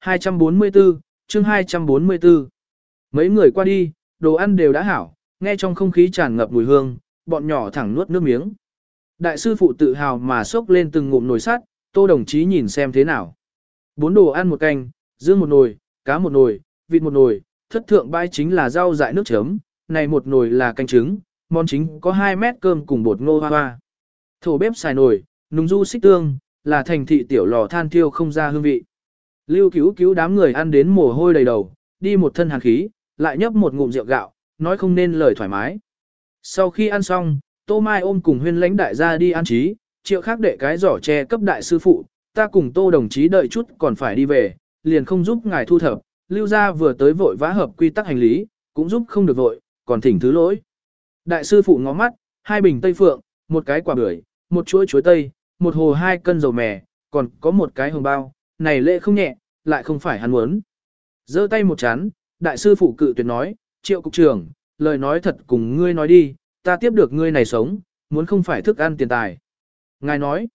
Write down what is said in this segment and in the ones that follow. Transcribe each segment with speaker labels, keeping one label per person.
Speaker 1: 244, chương 244. Mấy người qua đi, đồ ăn đều đã hảo, nghe trong không khí tràn ngập mùi hương, bọn nhỏ thẳng nuốt nước miếng. Đại sư phụ tự hào mà xốc lên từng ngụm nồi sắt, tô đồng chí nhìn xem thế nào. Bốn đồ ăn một canh, dương một nồi, cá một nồi, vịt một nồi, thất thượng bãi chính là rau dại nước chấm, này một nồi là canh trứng, món chính có 2 mét cơm cùng bột ngô hoa hoa. Thổ bếp xài nồi, nùng du xích tương, là thành thị tiểu lò than thiêu không ra hương vị. Lưu cứu cứu đám người ăn đến mồ hôi đầy đầu, đi một thân hàn khí, lại nhấp một ngụm rượu gạo, nói không nên lời thoải mái. Sau khi ăn xong, Tô Mai ôm cùng huyên lãnh đại gia đi ăn trí, triệu khác đệ cái giỏ tre cấp đại sư phụ, ta cùng Tô đồng chí đợi chút còn phải đi về, liền không giúp ngài thu thập, lưu gia vừa tới vội vã hợp quy tắc hành lý, cũng giúp không được vội, còn thỉnh thứ lỗi. Đại sư phụ ngó mắt, hai bình tây phượng, một cái quả bưởi, một chuỗi chuối tây, một hồ hai cân dầu mè, còn có một cái hồng bao, này lệ không nhẹ, lại không phải hắn muốn. giơ tay một chán, đại sư phụ cự tuyệt nói, triệu cục trưởng, lời nói thật cùng ngươi nói đi, ta tiếp được ngươi này sống, muốn không phải thức ăn tiền tài. Ngài nói,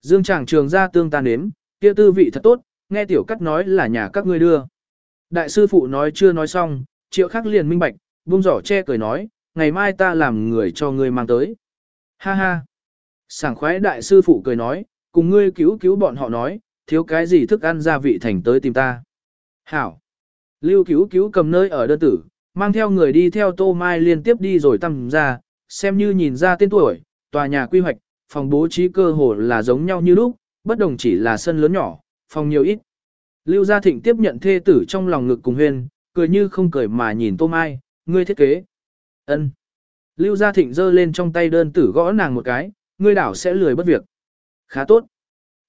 Speaker 1: dương tràng trường ra tương ta nếm, kia tư vị thật tốt, nghe tiểu cắt nói là nhà các ngươi đưa. Đại sư phụ nói chưa nói xong, triệu khắc liền minh bạch, buông giỏ che cười nói, ngày mai ta làm người cho ngươi mang tới. Ha ha. Sảng khoái đại sư phụ cười nói, cùng ngươi cứu cứu bọn họ nói, thiếu cái gì thức ăn gia vị thành tới tìm ta. Hảo. Lưu cứu cứu cầm nơi ở đơn tử, mang theo người đi theo tô mai liên tiếp đi rồi tăng ra, xem như nhìn ra tên tuổi, tòa nhà quy hoạch, phòng bố trí cơ hồ là giống nhau như lúc, bất đồng chỉ là sân lớn nhỏ, phòng nhiều ít. Lưu Gia Thịnh tiếp nhận thê tử trong lòng ngực cùng huyên, cười như không cười mà nhìn Tô Mai, ngươi thiết kế. ân Lưu Gia Thịnh giơ lên trong tay đơn tử gõ nàng một cái, ngươi đảo sẽ lười bất việc. Khá tốt.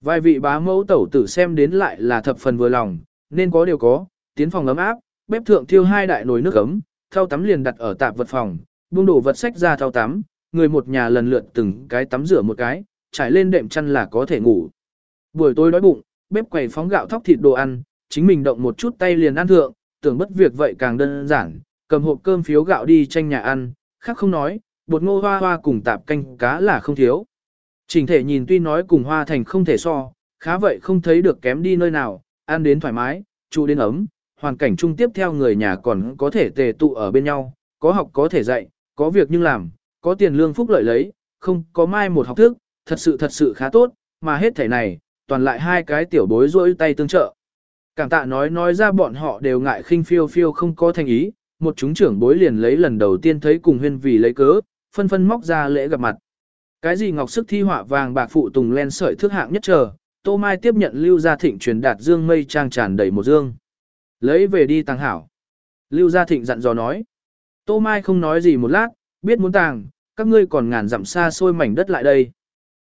Speaker 1: Vài vị bá mẫu tẩu tử xem đến lại là thập phần vừa lòng, nên có điều có, tiến phòng ấm áp, bếp thượng thiêu hai đại nồi nước ấm, thau tắm liền đặt ở tạp vật phòng, buông đổ vật sách ra thau tắm, người một nhà lần lượt từng cái tắm rửa một cái, trải lên đệm chăn là có thể ngủ. Buổi tối đói bụng, bếp quầy phóng gạo thóc thịt đồ ăn, chính mình động một chút tay liền ăn thượng, tưởng bất việc vậy càng đơn giản, cầm hộp cơm phiếu gạo đi tranh nhà ăn, khác không nói, bột ngô hoa hoa cùng tạp canh cá là không thiếu. Trình thể nhìn tuy nói cùng hoa thành không thể so, khá vậy không thấy được kém đi nơi nào, ăn đến thoải mái, trụ đến ấm, hoàn cảnh chung tiếp theo người nhà còn có thể tề tụ ở bên nhau, có học có thể dạy, có việc nhưng làm, có tiền lương phúc lợi lấy, không có mai một học thức, thật sự thật sự khá tốt, mà hết thể này, toàn lại hai cái tiểu bối rỗi tay tương trợ. Cảm tạ nói nói ra bọn họ đều ngại khinh phiêu phiêu không có thành ý, một chúng trưởng bối liền lấy lần đầu tiên thấy cùng huyên vì lấy cớ, phân phân móc ra lễ gặp mặt. Cái gì ngọc sức thi họa vàng bạc phụ tùng len sợi thước hạng nhất chờ, Tô Mai tiếp nhận Lưu Gia Thịnh truyền đạt dương mây trang tràn đầy một dương. Lấy về đi tàng hảo. Lưu Gia Thịnh dặn dò nói. Tô Mai không nói gì một lát, biết muốn tàng, các ngươi còn ngàn dặm xa xôi mảnh đất lại đây.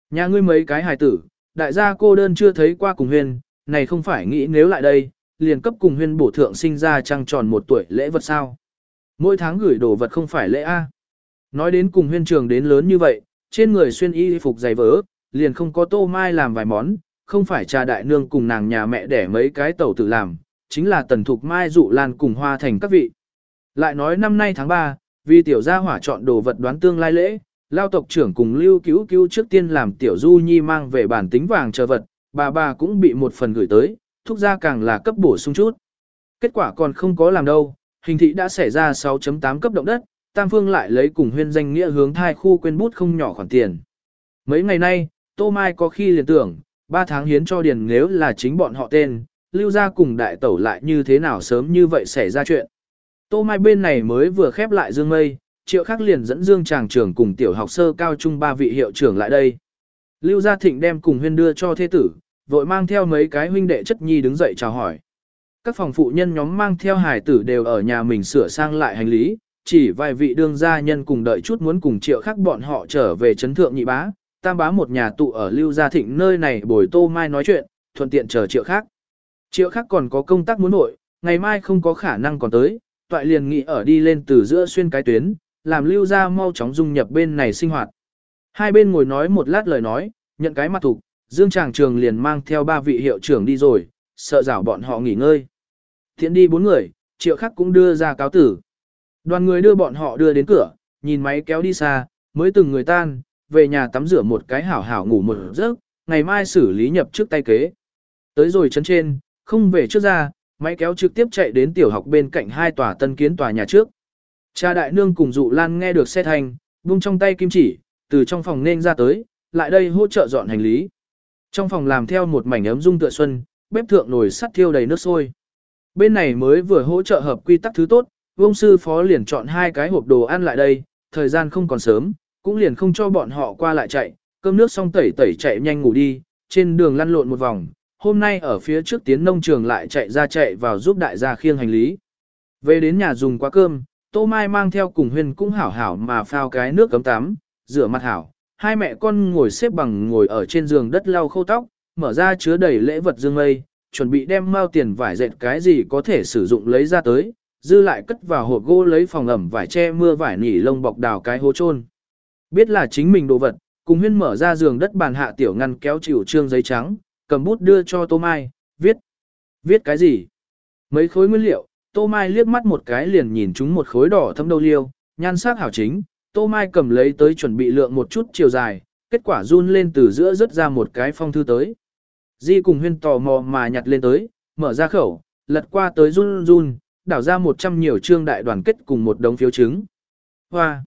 Speaker 1: Nhà ngươi mấy cái hài tử, đại gia cô đơn chưa thấy qua cùng huyên, này không phải nghĩ nếu lại đây, liền cấp cùng huyên bổ thượng sinh ra trăng tròn một tuổi lễ vật sao. Mỗi tháng gửi đồ vật không phải lễ A. Nói đến cùng huyên trường đến lớn như vậy, trên người xuyên y phục dày vỡ, liền không có tô mai làm vài món, không phải cha đại nương cùng nàng nhà mẹ để mấy cái tẩu tử làm, chính là tần thục mai dụ lan cùng hoa thành các vị. Lại nói năm nay tháng 3, vì tiểu gia hỏa chọn đồ vật đoán tương lai lễ, lao tộc trưởng cùng lưu cứu cứu trước tiên làm tiểu du nhi mang về bản tính vàng chờ vật, bà bà cũng bị một phần gửi tới, thúc gia càng là cấp bổ sung chút. Kết quả còn không có làm đâu, hình thị đã xảy ra 6.8 cấp động đất, Tam Phương lại lấy cùng huyên danh nghĩa hướng thai khu quên bút không nhỏ khoản tiền. Mấy ngày nay, Tô Mai có khi liền tưởng, 3 tháng hiến cho điền nếu là chính bọn họ tên, lưu ra cùng đại tẩu lại như thế nào sớm như vậy xảy ra chuyện. Tô Mai bên này mới vừa khép lại dương mây, triệu khắc liền dẫn dương tràng trưởng cùng tiểu học sơ cao trung ba vị hiệu trưởng lại đây. Lưu Gia Thịnh đem cùng huyên đưa cho thế tử, vội mang theo mấy cái huynh đệ chất nhi đứng dậy chào hỏi. Các phòng phụ nhân nhóm mang theo hải tử đều ở nhà mình sửa sang lại hành lý, chỉ vài vị đương gia nhân cùng đợi chút muốn cùng triệu khắc bọn họ trở về chấn thượng nhị bá, tam bá một nhà tụ ở Lưu Gia Thịnh nơi này bồi tô mai nói chuyện, thuận tiện chờ triệu khắc. Triệu khắc còn có công tác muốn nội, ngày mai không có khả năng còn tới, toại liền nghĩ ở đi lên từ giữa xuyên cái tuyến, làm lưu gia mau chóng dung nhập bên này sinh hoạt. Hai bên ngồi nói một lát lời nói, nhận cái mặt thục, Dương Tràng Trường liền mang theo ba vị hiệu trưởng đi rồi, sợ rảo bọn họ nghỉ ngơi. Thiện đi bốn người, triệu khắc cũng đưa ra cáo tử. Đoàn người đưa bọn họ đưa đến cửa, nhìn máy kéo đi xa, mới từng người tan, về nhà tắm rửa một cái hảo hảo ngủ một giấc, ngày mai xử lý nhập trước tay kế. Tới rồi chân trên, không về trước ra, máy kéo trực tiếp chạy đến tiểu học bên cạnh hai tòa tân kiến tòa nhà trước. Cha đại nương cùng dụ lan nghe được xe thành, buông trong tay kim chỉ, từ trong phòng nên ra tới, lại đây hỗ trợ dọn hành lý. Trong phòng làm theo một mảnh ấm dung tựa xuân, bếp thượng nồi sắt thiêu đầy nước sôi. Bên này mới vừa hỗ trợ hợp quy tắc thứ tốt, vông sư phó liền chọn hai cái hộp đồ ăn lại đây, thời gian không còn sớm, cũng liền không cho bọn họ qua lại chạy, cơm nước xong tẩy tẩy chạy nhanh ngủ đi, trên đường lăn lộn một vòng, hôm nay ở phía trước tiến nông trường lại chạy ra chạy vào giúp đại gia khiêng hành lý. Về đến nhà dùng quá cơm, Tô Mai mang theo cùng huyên cũng hảo hảo mà phao cái nước cấm tắm, rửa mặt hảo, hai mẹ con ngồi xếp bằng ngồi ở trên giường đất lau khô tóc, mở ra chứa đầy lễ vật dương mây, chuẩn bị đem mao tiền vải dệt cái gì có thể sử dụng lấy ra tới, dư lại cất vào hộp gỗ lấy phòng ẩm vải che mưa vải nỉ lông bọc đào cái hố chôn. Biết là chính mình đồ vật, cùng huyên mở ra giường đất bàn hạ tiểu ngăn kéo chịu trương giấy trắng, cầm bút đưa cho Tô Mai, viết. Viết cái gì? Mấy khối nguyên liệu, Tô Mai liếc mắt một cái liền nhìn chúng một khối đỏ thâm đầu liêu, nhan sắc hảo chính, Tô Mai cầm lấy tới chuẩn bị lượng một chút chiều dài, kết quả run lên từ giữa rớt ra một cái phong thư tới. Di cùng huyên tò mò mà nhặt lên tới, mở ra khẩu, lật qua tới run run, đảo ra một trăm nhiều trương đại đoàn kết cùng một đống phiếu chứng. Hoa!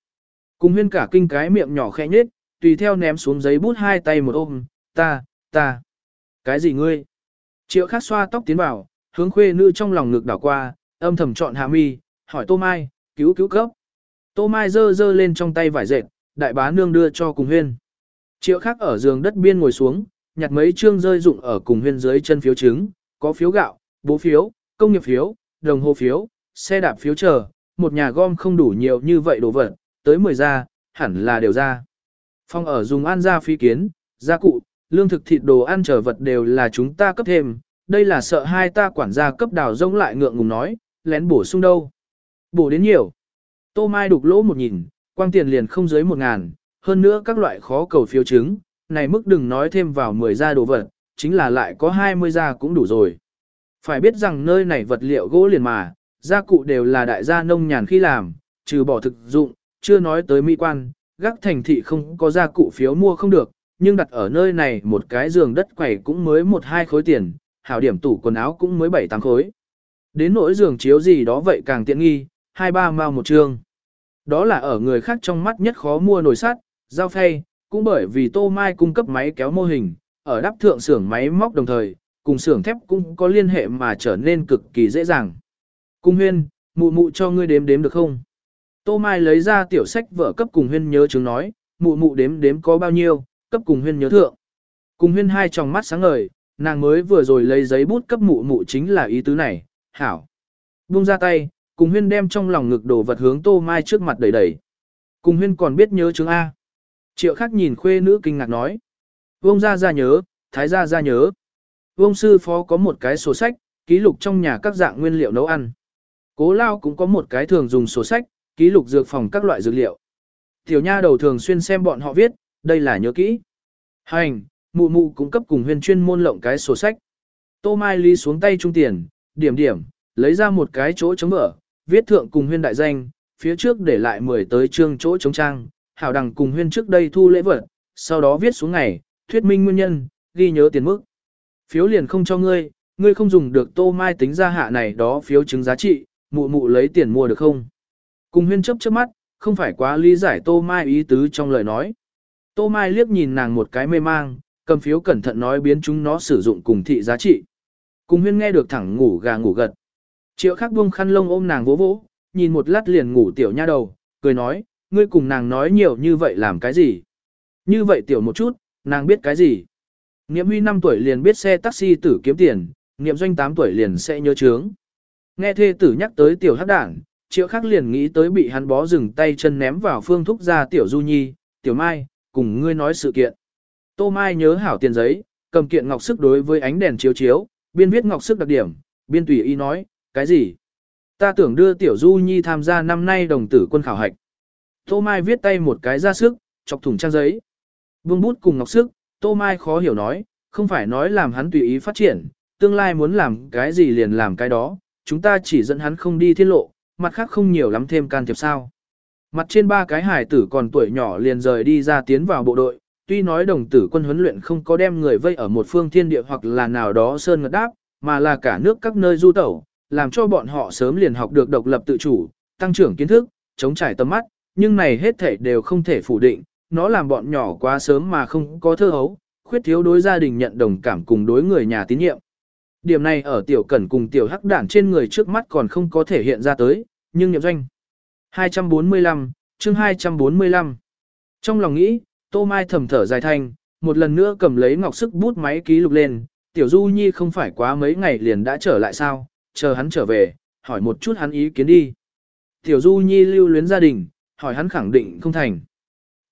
Speaker 1: Cùng huyên cả kinh cái miệng nhỏ khẽ nhết, tùy theo ném xuống giấy bút hai tay một ôm, ta, ta. Cái gì ngươi? Triệu khắc xoa tóc tiến vào, hướng khuê nữ trong lòng ngực đảo qua, âm thầm chọn hạ mi, hỏi Tô Mai, cứu cứu cấp. Tô Mai dơ dơ lên trong tay vải dệt, đại bá nương đưa cho cùng huyên. Triệu khắc ở giường đất biên ngồi xuống, nhặt mấy chương rơi dụng ở cùng huyên dưới chân phiếu trứng, có phiếu gạo, bố phiếu, công nghiệp phiếu, đồng hồ phiếu, xe đạp phiếu chờ, một nhà gom không đủ nhiều như vậy đồ vật, tới 10 ra, hẳn là đều ra. Phong ở dùng an ra phi kiến, gia cụ, lương thực thịt đồ ăn trở vật đều là chúng ta cấp thêm, đây là sợ hai ta quản gia cấp đào rông lại ngượng ngùng nói, lén bổ sung đâu. Bổ đến nhiều. Tô Mai đục lỗ một nhìn, quang tiền liền không dưới một ngàn, hơn nữa các loại khó cầu phiếu chứng, này mức đừng nói thêm vào 10 gia đồ vật, chính là lại có 20 gia cũng đủ rồi. Phải biết rằng nơi này vật liệu gỗ liền mà, gia cụ đều là đại gia nông nhàn khi làm, trừ bỏ thực dụng, chưa nói tới mỹ quan, gác thành thị không có gia cụ phiếu mua không được, nhưng đặt ở nơi này một cái giường đất quẩy cũng mới một hai khối tiền, hảo điểm tủ quần áo cũng mới bảy tám khối. Đến nỗi giường chiếu gì đó vậy càng tiện nghi, hai ba mao một trương. Đó là ở người khác trong mắt nhất khó mua nồi sắt, dao phay, cũng bởi vì Tô Mai cung cấp máy kéo mô hình, ở đắp thượng xưởng máy móc đồng thời, cùng xưởng thép cũng có liên hệ mà trở nên cực kỳ dễ dàng. Cung huyên, mụ mụ cho ngươi đếm đếm được không? Tô Mai lấy ra tiểu sách vợ cấp cùng huyên nhớ chứng nói, mụ mụ đếm đếm có bao nhiêu, cấp cùng huyên nhớ thượng. Cùng huyên hai tròng mắt sáng ngời, nàng mới vừa rồi lấy giấy bút cấp mụ mụ chính là ý tứ này, hảo. Buông ra tay, cùng huyên đem trong lòng ngực đồ vật hướng Tô Mai trước mặt đẩy đẩy. Cùng huyên còn biết nhớ chứng A. Triệu khắc nhìn khuê nữ kinh ngạc nói. Vông ra ra nhớ, thái ra ra nhớ. Vương sư phó có một cái sổ sách, ký lục trong nhà các dạng nguyên liệu nấu ăn. Cố lao cũng có một cái thường dùng sổ sách, ký lục dược phòng các loại dược liệu. Tiểu nha đầu thường xuyên xem bọn họ viết, đây là nhớ kỹ. Hành, mụ mụ cũng cấp cùng huyên chuyên môn lộng cái sổ sách. Tô Mai Ly xuống tay trung tiền, điểm điểm, lấy ra một cái chỗ chống mở, viết thượng cùng huyên đại danh, phía trước để lại 10 tới chương chỗ chống trang, hảo đằng cùng huyên trước đây thu lễ vật, sau đó viết xuống ngày, thuyết minh nguyên nhân, ghi nhớ tiền mức. Phiếu liền không cho ngươi, ngươi không dùng được tô mai tính ra hạ này đó phiếu chứng giá trị, mụ mụ lấy tiền mua được không? Cùng huyên chấp chớp mắt, không phải quá lý giải tô mai ý tứ trong lời nói. Tô mai liếc nhìn nàng một cái mê mang, cầm phiếu cẩn thận nói biến chúng nó sử dụng cùng thị giá trị. Cùng huyên nghe được thẳng ngủ gà ngủ gật. Triệu khắc buông khăn lông ôm nàng vỗ vỗ, nhìn một lát liền ngủ tiểu nha đầu, cười nói, ngươi cùng nàng nói nhiều như vậy làm cái gì? Như vậy tiểu một chút, nàng biết cái gì? Niệm huy 5 tuổi liền biết xe taxi tử kiếm tiền, niệm doanh 8 tuổi liền sẽ nhớ chướng. Nghe thê tử nhắc tới tiểu hắc đảng, triệu khắc liền nghĩ tới bị hắn bó dừng tay chân ném vào phương thúc ra tiểu du nhi, tiểu mai, cùng ngươi nói sự kiện. Tô Mai nhớ hảo tiền giấy, cầm kiện ngọc sức đối với ánh đèn chiếu chiếu, biên viết ngọc sức đặc điểm, biên tùy y nói, cái gì? Ta tưởng đưa tiểu du nhi tham gia năm nay đồng tử quân khảo hạch. Tô Mai viết tay một cái ra sức, chọc thủng trang giấy. Vương bút cùng ngọc sức, Tô Mai khó hiểu nói, không phải nói làm hắn tùy ý phát triển, tương lai muốn làm cái gì liền làm cái đó, chúng ta chỉ dẫn hắn không đi thiên lộ, mặt khác không nhiều lắm thêm can thiệp sao. Mặt trên ba cái hải tử còn tuổi nhỏ liền rời đi ra tiến vào bộ đội, tuy nói đồng tử quân huấn luyện không có đem người vây ở một phương thiên địa hoặc là nào đó sơn ngật đáp, mà là cả nước các nơi du tẩu, làm cho bọn họ sớm liền học được độc lập tự chủ, tăng trưởng kiến thức, chống trải tầm mắt, nhưng này hết thể đều không thể phủ định, nó làm bọn nhỏ quá sớm mà không có thơ hấu, khuyết thiếu đối gia đình nhận đồng cảm cùng đối người nhà tín nhiệm. Điểm này ở tiểu cẩn cùng tiểu hắc đản trên người trước mắt còn không có thể hiện ra tới, nhưng nhậm doanh. 245, chương 245. Trong lòng nghĩ, Tô Mai thầm thở dài thanh, một lần nữa cầm lấy ngọc sức bút máy ký lục lên, tiểu du nhi không phải quá mấy ngày liền đã trở lại sao, chờ hắn trở về, hỏi một chút hắn ý kiến đi. Tiểu du nhi lưu luyến gia đình, hỏi hắn khẳng định không thành.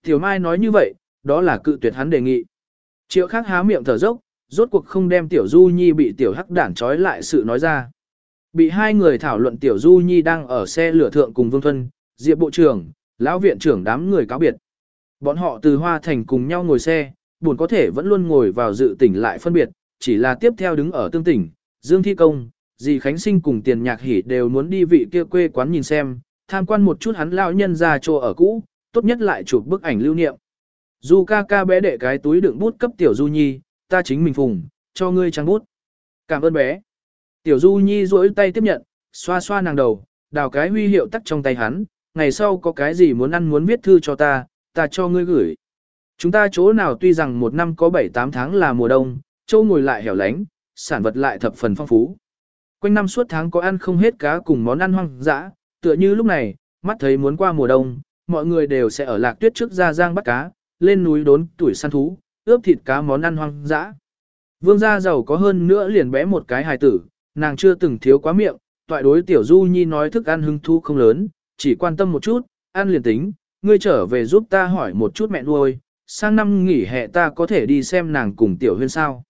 Speaker 1: Tiểu Mai nói như vậy, đó là cự tuyệt hắn đề nghị. Triệu khác há miệng thở dốc, rốt cuộc không đem Tiểu Du Nhi bị Tiểu Hắc đản trói lại sự nói ra. Bị hai người thảo luận Tiểu Du Nhi đang ở xe lửa thượng cùng Vương Thuân, Diệp Bộ trưởng, Lão Viện trưởng đám người cáo biệt. Bọn họ từ Hoa Thành cùng nhau ngồi xe, buồn có thể vẫn luôn ngồi vào dự tỉnh lại phân biệt, chỉ là tiếp theo đứng ở tương tỉnh, Dương Thi Công, dì Khánh Sinh cùng tiền nhạc hỉ đều muốn đi vị kia quê quán nhìn xem, tham quan một chút hắn lão nhân ra chỗ ở cũ, tốt nhất lại chụp bức ảnh lưu niệm. Du ca ca bé đệ cái túi đựng bút cấp tiểu Du Nhi, ta chính mình phùng, cho ngươi trang bút. Cảm ơn bé. Tiểu Du Nhi duỗi tay tiếp nhận, xoa xoa nàng đầu, đào cái huy hiệu tắt trong tay hắn, ngày sau có cái gì muốn ăn muốn viết thư cho ta, ta cho ngươi gửi. Chúng ta chỗ nào tuy rằng một năm có 7-8 tháng là mùa đông, châu ngồi lại hẻo lánh, sản vật lại thập phần phong phú. Quanh năm suốt tháng có ăn không hết cá cùng món ăn hoang dã, tựa như lúc này, mắt thấy muốn qua mùa đông, mọi người đều sẽ ở lạc tuyết trước ra giang bắt cá, lên núi đốn tuổi săn thú, ướp thịt cá món ăn hoang dã. Vương gia giàu có hơn nữa liền bé một cái hài tử, nàng chưa từng thiếu quá miệng, toại đối tiểu du nhi nói thức ăn hứng thú không lớn, chỉ quan tâm một chút, ăn liền tính, ngươi trở về giúp ta hỏi một chút mẹ nuôi, sang năm nghỉ hè ta có thể đi xem nàng cùng tiểu huyên sao.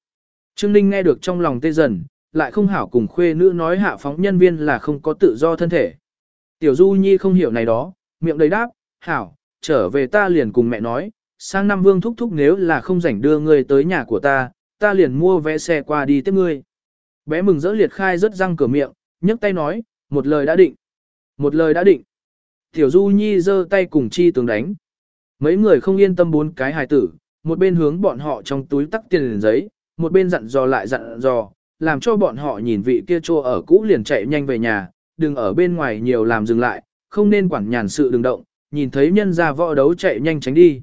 Speaker 1: Trương Ninh nghe được trong lòng tê dần, lại không hảo cùng khuê nữ nói hạ phóng nhân viên là không có tự do thân thể. Tiểu Du Nhi không hiểu này đó, miệng đầy đáp, hảo, trở về ta liền cùng mẹ nói, sang năm vương thúc thúc nếu là không rảnh đưa ngươi tới nhà của ta, ta liền mua vé xe qua đi tiếp ngươi. Bé mừng rỡ liệt khai rất răng cửa miệng, nhấc tay nói, một lời đã định. Một lời đã định. Tiểu Du Nhi giơ tay cùng chi tướng đánh. Mấy người không yên tâm bốn cái hài tử, một bên hướng bọn họ trong túi tắc tiền liền giấy, một bên dặn dò lại dặn dò, làm cho bọn họ nhìn vị kia trô ở cũ liền chạy nhanh về nhà, đừng ở bên ngoài nhiều làm dừng lại, không nên quản nhàn sự đừng động, nhìn thấy nhân gia võ đấu chạy nhanh tránh đi.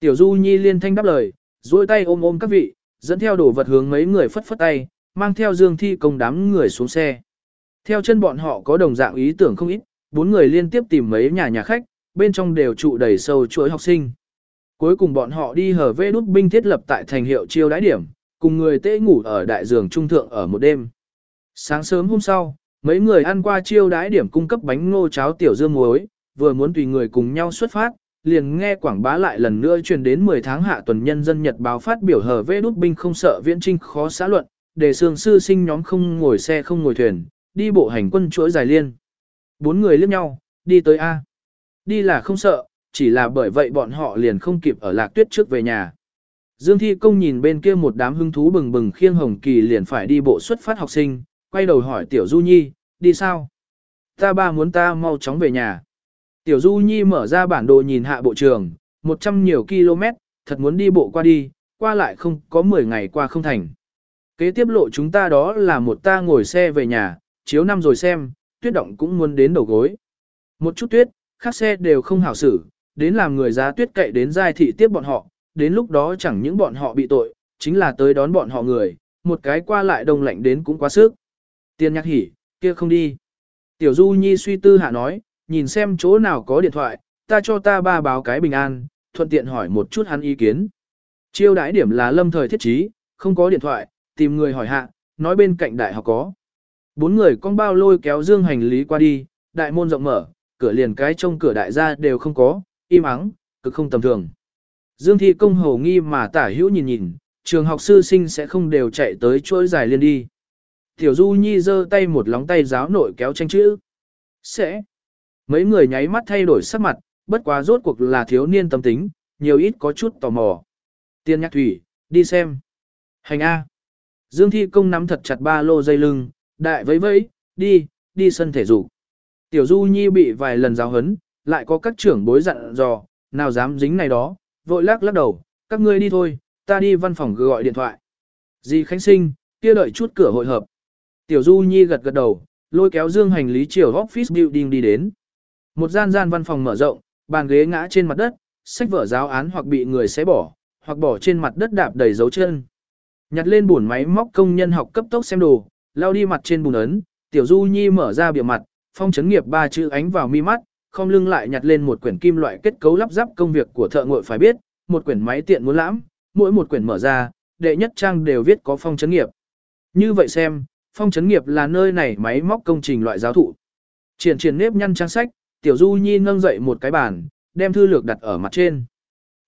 Speaker 1: Tiểu Du Nhi liên thanh đáp lời, duỗi tay ôm ôm các vị, dẫn theo đồ vật hướng mấy người phất phất tay, mang theo Dương Thi công đám người xuống xe. Theo chân bọn họ có đồng dạng ý tưởng không ít, bốn người liên tiếp tìm mấy nhà nhà khách, bên trong đều trụ đầy sâu chuỗi học sinh. Cuối cùng bọn họ đi hở vê đút binh thiết lập tại thành hiệu chiêu đái điểm, cùng người tễ ngủ ở đại giường trung thượng ở một đêm. Sáng sớm hôm sau, mấy người ăn qua chiêu đái điểm cung cấp bánh ngô cháo tiểu dương muối, vừa muốn tùy người cùng nhau xuất phát, liền nghe quảng bá lại lần nữa truyền đến 10 tháng hạ tuần nhân dân nhật báo phát biểu hở vê đút binh không sợ viễn trinh khó xã luận, để sương sư sinh nhóm không ngồi xe không ngồi thuyền, đi bộ hành quân chuỗi dài liên. Bốn người liếc nhau, đi tới A. Đi là không sợ, chỉ là bởi vậy bọn họ liền không kịp ở lạc tuyết trước về nhà. Dương Thi Công nhìn bên kia một đám hưng thú bừng bừng khiêng hồng kỳ liền phải đi bộ xuất phát học sinh, quay đầu hỏi Tiểu Du Nhi, đi sao? Ta ba muốn ta mau chóng về nhà. Tiểu Du Nhi mở ra bản đồ nhìn hạ bộ trường, 100 nhiều km, thật muốn đi bộ qua đi, qua lại không có 10 ngày qua không thành. Kế tiếp lộ chúng ta đó là một ta ngồi xe về nhà, chiếu năm rồi xem, tuyết động cũng muốn đến đầu gối. Một chút tuyết, khác xe đều không hảo xử, đến làm người giá tuyết cậy đến giai thị tiếp bọn họ, đến lúc đó chẳng những bọn họ bị tội, chính là tới đón bọn họ người, một cái qua lại đông lạnh đến cũng quá sức. Tiên nhắc hỉ, kia không đi. Tiểu Du Nhi suy tư hạ nói, nhìn xem chỗ nào có điện thoại, ta cho ta ba báo cái bình an, thuận tiện hỏi một chút hắn ý kiến. Chiêu đãi điểm là lâm thời thiết trí, không có điện thoại, tìm người hỏi hạ, nói bên cạnh đại học có. Bốn người con bao lôi kéo dương hành lý qua đi, đại môn rộng mở, cửa liền cái trông cửa đại gia đều không có, im ắng, cực không tầm thường. Dương thi công hầu nghi mà tả hữu nhìn nhìn, trường học sư sinh sẽ không đều chạy tới chuỗi dài liên đi. Tiểu Du Nhi giơ tay một lóng tay giáo nội kéo tranh chữ. Sẽ. Mấy người nháy mắt thay đổi sắc mặt, bất quá rốt cuộc là thiếu niên tâm tính, nhiều ít có chút tò mò. Tiên nhạc thủy, đi xem. Hành A. Dương Thi Công nắm thật chặt ba lô dây lưng, đại vẫy vẫy, đi, đi sân thể dục. Tiểu Du Nhi bị vài lần giáo hấn, lại có các trưởng bối dặn dò, nào dám dính này đó, vội lắc lắc đầu, các ngươi đi thôi, ta đi văn phòng gọi điện thoại. Di Khánh Sinh, kia đợi chút cửa hội hợp. Tiểu Du Nhi gật gật đầu, lôi kéo dương hành lý chiều office building đi đến. Một gian gian văn phòng mở rộng, bàn ghế ngã trên mặt đất, sách vở giáo án hoặc bị người xé bỏ, hoặc bỏ trên mặt đất đạp đầy dấu chân. Nhặt lên buồn máy móc công nhân học cấp tốc xem đồ, lao đi mặt trên bùn ấn, Tiểu Du Nhi mở ra bìa mặt, phong chấn nghiệp ba chữ ánh vào mi mắt, không lưng lại nhặt lên một quyển kim loại kết cấu lắp ráp công việc của thợ ngội phải biết, một quyển máy tiện muốn lãm, mỗi một quyển mở ra, đệ nhất trang đều viết có phong chấn nghiệp. Như vậy xem, phong chấn nghiệp là nơi này máy móc công trình loại giáo thụ. Triển triển nếp nhăn trang sách, Tiểu Du Nhi nâng dậy một cái bàn, đem thư lược đặt ở mặt trên.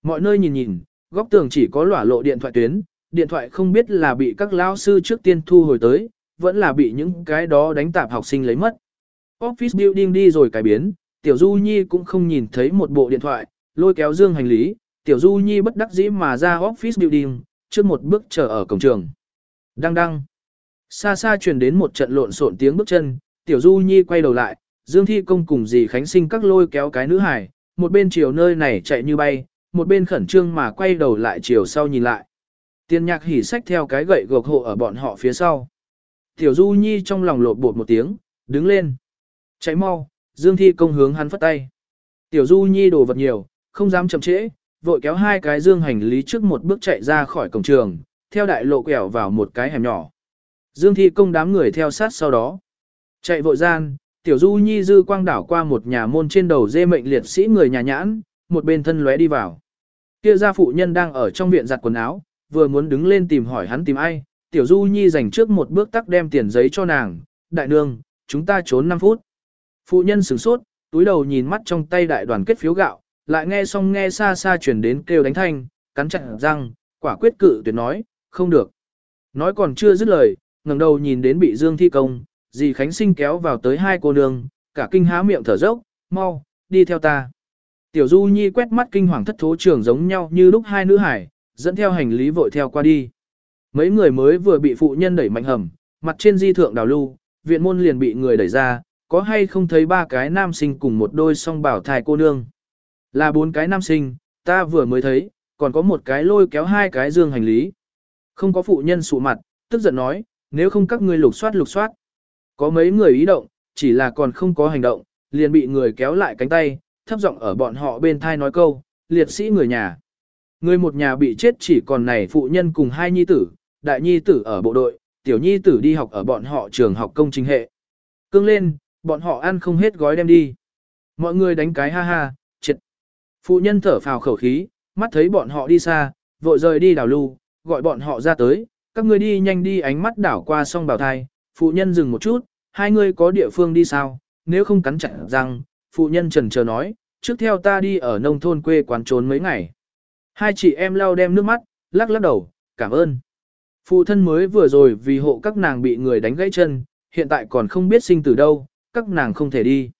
Speaker 1: Mọi nơi nhìn nhìn, góc tường chỉ có lỏa lộ điện thoại tuyến, điện thoại không biết là bị các lao sư trước tiên thu hồi tới, vẫn là bị những cái đó đánh tạp học sinh lấy mất. Office building đi rồi cải biến, Tiểu Du Nhi cũng không nhìn thấy một bộ điện thoại, lôi kéo dương hành lý, Tiểu Du Nhi bất đắc dĩ mà ra office building, trước một bước chờ ở cổng trường. Đăng đăng. Xa xa truyền đến một trận lộn xộn tiếng bước chân, Tiểu Du Nhi quay đầu lại, Dương Thi Công cùng dì Khánh Sinh các lôi kéo cái nữ hải, một bên chiều nơi này chạy như bay, một bên khẩn trương mà quay đầu lại chiều sau nhìn lại. Tiên nhạc hỉ sách theo cái gậy gộc hộ ở bọn họ phía sau. Tiểu Du Nhi trong lòng lột bột một tiếng, đứng lên. Chạy mau, Dương Thi công hướng hắn phất tay. Tiểu Du Nhi đồ vật nhiều, không dám chậm trễ, vội kéo hai cái dương hành lý trước một bước chạy ra khỏi cổng trường, theo đại lộ quẹo vào một cái hẻm nhỏ. Dương Thi công đám người theo sát sau đó. Chạy vội gian, Tiểu Du Nhi dư quang đảo qua một nhà môn trên đầu dê mệnh liệt sĩ người nhà nhãn, một bên thân lóe đi vào. Kia gia phụ nhân đang ở trong viện giặt quần áo, vừa muốn đứng lên tìm hỏi hắn tìm ai, Tiểu Du Nhi dành trước một bước tắc đem tiền giấy cho nàng, đại nương, chúng ta trốn 5 phút. Phụ nhân sửng sốt, túi đầu nhìn mắt trong tay đại đoàn kết phiếu gạo, lại nghe xong nghe xa xa chuyển đến kêu đánh thanh, cắn chặt răng, quả quyết cự tuyệt nói, không được. Nói còn chưa dứt lời, ngẩng đầu nhìn đến bị Dương thi công, dì Khánh Sinh kéo vào tới hai cô nương, cả kinh há miệng thở dốc, mau, đi theo ta. Tiểu Du Nhi quét mắt kinh hoàng thất thố trường giống nhau như lúc hai nữ hải, dẫn theo hành lý vội theo qua đi. Mấy người mới vừa bị phụ nhân đẩy mạnh hầm, mặt trên di thượng đào lưu, viện môn liền bị người đẩy ra, có hay không thấy ba cái nam sinh cùng một đôi song bảo thai cô nương. Là bốn cái nam sinh, ta vừa mới thấy, còn có một cái lôi kéo hai cái dương hành lý. Không có phụ nhân sụ mặt, tức giận nói, nếu không các ngươi lục soát lục soát. Có mấy người ý động, chỉ là còn không có hành động, liền bị người kéo lại cánh tay, thấp giọng ở bọn họ bên thai nói câu, liệt sĩ người nhà. Người một nhà bị chết chỉ còn này phụ nhân cùng hai nhi tử, đại nhi tử ở bộ đội, tiểu nhi tử đi học ở bọn họ trường học công trình hệ. Cương lên, bọn họ ăn không hết gói đem đi. Mọi người đánh cái ha ha, chết. Phụ nhân thở phào khẩu khí, mắt thấy bọn họ đi xa, vội rời đi đảo lưu, gọi bọn họ ra tới, các ngươi đi nhanh đi ánh mắt đảo qua song bào thai. Phụ nhân dừng một chút, hai người có địa phương đi sao, nếu không cắn chặt răng, phụ nhân trần chờ nói, trước theo ta đi ở nông thôn quê quán trốn mấy ngày. Hai chị em lau đem nước mắt, lắc lắc đầu, cảm ơn. Phụ thân mới vừa rồi vì hộ các nàng bị người đánh gãy chân, hiện tại còn không biết sinh từ đâu, các nàng không thể đi.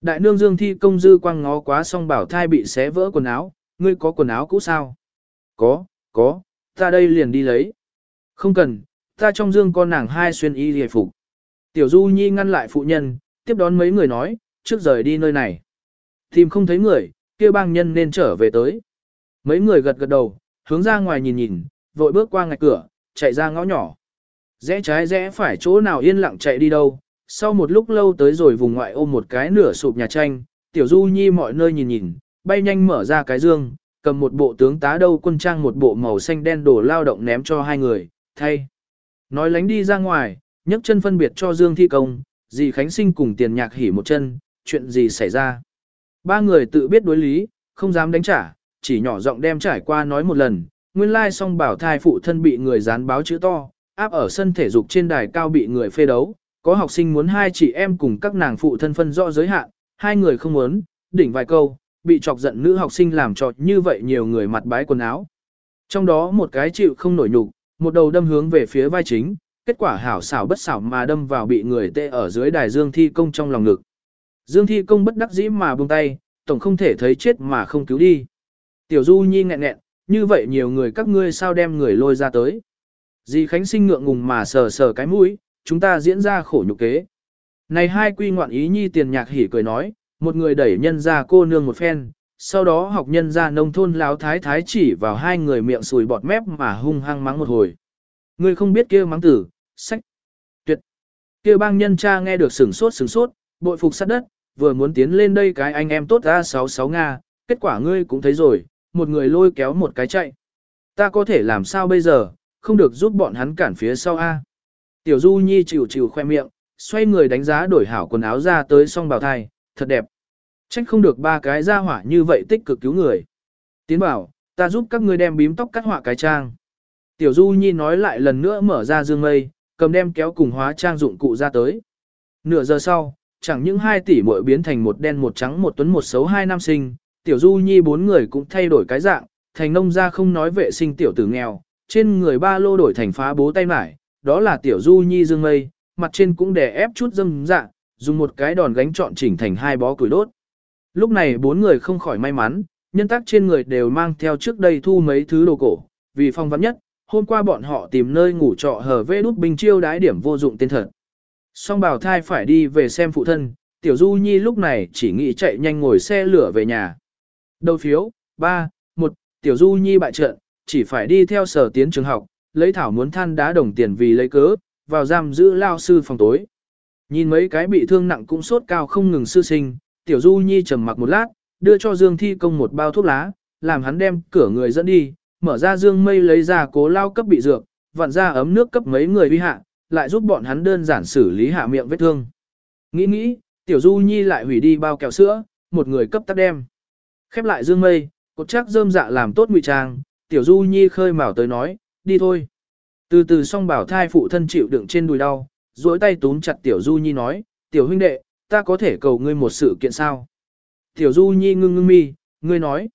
Speaker 1: Đại nương dương thi công dư quang ngó quá xong bảo thai bị xé vỡ quần áo, ngươi có quần áo cũ sao? Có, có, ta đây liền đi lấy. Không cần, ta trong dương con nàng hai xuyên y hề phục. Tiểu Du Nhi ngăn lại phụ nhân, tiếp đón mấy người nói, trước rời đi nơi này. Tìm không thấy người, kia bang nhân nên trở về tới. Mấy người gật gật đầu, hướng ra ngoài nhìn nhìn, vội bước qua ngạch cửa, chạy ra ngõ nhỏ. Rẽ trái rẽ phải chỗ nào yên lặng chạy đi đâu, sau một lúc lâu tới rồi vùng ngoại ôm một cái nửa sụp nhà tranh, tiểu du nhi mọi nơi nhìn nhìn, bay nhanh mở ra cái dương, cầm một bộ tướng tá đâu quân trang một bộ màu xanh đen đổ lao động ném cho hai người, thay. Nói lánh đi ra ngoài, nhấc chân phân biệt cho Dương thi công, dì Khánh Sinh cùng tiền nhạc hỉ một chân, chuyện gì xảy ra. Ba người tự biết đối lý, không dám đánh trả, chỉ nhỏ giọng đem trải qua nói một lần, nguyên lai song bảo thai phụ thân bị người dán báo chữ to, áp ở sân thể dục trên đài cao bị người phê đấu, có học sinh muốn hai chị em cùng các nàng phụ thân phân rõ giới hạn, hai người không muốn, đỉnh vài câu, bị chọc giận nữ học sinh làm trọt như vậy nhiều người mặt bái quần áo. Trong đó một cái chịu không nổi nhục, một đầu đâm hướng về phía vai chính, kết quả hảo xảo bất xảo mà đâm vào bị người tê ở dưới đài Dương Thi Công trong lòng ngực. Dương Thi Công bất đắc dĩ mà buông tay, tổng không thể thấy chết mà không cứu đi. Tiểu Du Nhi nghẹn nghẹn, như vậy nhiều người các ngươi sao đem người lôi ra tới. Di Khánh sinh ngượng ngùng mà sờ sờ cái mũi, chúng ta diễn ra khổ nhục kế. Này hai quy ngoạn ý nhi tiền nhạc hỉ cười nói, một người đẩy nhân ra cô nương một phen, sau đó học nhân ra nông thôn láo thái thái chỉ vào hai người miệng sùi bọt mép mà hung hăng mắng một hồi. Ngươi không biết kia mắng tử, sách, tuyệt. kia bang nhân cha nghe được sửng sốt sửng sốt, bội phục sát đất, vừa muốn tiến lên đây cái anh em tốt ra 66 Nga, kết quả ngươi cũng thấy rồi, một người lôi kéo một cái chạy. Ta có thể làm sao bây giờ, không được giúp bọn hắn cản phía sau A. Tiểu Du Nhi chịu chịu khoe miệng, xoay người đánh giá đổi hảo quần áo ra tới song bào thai, thật đẹp. Trách không được ba cái ra hỏa như vậy tích cực cứu người. Tiến bảo, ta giúp các ngươi đem bím tóc cắt họa cái trang. Tiểu Du Nhi nói lại lần nữa mở ra dương mây, cầm đem kéo cùng hóa trang dụng cụ ra tới. Nửa giờ sau, chẳng những hai tỷ muội biến thành một đen một trắng một tuấn một xấu hai nam sinh, Tiểu Du Nhi bốn người cũng thay đổi cái dạng, thành nông gia không nói vệ sinh tiểu tử nghèo, trên người ba lô đổi thành phá bố tay mải, đó là Tiểu Du Nhi dương mây, mặt trên cũng đè ép chút dâm dạ, dùng một cái đòn gánh trọn chỉnh thành hai bó củi đốt. Lúc này bốn người không khỏi may mắn, nhân tác trên người đều mang theo trước đây thu mấy thứ đồ cổ, vì phong vắn nhất, hôm qua bọn họ tìm nơi ngủ trọ hở vê đút bình chiêu đái điểm vô dụng tên thật. Song bảo thai phải đi về xem phụ thân, tiểu du nhi lúc này chỉ nghĩ chạy nhanh ngồi xe lửa về nhà. Đầu phiếu, 3, 1, tiểu du nhi bại trận, chỉ phải đi theo sở tiến trường học, lấy thảo muốn than đá đồng tiền vì lấy cớ, vào giam giữ lao sư phòng tối. Nhìn mấy cái bị thương nặng cũng sốt cao không ngừng sư sinh, tiểu du nhi trầm mặc một lát, đưa cho Dương Thi Công một bao thuốc lá, làm hắn đem cửa người dẫn đi, mở ra Dương Mây lấy ra cố lao cấp bị dược, vặn ra ấm nước cấp mấy người uy hạ, lại giúp bọn hắn đơn giản xử lý hạ miệng vết thương. Nghĩ nghĩ, tiểu du nhi lại hủy đi bao kẹo sữa, một người cấp tắt đem. Khép lại Dương Mây, cột chắc rơm dạ làm tốt ngụy trang, tiểu du nhi khơi mào tới nói, đi thôi. Từ từ song bảo thai phụ thân chịu đựng trên đùi đau, duỗi tay túm chặt tiểu du nhi nói, tiểu huynh đệ, ta có thể cầu ngươi một sự kiện sao? Tiểu Du Nhi ngưng ngưng mi, ngươi nói.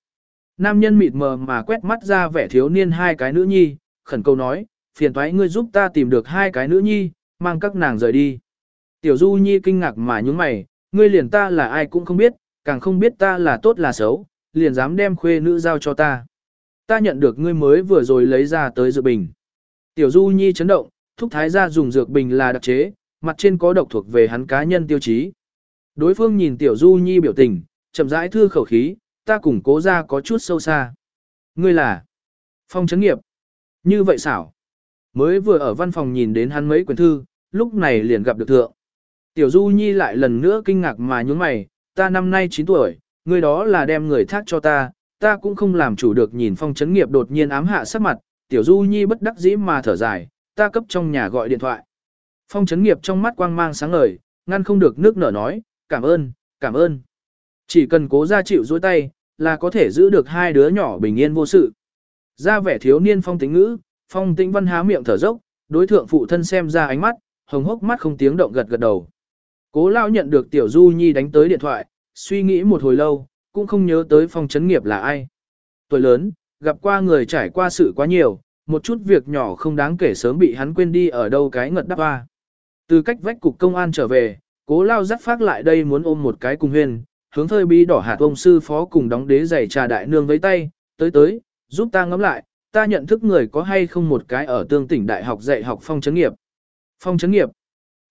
Speaker 1: Nam nhân mịt mờ mà quét mắt ra vẻ thiếu niên hai cái nữ nhi, khẩn cầu nói, phiền thoái ngươi giúp ta tìm được hai cái nữ nhi, mang các nàng rời đi. Tiểu Du Nhi kinh ngạc mà nhúng mày, ngươi liền ta là ai cũng không biết, càng không biết ta là tốt là xấu, liền dám đem khuê nữ giao cho ta. Ta nhận được ngươi mới vừa rồi lấy ra tới dược bình. Tiểu Du Nhi chấn động, thúc thái gia dùng dược bình là đặc chế, mặt trên có độc thuộc về hắn cá nhân tiêu chí. Đối phương nhìn Tiểu Du Nhi biểu tình, chậm rãi thư khẩu khí, ta cùng cố ra có chút sâu xa. Ngươi là phong chấn nghiệp. Như vậy xảo. Mới vừa ở văn phòng nhìn đến hắn mấy quyển thư, lúc này liền gặp được thượng. Tiểu Du Nhi lại lần nữa kinh ngạc mà nhướng mày, ta năm nay 9 tuổi, người đó là đem người thác cho ta, ta cũng không làm chủ được nhìn phong chấn nghiệp đột nhiên ám hạ sắc mặt, Tiểu Du Nhi bất đắc dĩ mà thở dài, ta cấp trong nhà gọi điện thoại. Phong chấn nghiệp trong mắt quang mang sáng ngời, ngăn không được nước nở nói, cảm ơn, cảm ơn. Chỉ cần cố ra chịu dối tay, là có thể giữ được hai đứa nhỏ bình yên vô sự. Ra vẻ thiếu niên phong tính ngữ, phong tĩnh văn há miệng thở dốc, đối thượng phụ thân xem ra ánh mắt, hồng hốc mắt không tiếng động gật gật đầu. Cố lao nhận được tiểu du nhi đánh tới điện thoại, suy nghĩ một hồi lâu, cũng không nhớ tới phong chấn nghiệp là ai. Tuổi lớn, gặp qua người trải qua sự quá nhiều, một chút việc nhỏ không đáng kể sớm bị hắn quên đi ở đâu cái ngật đắp hoa. Từ cách vách cục công an trở về, cố lao dắt phát lại đây muốn ôm một cái cùng huyền, hướng thơi bi đỏ hạt ông sư phó cùng đóng đế giày trà đại nương với tay, tới tới, giúp ta ngắm lại, ta nhận thức người có hay không một cái ở tương tỉnh đại học dạy học phong chấn nghiệp. Phong chấn nghiệp.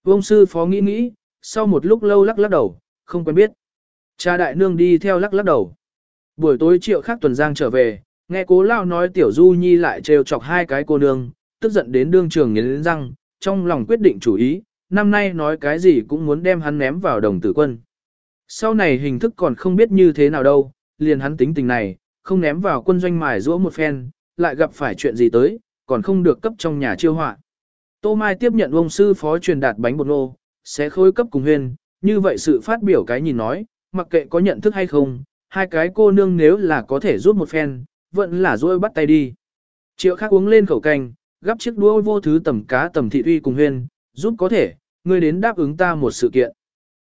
Speaker 1: Ông sư phó nghĩ nghĩ, sau một lúc lâu lắc lắc đầu, không quen biết. Cha đại nương đi theo lắc lắc đầu. Buổi tối triệu khác tuần giang trở về, nghe cố lao nói tiểu du nhi lại trêu chọc hai cái cô nương, tức giận đến đương trường nghiến răng, trong lòng quyết định chủ ý, năm nay nói cái gì cũng muốn đem hắn ném vào đồng tử quân. Sau này hình thức còn không biết như thế nào đâu, liền hắn tính tình này, không ném vào quân doanh mài rũa một phen, lại gặp phải chuyện gì tới, còn không được cấp trong nhà chiêu họa. Tô Mai tiếp nhận ông sư phó truyền đạt bánh bột nô, sẽ khôi cấp cùng huyên, như vậy sự phát biểu cái nhìn nói, mặc kệ có nhận thức hay không, hai cái cô nương nếu là có thể rút một phen, vẫn là dối bắt tay đi. Triệu khác uống lên khẩu canh, gắp chiếc đũa vô thứ tầm cá tầm thị uy cùng huyên, giúp có thể, ngươi đến đáp ứng ta một sự kiện.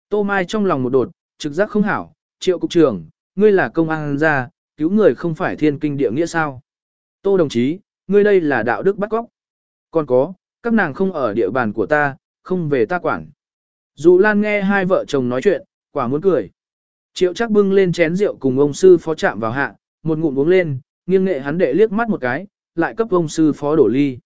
Speaker 1: Tô Mai trong lòng một đột, trực giác không hảo, triệu cục trưởng, ngươi là công an gia, cứu người không phải thiên kinh địa nghĩa sao. Tô đồng chí, ngươi đây là đạo đức bắt góc. Còn có, các nàng không ở địa bàn của ta, không về ta quản. Dù Lan nghe hai vợ chồng nói chuyện, quả muốn cười. Triệu chắc bưng lên chén rượu cùng ông sư phó chạm vào hạ, một ngụm uống lên, nghiêng nghệ hắn đệ liếc mắt một cái, lại cấp ông sư phó đổ ly.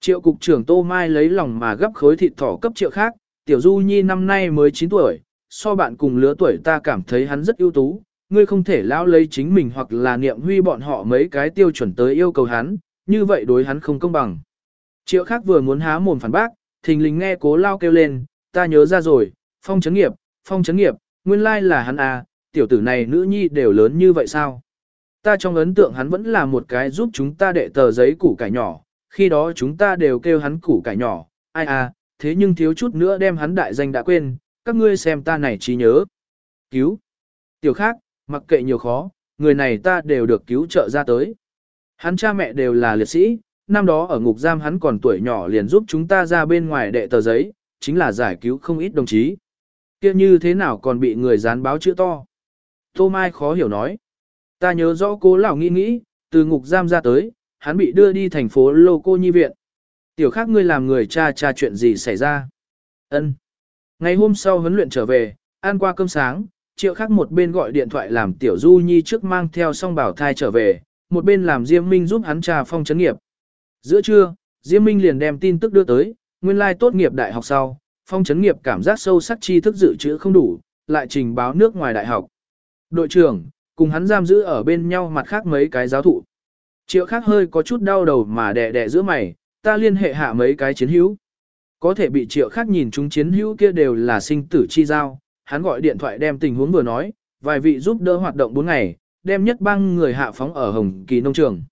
Speaker 1: Triệu cục trưởng Tô Mai lấy lòng mà gấp khối thịt thỏ cấp triệu khác, tiểu du nhi năm nay mới 9 tuổi, so bạn cùng lứa tuổi ta cảm thấy hắn rất ưu tú, ngươi không thể lão lấy chính mình hoặc là niệm huy bọn họ mấy cái tiêu chuẩn tới yêu cầu hắn, như vậy đối hắn không công bằng. Triệu khác vừa muốn há mồm phản bác, thình lình nghe cố lao kêu lên, ta nhớ ra rồi, phong chấn nghiệp, phong chấn nghiệp, nguyên lai là hắn à, tiểu tử này nữ nhi đều lớn như vậy sao? Ta trong ấn tượng hắn vẫn là một cái giúp chúng ta đệ tờ giấy củ cải nhỏ, khi đó chúng ta đều kêu hắn củ cải nhỏ, ai à, thế nhưng thiếu chút nữa đem hắn đại danh đã quên, các ngươi xem ta này trí nhớ. Cứu. Tiểu khác, mặc kệ nhiều khó, người này ta đều được cứu trợ ra tới. Hắn cha mẹ đều là liệt sĩ, năm đó ở ngục giam hắn còn tuổi nhỏ liền giúp chúng ta ra bên ngoài đệ tờ giấy, chính là giải cứu không ít đồng chí. kia như thế nào còn bị người dán báo chữ to. Tô Mai khó hiểu nói. Ta nhớ rõ cố lão nghĩ nghĩ, từ ngục giam ra tới, hắn bị đưa đi thành phố Lô Cô Nhi Viện. Tiểu khác ngươi làm người cha cha chuyện gì xảy ra. ân Ngày hôm sau huấn luyện trở về, ăn qua cơm sáng, triệu khác một bên gọi điện thoại làm tiểu du nhi trước mang theo song bảo thai trở về, một bên làm Diêm Minh giúp hắn trà phong chấn nghiệp. Giữa trưa, Diêm Minh liền đem tin tức đưa tới, nguyên lai tốt nghiệp đại học sau, phong chấn nghiệp cảm giác sâu sắc tri thức dự trữ không đủ, lại trình báo nước ngoài đại học. Đội trưởng, cùng hắn giam giữ ở bên nhau mặt khác mấy cái giáo thụ. Triệu khác hơi có chút đau đầu mà đẻ đẻ giữa mày, ta liên hệ hạ mấy cái chiến hữu. Có thể bị triệu khác nhìn chúng chiến hữu kia đều là sinh tử chi giao, hắn gọi điện thoại đem tình huống vừa nói, vài vị giúp đỡ hoạt động 4 ngày, đem nhất băng người hạ phóng ở Hồng Kỳ nông trường.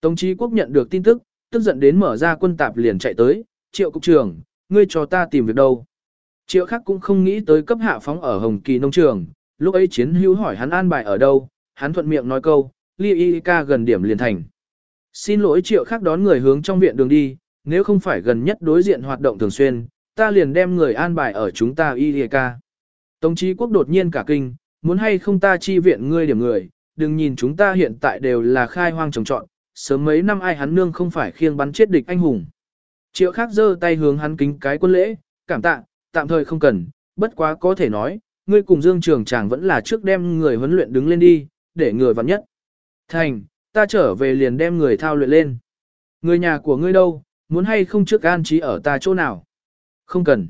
Speaker 1: Tống chí quốc nhận được tin tức, tức giận đến mở ra quân tạp liền chạy tới, triệu cục trưởng, ngươi cho ta tìm việc đâu. Triệu khác cũng không nghĩ tới cấp hạ phóng ở Hồng Kỳ nông trường, lúc ấy chiến hữu hỏi hắn an bài ở đâu, hắn thuận miệng nói câu, ly y ca gần điểm liền thành. Xin lỗi triệu khác đón người hướng trong viện đường đi, nếu không phải gần nhất đối diện hoạt động thường xuyên, ta liền đem người an bài ở chúng ta y ca. Tống chí quốc đột nhiên cả kinh, muốn hay không ta chi viện ngươi điểm người, đừng nhìn chúng ta hiện tại đều là khai hoang trồng trọn, sớm mấy năm ai hắn nương không phải khiêng bắn chết địch anh hùng. Triệu khác giơ tay hướng hắn kính cái quân lễ, cảm tạ, tạm thời không cần, bất quá có thể nói, ngươi cùng Dương Trường chàng vẫn là trước đem người huấn luyện đứng lên đi, để người vặn nhất. Thành, ta trở về liền đem người thao luyện lên. Người nhà của ngươi đâu, muốn hay không trước an trí ở ta chỗ nào? Không cần.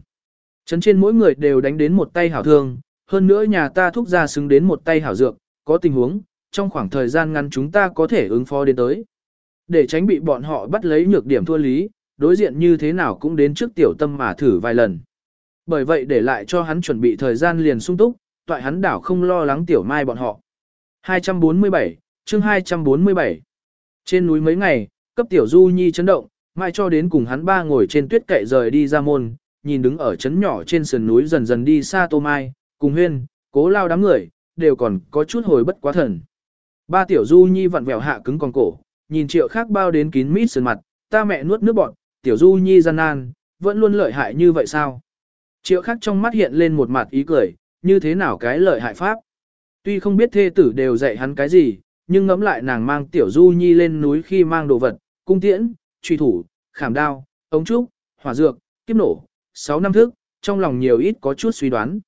Speaker 1: Trấn trên mỗi người đều đánh đến một tay hảo thương, hơn nữa nhà ta thúc ra xứng đến một tay hảo dược, có tình huống, trong khoảng thời gian ngắn chúng ta có thể ứng phó đến tới. Để tránh bị bọn họ bắt lấy nhược điểm thua lý, đối diện như thế nào cũng đến trước tiểu tâm mà thử vài lần. Bởi vậy để lại cho hắn chuẩn bị thời gian liền sung túc, toại hắn đảo không lo lắng tiểu mai bọn họ. 247, chương 247 Trên núi mấy ngày, cấp tiểu du nhi chấn động, mai cho đến cùng hắn ba ngồi trên tuyết kệ rời đi ra môn, nhìn đứng ở chấn nhỏ trên sườn núi dần dần đi xa tô mai, cùng huyên, cố lao đám người, đều còn có chút hồi bất quá thần. Ba tiểu du nhi vặn vẹo hạ cứng con cổ, nhìn triệu khác bao đến kín mít sườn mặt, ta mẹ nuốt nước bọn, tiểu du nhi gian nan, vẫn luôn lợi hại như vậy sao? Triệu khác trong mắt hiện lên một mặt ý cười, như thế nào cái lợi hại pháp? Tuy không biết thê tử đều dạy hắn cái gì, nhưng ngẫm lại nàng mang tiểu du nhi lên núi khi mang đồ vật, cung tiễn, truy thủ, khảm đao, ống trúc, hỏa dược, kiếp nổ, 6 năm thức, trong lòng nhiều ít có chút suy đoán.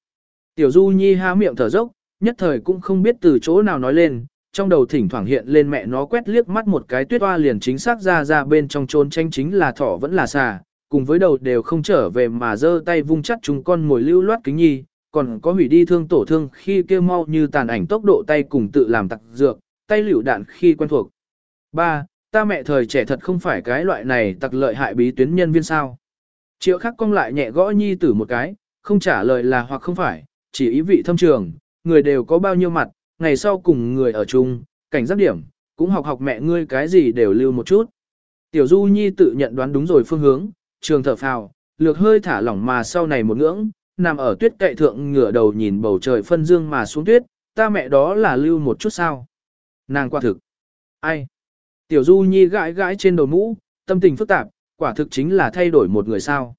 Speaker 1: Tiểu du nhi há miệng thở dốc, nhất thời cũng không biết từ chỗ nào nói lên, trong đầu thỉnh thoảng hiện lên mẹ nó quét liếc mắt một cái tuyết hoa liền chính xác ra ra bên trong trốn tranh chính là thỏ vẫn là xà, cùng với đầu đều không trở về mà giơ tay vung chắt chúng con ngồi lưu loát kính nhi, còn có hủy đi thương tổ thương khi kêu mau như tàn ảnh tốc độ tay cùng tự làm tặc dược, tay liều đạn khi quen thuộc. Ba, Ta mẹ thời trẻ thật không phải cái loại này tặc lợi hại bí tuyến nhân viên sao. Triệu khắc cong lại nhẹ gõ nhi tử một cái, không trả lời là hoặc không phải, chỉ ý vị thâm trường, người đều có bao nhiêu mặt, ngày sau cùng người ở chung, cảnh giác điểm, cũng học học mẹ ngươi cái gì đều lưu một chút. Tiểu Du Nhi tự nhận đoán đúng rồi phương hướng, trường thở phào, lược hơi thả lỏng mà sau này một ngưỡng, nằm ở tuyết cậy thượng ngửa đầu nhìn bầu trời phân dương mà xuống tuyết, ta mẹ đó là lưu một chút sao. Nàng quả thực. Ai? Tiểu Du Nhi gãi gãi trên đầu mũ, tâm tình phức tạp, quả thực chính là thay đổi một người sao.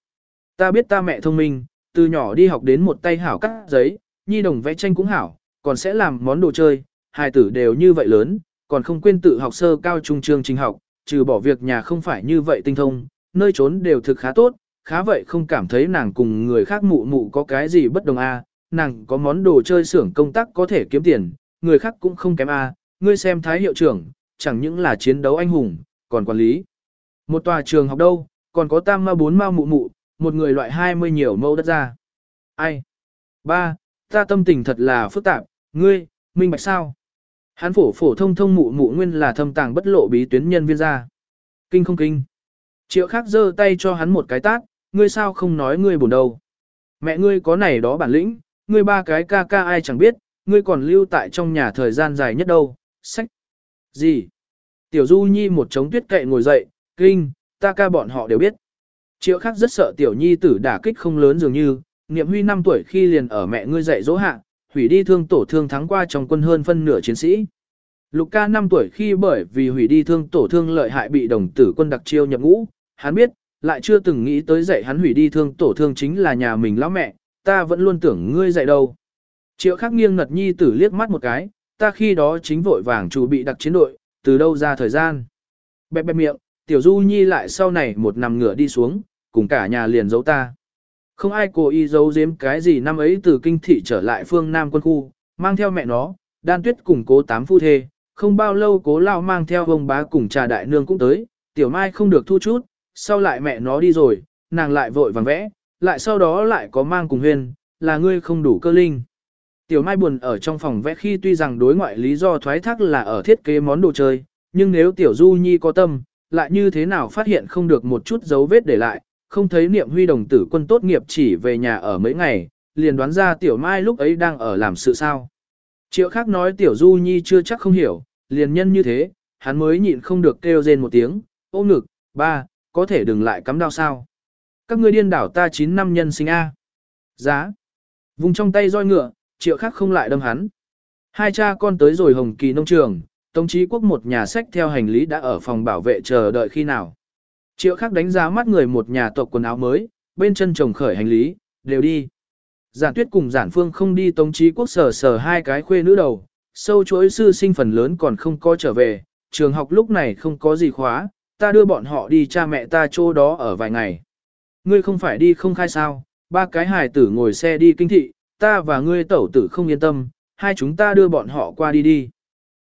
Speaker 1: Ta biết ta mẹ thông minh, từ nhỏ đi học đến một tay hảo cắt giấy, nhi đồng vẽ tranh cũng hảo, còn sẽ làm món đồ chơi, hai tử đều như vậy lớn, còn không quên tự học sơ cao trung trường trình học, trừ bỏ việc nhà không phải như vậy tinh thông, nơi trốn đều thực khá tốt, khá vậy không cảm thấy nàng cùng người khác mụ mụ có cái gì bất đồng a, nàng có món đồ chơi xưởng công tác có thể kiếm tiền, người khác cũng không kém a, ngươi xem thái hiệu trưởng, chẳng những là chiến đấu anh hùng, còn quản lý. Một tòa trường học đâu, còn có tam ma bốn ma mụ mụ, một người loại 20 nhiều mẫu đất ra. Ai? Ba, ta tâm tình thật là phức tạp, ngươi, minh bạch sao? Hán phổ phổ thông thông mụ mụ nguyên là thâm tàng bất lộ bí tuyến nhân viên ra. Kinh không kinh? Triệu khác giơ tay cho hắn một cái tát, ngươi sao không nói ngươi buồn đầu? Mẹ ngươi có này đó bản lĩnh, ngươi ba cái ca ca ai chẳng biết, ngươi còn lưu tại trong nhà thời gian dài nhất đâu, sách. Gì? Tiểu Du Nhi một trống tuyết cậy ngồi dậy, kinh, ta ca bọn họ đều biết. Triệu khác rất sợ Tiểu Nhi tử đả kích không lớn dường như, niệm huy 5 tuổi khi liền ở mẹ ngươi dạy dỗ hạ, hủy đi thương tổ thương thắng qua trong quân hơn phân nửa chiến sĩ. Lục ca 5 tuổi khi bởi vì hủy đi thương tổ thương lợi hại bị đồng tử quân đặc chiêu nhập ngũ, hắn biết, lại chưa từng nghĩ tới dạy hắn hủy đi thương tổ thương chính là nhà mình lão mẹ, ta vẫn luôn tưởng ngươi dạy đâu. Triệu khắc nghiêng ngật nhi tử liếc mắt một cái, ta khi đó chính vội vàng chủ bị đặc chiến đội, từ đâu ra thời gian. Bẹp bẹp miệng, tiểu du nhi lại sau này một nằm ngửa đi xuống, cùng cả nhà liền giấu ta. Không ai cố ý giấu giếm cái gì năm ấy từ kinh thị trở lại phương Nam quân khu, mang theo mẹ nó, đan tuyết cùng cố tám phu thê, không bao lâu cố lao mang theo ông bá cùng trà đại nương cũng tới, tiểu mai không được thu chút, sau lại mẹ nó đi rồi, nàng lại vội vàng vẽ, lại sau đó lại có mang cùng huyền là ngươi không đủ cơ linh. Tiểu mai buồn ở trong phòng vẽ khi tuy rằng đối ngoại lý do thoái thác là ở thiết kế món đồ chơi, nhưng nếu tiểu du nhi có tâm, lại như thế nào phát hiện không được một chút dấu vết để lại, không thấy niệm huy đồng tử quân tốt nghiệp chỉ về nhà ở mấy ngày, liền đoán ra tiểu mai lúc ấy đang ở làm sự sao. Triệu khác nói tiểu du nhi chưa chắc không hiểu, liền nhân như thế, hắn mới nhịn không được kêu rên một tiếng, ôm ngực, ba, có thể đừng lại cắm đau sao. Các ngươi điên đảo ta 9 năm nhân sinh A. Giá. Vùng trong tay roi ngựa, triệu khác không lại đâm hắn. Hai cha con tới rồi hồng kỳ nông trường, Tống chí quốc một nhà sách theo hành lý đã ở phòng bảo vệ chờ đợi khi nào. Triệu khác đánh giá mắt người một nhà tộc quần áo mới, bên chân chồng khởi hành lý, đều đi. Giản tuyết cùng giản phương không đi tống trí quốc sở sở hai cái khuê nữ đầu, sâu chuỗi sư sinh phần lớn còn không có trở về, trường học lúc này không có gì khóa, ta đưa bọn họ đi cha mẹ ta chỗ đó ở vài ngày. Ngươi không phải đi không khai sao, ba cái hài tử ngồi xe đi kinh thị, ta và ngươi tẩu tử không yên tâm, hai chúng ta đưa bọn họ qua đi đi.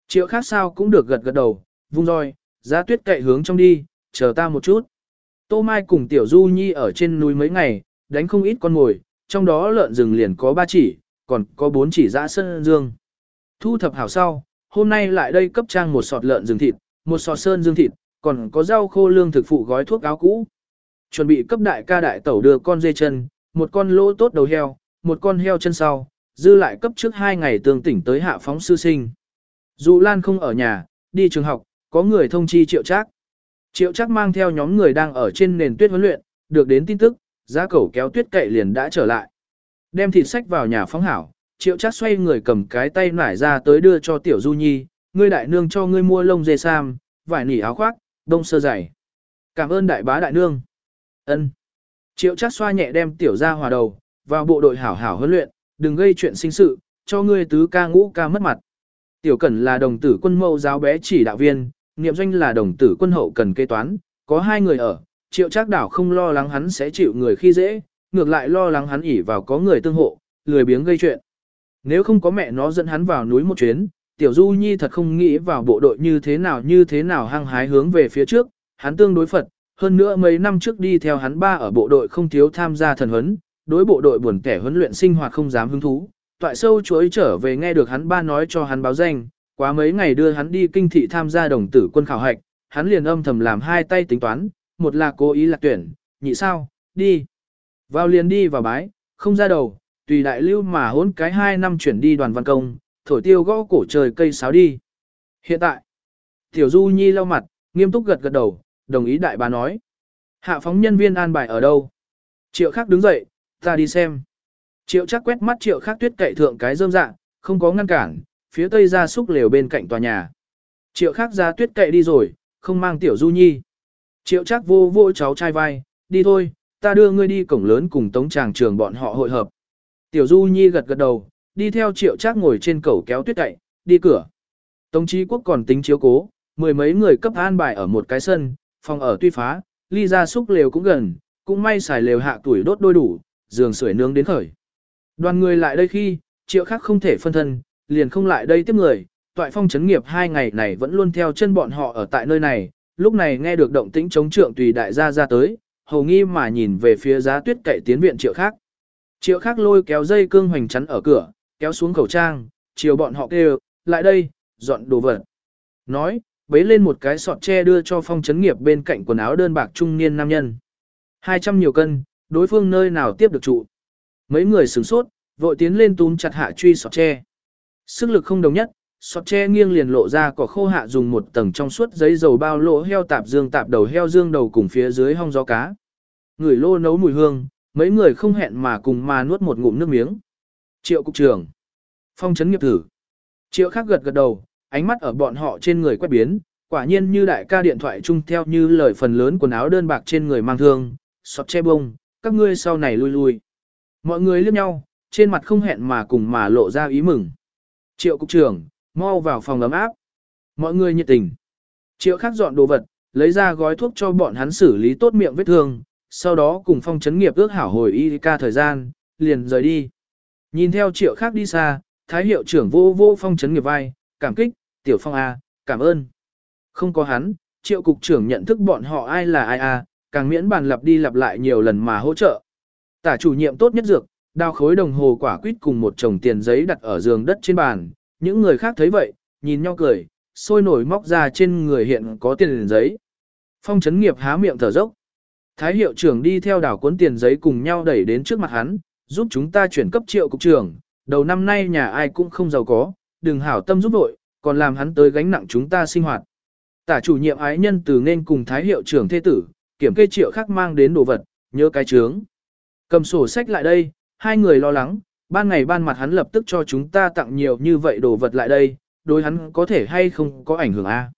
Speaker 1: Triệu khác sao cũng được gật gật đầu, vung roi, giá tuyết cậy hướng trong đi, chờ ta một chút. Tô Mai cùng Tiểu Du Nhi ở trên núi mấy ngày, đánh không ít con mồi, trong đó lợn rừng liền có ba chỉ, còn có bốn chỉ dã sơn dương. Thu thập hảo sau, hôm nay lại đây cấp trang một sọt lợn rừng thịt, một sọt sơn dương thịt, còn có rau khô lương thực phụ gói thuốc áo cũ. Chuẩn bị cấp đại ca đại tẩu đưa con dê chân, một con lỗ tốt đầu heo, một con heo chân sau, dư lại cấp trước hai ngày tương tỉnh tới hạ phóng sư sinh. Dù Lan không ở nhà, đi trường học, có người thông chi triệu trác. Triệu trác mang theo nhóm người đang ở trên nền tuyết huấn luyện, được đến tin tức, giá cẩu kéo tuyết cậy liền đã trở lại. Đem thịt sách vào nhà phóng hảo, triệu chắc xoay người cầm cái tay nải ra tới đưa cho tiểu du nhi, ngươi đại nương cho ngươi mua lông dê sam, vải nỉ áo khoác, đông sơ dày. Cảm ơn đại bá đại nương. ân Triệu chắc xoa nhẹ đem tiểu ra hòa đầu, vào bộ đội hảo hảo huấn luyện, đừng gây chuyện sinh sự, cho ngươi tứ ca ngũ ca mất mặt. Tiểu Cẩn là đồng tử quân mẫu giáo bé chỉ đạo viên, Niệm Doanh là đồng tử quân hậu cần kế toán, có hai người ở, triệu trác đảo không lo lắng hắn sẽ chịu người khi dễ, ngược lại lo lắng hắn ỉ vào có người tương hộ, lười biếng gây chuyện. Nếu không có mẹ nó dẫn hắn vào núi một chuyến, tiểu du nhi thật không nghĩ vào bộ đội như thế nào như thế nào hăng hái hướng về phía trước, hắn tương đối Phật, hơn nữa mấy năm trước đi theo hắn ba ở bộ đội không thiếu tham gia thần huấn, đối bộ đội buồn kẻ huấn luyện sinh hoạt không dám hứng thú. Toại sâu chuối trở về nghe được hắn ba nói cho hắn báo danh, quá mấy ngày đưa hắn đi kinh thị tham gia đồng tử quân khảo hạch, hắn liền âm thầm làm hai tay tính toán, một là cố ý lạc tuyển, nhị sao, đi. Vào liền đi vào bái, không ra đầu, tùy đại lưu mà hốn cái hai năm chuyển đi đoàn văn công, thổi tiêu gõ cổ trời cây sáo đi. Hiện tại, Tiểu Du Nhi lau mặt, nghiêm túc gật gật đầu, đồng ý đại bà nói. Hạ phóng nhân viên an bài ở đâu? Triệu khắc đứng dậy, ta đi xem. Triệu chắc quét mắt triệu khắc tuyết cậy thượng cái rơm dạng, không có ngăn cản, phía tây ra xúc lều bên cạnh tòa nhà. Triệu khắc ra tuyết cậy đi rồi, không mang tiểu du nhi. Triệu chắc vô vô cháu trai vai, đi thôi, ta đưa ngươi đi cổng lớn cùng tống tràng trường bọn họ hội hợp. Tiểu Du Nhi gật gật đầu, đi theo triệu chắc ngồi trên cầu kéo tuyết cậy, đi cửa. Tống trí Quốc còn tính chiếu cố, mười mấy người cấp an bài ở một cái sân, phòng ở tuy phá, ly ra xúc lều cũng gần, cũng may xài lều hạ tuổi đốt đôi đủ, giường sưởi nướng đến khởi. Đoàn người lại đây khi, triệu khác không thể phân thân, liền không lại đây tiếp người, toại phong chấn nghiệp hai ngày này vẫn luôn theo chân bọn họ ở tại nơi này, lúc này nghe được động tĩnh chống trượng tùy đại gia ra tới, hầu nghi mà nhìn về phía giá tuyết cậy tiến viện triệu khác. Triệu khác lôi kéo dây cương hoành chắn ở cửa, kéo xuống khẩu trang, chiều bọn họ kêu, lại đây, dọn đồ vật. Nói, bế lên một cái sọt tre đưa cho phong chấn nghiệp bên cạnh quần áo đơn bạc trung niên nam nhân. 200 nhiều cân, đối phương nơi nào tiếp được trụ. Mấy người sửng sốt, vội tiến lên túm chặt hạ truy sọt tre. Sức lực không đồng nhất, sọt tre nghiêng liền lộ ra cỏ khô hạ dùng một tầng trong suốt giấy dầu bao lỗ heo tạp dương tạp đầu heo dương đầu cùng phía dưới hong gió cá. Người lô nấu mùi hương, mấy người không hẹn mà cùng mà nuốt một ngụm nước miếng. Triệu cục trưởng. Phong chấn nghiệp thử. Triệu khác gật gật đầu, ánh mắt ở bọn họ trên người quét biến, quả nhiên như đại ca điện thoại chung theo như lời phần lớn quần áo đơn bạc trên người mang thương, sọt che bông, các ngươi sau này lui lui. Mọi người liếc nhau, trên mặt không hẹn mà cùng mà lộ ra ý mừng. Triệu cục trưởng, mau vào phòng ấm áp. Mọi người nhiệt tình. Triệu khắc dọn đồ vật, lấy ra gói thuốc cho bọn hắn xử lý tốt miệng vết thương, sau đó cùng phong chấn nghiệp ước hảo hồi y ca thời gian, liền rời đi. Nhìn theo triệu khác đi xa, thái hiệu trưởng vô vô phong chấn nghiệp vai, cảm kích, tiểu phong A, cảm ơn. Không có hắn, triệu cục trưởng nhận thức bọn họ ai là ai A, càng miễn bàn lặp đi lặp lại nhiều lần mà hỗ trợ. Tả chủ nhiệm tốt nhất dược, đao khối đồng hồ quả quýt cùng một chồng tiền giấy đặt ở giường đất trên bàn, những người khác thấy vậy, nhìn nhau cười, sôi nổi móc ra trên người hiện có tiền giấy. Phong chấn nghiệp há miệng thở dốc. Thái hiệu trưởng đi theo đảo cuốn tiền giấy cùng nhau đẩy đến trước mặt hắn, giúp chúng ta chuyển cấp triệu cục trưởng, đầu năm nay nhà ai cũng không giàu có, đừng hảo tâm giúp vội, còn làm hắn tới gánh nặng chúng ta sinh hoạt. Tả chủ nhiệm ái nhân từ nên cùng thái hiệu trưởng thế tử, kiểm kê triệu khác mang đến đồ vật, nhớ cái trướng. Cầm sổ sách lại đây, hai người lo lắng, ban ngày ban mặt hắn lập tức cho chúng ta tặng nhiều như vậy đồ vật lại đây, đối hắn có thể hay không có ảnh hưởng a?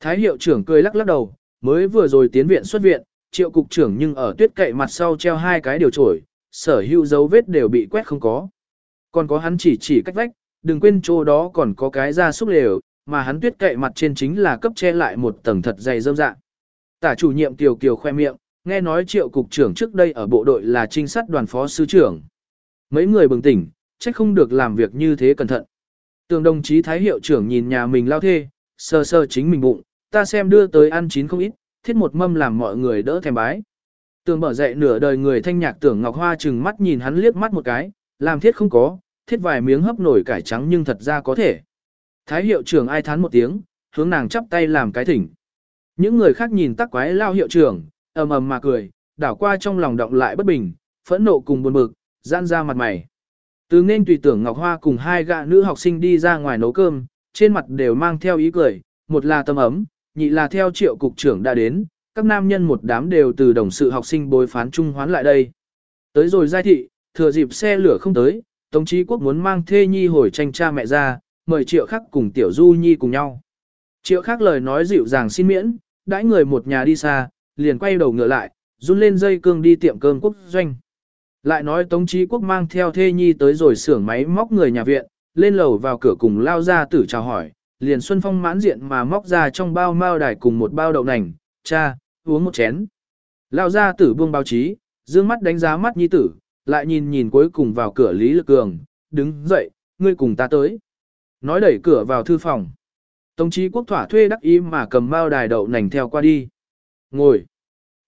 Speaker 1: Thái hiệu trưởng cười lắc lắc đầu, mới vừa rồi tiến viện xuất viện, triệu cục trưởng nhưng ở tuyết cậy mặt sau treo hai cái điều trổi, sở hữu dấu vết đều bị quét không có. Còn có hắn chỉ chỉ cách vách, đừng quên chỗ đó còn có cái da xúc lều, mà hắn tuyết cậy mặt trên chính là cấp che lại một tầng thật dày dâm dạng. Tả chủ nhiệm Kiều Kiều khoe miệng, nghe nói triệu cục trưởng trước đây ở bộ đội là trinh sát đoàn phó sư trưởng. Mấy người bừng tỉnh, trách không được làm việc như thế cẩn thận. Tường đồng chí Thái hiệu trưởng nhìn nhà mình lao thê, sơ sơ chính mình bụng, ta xem đưa tới ăn chín không ít, thiết một mâm làm mọi người đỡ thèm bái. Tường mở dậy nửa đời người thanh nhạc tưởng Ngọc Hoa chừng mắt nhìn hắn liếc mắt một cái, làm thiết không có, thiết vài miếng hấp nổi cải trắng nhưng thật ra có thể. Thái hiệu trưởng ai thán một tiếng, hướng nàng chắp tay làm cái thỉnh. Những người khác nhìn tắc quái lao hiệu trưởng, ầm ầm mà cười, đảo qua trong lòng động lại bất bình, phẫn nộ cùng buồn bực, giãn ra mặt mày. Từ nên tùy tưởng Ngọc Hoa cùng hai gạ nữ học sinh đi ra ngoài nấu cơm, trên mặt đều mang theo ý cười, một là tâm ấm, nhị là theo triệu cục trưởng đã đến, các nam nhân một đám đều từ đồng sự học sinh bối phán trung hoán lại đây. Tới rồi giai thị, thừa dịp xe lửa không tới, Tống Chí Quốc muốn mang thê nhi hồi tranh cha mẹ ra, mời triệu khắc cùng tiểu du nhi cùng nhau. Triệu khắc lời nói dịu dàng xin miễn, đãi người một nhà đi xa, liền quay đầu ngựa lại, run lên dây cương đi tiệm cơm quốc doanh. Lại nói Tống Chí Quốc mang theo thê nhi tới rồi xưởng máy móc người nhà viện, lên lầu vào cửa cùng lao ra tử chào hỏi, liền Xuân Phong mãn diện mà móc ra trong bao mao đài cùng một bao đậu nành, cha, uống một chén. Lao ra tử buông báo chí, dương mắt đánh giá mắt nhi tử, lại nhìn nhìn cuối cùng vào cửa Lý Lực Cường, đứng dậy, ngươi cùng ta tới. Nói đẩy cửa vào thư phòng. Tống chí quốc thỏa thuê đắc ý mà cầm bao đài đậu nành theo qua đi. Ngồi.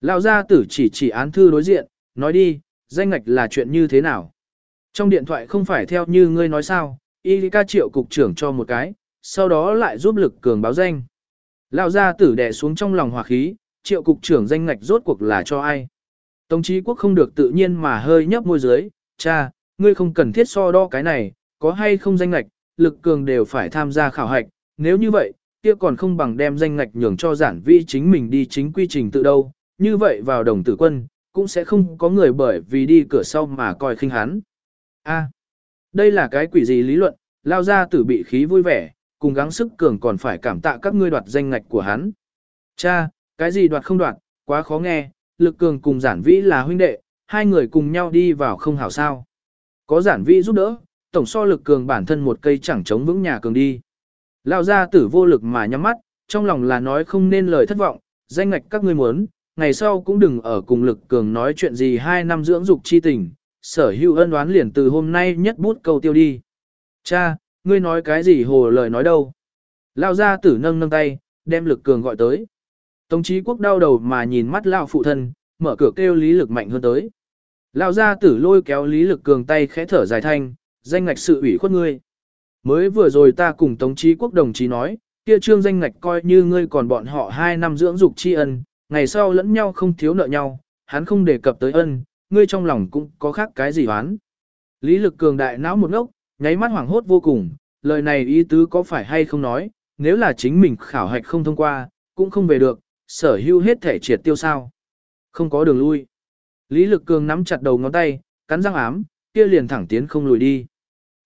Speaker 1: Lao gia tử chỉ chỉ án thư đối diện, nói đi, danh ngạch là chuyện như thế nào. Trong điện thoại không phải theo như ngươi nói sao, y ca triệu cục trưởng cho một cái, sau đó lại giúp lực cường báo danh. Lao gia tử đè xuống trong lòng hòa khí, triệu cục trưởng danh ngạch rốt cuộc là cho ai. Tống chí quốc không được tự nhiên mà hơi nhấp môi dưới, cha, ngươi không cần thiết so đo cái này, có hay không danh ngạch, lực cường đều phải tham gia khảo hạch, nếu như vậy, kia còn không bằng đem danh ngạch nhường cho giản vi chính mình đi chính quy trình tự đâu, như vậy vào đồng tử quân, cũng sẽ không có người bởi vì đi cửa sau mà coi khinh hắn. A, đây là cái quỷ gì lý luận, lao ra tử bị khí vui vẻ, cùng gắng sức cường còn phải cảm tạ các ngươi đoạt danh ngạch của hắn. Cha, cái gì đoạt không đoạt, quá khó nghe, lực cường cùng giản vĩ là huynh đệ, hai người cùng nhau đi vào không hảo sao. Có giản vĩ giúp đỡ, tổng so lực cường bản thân một cây chẳng chống vững nhà cường đi. Lao gia tử vô lực mà nhắm mắt, trong lòng là nói không nên lời thất vọng, danh ngạch các ngươi muốn, ngày sau cũng đừng ở cùng lực cường nói chuyện gì hai năm dưỡng dục chi tình, sở hữu ân đoán liền từ hôm nay nhất bút câu tiêu đi. Cha, ngươi nói cái gì hồ lời nói đâu? Lao gia tử nâng nâng tay, đem lực cường gọi tới. Tống chí quốc đau đầu mà nhìn mắt Lao phụ thân, mở cửa kêu lý lực mạnh hơn tới. Lao gia tử lôi kéo lý lực cường tay khẽ thở dài thanh, danh ngạch sự ủy khuất ngươi. Mới vừa rồi ta cùng Tống chí quốc đồng chí nói, kia trương danh ngạch coi như ngươi còn bọn họ hai năm dưỡng dục tri ân, ngày sau lẫn nhau không thiếu nợ nhau, hắn không đề cập tới ân, ngươi trong lòng cũng có khác cái gì hoán. Lý lực cường đại não một ngốc, nháy mắt hoảng hốt vô cùng, lời này ý tứ có phải hay không nói, nếu là chính mình khảo hạch không thông qua, cũng không về được, sở hữu hết thể triệt tiêu sao. Không có đường lui. Lý lực cường nắm chặt đầu ngón tay, cắn răng ám, kia liền thẳng tiến không lùi đi.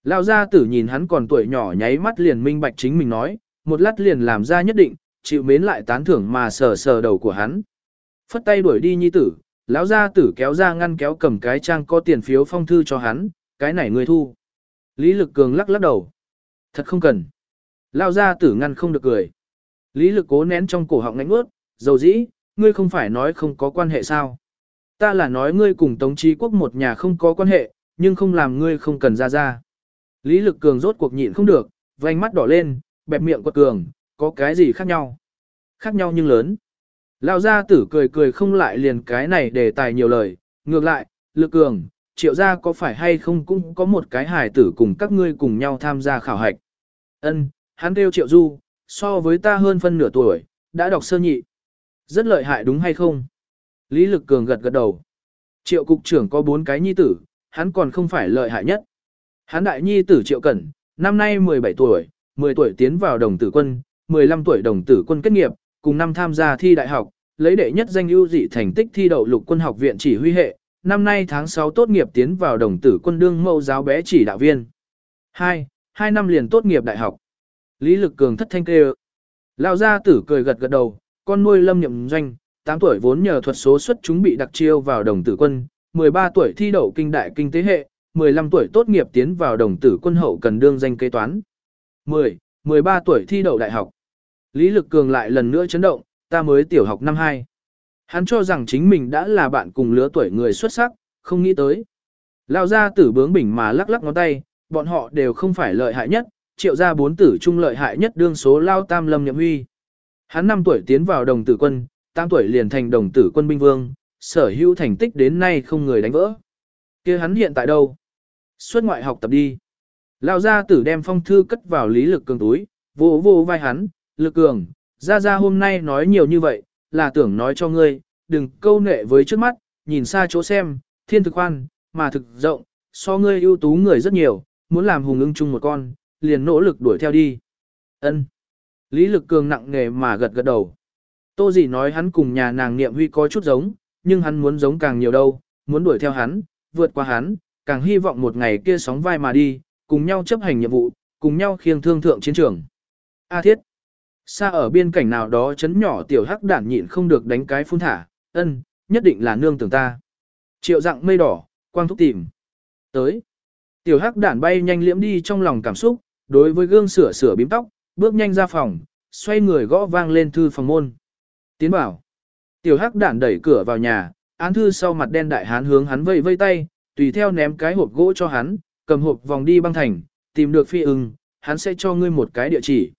Speaker 1: Lao gia tử nhìn hắn còn tuổi nhỏ nháy mắt liền minh bạch chính mình nói, một lát liền làm ra nhất định, chịu mến lại tán thưởng mà sờ sờ đầu của hắn. Phất tay đuổi đi nhi tử, lão gia tử kéo ra ngăn kéo cầm cái trang có tiền phiếu phong thư cho hắn, cái này người thu. Lý lực cường lắc lắc đầu. Thật không cần. Lao gia tử ngăn không được cười. Lý lực cố nén trong cổ họng ngánh ướt, dầu dĩ, ngươi không phải nói không có quan hệ sao. Ta là nói ngươi cùng Tống Chí Quốc một nhà không có quan hệ, nhưng không làm ngươi không cần ra ra. Lý lực cường rốt cuộc nhịn không được, vành mắt đỏ lên, bẹp miệng quật cường, có cái gì khác nhau? Khác nhau nhưng lớn. Lão gia tử cười cười không lại liền cái này để tài nhiều lời, ngược lại, lực cường, triệu gia có phải hay không cũng có một cái hài tử cùng các ngươi cùng nhau tham gia khảo hạch. Ân, hắn kêu triệu du, so với ta hơn phân nửa tuổi, đã đọc sơ nhị. Rất lợi hại đúng hay không? Lý lực cường gật gật đầu. Triệu cục trưởng có bốn cái nhi tử, hắn còn không phải lợi hại nhất. Hán đại nhi tử triệu cẩn, năm nay 17 tuổi, 10 tuổi tiến vào đồng tử quân, 15 tuổi đồng tử quân kết nghiệp, cùng năm tham gia thi đại học, lấy đệ nhất danh ưu dị thành tích thi đậu lục quân học viện chỉ huy hệ, năm nay tháng 6 tốt nghiệp tiến vào đồng tử quân đương mẫu giáo bé chỉ đạo viên. 2. Hai năm liền tốt nghiệp đại học. Lý Lực Cường thất thanh kêu. Lão gia tử cười gật gật đầu, con nuôi lâm nhậm doanh, 8 tuổi vốn nhờ thuật số xuất chúng bị đặc chiêu vào đồng tử quân, 13 tuổi thi đậu kinh đại kinh tế hệ, 15 tuổi tốt nghiệp tiến vào đồng tử quân hậu cần đương danh kế toán. 10, 13 tuổi thi đậu đại học. Lý Lực Cường lại lần nữa chấn động, ta mới tiểu học năm 2. Hắn cho rằng chính mình đã là bạn cùng lứa tuổi người xuất sắc, không nghĩ tới. Lao ra tử bướng bỉnh mà lắc lắc ngón tay, bọn họ đều không phải lợi hại nhất, triệu ra bốn tử trung lợi hại nhất đương số Lao Tam Lâm Nhậm Huy. Hắn 5 tuổi tiến vào đồng tử quân, 8 tuổi liền thành đồng tử quân binh vương, sở hữu thành tích đến nay không người đánh vỡ. kia hắn hiện tại đâu? Xuất ngoại học tập đi. Lão gia tử đem phong thư cất vào lý lực cường túi, vỗ vỗ vai hắn, lực cường, ra ra hôm nay nói nhiều như vậy, là tưởng nói cho ngươi, đừng câu nệ với trước mắt, nhìn xa chỗ xem, thiên thực khoan, mà thực rộng, so ngươi ưu tú người rất nhiều, muốn làm hùng ưng chung một con, liền nỗ lực đuổi theo đi. Ân. Lý lực cường nặng nghề mà gật gật đầu. Tô gì nói hắn cùng nhà nàng niệm huy có chút giống, nhưng hắn muốn giống càng nhiều đâu, muốn đuổi theo hắn, vượt qua hắn, càng hy vọng một ngày kia sóng vai mà đi, cùng nhau chấp hành nhiệm vụ, cùng nhau khiêng thương thượng chiến trường. A thiết. Xa ở biên cảnh nào đó chấn nhỏ tiểu hắc đản nhịn không được đánh cái phun thả, ân, nhất định là nương tưởng ta. Triệu dạng mây đỏ, quang thúc tìm. Tới. Tiểu hắc đản bay nhanh liễm đi trong lòng cảm xúc, đối với gương sửa sửa bím tóc, bước nhanh ra phòng, xoay người gõ vang lên thư phòng môn. Tiến bảo. Tiểu hắc đản đẩy cửa vào nhà, án thư sau mặt đen đại hán hướng hắn vây vây tay, tùy theo ném cái hộp gỗ cho hắn, cầm hộp vòng đi băng thành, tìm được phi ưng, hắn sẽ cho ngươi một cái địa chỉ.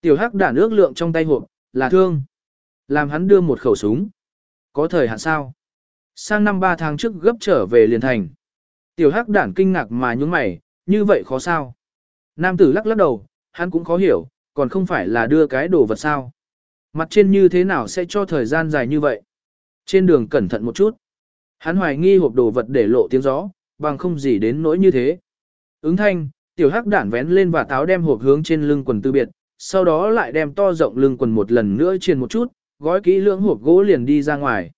Speaker 1: Tiểu hắc đản ước lượng trong tay hộp, là thương. Làm hắn đưa một khẩu súng. Có thời hạn sao? Sang năm 3 tháng trước gấp trở về liền thành. Tiểu hắc đản kinh ngạc mà nhúng mày, như vậy khó sao? Nam tử lắc lắc đầu, hắn cũng khó hiểu, còn không phải là đưa cái đồ vật sao? Mặt trên như thế nào sẽ cho thời gian dài như vậy? Trên đường cẩn thận một chút. Hắn hoài nghi hộp đồ vật để lộ tiếng gió, bằng không gì đến nỗi như thế. Ứng thanh, tiểu hắc đản vén lên và táo đem hộp hướng trên lưng quần tư biệt, sau đó lại đem to rộng lưng quần một lần nữa truyền một chút, gói kỹ lưỡng hộp gỗ liền đi ra ngoài.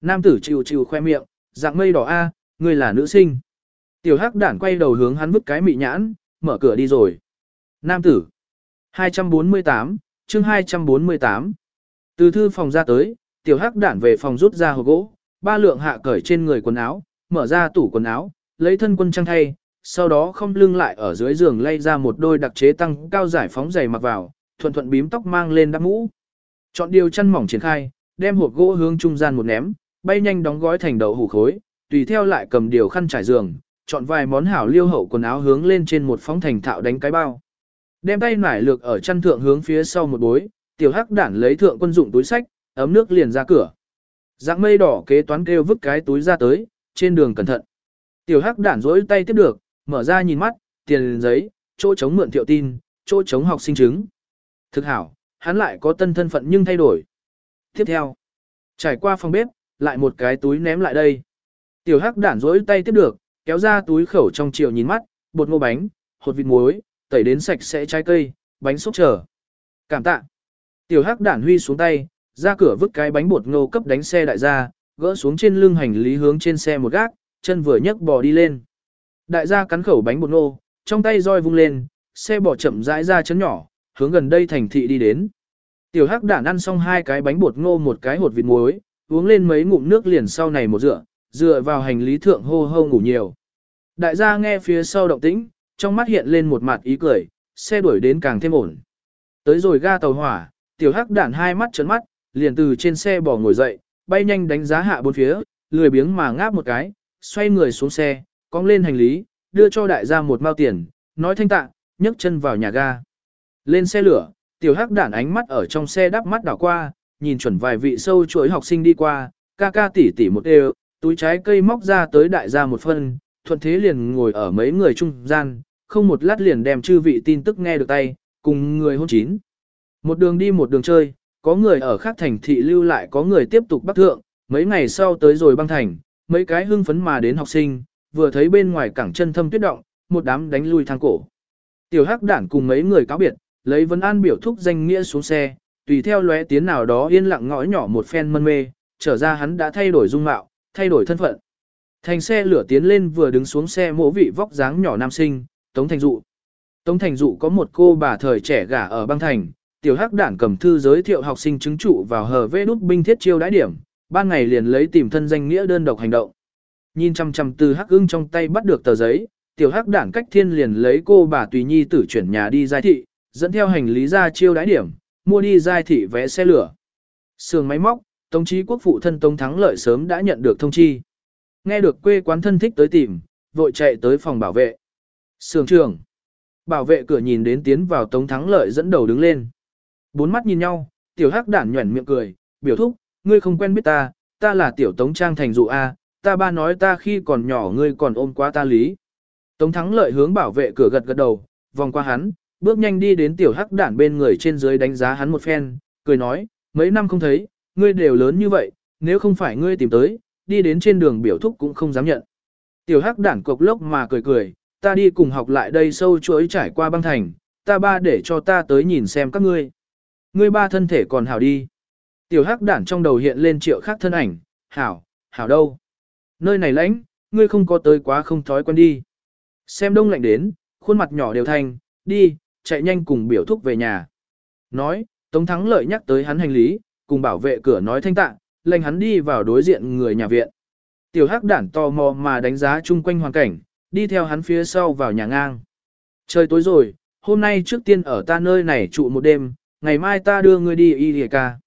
Speaker 1: Nam tử chịu chịu khoe miệng, dạng mây đỏ a, à, ngươi là nữ sinh. Tiểu hắc đản quay đầu hướng hắn vứt cái mị nhãn, mở cửa đi rồi. Nam tử. 248, chương 248. Từ thư phòng ra tới, tiểu hắc đản về phòng rút ra hộp gỗ, ba lượng hạ cởi trên người quần áo, mở ra tủ quần áo, lấy thân quân trang thay, sau đó không lưng lại ở dưới giường lay ra một đôi đặc chế tăng cao giải phóng giày mặc vào, thuận thuận bím tóc mang lên đắp mũ. Chọn điều chăn mỏng triển khai, đem hộp gỗ hướng trung gian một ném, bay nhanh đóng gói thành đậu hủ khối, tùy theo lại cầm điều khăn trải giường, chọn vài món hảo liêu hậu quần áo hướng lên trên một phóng thành thạo đánh cái bao. Đem tay nải lược ở chăn thượng hướng phía sau một bối, tiểu hắc đản lấy thượng quân dụng túi sách, ấm nước liền ra cửa. Dạng mây đỏ kế toán kêu vứt cái túi ra tới, trên đường cẩn thận. Tiểu hắc đản rỗi tay tiếp được, mở ra nhìn mắt, tiền giấy, chỗ chống mượn thiệu tin, chỗ chống học sinh chứng. Thực hảo, hắn lại có tân thân phận nhưng thay đổi. Tiếp theo, trải qua phòng bếp, lại một cái túi ném lại đây. Tiểu hắc đản rỗi tay tiếp được, kéo ra túi khẩu trong chiều nhìn mắt, bột ngô bánh, hột vịt muối, tẩy đến sạch sẽ trái cây, bánh xúc trở Cảm tạ. Tiểu hắc đản huy xuống tay, ra cửa vứt cái bánh bột ngô cấp đánh xe đại gia, gỡ xuống trên lưng hành lý hướng trên xe một gác, chân vừa nhấc bò đi lên. Đại gia cắn khẩu bánh bột ngô, trong tay roi vung lên, xe bò chậm rãi ra chấn nhỏ, hướng gần đây thành thị đi đến. Tiểu hắc đản ăn xong hai cái bánh bột ngô một cái hột vịt muối, uống lên mấy ngụm nước liền sau này một dựa, dựa vào hành lý thượng hô hô ngủ nhiều. Đại gia nghe phía sau động tĩnh, trong mắt hiện lên một mặt ý cười, xe đuổi đến càng thêm ổn. Tới rồi ga tàu hỏa, tiểu hắc đản hai mắt trấn mắt, liền từ trên xe bỏ ngồi dậy, bay nhanh đánh giá hạ bốn phía, lười biếng mà ngáp một cái, xoay người xuống xe, cong lên hành lý, đưa cho đại gia một mao tiền, nói thanh tạ, nhấc chân vào nhà ga. Lên xe lửa, tiểu hắc đản ánh mắt ở trong xe đắp mắt đảo qua, nhìn chuẩn vài vị sâu chuỗi học sinh đi qua, ca ca tỉ tỉ một đều, túi trái cây móc ra tới đại gia một phân, thuận thế liền ngồi ở mấy người trung gian, không một lát liền đem chư vị tin tức nghe được tay, cùng người hôn chín. Một đường đi một đường chơi, có người ở khác thành thị lưu lại có người tiếp tục bắc thượng, mấy ngày sau tới rồi băng thành, mấy cái hưng phấn mà đến học sinh, vừa thấy bên ngoài cảng chân thâm tuyết động, một đám đánh lui thang cổ. Tiểu hắc đản cùng mấy người cáo biệt, lấy vấn an biểu thúc danh nghĩa xuống xe, tùy theo lóe tiến nào đó yên lặng ngõ nhỏ một phen mân mê, trở ra hắn đã thay đổi dung mạo, thay đổi thân phận. Thành xe lửa tiến lên vừa đứng xuống xe mỗ vị vóc dáng nhỏ nam sinh, Tống Thành Dụ. Tống Thành Dụ có một cô bà thời trẻ gả ở băng thành, tiểu hắc đản cầm thư giới thiệu học sinh chứng trụ vào hờ vê đúc binh thiết chiêu đãi điểm, ban ngày liền lấy tìm thân danh nghĩa đơn độc hành động. Nhìn chằm chằm từ hắc ưng trong tay bắt được tờ giấy, tiểu hắc đản cách thiên liền lấy cô bà tùy nhi tử chuyển nhà đi giai thị, dẫn theo hành lý ra chiêu đãi điểm, mua đi giai thị vé xe lửa. Sườn máy móc, Tống chí quốc phụ thân Tống Thắng Lợi sớm đã nhận được thông chi. Nghe được quê quán thân thích tới tìm, vội chạy tới phòng bảo vệ. Sưởng trường. Bảo vệ cửa nhìn đến tiến vào Tống Thắng Lợi dẫn đầu đứng lên. Bốn mắt nhìn nhau, tiểu hắc đản nhuẩn miệng cười, biểu thúc, ngươi không quen biết ta, ta là tiểu Tống Trang thành dụ A, ta ba nói ta khi còn nhỏ ngươi còn ôm quá ta lý. Tống Thắng Lợi hướng bảo vệ cửa gật gật đầu, vòng qua hắn, bước nhanh đi đến tiểu hắc đản bên người trên dưới đánh giá hắn một phen, cười nói, mấy năm không thấy, ngươi đều lớn như vậy, nếu không phải ngươi tìm tới, đi đến trên đường biểu thúc cũng không dám nhận. Tiểu hắc đản cục lốc mà cười cười, ta đi cùng học lại đây sâu chuỗi trải qua băng thành, ta ba để cho ta tới nhìn xem các ngươi. Ngươi ba thân thể còn hảo đi. Tiểu hắc đản trong đầu hiện lên triệu khác thân ảnh, hảo, hảo đâu. Nơi này lãnh, ngươi không có tới quá không thói quen đi. Xem đông lạnh đến, khuôn mặt nhỏ đều thành. đi, chạy nhanh cùng biểu thúc về nhà. Nói, Tống Thắng lợi nhắc tới hắn hành lý, cùng bảo vệ cửa nói thanh tạng, lệnh hắn đi vào đối diện người nhà viện. Tiểu hắc đản tò mò mà đánh giá chung quanh hoàn cảnh, đi theo hắn phía sau vào nhà ngang. Trời tối rồi, hôm nay trước tiên ở ta nơi này trụ một đêm, ngày mai ta đưa ngươi đi y lìa ca.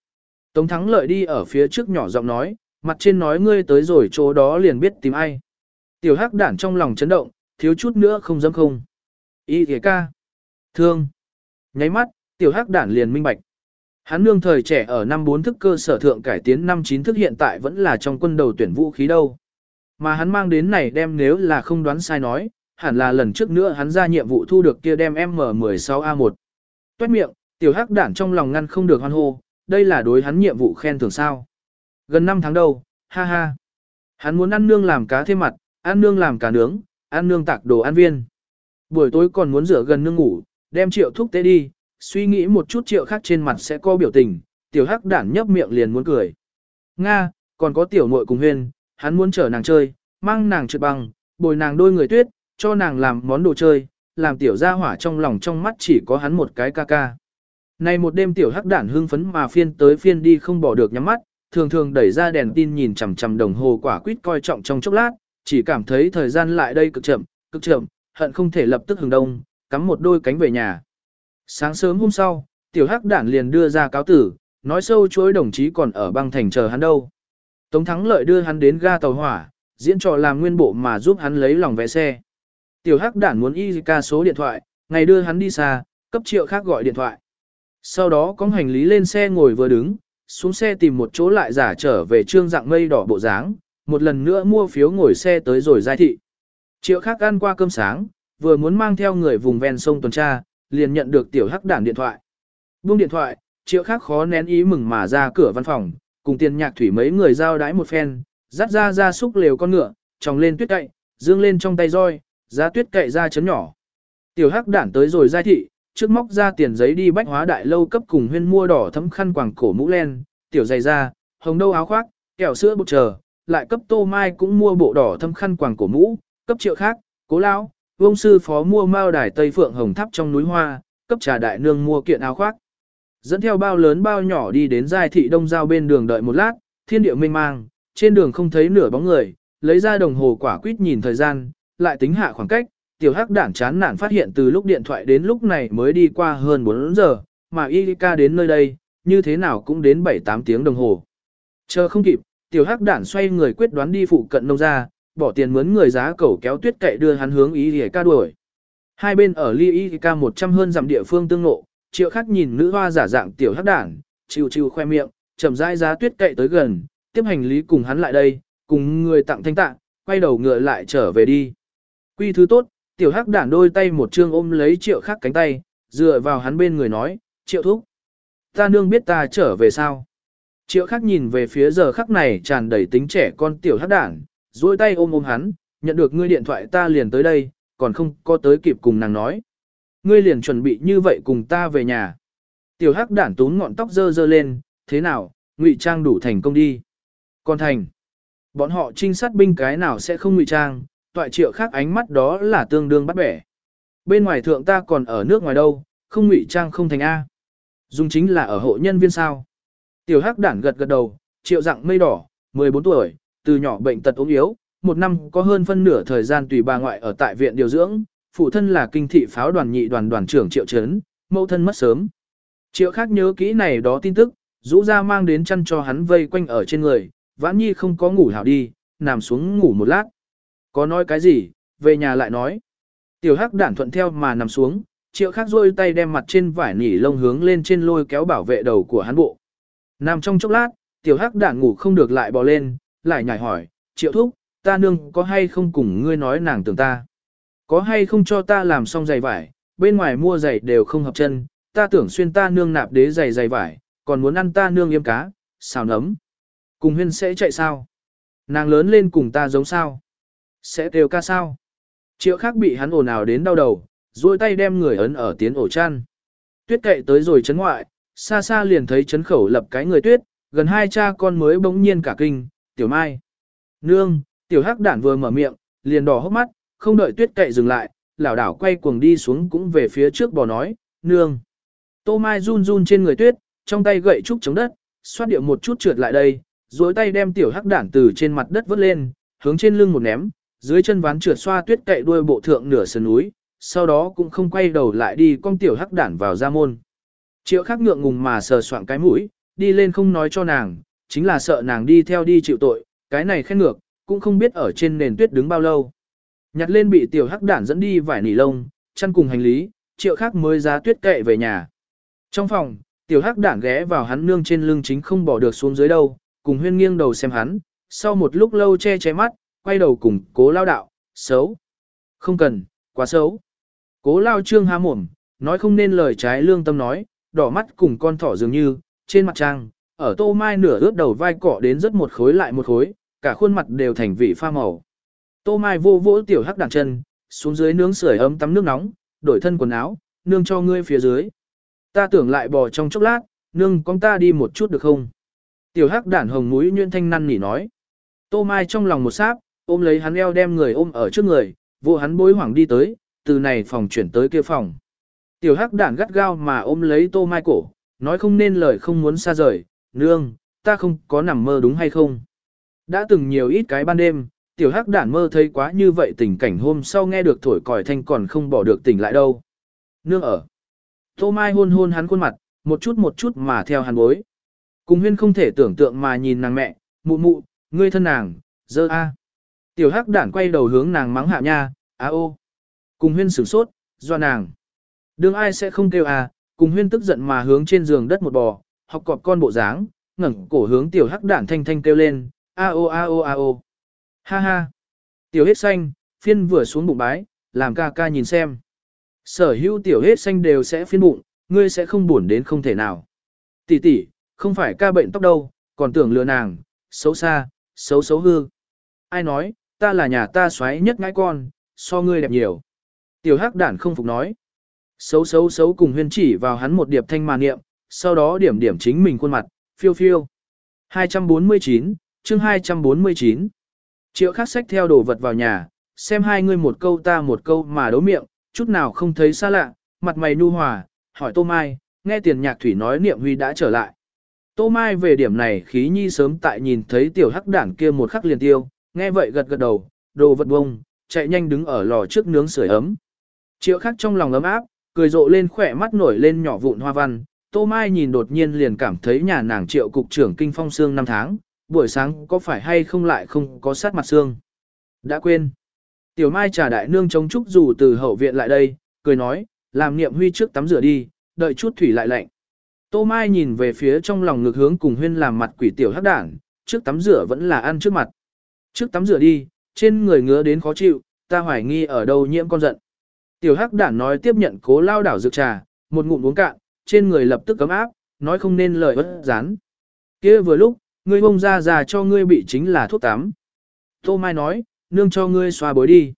Speaker 1: Tống thắng lợi đi ở phía trước nhỏ giọng nói, mặt trên nói ngươi tới rồi chỗ đó liền biết tìm ai. Tiểu hắc đản trong lòng chấn động, thiếu chút nữa không dám không. Y lìa ca. Thương. Nháy mắt, tiểu hắc đản liền minh bạch. Hắn nương thời trẻ ở năm 4 thức cơ sở thượng cải tiến năm 9 thức hiện tại vẫn là trong quân đầu tuyển vũ khí đâu. Mà hắn mang đến này đem nếu là không đoán sai nói, hẳn là lần trước nữa hắn ra nhiệm vụ thu được kia đem M16A1. Tuét miệng, tiểu hắc đản trong lòng ngăn không được hoan hô, đây là đối hắn nhiệm vụ khen thưởng sao. Gần 5 tháng đầu, ha ha. Hắn muốn ăn nương làm cá thêm mặt, ăn nương làm cá nướng, ăn nương tạc đồ ăn viên. Buổi tối còn muốn rửa gần nương ngủ, đem triệu thuốc tế đi, suy nghĩ một chút triệu khác trên mặt sẽ có biểu tình, tiểu hắc đản nhấp miệng liền muốn cười. Nga, còn có tiểu muội cùng huyên, hắn muốn chở nàng chơi, mang nàng trượt băng, bồi nàng đôi người tuyết, cho nàng làm món đồ chơi, làm tiểu gia hỏa trong lòng trong mắt chỉ có hắn một cái ca ca. Này một đêm tiểu hắc đản hưng phấn mà phiên tới phiên đi không bỏ được nhắm mắt, thường thường đẩy ra đèn tin nhìn chằm chằm đồng hồ quả quýt coi trọng trong chốc lát, chỉ cảm thấy thời gian lại đây cực chậm, cực chậm, hận không thể lập tức hừng đông, cắm một đôi cánh về nhà. Sáng sớm hôm sau, tiểu hắc đản liền đưa ra cáo tử, nói sâu chối đồng chí còn ở băng thành chờ hắn đâu. Tống thắng lợi đưa hắn đến ga tàu hỏa, diễn trò làm nguyên bộ mà giúp hắn lấy lòng vé xe. Tiểu hắc đản muốn y ca số điện thoại, ngày đưa hắn đi xa, cấp triệu khác gọi điện thoại. Sau đó có hành lý lên xe ngồi vừa đứng, xuống xe tìm một chỗ lại giả trở về trương dạng mây đỏ bộ dáng, một lần nữa mua phiếu ngồi xe tới rồi giai thị. Triệu khác ăn qua cơm sáng, vừa muốn mang theo người vùng ven sông tuần tra, liền nhận được tiểu hắc đản điện thoại. Buông điện thoại, triệu khác khó nén ý mừng mà ra cửa văn phòng, cùng tiền nhạc thủy mấy người giao đái một phen, dắt ra ra xúc lều con ngựa, tròng lên tuyết cậy, dương lên trong tay roi, giá tuyết cậy ra chấm nhỏ. Tiểu hắc đản tới rồi giai thị, trước móc ra tiền giấy đi bách hóa đại lâu cấp cùng huyên mua đỏ thấm khăn quàng cổ mũ len, tiểu giày da, hồng đâu áo khoác, kẹo sữa bột chờ, lại cấp tô mai cũng mua bộ đỏ thâm khăn quàng cổ mũ, cấp triệu khác, cố lão, vông sư phó mua mao đài tây phượng hồng tháp trong núi hoa, cấp trà đại nương mua kiện áo khoác. Dẫn theo bao lớn bao nhỏ đi đến giai thị đông giao bên đường đợi một lát, thiên địa mênh mang, trên đường không thấy nửa bóng người, lấy ra đồng hồ quả quýt nhìn thời gian, lại tính hạ khoảng cách, tiểu hắc đản chán nản phát hiện từ lúc điện thoại đến lúc này mới đi qua hơn 4 giờ, mà Yika đến nơi đây, như thế nào cũng đến 7-8 tiếng đồng hồ. Chờ không kịp, tiểu hắc đản xoay người quyết đoán đi phụ cận nông ra, bỏ tiền mướn người giá cẩu kéo tuyết cậy đưa hắn hướng Yika đuổi. Hai bên ở ly Ilika 100 hơn dặm địa phương tương ngộ, triệu khắc nhìn nữ hoa giả dạng tiểu hắc đản, chiều chiều khoe miệng, chậm rãi giá tuyết cậy tới gần, tiếp hành lý cùng hắn lại đây, cùng người tặng thanh tạng, quay đầu ngựa lại trở về đi. Quy thứ tốt, tiểu hắc đản đôi tay một chương ôm lấy triệu khắc cánh tay, dựa vào hắn bên người nói, triệu thúc. Ta nương biết ta trở về sao. Triệu khắc nhìn về phía giờ khắc này tràn đầy tính trẻ con tiểu hắc đản, duỗi tay ôm ôm hắn, nhận được ngươi điện thoại ta liền tới đây, còn không có tới kịp cùng nàng nói. Ngươi liền chuẩn bị như vậy cùng ta về nhà. Tiểu hắc đản tún ngọn tóc dơ dơ lên, thế nào, ngụy trang đủ thành công đi. Còn thành. Bọn họ trinh sát binh cái nào sẽ không ngụy trang, toại triệu khác ánh mắt đó là tương đương bắt bẻ. Bên ngoài thượng ta còn ở nước ngoài đâu, không ngụy trang không thành A. Dùng chính là ở hộ nhân viên sao. Tiểu hắc đản gật gật đầu, triệu dạng mây đỏ, 14 tuổi, từ nhỏ bệnh tật ốm yếu, một năm có hơn phân nửa thời gian tùy bà ngoại ở tại viện điều dưỡng, phụ thân là kinh thị pháo đoàn nhị đoàn đoàn trưởng triệu trấn, mẫu thân mất sớm. Triệu khác nhớ kỹ này đó tin tức, rũ ra mang đến chăn cho hắn vây quanh ở trên người, vãn nhi không có ngủ hảo đi, nằm xuống ngủ một lát. Có nói cái gì, về nhà lại nói. Tiểu hắc đản thuận theo mà nằm xuống, triệu khác rôi tay đem mặt trên vải nỉ lông hướng lên trên lôi kéo bảo vệ đầu của hắn bộ. Nằm trong chốc lát, tiểu hắc đản ngủ không được lại bò lên, lại nhảy hỏi, triệu thúc, ta nương có hay không cùng ngươi nói nàng tưởng ta. Có hay không cho ta làm xong giày vải, bên ngoài mua giày đều không hợp chân, ta tưởng xuyên ta nương nạp đế giày giày vải, còn muốn ăn ta nương yêm cá, xào nấm. Cùng huyên sẽ chạy sao? Nàng lớn lên cùng ta giống sao? Sẽ kêu ca sao? Triệu khác bị hắn ồn ào đến đau đầu, duỗi tay đem người ấn ở tiến ổ chăn. Tuyết cậy tới rồi chấn ngoại, xa xa liền thấy chấn khẩu lập cái người tuyết, gần hai cha con mới bỗng nhiên cả kinh, tiểu mai. Nương, tiểu hắc đản vừa mở miệng, liền đỏ hốc mắt, không đợi tuyết cậy dừng lại, lảo đảo quay cuồng đi xuống cũng về phía trước bò nói, nương. Tô mai run run trên người tuyết, trong tay gậy trúc chống đất, xoát điệu một chút trượt lại đây, duỗi tay đem tiểu hắc đản từ trên mặt đất vớt lên, hướng trên lưng một ném, dưới chân ván trượt xoa tuyết cậy đuôi bộ thượng nửa sườn núi, sau đó cũng không quay đầu lại đi con tiểu hắc đản vào ra môn. Triệu khắc ngượng ngùng mà sờ soạn cái mũi, đi lên không nói cho nàng, chính là sợ nàng đi theo đi chịu tội, cái này khen ngược, cũng không biết ở trên nền tuyết đứng bao lâu. Nhặt lên bị tiểu hắc đản dẫn đi vải nỉ lông, chăn cùng hành lý, triệu khắc mới giá tuyết kệ về nhà. Trong phòng, tiểu hắc đản ghé vào hắn nương trên lưng chính không bỏ được xuống dưới đâu, cùng huyên nghiêng đầu xem hắn, sau một lúc lâu che che mắt, quay đầu cùng cố lao đạo, xấu. Không cần, quá xấu. Cố lao trương há mồm, nói không nên lời trái lương tâm nói, đỏ mắt cùng con thỏ dường như, trên mặt trang, ở tô mai nửa ướt đầu vai cọ đến rất một khối lại một khối, cả khuôn mặt đều thành vị pha màu. Tô mai vô vỗ tiểu hắc đàn chân, xuống dưới nướng sưởi ấm tắm nước nóng, đổi thân quần áo, nương cho ngươi phía dưới. Ta tưởng lại bò trong chốc lát, nương con ta đi một chút được không? Tiểu hắc đản hồng mũi nhuyễn thanh năn nỉ nói. Tô mai trong lòng một sáp, ôm lấy hắn eo đem người ôm ở trước người, vô hắn bối hoảng đi tới, từ này phòng chuyển tới kia phòng. Tiểu hắc đản gắt gao mà ôm lấy tô mai cổ, nói không nên lời không muốn xa rời, nương, ta không có nằm mơ đúng hay không. Đã từng nhiều ít cái ban đêm, tiểu hắc đản mơ thấy quá như vậy tình cảnh hôm sau nghe được thổi còi thanh còn không bỏ được tỉnh lại đâu. Nương ở. Tô mai hôn hôn hắn khuôn mặt, một chút một chút mà theo hắn bối. Cùng huyên không thể tưởng tượng mà nhìn nàng mẹ, mụ mụ, ngươi thân nàng, dơ a. Tiểu hắc đản quay đầu hướng nàng mắng hạ nha, a ô. Cùng huyên sửng sốt, do nàng. Đương ai sẽ không kêu à, cùng huyên tức giận mà hướng trên giường đất một bò, học cọp con bộ dáng, ngẩng cổ hướng tiểu hắc đản thanh thanh kêu lên, a ô a ô a ô. Ha ha. Tiểu hết xanh, phiên vừa xuống bụng bái, làm ca ca nhìn xem. Sở hữu tiểu hết xanh đều sẽ phiên bụng, ngươi sẽ không buồn đến không thể nào. Tỷ tỷ, không phải ca bệnh tóc đâu, còn tưởng lừa nàng, xấu xa, xấu xấu hư. Ai nói, ta là nhà ta xoáy nhất ngãi con, so ngươi đẹp nhiều. Tiểu hắc đản không phục nói. Xấu xấu xấu cùng huyên chỉ vào hắn một điệp thanh mà niệm, sau đó điểm điểm chính mình khuôn mặt, phiêu phiêu. 249, chương 249. Triệu khắc sách theo đồ vật vào nhà, xem hai người một câu ta một câu mà đấu miệng, chút nào không thấy xa lạ, mặt mày nu hòa, hỏi Tô Mai, nghe tiền nhạc thủy nói niệm huy đã trở lại. Tô Mai về điểm này khí nhi sớm tại nhìn thấy tiểu hắc đảng kia một khắc liền tiêu, nghe vậy gật gật đầu, đồ vật bông, chạy nhanh đứng ở lò trước nướng sưởi ấm. Triệu khắc trong lòng ấm áp, cười rộ lên khỏe mắt nổi lên nhỏ vụn hoa văn, Tô Mai nhìn đột nhiên liền cảm thấy nhà nàng triệu cục trưởng kinh phong xương năm tháng, buổi sáng có phải hay không lại không có sát mặt xương. Đã quên. Tiểu Mai trà đại nương chống trúc dù từ hậu viện lại đây, cười nói, làm niệm huy trước tắm rửa đi, đợi chút thủy lại lạnh. Tô Mai nhìn về phía trong lòng ngược hướng cùng huyên làm mặt quỷ tiểu hắc đảng, trước tắm rửa vẫn là ăn trước mặt. Trước tắm rửa đi, trên người ngứa đến khó chịu, ta hoài nghi ở đâu nhiễm con giận. Tiểu hắc đản nói tiếp nhận cố lao đảo dược trà, một ngụm uống cạn, trên người lập tức cấm áp, nói không nên lời bất rán. kia vừa lúc, ngươi bông ra già cho ngươi bị chính là thuốc tắm. Tô Mai nói, nương cho ngươi xoa bối đi.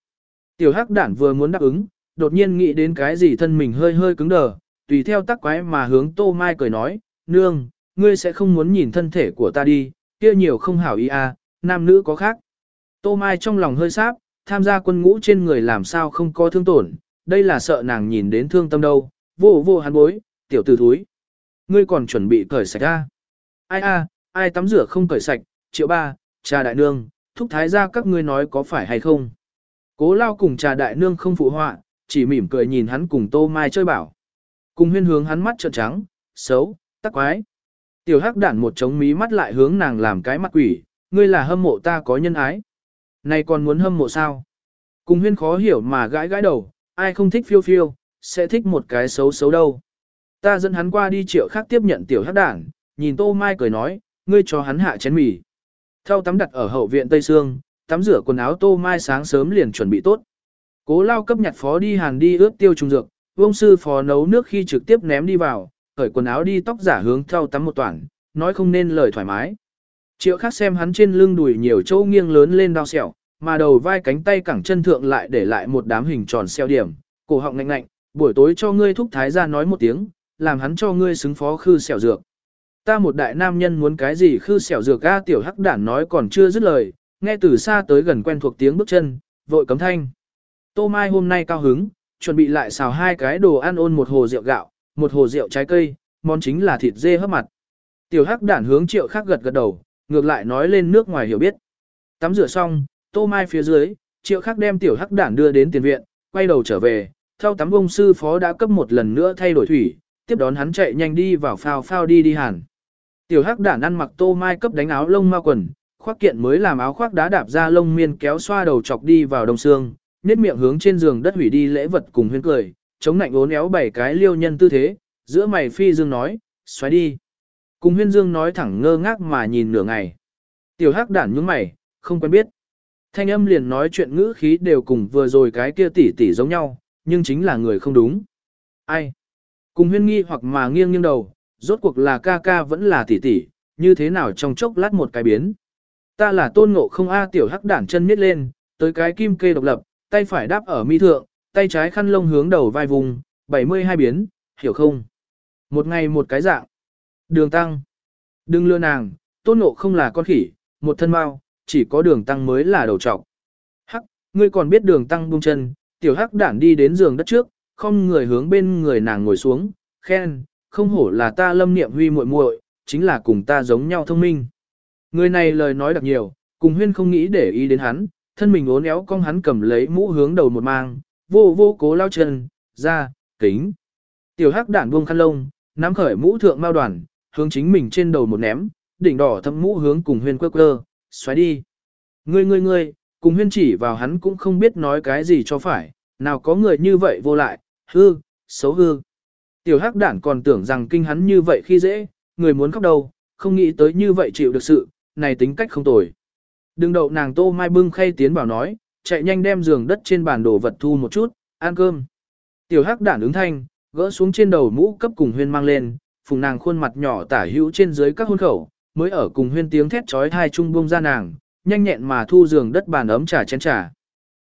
Speaker 1: Tiểu hắc đản vừa muốn đáp ứng, đột nhiên nghĩ đến cái gì thân mình hơi hơi cứng đờ, tùy theo tắc quái mà hướng Tô Mai cười nói, nương, ngươi sẽ không muốn nhìn thân thể của ta đi, kia nhiều không hảo ý à, nam nữ có khác. Tô Mai trong lòng hơi sáp, tham gia quân ngũ trên người làm sao không có thương tổn, đây là sợ nàng nhìn đến thương tâm đâu, vô vô hắn bối, tiểu tử thúi. Ngươi còn chuẩn bị cởi sạch ra. Ai a, ai tắm rửa không cởi sạch, triệu ba, trà đại nương, thúc thái ra các ngươi nói có phải hay không. Cố lao cùng trà đại nương không phụ họa, chỉ mỉm cười nhìn hắn cùng tô mai chơi bảo. Cùng huyên hướng hắn mắt trợn trắng, xấu, tắc quái. Tiểu hắc đản một trống mí mắt lại hướng nàng làm cái mặt quỷ, ngươi là hâm mộ ta có nhân ái. Này còn muốn hâm mộ sao? Cùng huyên khó hiểu mà gãi gãi đầu, ai không thích phiêu phiêu, sẽ thích một cái xấu xấu đâu. Ta dẫn hắn qua đi triệu khác tiếp nhận tiểu hát đảng, nhìn tô mai cười nói, ngươi cho hắn hạ chén mì. Thao tắm đặt ở hậu viện Tây Sương, tắm rửa quần áo tô mai sáng sớm liền chuẩn bị tốt. Cố lao cấp nhặt phó đi hàng đi ướp tiêu trùng dược, vông sư phó nấu nước khi trực tiếp ném đi vào, cởi quần áo đi tóc giả hướng thao tắm một toàn, nói không nên lời thoải mái. Triệu khác xem hắn trên lưng đùi nhiều chỗ nghiêng lớn lên đau sẹo, mà đầu vai cánh tay cẳng chân thượng lại để lại một đám hình tròn xeo điểm, cổ họng ngạnh ngạnh, buổi tối cho ngươi thúc thái ra nói một tiếng, làm hắn cho ngươi xứng phó khư xẻo dược. Ta một đại nam nhân muốn cái gì khư xẻo dược a tiểu hắc đản nói còn chưa dứt lời, nghe từ xa tới gần quen thuộc tiếng bước chân, vội cấm thanh. Tô Mai hôm nay cao hứng, chuẩn bị lại xào hai cái đồ ăn ôn một hồ rượu gạo, một hồ rượu trái cây, món chính là thịt dê hấp mặt. Tiểu hắc đản hướng triệu khác gật gật đầu, ngược lại nói lên nước ngoài hiểu biết. Tắm rửa xong, tô mai phía dưới, triệu khắc đem tiểu hắc đản đưa đến tiền viện, quay đầu trở về, theo tắm ông sư phó đã cấp một lần nữa thay đổi thủy, tiếp đón hắn chạy nhanh đi vào phao phao đi đi hẳn. Tiểu hắc đản ăn mặc tô mai cấp đánh áo lông ma quần, khoác kiện mới làm áo khoác đá đạp ra lông miên kéo xoa đầu chọc đi vào đông xương, nết miệng hướng trên giường đất hủy đi lễ vật cùng huyên cười, chống nạnh ốn éo bảy cái liêu nhân tư thế, giữa mày phi dương nói, xoáy đi. Cùng huyên dương nói thẳng ngơ ngác mà nhìn nửa ngày. Tiểu hắc đản nhướng mày, không quen biết. Thanh âm liền nói chuyện ngữ khí đều cùng vừa rồi cái kia tỷ tỷ giống nhau, nhưng chính là người không đúng. Ai? Cùng huyên nghi hoặc mà nghiêng nghiêng đầu, rốt cuộc là ca ca vẫn là tỷ tỷ, như thế nào trong chốc lát một cái biến. Ta là tôn ngộ không A tiểu hắc đản chân miết lên, tới cái kim kê độc lập, tay phải đáp ở mi thượng, tay trái khăn lông hướng đầu vai vùng, 72 biến, hiểu không? Một ngày một cái dạng. Đường tăng. Đừng lừa nàng, tôn ngộ không là con khỉ, một thân mau, chỉ có đường tăng mới là đầu trọc. Hắc, ngươi còn biết đường tăng buông chân, tiểu hắc đản đi đến giường đất trước, không người hướng bên người nàng ngồi xuống, khen, không hổ là ta lâm niệm huy muội muội, chính là cùng ta giống nhau thông minh. Người này lời nói đặc nhiều, cùng huyên không nghĩ để ý đến hắn, thân mình ốn éo cong hắn cầm lấy mũ hướng đầu một mang, vô vô cố lao chân, ra, kính. Tiểu hắc đản buông khăn lông, nắm khởi mũ thượng mao đoàn, hướng chính mình trên đầu một ném, đỉnh đỏ thâm mũ hướng cùng huyên quơ quơ, xoáy đi. Ngươi ngươi ngươi, cùng huyên chỉ vào hắn cũng không biết nói cái gì cho phải, nào có người như vậy vô lại, hư, xấu hư. Tiểu hắc đản còn tưởng rằng kinh hắn như vậy khi dễ, người muốn khóc đầu, không nghĩ tới như vậy chịu được sự, này tính cách không tồi. Đừng đậu nàng tô mai bưng khay tiến bảo nói, chạy nhanh đem giường đất trên bàn đồ vật thu một chút, ăn cơm. Tiểu hắc đản ứng thanh, gỡ xuống trên đầu mũ cấp cùng huyên mang lên, phùng nàng khuôn mặt nhỏ tả hữu trên dưới các hôn khẩu, mới ở cùng huyên tiếng thét trói thai trung bông ra nàng, nhanh nhẹn mà thu giường đất bàn ấm trà chén trà.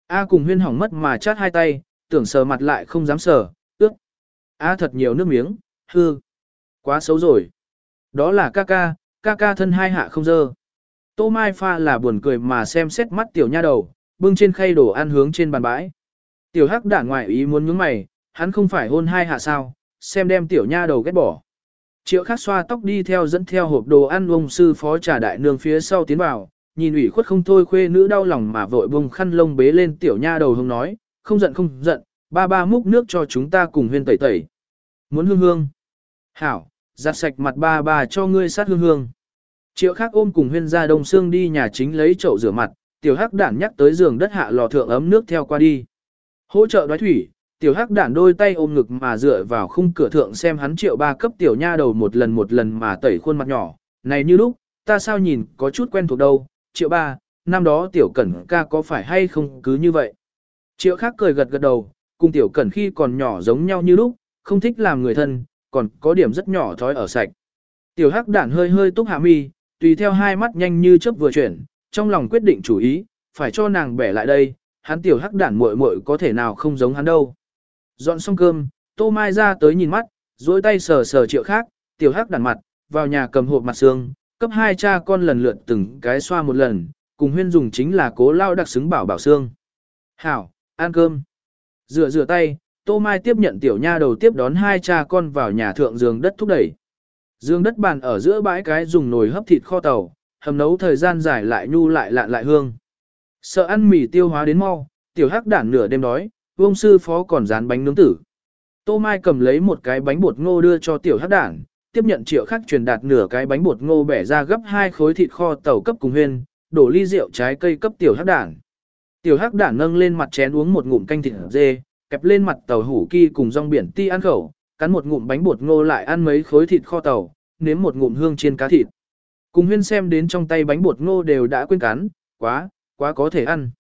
Speaker 1: A cùng huyên hỏng mất mà chát hai tay, tưởng sờ mặt lại không dám sờ, ước. A thật nhiều nước miếng, hư. Quá xấu rồi. Đó là ca ca, ca ca thân hai hạ không dơ. Tô Mai Pha là buồn cười mà xem xét mắt tiểu nha đầu, bưng trên khay đồ ăn hướng trên bàn bãi. Tiểu hắc đản ngoại ý muốn nhướng mày, hắn không phải hôn hai hạ sao, xem đem tiểu nha đầu ghét bỏ. Triệu khắc xoa tóc đi theo dẫn theo hộp đồ ăn ông sư phó trà đại nương phía sau tiến vào, nhìn ủy khuất không thôi khuê nữ đau lòng mà vội bông khăn lông bế lên tiểu nha đầu hông nói, không giận không giận, ba ba múc nước cho chúng ta cùng huyên tẩy tẩy. Muốn hương hương. Hảo, giặt sạch mặt ba ba cho ngươi sát hương hương. Triệu Khắc ôm cùng huyên ra đông xương đi nhà chính lấy chậu rửa mặt, tiểu hắc đản nhắc tới giường đất hạ lò thượng ấm nước theo qua đi. Hỗ trợ đoái thủy, tiểu hắc đản đôi tay ôm ngực mà dựa vào khung cửa thượng xem hắn triệu ba cấp tiểu nha đầu một lần một lần mà tẩy khuôn mặt nhỏ. Này như lúc, ta sao nhìn có chút quen thuộc đâu, triệu ba, năm đó tiểu cẩn ca có phải hay không cứ như vậy. Triệu khác cười gật gật đầu, cùng tiểu cẩn khi còn nhỏ giống nhau như lúc, không thích làm người thân, còn có điểm rất nhỏ thói ở sạch. Tiểu hắc đản hơi hơi túc hạ mi, tùy theo hai mắt nhanh như chớp vừa chuyển, trong lòng quyết định chủ ý, phải cho nàng bẻ lại đây, hắn tiểu hắc đản muội muội có thể nào không giống hắn đâu. Dọn xong cơm, Tô Mai ra tới nhìn mắt, duỗi tay sờ sờ triệu khác, tiểu hắc đản mặt, vào nhà cầm hộp mặt xương, cấp hai cha con lần lượt từng cái xoa một lần, cùng huyên dùng chính là cố lao đặc xứng bảo bảo xương. Hảo, ăn cơm. Rửa rửa tay, Tô Mai tiếp nhận tiểu nha đầu tiếp đón hai cha con vào nhà thượng giường đất thúc đẩy. Dương đất bàn ở giữa bãi cái dùng nồi hấp thịt kho tàu, hầm nấu thời gian dài lại nhu lại lạn lại hương. Sợ ăn mì tiêu hóa đến mau, tiểu hắc đản nửa đêm đói, vông sư phó còn dán bánh nướng tử. Tô Mai cầm lấy một cái bánh bột ngô đưa cho tiểu hắc đản, tiếp nhận triệu khắc truyền đạt nửa cái bánh bột ngô bẻ ra gấp hai khối thịt kho tàu cấp cùng huyên, đổ ly rượu trái cây cấp tiểu hắc đản. Tiểu hắc đản nâng lên mặt chén uống một ngụm canh thịt dê, kẹp lên mặt tàu hủ ki cùng rong biển ti ăn khẩu, cắn một ngụm bánh bột ngô lại ăn mấy khối thịt kho tàu, nếm một ngụm hương chiên cá thịt. Cùng huyên xem đến trong tay bánh bột ngô đều đã quên cắn, quá, quá có thể ăn.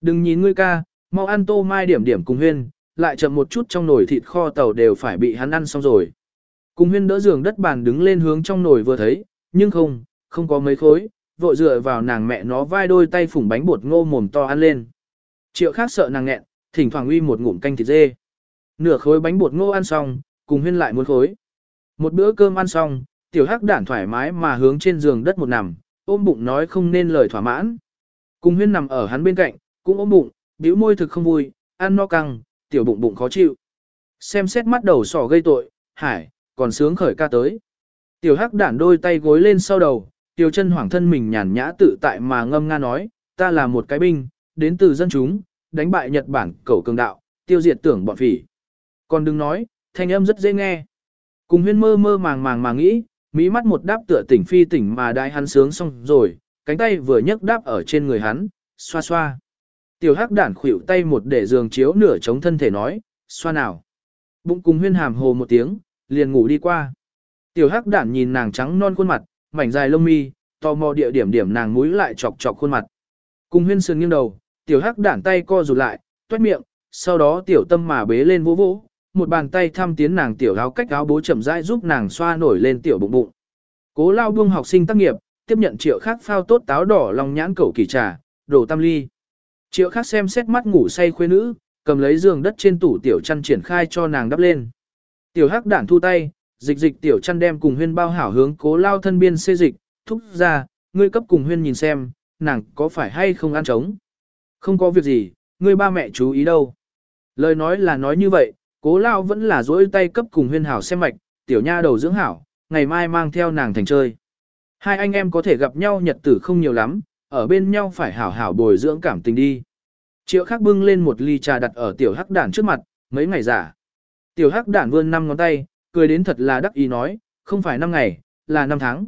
Speaker 1: Đừng nhìn ngươi ca, mau ăn tô mai điểm điểm cùng huyên, lại chậm một chút trong nồi thịt kho tàu đều phải bị hắn ăn xong rồi. Cùng huyên đỡ giường đất bàn đứng lên hướng trong nồi vừa thấy, nhưng không, không có mấy khối, vội dựa vào nàng mẹ nó vai đôi tay phủng bánh bột ngô mồm to ăn lên. Triệu khác sợ nàng nghẹn, thỉnh thoảng uy một ngụm canh thịt dê. Nửa khối bánh bột ngô ăn xong, cùng huyên lại muốn khối. Một bữa cơm ăn xong, tiểu hắc đản thoải mái mà hướng trên giường đất một nằm, ôm bụng nói không nên lời thỏa mãn. Cùng huyên nằm ở hắn bên cạnh, cũng ôm bụng, bĩu môi thực không vui, ăn no căng, tiểu bụng bụng khó chịu. Xem xét mắt đầu sỏ gây tội, hải, còn sướng khởi ca tới. Tiểu hắc đản đôi tay gối lên sau đầu, tiểu chân hoảng thân mình nhàn nhã tự tại mà ngâm nga nói, ta là một cái binh, đến từ dân chúng, đánh bại Nhật Bản cầu cường đạo, tiêu diệt tưởng bọn phỉ. Còn đừng nói, thanh âm rất dễ nghe. Cùng huyên mơ mơ màng màng mà nghĩ, mỹ mắt một đáp tựa tỉnh phi tỉnh mà đại hắn sướng xong rồi, cánh tay vừa nhấc đáp ở trên người hắn, xoa xoa. Tiểu hắc đản khuỷu tay một để giường chiếu nửa chống thân thể nói, xoa nào. Bụng cùng huyên hàm hồ một tiếng, liền ngủ đi qua. Tiểu hắc đản nhìn nàng trắng non khuôn mặt, mảnh dài lông mi, tò mò địa điểm điểm nàng mũi lại chọc chọc khuôn mặt. Cùng huyên sườn nghiêng đầu, tiểu hắc đản tay co rụt lại, toét miệng, sau đó tiểu tâm mà bế lên vỗ vỗ, một bàn tay thăm tiến nàng tiểu áo cách áo bố chậm rãi giúp nàng xoa nổi lên tiểu bụng bụng. Cố lao buông học sinh tác nghiệp, tiếp nhận triệu khác phao tốt táo đỏ lòng nhãn cầu kỳ trà, đổ tam ly. Triệu khác xem xét mắt ngủ say khuê nữ, cầm lấy giường đất trên tủ tiểu chăn triển khai cho nàng đắp lên. Tiểu hắc đản thu tay, dịch dịch tiểu chăn đem cùng huyên bao hảo hướng cố lao thân biên xê dịch, thúc ra, ngươi cấp cùng huyên nhìn xem, nàng có phải hay không ăn trống. Không có việc gì, ngươi ba mẹ chú ý đâu. Lời nói là nói như vậy, cố lao vẫn là dỗi tay cấp cùng huyên hảo xem mạch, tiểu nha đầu dưỡng hảo, ngày mai mang theo nàng thành chơi. Hai anh em có thể gặp nhau nhật tử không nhiều lắm, ở bên nhau phải hảo hảo bồi dưỡng cảm tình đi. Triệu khắc bưng lên một ly trà đặt ở tiểu hắc đản trước mặt, mấy ngày giả. Tiểu hắc đản vươn năm ngón tay, cười đến thật là đắc ý nói, không phải năm ngày, là năm tháng.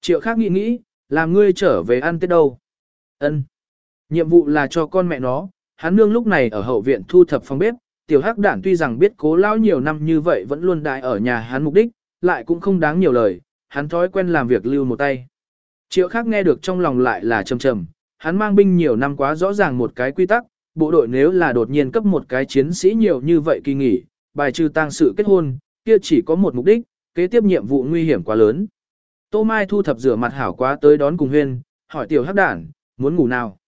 Speaker 1: Triệu khắc nghĩ nghĩ, làm ngươi trở về ăn tết đâu. Ân. Nhiệm vụ là cho con mẹ nó, hắn nương lúc này ở hậu viện thu thập phòng bếp, tiểu hắc đản tuy rằng biết cố lão nhiều năm như vậy vẫn luôn đại ở nhà hắn mục đích, lại cũng không đáng nhiều lời, hắn thói quen làm việc lưu một tay. Triệu khác nghe được trong lòng lại là trầm trầm, hắn mang binh nhiều năm quá rõ ràng một cái quy tắc, bộ đội nếu là đột nhiên cấp một cái chiến sĩ nhiều như vậy kỳ nghỉ, bài trừ tang sự kết hôn, kia chỉ có một mục đích, kế tiếp nhiệm vụ nguy hiểm quá lớn. Tô Mai thu thập rửa mặt hảo quá tới đón cùng huyên, hỏi tiểu hắc đản, Muốn ngủ nào?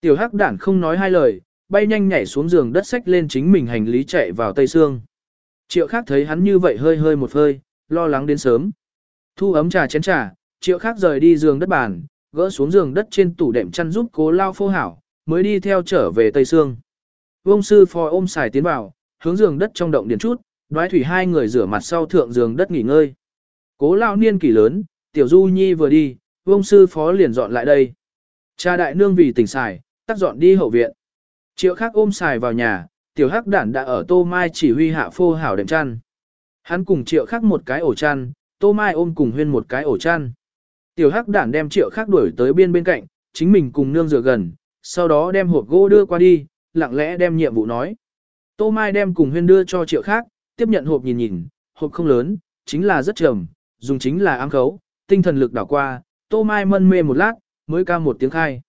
Speaker 1: Tiểu hắc đản không nói hai lời, bay nhanh nhảy xuống giường đất sách lên chính mình hành lý chạy vào Tây Sương. Triệu khác thấy hắn như vậy hơi hơi một hơi, lo lắng đến sớm. Thu ấm trà chén trà, triệu khác rời đi giường đất bàn, gỡ xuống giường đất trên tủ đệm chăn giúp cố lao phô hảo, mới đi theo trở về Tây Sương. Vông sư phò ôm xài tiến vào, hướng giường đất trong động điền chút, đoái thủy hai người rửa mặt sau thượng giường đất nghỉ ngơi. Cố lao niên kỷ lớn, tiểu du nhi vừa đi, vông sư phó liền dọn lại đây. Cha đại nương vì tỉnh xài, tắt dọn đi hậu viện. Triệu khác ôm xài vào nhà, tiểu hắc đản đã ở tô mai chỉ huy hạ phô hảo đệm chăn. Hắn cùng triệu khác một cái ổ chăn, tô mai ôm cùng huyên một cái ổ chăn. Tiểu hắc đản đem triệu khác đuổi tới biên bên cạnh, chính mình cùng nương rửa gần, sau đó đem hộp gỗ đưa qua đi, lặng lẽ đem nhiệm vụ nói. Tô mai đem cùng huyên đưa cho triệu khác, tiếp nhận hộp nhìn nhìn, hộp không lớn, chính là rất trầm, dùng chính là ám khấu, tinh thần lực đảo qua, tô mai mân mê một lát, mới ca một tiếng khai.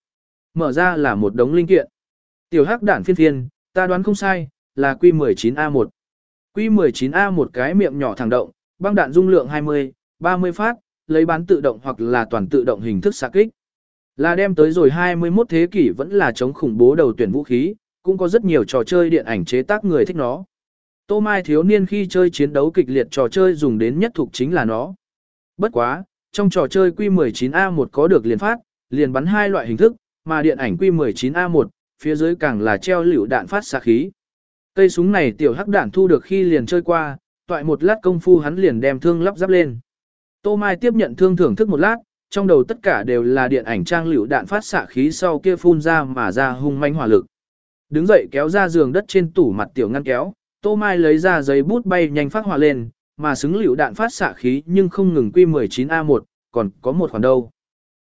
Speaker 1: Mở ra là một đống linh kiện. Tiểu hắc đản phiên phiên, ta đoán không sai, là Q19A1. Q19A1 cái miệng nhỏ thẳng động, băng đạn dung lượng 20, 30 phát, lấy bán tự động hoặc là toàn tự động hình thức xạ kích. Là đem tới rồi 21 thế kỷ vẫn là chống khủng bố đầu tuyển vũ khí, cũng có rất nhiều trò chơi điện ảnh chế tác người thích nó. Tô Mai thiếu niên khi chơi chiến đấu kịch liệt trò chơi dùng đến nhất thuộc chính là nó. Bất quá, trong trò chơi Q19A1 có được liền phát, liền bắn hai loại hình thức, mà điện ảnh Q19A1, phía dưới càng là treo liều đạn phát xạ khí. Cây súng này tiểu hắc đạn thu được khi liền chơi qua, toại một lát công phu hắn liền đem thương lắp ráp lên. Tô Mai tiếp nhận thương thưởng thức một lát, trong đầu tất cả đều là điện ảnh trang liễu đạn phát xạ khí sau kia phun ra mà ra hung manh hỏa lực. Đứng dậy kéo ra giường đất trên tủ mặt tiểu ngăn kéo, Tô Mai lấy ra giấy bút bay nhanh phát hỏa lên, mà xứng liễu đạn phát xạ khí nhưng không ngừng quy 19A1, còn có một khoản đâu.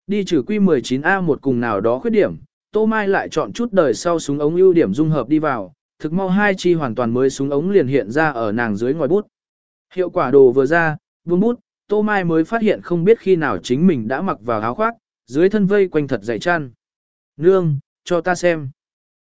Speaker 1: Đi trừ quy 19A1 cùng nào đó khuyết điểm, Tô Mai lại chọn chút đời sau súng ống ưu điểm dung hợp đi vào, thực mau hai chi hoàn toàn mới súng ống liền hiện ra ở nàng dưới ngòi bút. Hiệu quả đồ vừa ra, vương bút, Tô Mai mới phát hiện không biết khi nào chính mình đã mặc vào áo khoác, dưới thân vây quanh thật dày chăn. Nương, cho ta xem.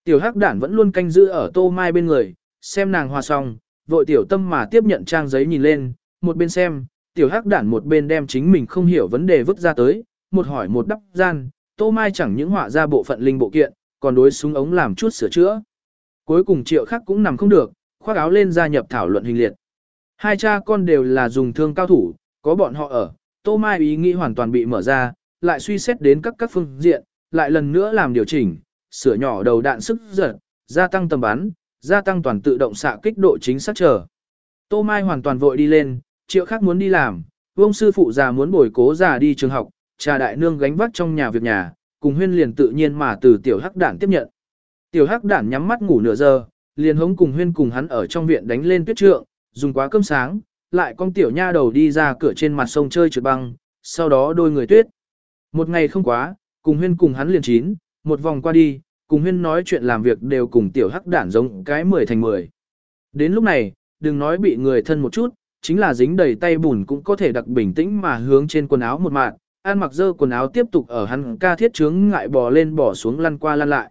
Speaker 1: Tiểu hắc đản vẫn luôn canh giữ ở Tô Mai bên người, xem nàng hòa xong, vội tiểu tâm mà tiếp nhận trang giấy nhìn lên, một bên xem, tiểu hắc đản một bên đem chính mình không hiểu vấn đề vứt ra tới, một hỏi một đắp gian, Tô Mai chẳng những họa ra bộ phận linh bộ kiện, còn đối súng ống làm chút sửa chữa. Cuối cùng triệu khắc cũng nằm không được, khoác áo lên gia nhập thảo luận hình liệt. Hai cha con đều là dùng thương cao thủ, có bọn họ ở, Tô Mai ý nghĩ hoàn toàn bị mở ra, lại suy xét đến các các phương diện, lại lần nữa làm điều chỉnh, sửa nhỏ đầu đạn sức giật, gia tăng tầm bắn, gia tăng toàn tự động xạ kích độ chính xác trở. Tô Mai hoàn toàn vội đi lên, triệu khác muốn đi làm, vông sư phụ già muốn bồi cố già đi trường học, trà đại nương gánh vác trong nhà việc nhà, cùng huyên liền tự nhiên mà từ tiểu hắc đản tiếp nhận. Tiểu hắc đản nhắm mắt ngủ nửa giờ, liền hống cùng huyên cùng hắn ở trong viện đánh lên tuyết trượng, dùng quá cơm sáng, lại con tiểu nha đầu đi ra cửa trên mặt sông chơi trượt băng, sau đó đôi người tuyết. Một ngày không quá, cùng huyên cùng hắn liền chín, một vòng qua đi, cùng huyên nói chuyện làm việc đều cùng tiểu hắc đản giống cái mười thành mười. Đến lúc này, đừng nói bị người thân một chút, chính là dính đầy tay bùn cũng có thể đặc bình tĩnh mà hướng trên quần áo một mạng, An mặc dơ quần áo tiếp tục ở hắn ca thiết trướng ngại bò lên bò xuống lăn qua lăn lại.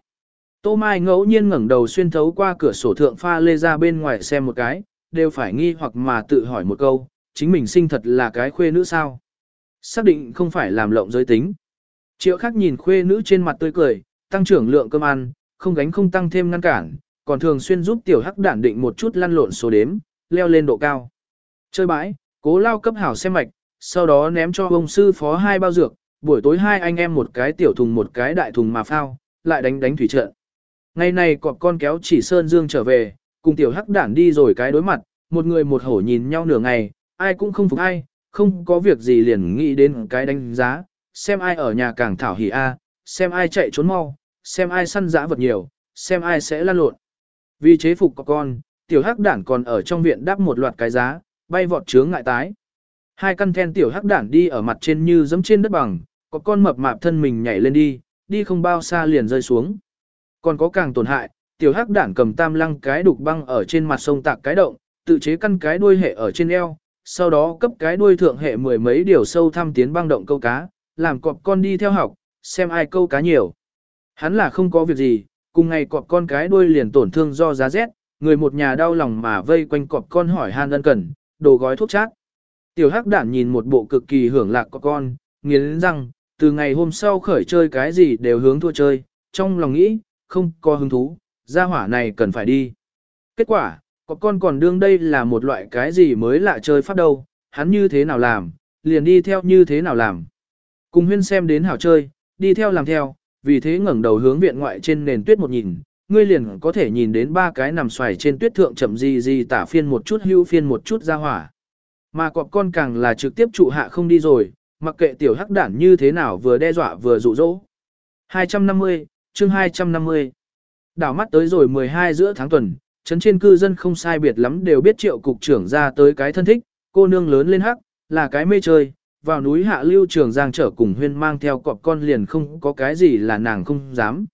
Speaker 1: Tô Mai ngẫu nhiên ngẩng đầu xuyên thấu qua cửa sổ thượng pha lê ra bên ngoài xem một cái, đều phải nghi hoặc mà tự hỏi một câu, chính mình sinh thật là cái khuê nữ sao? Xác định không phải làm lộng giới tính. Triệu khắc nhìn khuê nữ trên mặt tươi cười, tăng trưởng lượng cơm ăn, không gánh không tăng thêm ngăn cản, còn thường xuyên giúp tiểu hắc đản định một chút lăn lộn số đếm, leo lên độ cao. Chơi bãi, cố lao cấp hảo xem mạch, sau đó ném cho ông sư phó hai bao dược, buổi tối hai anh em một cái tiểu thùng một cái đại thùng mà phao, lại đánh đánh thủy trận. Ngày này cọp con kéo chỉ Sơn Dương trở về, cùng tiểu hắc đản đi rồi cái đối mặt, một người một hổ nhìn nhau nửa ngày, ai cũng không phục ai, không có việc gì liền nghĩ đến cái đánh giá, xem ai ở nhà càng thảo hỉ a, xem ai chạy trốn mau, xem ai săn dã vật nhiều, xem ai sẽ lan lộn. Vì chế phục có con, tiểu hắc đản còn ở trong viện đáp một loạt cái giá, bay vọt chướng ngại tái. Hai căn then tiểu hắc đản đi ở mặt trên như giẫm trên đất bằng, có con mập mạp thân mình nhảy lên đi, đi không bao xa liền rơi xuống. Còn có càng tổn hại, tiểu hắc đản cầm tam lăng cái đục băng ở trên mặt sông tạc cái động, tự chế căn cái đuôi hệ ở trên eo, sau đó cấp cái đuôi thượng hệ mười mấy điều sâu thăm tiến băng động câu cá, làm cọp con đi theo học, xem ai câu cá nhiều. Hắn là không có việc gì, cùng ngày cọp con cái đuôi liền tổn thương do giá rét, người một nhà đau lòng mà vây quanh cọp con hỏi han ân cần, đồ gói thuốc chát. Tiểu hắc đản nhìn một bộ cực kỳ hưởng lạc của con, nghiến răng, từ ngày hôm sau khởi chơi cái gì đều hướng thua chơi, trong lòng nghĩ, không có hứng thú, gia hỏa này cần phải đi. Kết quả, có con còn đương đây là một loại cái gì mới lạ chơi pháp đâu, hắn như thế nào làm, liền đi theo như thế nào làm. Cùng huyên xem đến hảo chơi, đi theo làm theo, vì thế ngẩng đầu hướng viện ngoại trên nền tuyết một nhìn, ngươi liền có thể nhìn đến ba cái nằm xoài trên tuyết thượng chậm gì gì tả phiên một chút hưu phiên một chút ra hỏa. Mà cọp con càng là trực tiếp trụ hạ không đi rồi, mặc kệ tiểu hắc đản như thế nào vừa đe dọa vừa dụ dỗ. 250, chương 250. Đảo mắt tới rồi 12 giữa tháng tuần, chấn trên cư dân không sai biệt lắm đều biết triệu cục trưởng ra tới cái thân thích, cô nương lớn lên hắc, là cái mê chơi, vào núi hạ lưu trường giang trở cùng huyên mang theo cọp con liền không có cái gì là nàng không dám.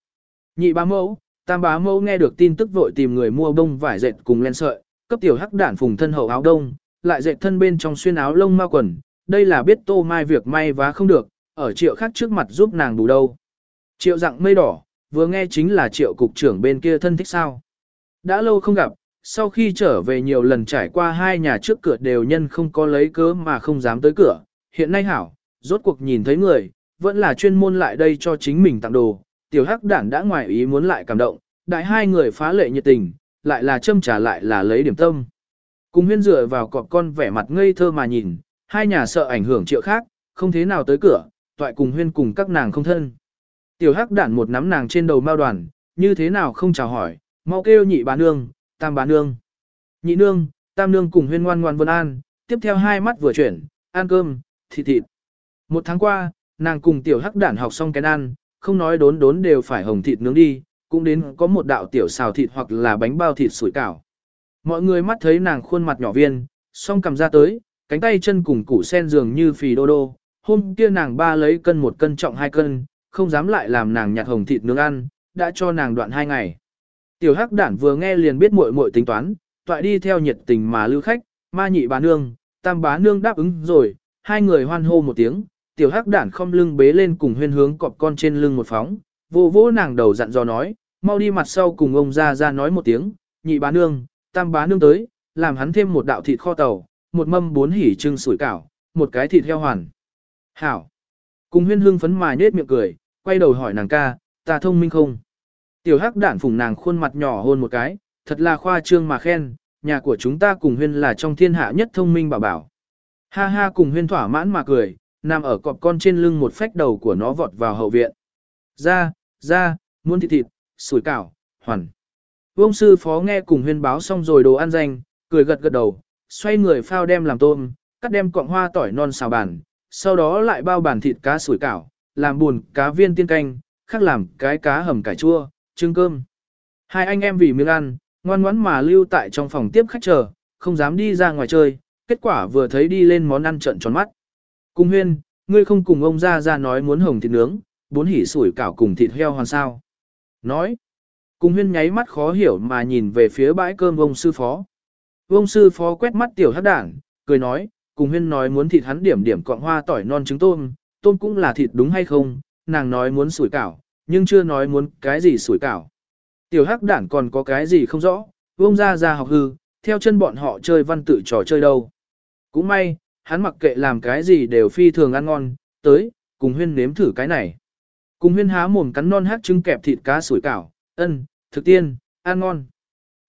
Speaker 1: Nhị bá mẫu, tam bá mẫu nghe được tin tức vội tìm người mua bông vải dệt cùng len sợi, cấp tiểu hắc đản phùng thân hậu áo đông, lại dệt thân bên trong xuyên áo lông ma quần, đây là biết tô mai việc may vá không được, ở triệu khác trước mặt giúp nàng đủ đâu. Triệu dặng mây đỏ, vừa nghe chính là triệu cục trưởng bên kia thân thích sao. Đã lâu không gặp, sau khi trở về nhiều lần trải qua hai nhà trước cửa đều nhân không có lấy cớ mà không dám tới cửa, hiện nay hảo, rốt cuộc nhìn thấy người, vẫn là chuyên môn lại đây cho chính mình tặng đồ, tiểu hắc đản đã ngoài ý muốn lại cảm động, đại hai người phá lệ nhiệt tình, lại là châm trả lại là lấy điểm tâm. Cùng huyên dựa vào cọp con vẻ mặt ngây thơ mà nhìn, hai nhà sợ ảnh hưởng triệu khác, không thế nào tới cửa, toại cùng huyên cùng các nàng không thân. Tiểu hắc đản một nắm nàng trên đầu mao đoàn, như thế nào không chào hỏi, mau kêu nhị bá nương, tam bá nương. Nhị nương, tam nương cùng huyên ngoan ngoan vân an, tiếp theo hai mắt vừa chuyển, ăn cơm, thịt thịt. Một tháng qua, nàng cùng tiểu hắc đản học xong cái ăn, không nói đốn đốn đều phải hồng thịt nướng đi, cũng đến có một đạo tiểu xào thịt hoặc là bánh bao thịt sủi cảo. Mọi người mắt thấy nàng khuôn mặt nhỏ viên, song cầm ra tới, cánh tay chân cùng củ sen dường như phì đô đô. Hôm kia nàng ba lấy cân một cân trọng hai cân, không dám lại làm nàng nhặt hồng thịt nướng ăn, đã cho nàng đoạn hai ngày. Tiểu hắc đản vừa nghe liền biết muội muội tính toán, toại đi theo nhiệt tình mà lưu khách, ma nhị bá nương, tam bá nương đáp ứng rồi, hai người hoan hô một tiếng, tiểu hắc đản không lưng bế lên cùng huyên hướng cọp con trên lưng một phóng, vô vỗ nàng đầu dặn dò nói, mau đi mặt sau cùng ông ra ra nói một tiếng, nhị bá nương, tam bá nương tới, làm hắn thêm một đạo thịt kho tàu, một mâm bốn hỉ trưng sủi cảo, một cái thịt heo hoàn. Hảo. Cùng huyên hương phấn mài nết miệng cười, quay đầu hỏi nàng ca, ta thông minh không? Tiểu hắc đản phủng nàng khuôn mặt nhỏ hôn một cái, thật là khoa trương mà khen, nhà của chúng ta cùng huyên là trong thiên hạ nhất thông minh bảo bảo. Ha ha cùng huyên thỏa mãn mà cười, nằm ở cọp con trên lưng một phách đầu của nó vọt vào hậu viện. Ra, ra, muốn thịt thịt, sủi cảo, hoàn. Vương sư phó nghe cùng huyên báo xong rồi đồ ăn danh, cười gật gật đầu, xoay người phao đem làm tôm, cắt đem cọng hoa tỏi non xào bàn, sau đó lại bao bàn thịt cá sủi cảo, làm buồn cá viên tiên canh, khác làm cái cá hầm cải chua, trưng cơm. Hai anh em vì miếng ăn, ngoan ngoãn mà lưu tại trong phòng tiếp khách chờ, không dám đi ra ngoài chơi, kết quả vừa thấy đi lên món ăn trận tròn mắt. Cung huyên, ngươi không cùng ông ra ra nói muốn hồng thịt nướng, bốn hỉ sủi cảo cùng thịt heo hoàn sao. Nói, cung huyên nháy mắt khó hiểu mà nhìn về phía bãi cơm ông sư phó. Ông sư phó quét mắt tiểu hát đảng, cười nói, cùng huyên nói muốn thịt hắn điểm điểm cọng hoa tỏi non trứng tôm, tôm cũng là thịt đúng hay không, nàng nói muốn sủi cảo, nhưng chưa nói muốn cái gì sủi cảo. Tiểu hắc đản còn có cái gì không rõ, vông ra ra học hư, theo chân bọn họ chơi văn tự trò chơi đâu. Cũng may, hắn mặc kệ làm cái gì đều phi thường ăn ngon, tới, cùng huyên nếm thử cái này. Cùng huyên há mồm cắn non hát trứng kẹp thịt cá sủi cảo, ân, thực tiên, ăn ngon.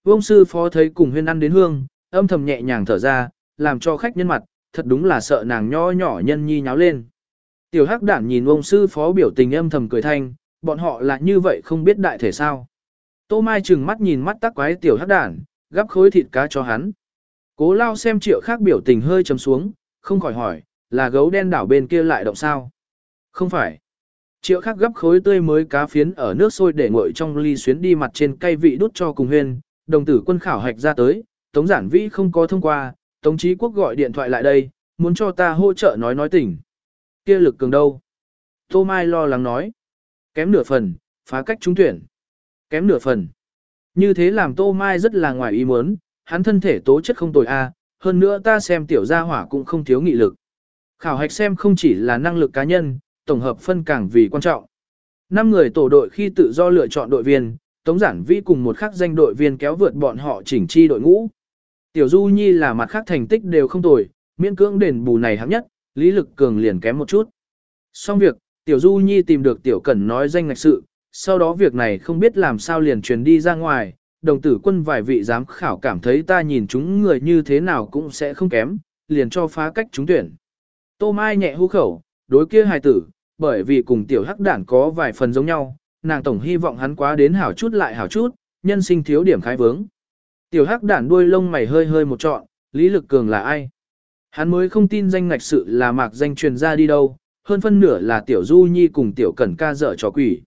Speaker 1: Vông sư phó thấy cùng huyên ăn đến hương, âm thầm nhẹ nhàng thở ra, làm cho khách nhân mặt, thật đúng là sợ nàng nho nhỏ nhân nhi nháo lên. Tiểu hắc đản nhìn ông sư phó biểu tình âm thầm cười thanh, bọn họ là như vậy không biết đại thể sao. Tô Mai chừng mắt nhìn mắt tắc quái tiểu hắc đản, gắp khối thịt cá cho hắn. Cố lao xem triệu khác biểu tình hơi chấm xuống, không khỏi hỏi, là gấu đen đảo bên kia lại động sao? Không phải. Triệu khác gấp khối tươi mới cá phiến ở nước sôi để nguội trong ly xuyến đi mặt trên cây vị đút cho cùng huyên, đồng tử quân khảo hạch ra tới, tống giản vĩ không có thông qua, tống trí quốc gọi điện thoại lại đây, muốn cho ta hỗ trợ nói nói tỉnh. Kia lực cường đâu? Tô Mai lo lắng nói. Kém nửa phần, phá cách trúng tuyển. Kém nửa phần. Như thế làm Tô Mai rất là ngoài ý muốn, hắn thân thể tố chất không tồi a, hơn nữa ta xem tiểu gia hỏa cũng không thiếu nghị lực. Khảo hạch xem không chỉ là năng lực cá nhân, tổng hợp phân càng vì quan trọng. Năm người tổ đội khi tự do lựa chọn đội viên, Tống Giản Vĩ cùng một khắc danh đội viên kéo vượt bọn họ chỉnh chi đội ngũ. Tiểu Du Nhi là mặt khác thành tích đều không tồi, miễn cưỡng đền bù này hạng nhất, lý lực cường liền kém một chút. Xong việc, Tiểu Du Nhi tìm được Tiểu Cẩn nói danh ngạch sự, sau đó việc này không biết làm sao liền truyền đi ra ngoài, đồng tử quân vài vị giám khảo cảm thấy ta nhìn chúng người như thế nào cũng sẽ không kém, liền cho phá cách chúng tuyển. Tô Mai nhẹ hú khẩu, đối kia hài tử, bởi vì cùng Tiểu Hắc đản có vài phần giống nhau, nàng tổng hy vọng hắn quá đến hảo chút lại hảo chút, nhân sinh thiếu điểm khái vướng. Tiểu Hắc đản đuôi lông mày hơi hơi một trọn, Lý Lực Cường là ai? Hắn mới không tin danh ngạch sự là mạc danh truyền ra đi đâu, hơn phân nửa là tiểu du nhi cùng tiểu cẩn ca dở trò quỷ.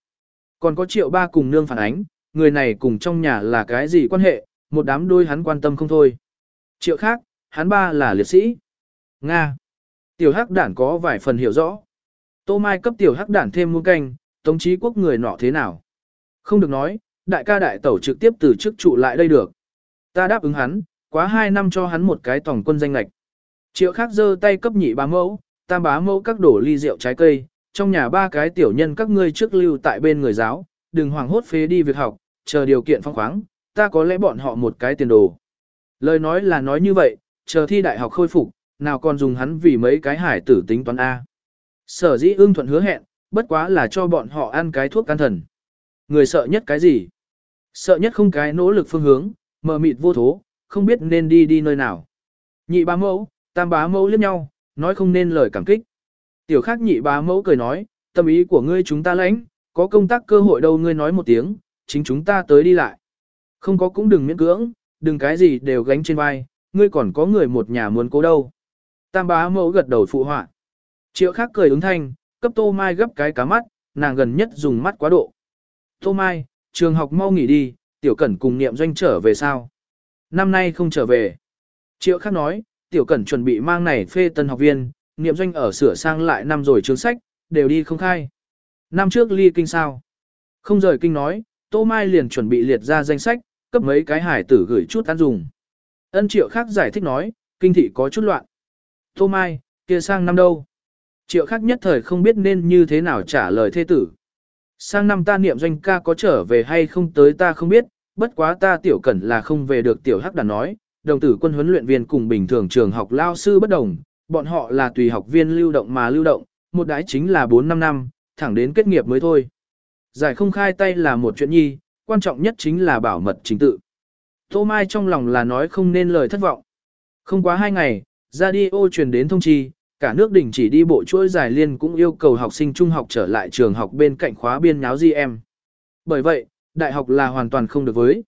Speaker 1: Còn có triệu ba cùng nương phản ánh, người này cùng trong nhà là cái gì quan hệ, một đám đôi hắn quan tâm không thôi. Triệu khác, hắn ba là liệt sĩ. Nga. Tiểu hắc đản có vài phần hiểu rõ. Tô Mai cấp tiểu hắc đản thêm muôn canh, tống chí quốc người nọ thế nào. Không được nói, đại ca đại tẩu trực tiếp từ chức trụ lại đây được. Ta đáp ứng hắn, quá hai năm cho hắn một cái tổng quân danh ngạch. Triệu khác giơ tay cấp nhị bá mẫu, tam bá mẫu các đổ ly rượu trái cây, trong nhà ba cái tiểu nhân các ngươi trước lưu tại bên người giáo, đừng hoảng hốt phế đi việc học, chờ điều kiện phong khoáng, ta có lẽ bọn họ một cái tiền đồ. Lời nói là nói như vậy, chờ thi đại học khôi phục, nào còn dùng hắn vì mấy cái hải tử tính toán A. Sở dĩ ưng thuận hứa hẹn, bất quá là cho bọn họ ăn cái thuốc can thần. Người sợ nhất cái gì? Sợ nhất không cái nỗ lực phương hướng, mờ mịt vô thố, không biết nên đi đi nơi nào. Nhị bá mẫu, tam bá mẫu liếc nhau, nói không nên lời cảm kích. Tiểu khác nhị bá mẫu cười nói, tâm ý của ngươi chúng ta lãnh, có công tác cơ hội đâu ngươi nói một tiếng, chính chúng ta tới đi lại. Không có cũng đừng miễn cưỡng, đừng cái gì đều gánh trên vai, ngươi còn có người một nhà muốn cố đâu. Tam bá mẫu gật đầu phụ họa. Triệu khác cười ứng thanh, cấp tô mai gấp cái cá mắt, nàng gần nhất dùng mắt quá độ. Tô mai, trường học mau nghỉ đi, tiểu cẩn cùng niệm doanh trở về sao? Năm nay không trở về. Triệu khác nói, tiểu cẩn chuẩn bị mang này phê tân học viên, niệm doanh ở sửa sang lại năm rồi chương sách, đều đi không khai. Năm trước ly kinh sao? Không rời kinh nói, Tô Mai liền chuẩn bị liệt ra danh sách, cấp mấy cái hải tử gửi chút ăn dùng. Ân triệu khác giải thích nói, kinh thị có chút loạn. Tô Mai, kia sang năm đâu? Triệu khác nhất thời không biết nên như thế nào trả lời thê tử. Sang năm ta niệm doanh ca có trở về hay không tới ta không biết, bất quá ta tiểu cẩn là không về được tiểu hắc đàn nói, đồng tử quân huấn luyện viên cùng bình thường trường học lao sư bất đồng, bọn họ là tùy học viên lưu động mà lưu động, một đái chính là 4-5 năm, thẳng đến kết nghiệp mới thôi. Giải không khai tay là một chuyện nhi, quan trọng nhất chính là bảo mật chính tự. Tô Mai trong lòng là nói không nên lời thất vọng. Không quá hai ngày, radio truyền đến thông chi, cả nước đình chỉ đi bộ chuỗi giải liên cũng yêu cầu học sinh trung học trở lại trường học bên cạnh khóa biên nháo GM. Bởi vậy, đại học là hoàn toàn không được với.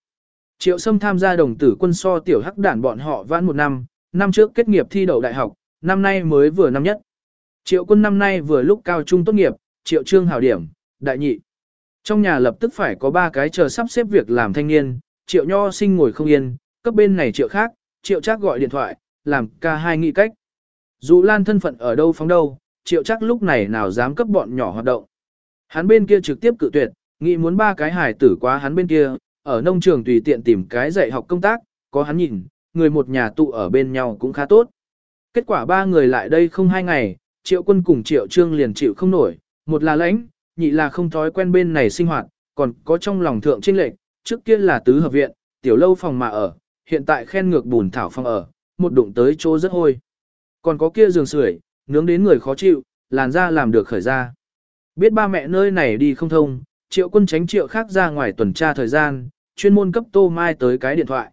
Speaker 1: Triệu Sâm tham gia đồng tử quân so tiểu hắc đản bọn họ vãn một năm, năm trước kết nghiệp thi đậu đại học, năm nay mới vừa năm nhất. Triệu quân năm nay vừa lúc cao trung tốt nghiệp, triệu trương hảo điểm, đại nhị. Trong nhà lập tức phải có ba cái chờ sắp xếp việc làm thanh niên, triệu nho sinh ngồi không yên, cấp bên này triệu khác, triệu chắc gọi điện thoại, làm ca hai nghị cách. Dù lan thân phận ở đâu phóng đâu, triệu chắc lúc này nào dám cấp bọn nhỏ hoạt động. Hắn bên kia trực tiếp cự tuyệt, nghĩ muốn ba cái hải tử quá hắn bên kia, ở nông trường tùy tiện tìm cái dạy học công tác, có hắn nhìn, người một nhà tụ ở bên nhau cũng khá tốt. Kết quả ba người lại đây không hai ngày, triệu quân cùng triệu trương liền chịu không nổi, một là lãnh, nhị là không thói quen bên này sinh hoạt, còn có trong lòng thượng trinh lệnh, trước kia là tứ hợp viện, tiểu lâu phòng mà ở, hiện tại khen ngược bùn thảo phòng ở, một đụng tới chỗ rất hôi. Còn có kia giường sưởi, nướng đến người khó chịu, làn da làm được khởi ra. Biết ba mẹ nơi này đi không thông, triệu quân tránh triệu khác ra ngoài tuần tra thời gian, chuyên môn cấp Tô Mai tới cái điện thoại.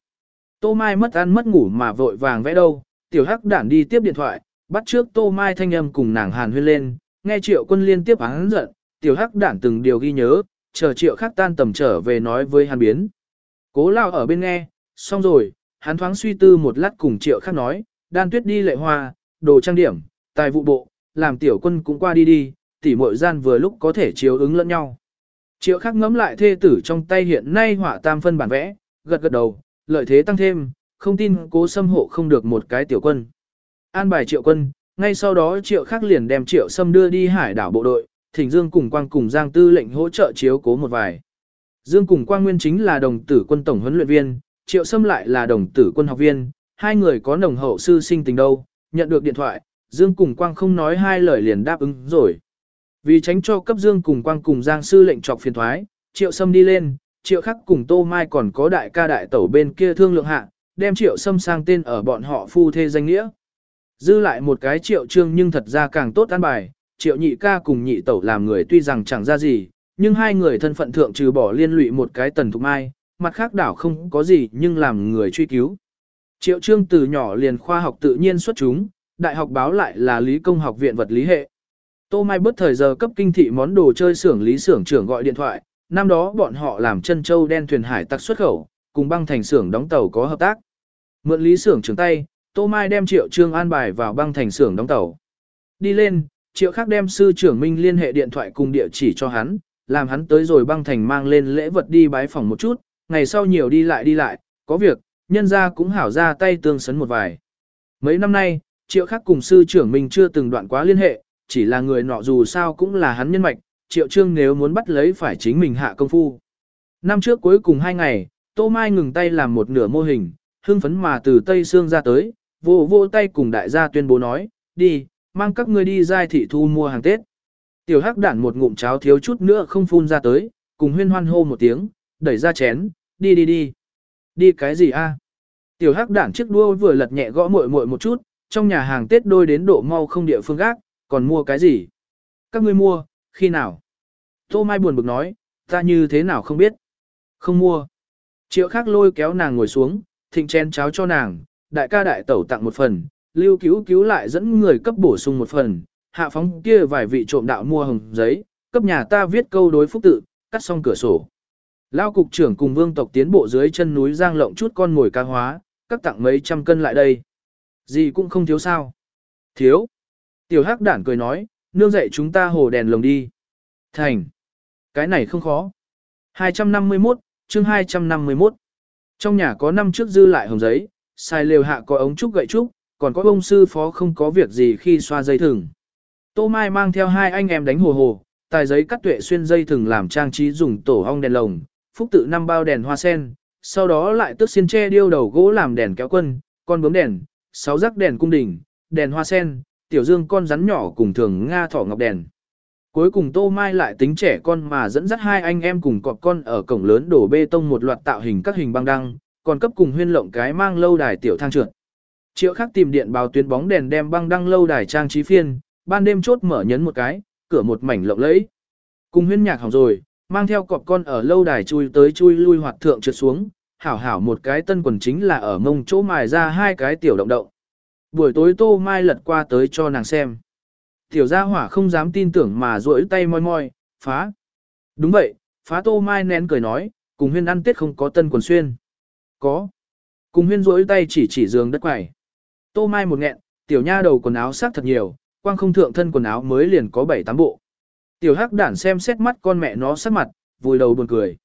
Speaker 1: Tô Mai mất ăn mất ngủ mà vội vàng vẽ đâu, tiểu hắc đản đi tiếp điện thoại, bắt trước Tô Mai thanh âm cùng nàng hàn huyên lên, nghe triệu quân liên tiếp hắn giận, tiểu hắc đản từng điều ghi nhớ, chờ triệu khắc tan tầm trở về nói với hàn biến. Cố lao ở bên nghe, xong rồi, hắn thoáng suy tư một lát cùng triệu khắc nói, đan tuyết đi lệ hoa, đồ trang điểm, tài vụ bộ, làm tiểu quân cũng qua đi đi, tỉ mội gian vừa lúc có thể chiếu ứng lẫn nhau. Triệu khắc ngẫm lại thê tử trong tay hiện nay họa tam phân bản vẽ, gật gật đầu, lợi thế tăng thêm, không tin cố xâm hộ không được một cái tiểu quân. An bài triệu quân, ngay sau đó triệu khắc liền đem triệu xâm đưa đi hải đảo bộ đội, thỉnh Dương cùng Quang cùng Giang Tư lệnh hỗ trợ chiếu cố một vài. Dương cùng Quang nguyên chính là đồng tử quân tổng huấn luyện viên, triệu xâm lại là đồng tử quân học viên, hai người có nồng hậu sư sinh tình đâu, nhận được điện thoại, Dương cùng Quang không nói hai lời liền đáp ứng rồi. Vì tránh cho cấp Dương cùng Quang cùng Giang sư lệnh trọc phiền thoái, Triệu Sâm đi lên, Triệu Khắc cùng Tô Mai còn có đại ca đại tẩu bên kia thương lượng hạ, đem Triệu Sâm sang tên ở bọn họ phu thê danh nghĩa. Dư lại một cái Triệu Trương nhưng thật ra càng tốt an bài, triệu nhị ca cùng nhị tẩu làm người tuy rằng chẳng ra gì, nhưng hai người thân phận thượng trừ bỏ liên lụy một cái tần thục mai, mặt khác đảo không có gì nhưng làm người truy cứu. Triệu trương từ nhỏ liền khoa học tự nhiên xuất chúng, đại học báo lại là lý công học viện vật lý hệ. Tô Mai bớt thời giờ cấp kinh thị món đồ chơi xưởng lý xưởng trưởng gọi điện thoại, năm đó bọn họ làm chân châu đen thuyền hải tặc xuất khẩu, cùng băng thành xưởng đóng tàu có hợp tác. Mượn lý xưởng trưởng tay, Tô Mai đem triệu trương an bài vào băng thành xưởng đóng tàu. Đi lên, triệu khác đem sư trưởng Minh liên hệ điện thoại cùng địa chỉ cho hắn, làm hắn tới rồi băng thành mang lên lễ vật đi bái phòng một chút, ngày sau nhiều đi lại đi lại, có việc, nhân ra cũng hảo ra tay tương sấn một vài. Mấy năm nay, triệu khác cùng sư trưởng Minh chưa từng đoạn quá liên hệ, chỉ là người nọ dù sao cũng là hắn nhân mạch, triệu trương nếu muốn bắt lấy phải chính mình hạ công phu. Năm trước cuối cùng hai ngày, Tô Mai ngừng tay làm một nửa mô hình, hưng phấn mà từ Tây Sương ra tới, vô vô tay cùng đại gia tuyên bố nói, đi, mang các ngươi đi giai thị thu mua hàng Tết. Tiểu hắc đản một ngụm cháo thiếu chút nữa không phun ra tới, cùng huyên hoan hô một tiếng, đẩy ra chén, đi đi đi. Đi cái gì a? Tiểu hắc đản chiếc đua vừa lật nhẹ gõ muội muội một chút, trong nhà hàng Tết đôi đến độ mau không địa phương gác, còn mua cái gì? Các ngươi mua, khi nào? Tô Mai buồn bực nói, ta như thế nào không biết? Không mua. Triệu khác lôi kéo nàng ngồi xuống, thịnh chén cháo cho nàng, đại ca đại tẩu tặng một phần, lưu cứu cứu lại dẫn người cấp bổ sung một phần, hạ phóng kia vài vị trộm đạo mua hồng giấy, cấp nhà ta viết câu đối phúc tự, cắt xong cửa sổ. Lao cục trưởng cùng vương tộc tiến bộ dưới chân núi giang lộng chút con ngồi ca hóa, các tặng mấy trăm cân lại đây. Gì cũng không thiếu sao. Thiếu. Tiểu hắc đản cười nói, nương dạy chúng ta hồ đèn lồng đi. Thành. Cái này không khó. 251, chương 251. Trong nhà có năm trước dư lại hồng giấy, xài lều hạ có ống trúc gậy trúc, còn có ông sư phó không có việc gì khi xoa dây thừng. Tô Mai mang theo hai anh em đánh hồ hồ, tài giấy cắt tuệ xuyên dây thừng làm trang trí dùng tổ ong đèn lồng, phúc tự năm bao đèn hoa sen, sau đó lại tức xiên tre điêu đầu gỗ làm đèn kéo quân, con bướm đèn, sáu rắc đèn cung đình, đèn hoa sen, tiểu dương con rắn nhỏ cùng thường Nga thỏ ngọc đèn. Cuối cùng Tô Mai lại tính trẻ con mà dẫn dắt hai anh em cùng cọp con ở cổng lớn đổ bê tông một loạt tạo hình các hình băng đăng, còn cấp cùng huyên lộng cái mang lâu đài tiểu thang trượt. Triệu khắc tìm điện báo tuyến bóng đèn đem băng đăng lâu đài trang trí phiên, ban đêm chốt mở nhấn một cái, cửa một mảnh lộng lẫy. Cùng huyên nhạc hỏng rồi, mang theo cọp con ở lâu đài chui tới chui lui hoạt thượng trượt xuống, hảo hảo một cái tân quần chính là ở mông chỗ mài ra hai cái tiểu động động. Buổi tối tô mai lật qua tới cho nàng xem. Tiểu gia hỏa không dám tin tưởng mà duỗi tay moi moi, phá. Đúng vậy, phá tô mai nén cười nói, cùng huyên ăn tết không có tân quần xuyên. Có. Cùng huyên duỗi tay chỉ chỉ giường đất quẩy. Tô mai một nghẹn, tiểu nha đầu quần áo sắc thật nhiều, quang không thượng thân quần áo mới liền có 7-8 bộ. Tiểu hắc đản xem xét mắt con mẹ nó sắc mặt, vùi đầu buồn cười.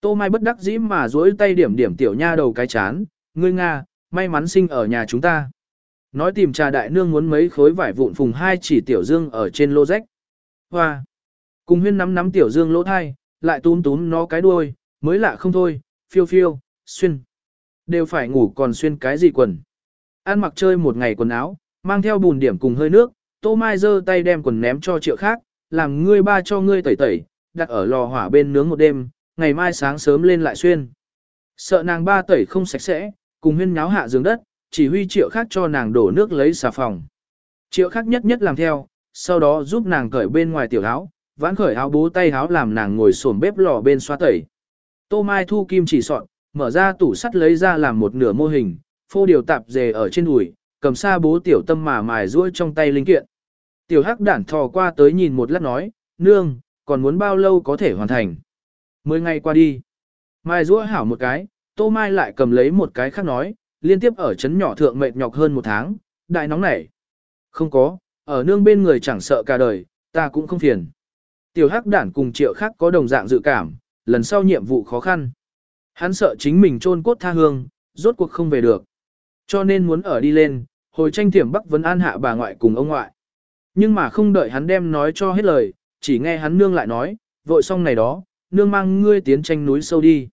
Speaker 1: Tô mai bất đắc dĩ mà duỗi tay điểm điểm tiểu nha đầu cái chán, ngươi Nga, may mắn sinh ở nhà chúng ta. Nói tìm trà đại nương muốn mấy khối vải vụn phùng hai chỉ tiểu dương ở trên lô rách. Hoa! Cùng huyên nắm nắm tiểu dương lỗ thai, lại túm túm nó cái đuôi, mới lạ không thôi, phiêu phiêu, xuyên. Đều phải ngủ còn xuyên cái gì quần. Ăn mặc chơi một ngày quần áo, mang theo bùn điểm cùng hơi nước, tô mai giơ tay đem quần ném cho triệu khác, làm ngươi ba cho ngươi tẩy tẩy, đặt ở lò hỏa bên nướng một đêm, ngày mai sáng sớm lên lại xuyên. Sợ nàng ba tẩy không sạch sẽ, cùng huyên nháo hạ giường đất, chỉ huy triệu khác cho nàng đổ nước lấy xà phòng. Triệu khác nhất nhất làm theo, sau đó giúp nàng cởi bên ngoài tiểu áo, vãn khởi áo bố tay áo làm nàng ngồi sổm bếp lò bên xoa tẩy. Tô Mai thu kim chỉ sọn, mở ra tủ sắt lấy ra làm một nửa mô hình, phô điều tạp dề ở trên đùi, cầm xa bố tiểu tâm mà mài ruôi trong tay linh kiện. Tiểu hắc đản thò qua tới nhìn một lát nói, nương, còn muốn bao lâu có thể hoàn thành. Mười ngày qua đi. Mai rũa hảo một cái, tô mai lại cầm lấy một cái khác nói, liên tiếp ở chấn nhỏ thượng mệt nhọc hơn một tháng, đại nóng nảy. Không có, ở nương bên người chẳng sợ cả đời, ta cũng không phiền. Tiểu hắc đản cùng triệu khác có đồng dạng dự cảm, lần sau nhiệm vụ khó khăn. Hắn sợ chính mình trôn cốt tha hương, rốt cuộc không về được. Cho nên muốn ở đi lên, hồi tranh thiểm bắc vấn an hạ bà ngoại cùng ông ngoại. Nhưng mà không đợi hắn đem nói cho hết lời, chỉ nghe hắn nương lại nói, vội xong này đó, nương mang ngươi tiến tranh núi sâu đi.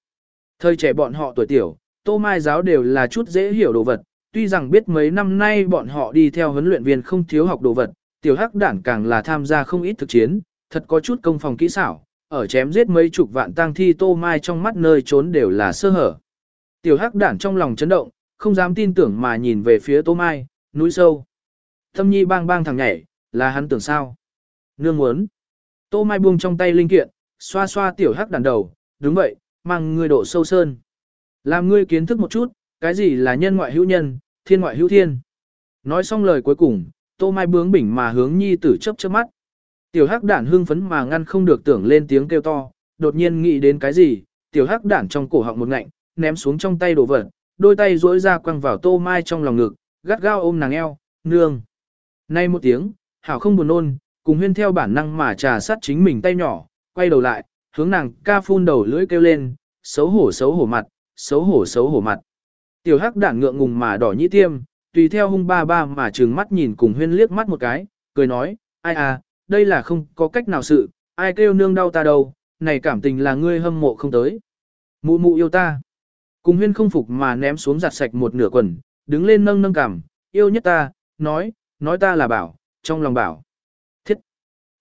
Speaker 1: Thời trẻ bọn họ tuổi tiểu, tô mai giáo đều là chút dễ hiểu đồ vật, tuy rằng biết mấy năm nay bọn họ đi theo huấn luyện viên không thiếu học đồ vật, tiểu hắc Đản càng là tham gia không ít thực chiến, thật có chút công phòng kỹ xảo, ở chém giết mấy chục vạn tang thi tô mai trong mắt nơi trốn đều là sơ hở. Tiểu hắc Đản trong lòng chấn động, không dám tin tưởng mà nhìn về phía tô mai, núi sâu. Thâm nhi bang bang thằng nhảy, là hắn tưởng sao. Nương muốn. Tô Mai buông trong tay linh kiện, xoa xoa tiểu hắc Đản đầu, đúng vậy, mang người độ sâu sơn. Làm ngươi kiến thức một chút, cái gì là nhân ngoại hữu nhân, thiên ngoại hữu thiên. Nói xong lời cuối cùng, Tô Mai bướng bỉnh mà hướng nhi tử chớp chớp mắt. Tiểu hắc đản hưng phấn mà ngăn không được tưởng lên tiếng kêu to, đột nhiên nghĩ đến cái gì, tiểu hắc đản trong cổ họng một ngạnh, ném xuống trong tay đồ vật, đôi tay duỗi ra quăng vào Tô Mai trong lòng ngực, gắt gao ôm nàng eo, nương. Nay một tiếng, hảo không buồn nôn, cùng huyên theo bản năng mà trà sát chính mình tay nhỏ, quay đầu lại, hướng nàng ca phun đầu lưỡi kêu lên, xấu hổ xấu hổ mặt, xấu hổ xấu hổ mặt. Tiểu hắc đản ngượng ngùng mà đỏ nhĩ tiêm, tùy theo hung ba ba mà trừng mắt nhìn cùng huyên liếc mắt một cái, cười nói, ai à, đây là không có cách nào sự, ai kêu nương đau ta đâu, này cảm tình là ngươi hâm mộ không tới. Mụ mụ yêu ta. Cùng huyên không phục mà ném xuống giặt sạch một nửa quần, đứng lên nâng nâng cảm, yêu nhất ta, nói, nói ta là bảo, trong lòng bảo. Thiết.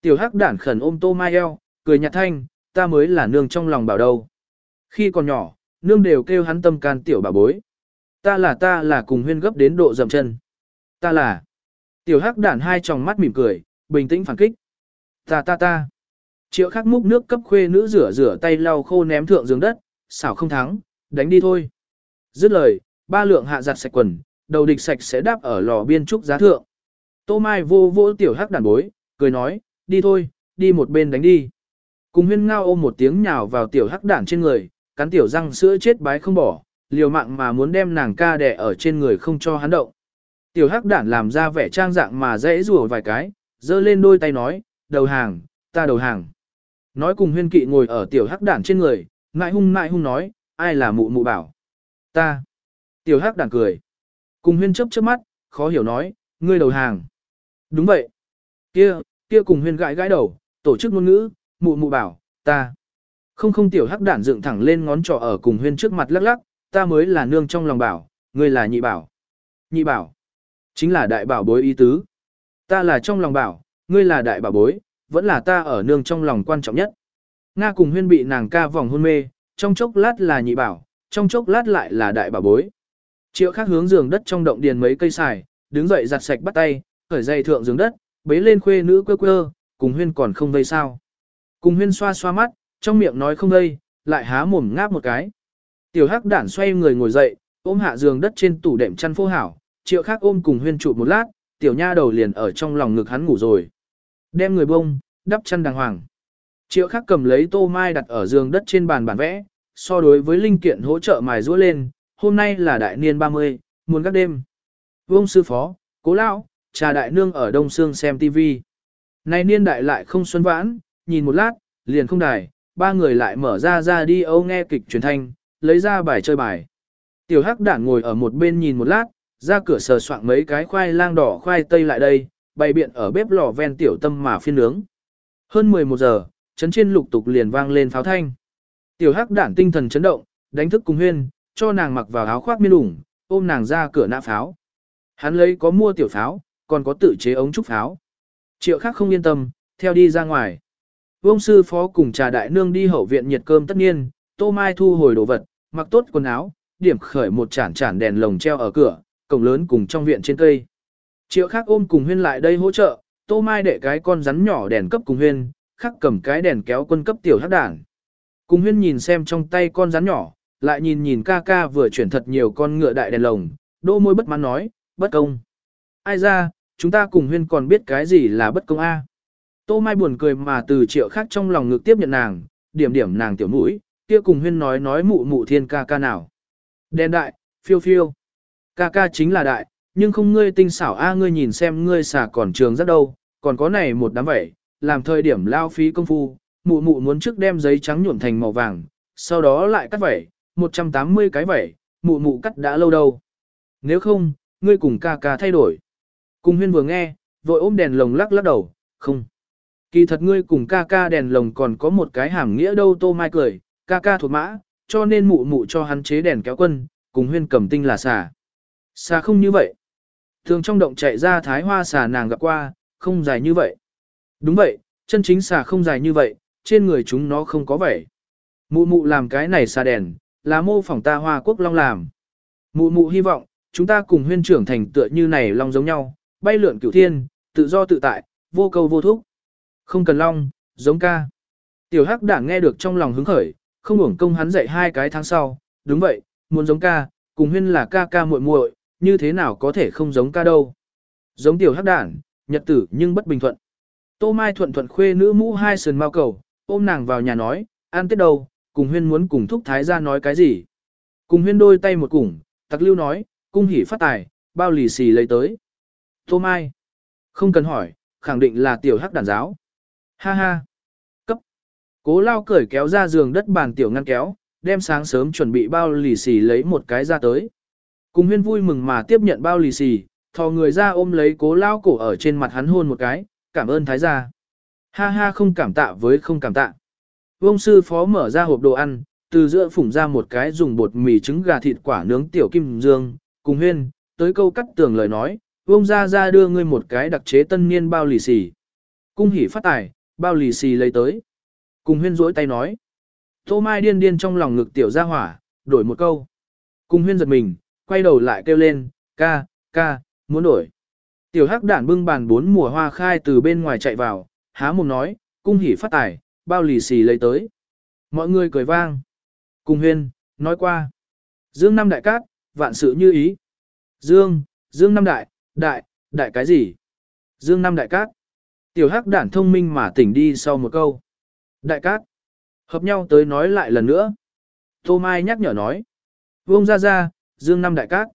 Speaker 1: Tiểu hắc đản khẩn ôm tô mai eo, cười nhạt thanh, ta mới là nương trong lòng bảo đâu. Khi còn nhỏ, nương đều kêu hắn tâm can tiểu bà bối. Ta là ta là cùng huyên gấp đến độ dầm chân. Ta là. Tiểu hắc đản hai tròng mắt mỉm cười, bình tĩnh phản kích. Ta ta ta. Triệu khắc múc nước cấp khuê nữ rửa rửa tay lau khô ném thượng giường đất, xảo không thắng, đánh đi thôi. Dứt lời, ba lượng hạ giặt sạch quần, đầu địch sạch sẽ đáp ở lò biên trúc giá thượng. Tô Mai vô vô tiểu hắc đàn bối, cười nói, đi thôi, đi một bên đánh đi. Cùng huyên ngao ôm một tiếng nhào vào tiểu hắc đản trên người, cắn tiểu răng sữa chết bái không bỏ, liều mạng mà muốn đem nàng ca đẻ ở trên người không cho hắn động. Tiểu hắc đản làm ra vẻ trang dạng mà dễ rùa vài cái, giơ lên đôi tay nói, đầu hàng, ta đầu hàng. Nói cùng huyên kỵ ngồi ở tiểu hắc đản trên người, ngại hung ngại hung nói, ai là mụ mụ bảo. Ta. Tiểu hắc đản cười. Cùng huyên chấp chớp mắt, khó hiểu nói, ngươi đầu hàng. Đúng vậy. Kia, kia cùng huyên gãi gãi đầu, tổ chức ngôn ngữ, mụ mụ bảo, ta. Không không tiểu hắc đản dựng thẳng lên ngón trỏ ở cùng huyên trước mặt lắc lắc, ta mới là nương trong lòng bảo, ngươi là nhị bảo. Nhị bảo. Chính là đại bảo bối ý tứ. Ta là trong lòng bảo, ngươi là đại bảo bối, vẫn là ta ở nương trong lòng quan trọng nhất. Nga cùng huyên bị nàng ca vòng hôn mê, trong chốc lát là nhị bảo, trong chốc lát lại là đại bảo bối. Triệu khác hướng giường đất trong động điền mấy cây xài, đứng dậy giặt sạch bắt tay, khởi dây thượng giường đất, bế lên khuê nữ quơ quơ, cùng huyên còn không vây sao. Cùng huyên xoa xoa mắt, trong miệng nói không đây, lại há mồm ngáp một cái. Tiểu hắc đản xoay người ngồi dậy, ôm hạ giường đất trên tủ đệm chăn phô hảo, triệu khác ôm cùng huyên trụ một lát, tiểu nha đầu liền ở trong lòng ngực hắn ngủ rồi. Đem người bông, đắp chăn đàng hoàng. Triệu khác cầm lấy tô mai đặt ở giường đất trên bàn bản vẽ, so đối với linh kiện hỗ trợ mài rũa lên, hôm nay là đại niên 30, muốn các đêm. Vương sư phó, cố lão, trà đại nương ở Đông Sương xem TV. Này niên đại lại không xuân vãn, nhìn một lát, liền không đài, ba người lại mở ra ra đi âu nghe kịch truyền thanh, lấy ra bài chơi bài. Tiểu hắc đản ngồi ở một bên nhìn một lát, ra cửa sờ soạn mấy cái khoai lang đỏ khoai tây lại đây, bày biện ở bếp lò ven tiểu tâm mà phiên nướng. Hơn 11 giờ, chấn trên lục tục liền vang lên pháo thanh. Tiểu hắc đản tinh thần chấn động, đánh thức cùng huyên, cho nàng mặc vào áo khoác miên ủng, ôm nàng ra cửa nã pháo. Hắn lấy có mua tiểu pháo, còn có tự chế ống trúc pháo. Triệu khác không yên tâm, theo đi ra ngoài. Vương sư phó cùng trà đại nương đi hậu viện nhiệt cơm tất nhiên, tô mai thu hồi đồ vật, mặc tốt quần áo, điểm khởi một chản chản đèn lồng treo ở cửa, cổng lớn cùng trong viện trên cây. Triệu khác ôm cùng huyên lại đây hỗ trợ, tô mai để cái con rắn nhỏ đèn cấp cùng huyên, khắc cầm cái đèn kéo quân cấp tiểu hắc đảng Cùng huyên nhìn xem trong tay con rắn nhỏ, lại nhìn nhìn ca ca vừa chuyển thật nhiều con ngựa đại đèn lồng, đô môi bất mãn nói, bất công. Ai ra, chúng ta cùng huyên còn biết cái gì là bất công a? Tô Mai buồn cười mà từ triệu khác trong lòng ngực tiếp nhận nàng, điểm điểm nàng tiểu mũi, kia cùng huyên nói nói mụ mụ thiên ca ca nào. Đèn đại, phiêu phiêu. Ca ca chính là đại, nhưng không ngươi tinh xảo a ngươi nhìn xem ngươi xả còn trường rất đâu, còn có này một đám vẩy, làm thời điểm lao phí công phu, mụ mụ muốn trước đem giấy trắng nhuộm thành màu vàng, sau đó lại cắt vẩy, 180 cái vẩy, mụ mụ cắt đã lâu đâu. Nếu không, ngươi cùng ca ca thay đổi. Cùng huyên vừa nghe, vội ôm đèn lồng lắc lắc đầu, không. Kỳ thật ngươi cùng ca ca đèn lồng còn có một cái hàm nghĩa đâu tô mai cười, ca ca thuộc mã, cho nên mụ mụ cho hắn chế đèn kéo quân, cùng huyên cầm tinh là xà. Xà không như vậy. Thường trong động chạy ra thái hoa xà nàng gặp qua, không dài như vậy. Đúng vậy, chân chính xà không dài như vậy, trên người chúng nó không có vậy. Mụ mụ làm cái này xà đèn, là mô phỏng ta hoa quốc long làm. Mụ mụ hy vọng, chúng ta cùng huyên trưởng thành tựa như này long giống nhau, bay lượn cửu thiên, tự do tự tại, vô cầu vô thúc. Không cần long, giống ca. Tiểu hắc đảng nghe được trong lòng hứng khởi, không uổng công hắn dạy hai cái tháng sau, đúng vậy, muốn giống ca, cùng huyên là ca ca muội muội, như thế nào có thể không giống ca đâu. Giống tiểu hắc đảng, nhật tử nhưng bất bình thuận. Tô Mai thuận thuận khuê nữ mũ hai sườn mau cầu, ôm nàng vào nhà nói, ăn tết đâu, cùng huyên muốn cùng thúc thái ra nói cái gì. Cùng huyên đôi tay một củng, tặc lưu nói, cung hỉ phát tài, bao lì xì lấy tới. Tô Mai, không cần hỏi, khẳng định là tiểu hắc đàn giáo. Ha ha, cấp. Cố lao cởi kéo ra giường đất bàn tiểu ngăn kéo, đem sáng sớm chuẩn bị bao lì xì lấy một cái ra tới. Cùng huyên vui mừng mà tiếp nhận bao lì xì, thò người ra ôm lấy cố lao cổ ở trên mặt hắn hôn một cái, cảm ơn thái gia. Ha ha không cảm tạ với không cảm tạ. Vông sư phó mở ra hộp đồ ăn, từ giữa phủng ra một cái dùng bột mì trứng gà thịt quả nướng tiểu kim dương, cùng huyên, tới câu cắt tường lời nói, vông ra ra đưa ngươi một cái đặc chế tân niên bao lì xì. Cung hỉ phát tài, bao lì xì lấy tới. Cùng huyên rỗi tay nói. Tô Mai điên điên trong lòng ngực tiểu ra hỏa, đổi một câu. Cùng huyên giật mình, quay đầu lại kêu lên, ca, ca, muốn đổi. Tiểu hắc đản bưng bàn bốn mùa hoa khai từ bên ngoài chạy vào, há mồm nói, cung hỉ phát tài, bao lì xì lấy tới. Mọi người cười vang. Cùng huyên, nói qua. Dương năm đại cát, vạn sự như ý. Dương, Dương năm đại, đại, đại cái gì? Dương năm đại cát. Tiểu hắc đản thông minh mà tỉnh đi sau một câu. Đại cát. Hợp nhau tới nói lại lần nữa. Tô Mai nhắc nhở nói. Vương ra ra, Dương năm đại cát.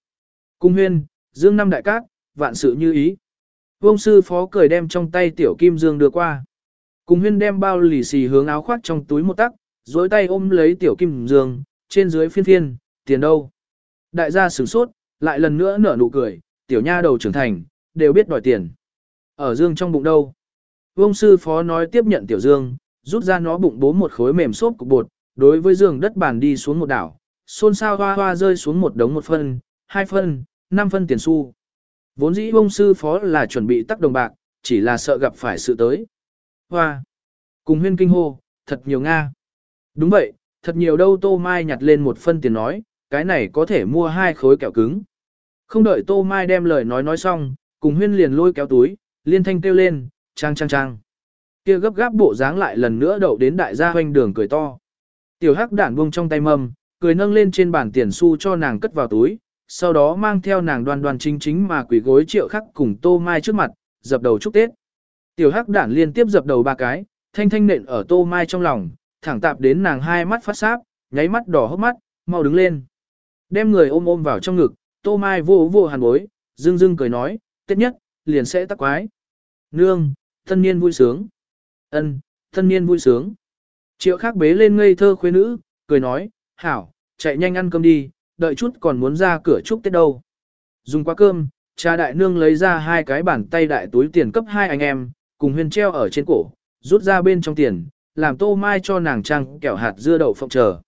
Speaker 1: Cung huyên, Dương năm đại cát, vạn sự như ý. Vương sư phó cười đem trong tay tiểu kim dương đưa qua. Cung huyên đem bao lì xì hướng áo khoác trong túi một tắc, dối tay ôm lấy tiểu kim dương, trên dưới phiên phiên, tiền đâu. Đại gia sửng sốt, lại lần nữa nở nụ cười, tiểu nha đầu trưởng thành, đều biết đòi tiền. Ở dương trong bụng đâu ông sư phó nói tiếp nhận tiểu dương, rút ra nó bụng bố một khối mềm xốp cục bột, đối với giường đất bàn đi xuống một đảo, xôn xao hoa hoa rơi xuống một đống một phân, hai phân, năm phân tiền xu. Vốn dĩ ông sư phó là chuẩn bị tắc đồng bạc, chỉ là sợ gặp phải sự tới. Hoa! Cùng huyên kinh hô, thật nhiều Nga. Đúng vậy, thật nhiều đâu Tô Mai nhặt lên một phân tiền nói, cái này có thể mua hai khối kẹo cứng. Không đợi Tô Mai đem lời nói nói xong, cùng huyên liền lôi kéo túi, liên thanh kêu lên, trang trang trang. Kia gấp gáp bộ dáng lại lần nữa đậu đến đại gia hoanh đường cười to. Tiểu hắc đản buông trong tay mâm, cười nâng lên trên bàn tiền xu cho nàng cất vào túi, sau đó mang theo nàng đoan đoan chính chính mà quỷ gối triệu khắc cùng tô mai trước mặt, dập đầu chúc Tết. Tiểu hắc đản liên tiếp dập đầu ba cái, thanh thanh nện ở tô mai trong lòng, thẳng tạp đến nàng hai mắt phát sáp, nháy mắt đỏ hốc mắt, mau đứng lên. Đem người ôm ôm vào trong ngực, tô mai vô vô hàn bối, dưng dưng cười nói, Tết nhất, liền sẽ tắc quái. Nương, thân niên vui sướng. ân thân niên vui sướng. Triệu khắc bế lên ngây thơ khuê nữ, cười nói, hảo, chạy nhanh ăn cơm đi, đợi chút còn muốn ra cửa chúc Tết đâu. Dùng qua cơm, cha đại nương lấy ra hai cái bàn tay đại túi tiền cấp hai anh em, cùng huyên treo ở trên cổ, rút ra bên trong tiền, làm tô mai cho nàng trăng kẹo hạt dưa đậu phộng chờ.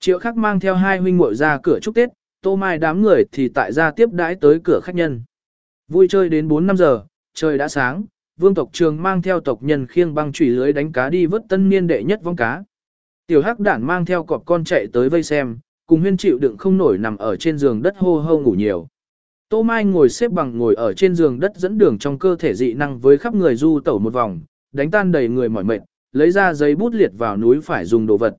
Speaker 1: Triệu khắc mang theo hai huynh muội ra cửa chúc Tết, tô mai đám người thì tại ra tiếp đãi tới cửa khách nhân. Vui chơi đến 4-5 giờ, trời đã sáng, vương tộc trường mang theo tộc nhân khiêng băng chủy lưới đánh cá đi vớt tân niên đệ nhất vong cá. Tiểu hắc đản mang theo cọp con chạy tới vây xem, cùng huyên chịu đựng không nổi nằm ở trên giường đất hô hô ngủ nhiều. Tô Mai ngồi xếp bằng ngồi ở trên giường đất dẫn đường trong cơ thể dị năng với khắp người du tẩu một vòng, đánh tan đầy người mỏi mệt, lấy ra giấy bút liệt vào núi phải dùng đồ vật.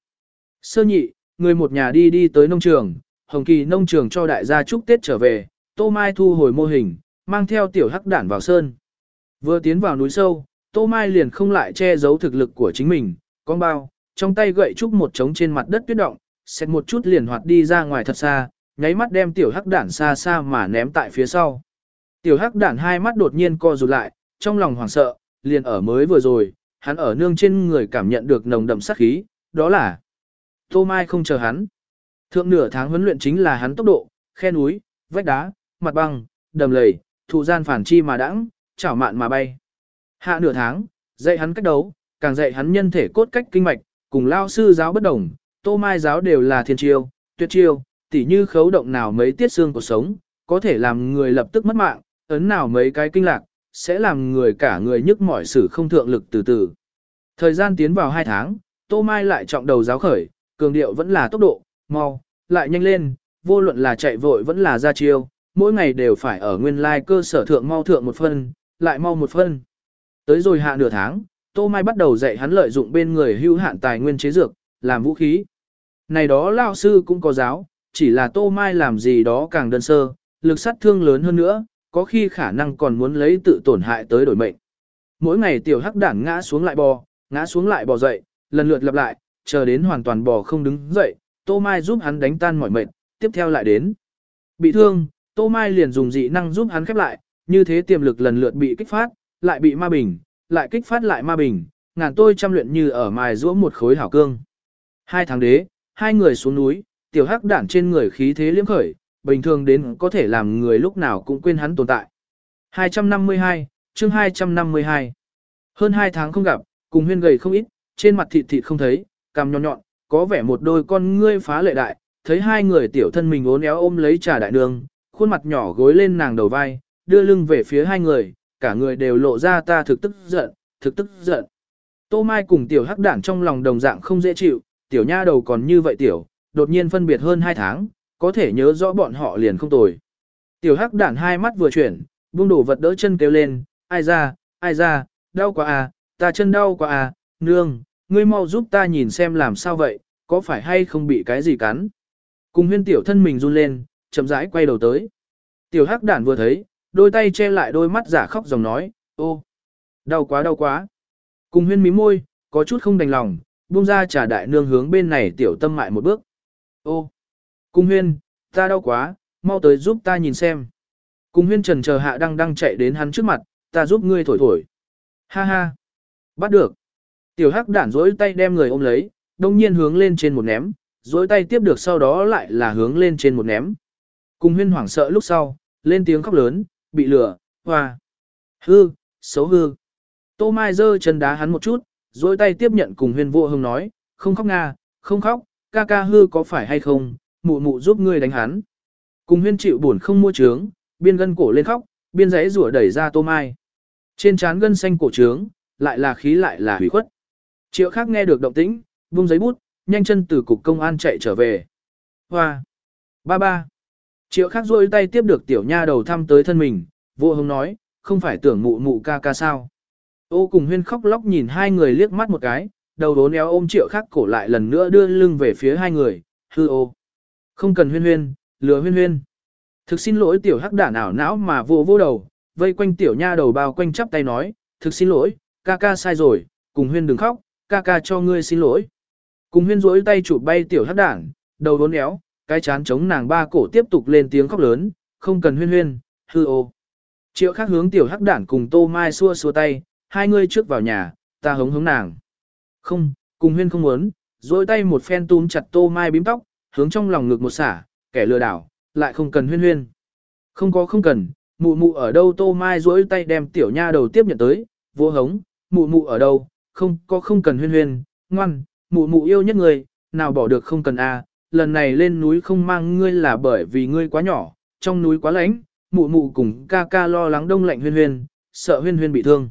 Speaker 1: Sơ nhị, người một nhà đi đi tới nông trường, Hồng Kỳ nông trường cho đại gia chúc Tết trở về, Tô Mai thu hồi mô hình, mang theo tiểu hắc đản vào sơn. Vừa tiến vào núi sâu, Tô Mai liền không lại che giấu thực lực của chính mình, con bao, trong tay gậy trúc một trống trên mặt đất tuyết động, xét một chút liền hoạt đi ra ngoài thật xa, nháy mắt đem tiểu hắc đản xa xa mà ném tại phía sau. Tiểu hắc đản hai mắt đột nhiên co rụt lại, trong lòng hoảng sợ, liền ở mới vừa rồi, hắn ở nương trên người cảm nhận được nồng đậm sát khí, đó là Tô Mai không chờ hắn. Thượng nửa tháng huấn luyện chính là hắn tốc độ, khe núi, vách đá, mặt băng, đầm lầy, thụ gian phản chi mà đãng, chảo mạn mà bay. Hạ nửa tháng, dạy hắn cách đấu, càng dạy hắn nhân thể cốt cách kinh mạch, cùng lao sư giáo bất đồng, tô mai giáo đều là thiên chiêu, tuyệt chiêu, tỉ như khấu động nào mấy tiết xương của sống, có thể làm người lập tức mất mạng, ấn nào mấy cái kinh lạc, sẽ làm người cả người nhức mỏi sử không thượng lực từ từ. Thời gian tiến vào 2 tháng, tô mai lại trọng đầu giáo khởi, cường điệu vẫn là tốc độ, mau, lại nhanh lên, vô luận là chạy vội vẫn là ra chiêu, mỗi ngày đều phải ở nguyên lai cơ sở thượng mau thượng một phân, lại mau một phân. Tới rồi hạ nửa tháng, Tô Mai bắt đầu dạy hắn lợi dụng bên người hưu hạn tài nguyên chế dược, làm vũ khí. Này đó lao sư cũng có giáo, chỉ là Tô Mai làm gì đó càng đơn sơ, lực sát thương lớn hơn nữa, có khi khả năng còn muốn lấy tự tổn hại tới đổi mệnh. Mỗi ngày tiểu hắc đảng ngã xuống lại bò, ngã xuống lại bò dậy, lần lượt lặp lại, chờ đến hoàn toàn bò không đứng dậy, Tô Mai giúp hắn đánh tan mọi mệt, tiếp theo lại đến. Bị thương, Tô Mai liền dùng dị năng giúp hắn khép lại, như thế tiềm lực lần lượt bị kích phát, lại bị ma bình, lại kích phát lại ma bình, ngàn tôi chăm luyện như ở mài giũa một khối hảo cương. Hai tháng đế, hai người xuống núi, tiểu hắc đản trên người khí thế liếm khởi, bình thường đến có thể làm người lúc nào cũng quên hắn tồn tại. 252, chương 252. Hơn hai tháng không gặp, cùng huyên gầy không ít, trên mặt thịt thịt không thấy, cằm nhọn nhọn, có vẻ một đôi con ngươi phá lệ đại, thấy hai người tiểu thân mình ốn éo ôm lấy trà đại đường, khuôn mặt nhỏ gối lên nàng đầu vai, đưa lưng về phía hai người, cả người đều lộ ra ta thực tức giận, thực tức giận. Tô Mai cùng tiểu hắc đản trong lòng đồng dạng không dễ chịu, tiểu nha đầu còn như vậy tiểu, đột nhiên phân biệt hơn hai tháng, có thể nhớ rõ bọn họ liền không tồi. Tiểu hắc đản hai mắt vừa chuyển, buông đổ vật đỡ chân kêu lên, ai ra, ai ra, đau quá à, ta chân đau quá à, nương, ngươi mau giúp ta nhìn xem làm sao vậy, có phải hay không bị cái gì cắn. Cùng huyên tiểu thân mình run lên, chậm rãi quay đầu tới. Tiểu hắc đản vừa thấy, đôi tay che lại đôi mắt giả khóc dòng nói, ô, đau quá đau quá. Cùng huyên mí môi, có chút không đành lòng, buông ra trả đại nương hướng bên này tiểu tâm mại một bước. Ô, cung huyên, ta đau quá, mau tới giúp ta nhìn xem. Cung huyên trần chờ hạ đang đang chạy đến hắn trước mặt, ta giúp ngươi thổi thổi. Ha ha, bắt được. Tiểu hắc đản dối tay đem người ôm lấy, đông nhiên hướng lên trên một ném, dối tay tiếp được sau đó lại là hướng lên trên một ném. Cung huyên hoảng sợ lúc sau, lên tiếng khóc lớn, bị lửa, hoa. Hư, xấu hư. Tô Mai giơ chân đá hắn một chút, dối tay tiếp nhận cùng huyền vô hưng nói, không khóc nga, không khóc, ca ca hư có phải hay không, mụ mụ giúp ngươi đánh hắn. Cùng huyên chịu buồn không mua trướng, biên gân cổ lên khóc, biên giấy rủa đẩy ra Tô Mai. Trên trán gân xanh cổ trướng, lại là khí lại là hủy khuất. Triệu khác nghe được động tĩnh, vung giấy bút, nhanh chân từ cục công an chạy trở về. Hoa! Ba ba! Triệu khác rôi tay tiếp được tiểu nha đầu thăm tới thân mình, vô hông nói, không phải tưởng mụ mụ ca ca sao. Ô cùng huyên khóc lóc nhìn hai người liếc mắt một cái, đầu đốn éo ôm triệu khác cổ lại lần nữa đưa lưng về phía hai người, hư ô. Không cần huyên huyên, lừa huyên huyên. Thực xin lỗi tiểu hắc đả ảo não mà vô vô đầu, vây quanh tiểu nha đầu bao quanh chắp tay nói, thực xin lỗi, ca ca sai rồi, cùng huyên đừng khóc, ca ca cho ngươi xin lỗi. Cùng huyên rỗi tay chụp bay tiểu hắc đảng, đầu đốn éo, cái chán chống nàng ba cổ tiếp tục lên tiếng khóc lớn, không cần huyên huyên, hư ô. Triệu khác hướng tiểu hắc Đản cùng tô mai xua xua tay, hai ngươi trước vào nhà, ta hống hống nàng. Không, cùng huyên không muốn, dối tay một phen túm chặt tô mai bím tóc, hướng trong lòng ngực một xả, kẻ lừa đảo, lại không cần huyên huyên. Không có không cần, mụ mụ ở đâu tô mai dối tay đem tiểu nha đầu tiếp nhận tới, vô hống, mụ mụ ở đâu, không có không cần huyên huyên, ngoan, mụ mụ yêu nhất người, nào bỏ được không cần a lần này lên núi không mang ngươi là bởi vì ngươi quá nhỏ, trong núi quá lạnh, mụ mụ cùng ca ca lo lắng đông lạnh huyên huyên, sợ huyên huyên bị thương.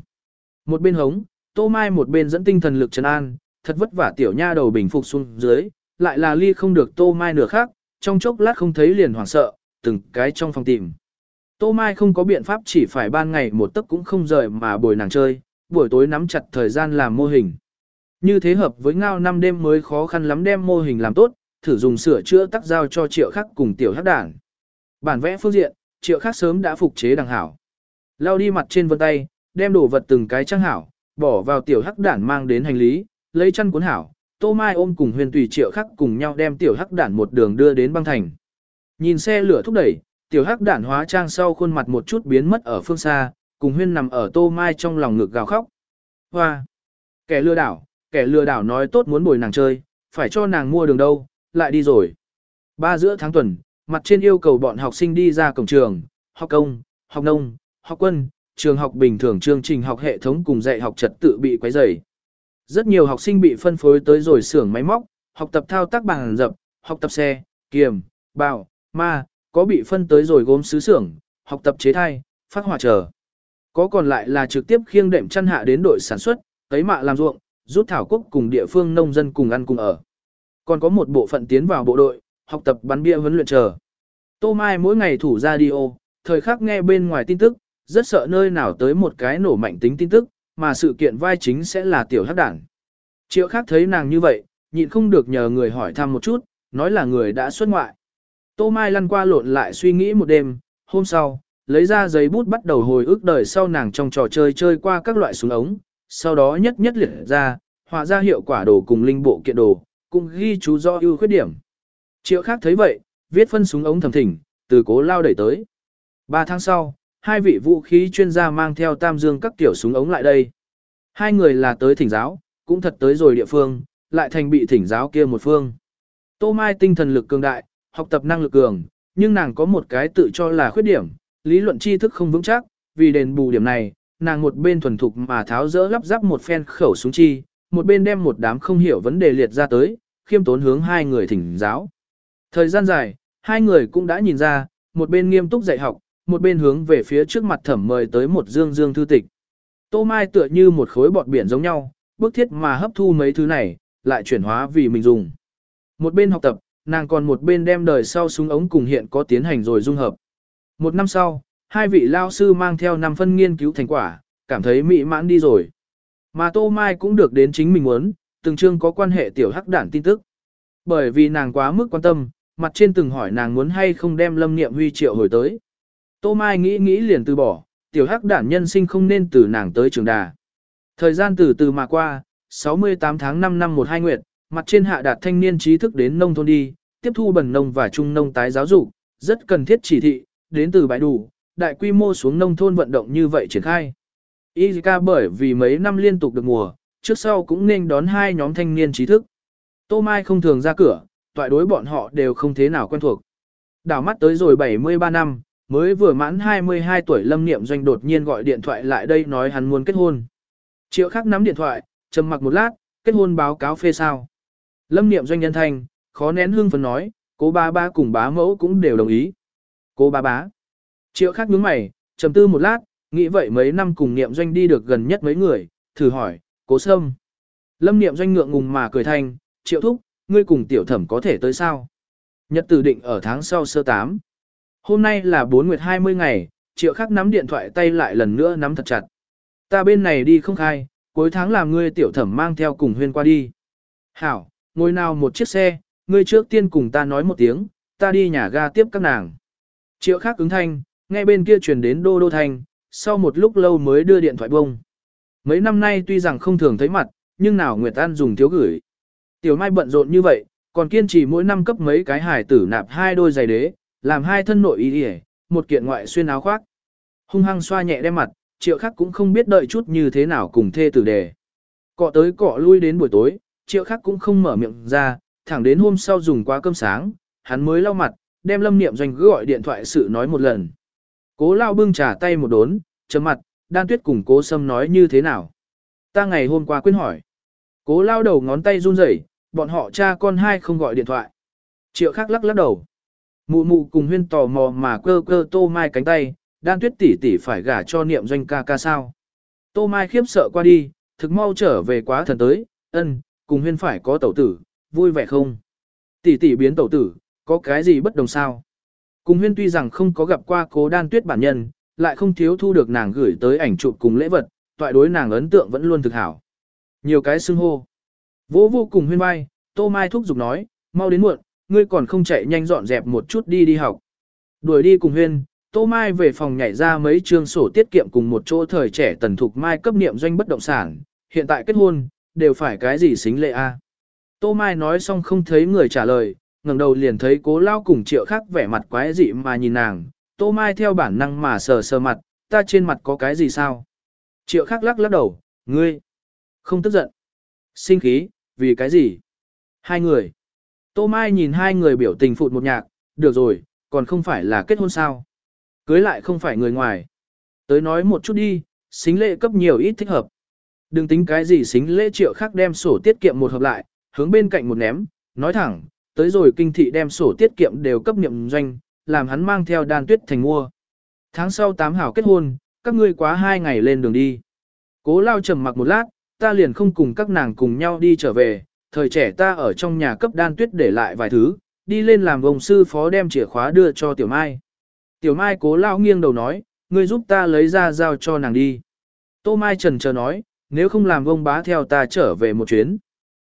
Speaker 1: Một bên hống, Tô Mai một bên dẫn tinh thần lực trấn an, thật vất vả tiểu nha đầu bình phục xuống dưới, lại là ly không được Tô Mai nửa khác, trong chốc lát không thấy liền hoảng sợ, từng cái trong phòng tìm. Tô Mai không có biện pháp chỉ phải ban ngày một tấc cũng không rời mà bồi nàng chơi, buổi tối nắm chặt thời gian làm mô hình. Như thế hợp với ngao năm đêm mới khó khăn lắm đem mô hình làm tốt, thử dùng sửa chữa tắc giao cho triệu khắc cùng tiểu hắc đảng. Bản vẽ phương diện, triệu khắc sớm đã phục chế đằng hảo. Lao đi mặt trên vân tay, đem đồ vật từng cái trang hảo, bỏ vào tiểu hắc đản mang đến hành lý, lấy chăn cuốn hảo, Tô Mai ôm cùng huyền tùy triệu khắc cùng nhau đem tiểu hắc đản một đường đưa đến băng thành. Nhìn xe lửa thúc đẩy, tiểu hắc đản hóa trang sau khuôn mặt một chút biến mất ở phương xa, cùng huyên nằm ở Tô Mai trong lòng ngực gào khóc. Hoa! Kẻ lừa đảo, kẻ lừa đảo nói tốt muốn bồi nàng chơi, phải cho nàng mua đường đâu, lại đi rồi. Ba giữa tháng tuần, mặt trên yêu cầu bọn học sinh đi ra cổng trường, học công, học nông, học quân, trường học bình thường chương trình học hệ thống cùng dạy học trật tự bị quấy rầy. Rất nhiều học sinh bị phân phối tới rồi xưởng máy móc, học tập thao tác bằng dập, học tập xe, kiềm, bào, ma, có bị phân tới rồi gốm sứ xưởng, học tập chế thai, phát hỏa trở. Có còn lại là trực tiếp khiêng đệm chăn hạ đến đội sản xuất, cấy mạ làm ruộng, rút thảo quốc cùng địa phương nông dân cùng ăn cùng ở. Còn có một bộ phận tiến vào bộ đội, học tập bắn bia huấn luyện chờ. Tô Mai mỗi ngày thủ radio, thời khắc nghe bên ngoài tin tức, rất sợ nơi nào tới một cái nổ mạnh tính tin tức, mà sự kiện vai chính sẽ là tiểu hắc đảng. Triệu khác thấy nàng như vậy, nhịn không được nhờ người hỏi thăm một chút, nói là người đã xuất ngoại. Tô Mai lăn qua lộn lại suy nghĩ một đêm, hôm sau, lấy ra giấy bút bắt đầu hồi ức đời sau nàng trong trò chơi chơi qua các loại súng ống, sau đó nhất nhất liệt ra, họa ra hiệu quả đồ cùng linh bộ kiện đồ, cũng ghi chú do ưu khuyết điểm. Triệu khác thấy vậy, viết phân súng ống thầm thỉnh, từ cố lao đẩy tới. Ba tháng sau, hai vị vũ khí chuyên gia mang theo tam dương các kiểu súng ống lại đây. Hai người là tới thỉnh giáo, cũng thật tới rồi địa phương, lại thành bị thỉnh giáo kia một phương. Tô Mai tinh thần lực cường đại, học tập năng lực cường, nhưng nàng có một cái tự cho là khuyết điểm, lý luận tri thức không vững chắc, vì đền bù điểm này, nàng một bên thuần thục mà tháo rỡ lắp ráp một phen khẩu súng chi, một bên đem một đám không hiểu vấn đề liệt ra tới, khiêm tốn hướng hai người thỉnh giáo. Thời gian dài, hai người cũng đã nhìn ra, một bên nghiêm túc dạy học, một bên hướng về phía trước mặt thẩm mời tới một dương dương thư tịch. Tô Mai tựa như một khối bọt biển giống nhau, bước thiết mà hấp thu mấy thứ này, lại chuyển hóa vì mình dùng. Một bên học tập, nàng còn một bên đem đời sau súng ống cùng hiện có tiến hành rồi dung hợp. Một năm sau, hai vị lao sư mang theo năm phân nghiên cứu thành quả, cảm thấy mỹ mãn đi rồi. Mà Tô Mai cũng được đến chính mình muốn, từng chương có quan hệ tiểu hắc đản tin tức. Bởi vì nàng quá mức quan tâm, mặt trên từng hỏi nàng muốn hay không đem lâm niệm huy triệu hồi tới. Tô Mai nghĩ nghĩ liền từ bỏ, tiểu hắc đản nhân sinh không nên từ nàng tới trường đà. Thời gian từ từ mà qua, 68 tháng 5 năm 12 nguyệt, mặt trên hạ đạt thanh niên trí thức đến nông thôn đi, tiếp thu bần nông và trung nông tái giáo dục, rất cần thiết chỉ thị, đến từ bãi đủ, đại quy mô xuống nông thôn vận động như vậy triển khai. Izika bởi vì mấy năm liên tục được mùa, trước sau cũng nên đón hai nhóm thanh niên trí thức. Tô Mai không thường ra cửa, toại đối bọn họ đều không thế nào quen thuộc. Đảo mắt tới rồi 73 năm, mới vừa mãn 22 tuổi Lâm Niệm Doanh đột nhiên gọi điện thoại lại đây nói hắn muốn kết hôn. Triệu khắc nắm điện thoại, trầm mặc một lát, kết hôn báo cáo phê sao. Lâm Niệm Doanh nhân thanh, khó nén hương phấn nói, cố ba ba cùng bá mẫu cũng đều đồng ý. Cố ba bá. Triệu khắc nhướng mày, trầm tư một lát, nghĩ vậy mấy năm cùng Niệm Doanh đi được gần nhất mấy người, thử hỏi, cố sâm. Lâm Niệm Doanh ngượng ngùng mà cười thanh, triệu thúc, ngươi cùng tiểu thẩm có thể tới sao? Nhật tử định ở tháng sau sơ tám. Hôm nay là 4 nguyệt 20 ngày, triệu khắc nắm điện thoại tay lại lần nữa nắm thật chặt. Ta bên này đi không khai, cuối tháng làm ngươi tiểu thẩm mang theo cùng huyên qua đi. Hảo, ngồi nào một chiếc xe, ngươi trước tiên cùng ta nói một tiếng, ta đi nhà ga tiếp các nàng. Triệu khắc ứng thanh, nghe bên kia truyền đến đô đô thanh, sau một lúc lâu mới đưa điện thoại bông. Mấy năm nay tuy rằng không thường thấy mặt, nhưng nào Nguyệt An dùng thiếu gửi. Tiểu Mai bận rộn như vậy, còn kiên trì mỗi năm cấp mấy cái hải tử nạp hai đôi giày đế, làm hai thân nội y y, một kiện ngoại xuyên áo khoác. Hung hăng xoa nhẹ đem mặt, triệu khắc cũng không biết đợi chút như thế nào cùng thê tử đề. Cọ tới cọ lui đến buổi tối, triệu khắc cũng không mở miệng ra, thẳng đến hôm sau dùng quá cơm sáng, hắn mới lau mặt, đem lâm niệm doanh gọi điện thoại sự nói một lần. Cố lao bưng trà tay một đốn, chấm mặt, đan tuyết cùng cố sâm nói như thế nào. Ta ngày hôm qua quên hỏi. Cố lao đầu ngón tay run rẩy, bọn họ cha con hai không gọi điện thoại. Triệu khắc lắc lắc đầu. Mụ mụ cùng huyên tò mò mà cơ cơ tô mai cánh tay, đan tuyết tỷ tỷ phải gả cho niệm doanh ca ca sao. Tô mai khiếp sợ qua đi, thực mau trở về quá thần tới, ân, cùng huyên phải có tẩu tử, vui vẻ không? Tỷ tỷ biến tẩu tử, có cái gì bất đồng sao? Cùng huyên tuy rằng không có gặp qua cố đan tuyết bản nhân, lại không thiếu thu được nàng gửi tới ảnh chụp cùng lễ vật, toại đối nàng ấn tượng vẫn luôn thực hảo. Nhiều cái xưng hô. Vô vô cùng huyên bay, tô mai thúc giục nói, mau đến muộn, ngươi còn không chạy nhanh dọn dẹp một chút đi đi học. Đuổi đi cùng huyên, Tô Mai về phòng nhảy ra mấy chương sổ tiết kiệm cùng một chỗ thời trẻ tần thục Mai cấp niệm doanh bất động sản, hiện tại kết hôn, đều phải cái gì xính lệ a? Tô Mai nói xong không thấy người trả lời, ngẩng đầu liền thấy cố lao cùng triệu khác vẻ mặt quái dị mà nhìn nàng, Tô Mai theo bản năng mà sờ sờ mặt, ta trên mặt có cái gì sao? Triệu Khắc lắc lắc đầu, ngươi, không tức giận, sinh khí, vì cái gì? Hai người. Tô Mai nhìn hai người biểu tình phụt một nhạc, được rồi, còn không phải là kết hôn sao. Cưới lại không phải người ngoài. Tới nói một chút đi, xính lễ cấp nhiều ít thích hợp. Đừng tính cái gì xính lễ triệu khác đem sổ tiết kiệm một hợp lại, hướng bên cạnh một ném, nói thẳng, tới rồi kinh thị đem sổ tiết kiệm đều cấp niệm doanh, làm hắn mang theo đan tuyết thành mua. Tháng sau tám hảo kết hôn, các ngươi quá hai ngày lên đường đi. Cố lao trầm mặc một lát, ta liền không cùng các nàng cùng nhau đi trở về, thời trẻ ta ở trong nhà cấp đan tuyết để lại vài thứ, đi lên làm ông sư phó đem chìa khóa đưa cho Tiểu Mai. Tiểu Mai cố lao nghiêng đầu nói, ngươi giúp ta lấy ra giao cho nàng đi. Tô Mai trần chờ nói, nếu không làm ông bá theo ta trở về một chuyến.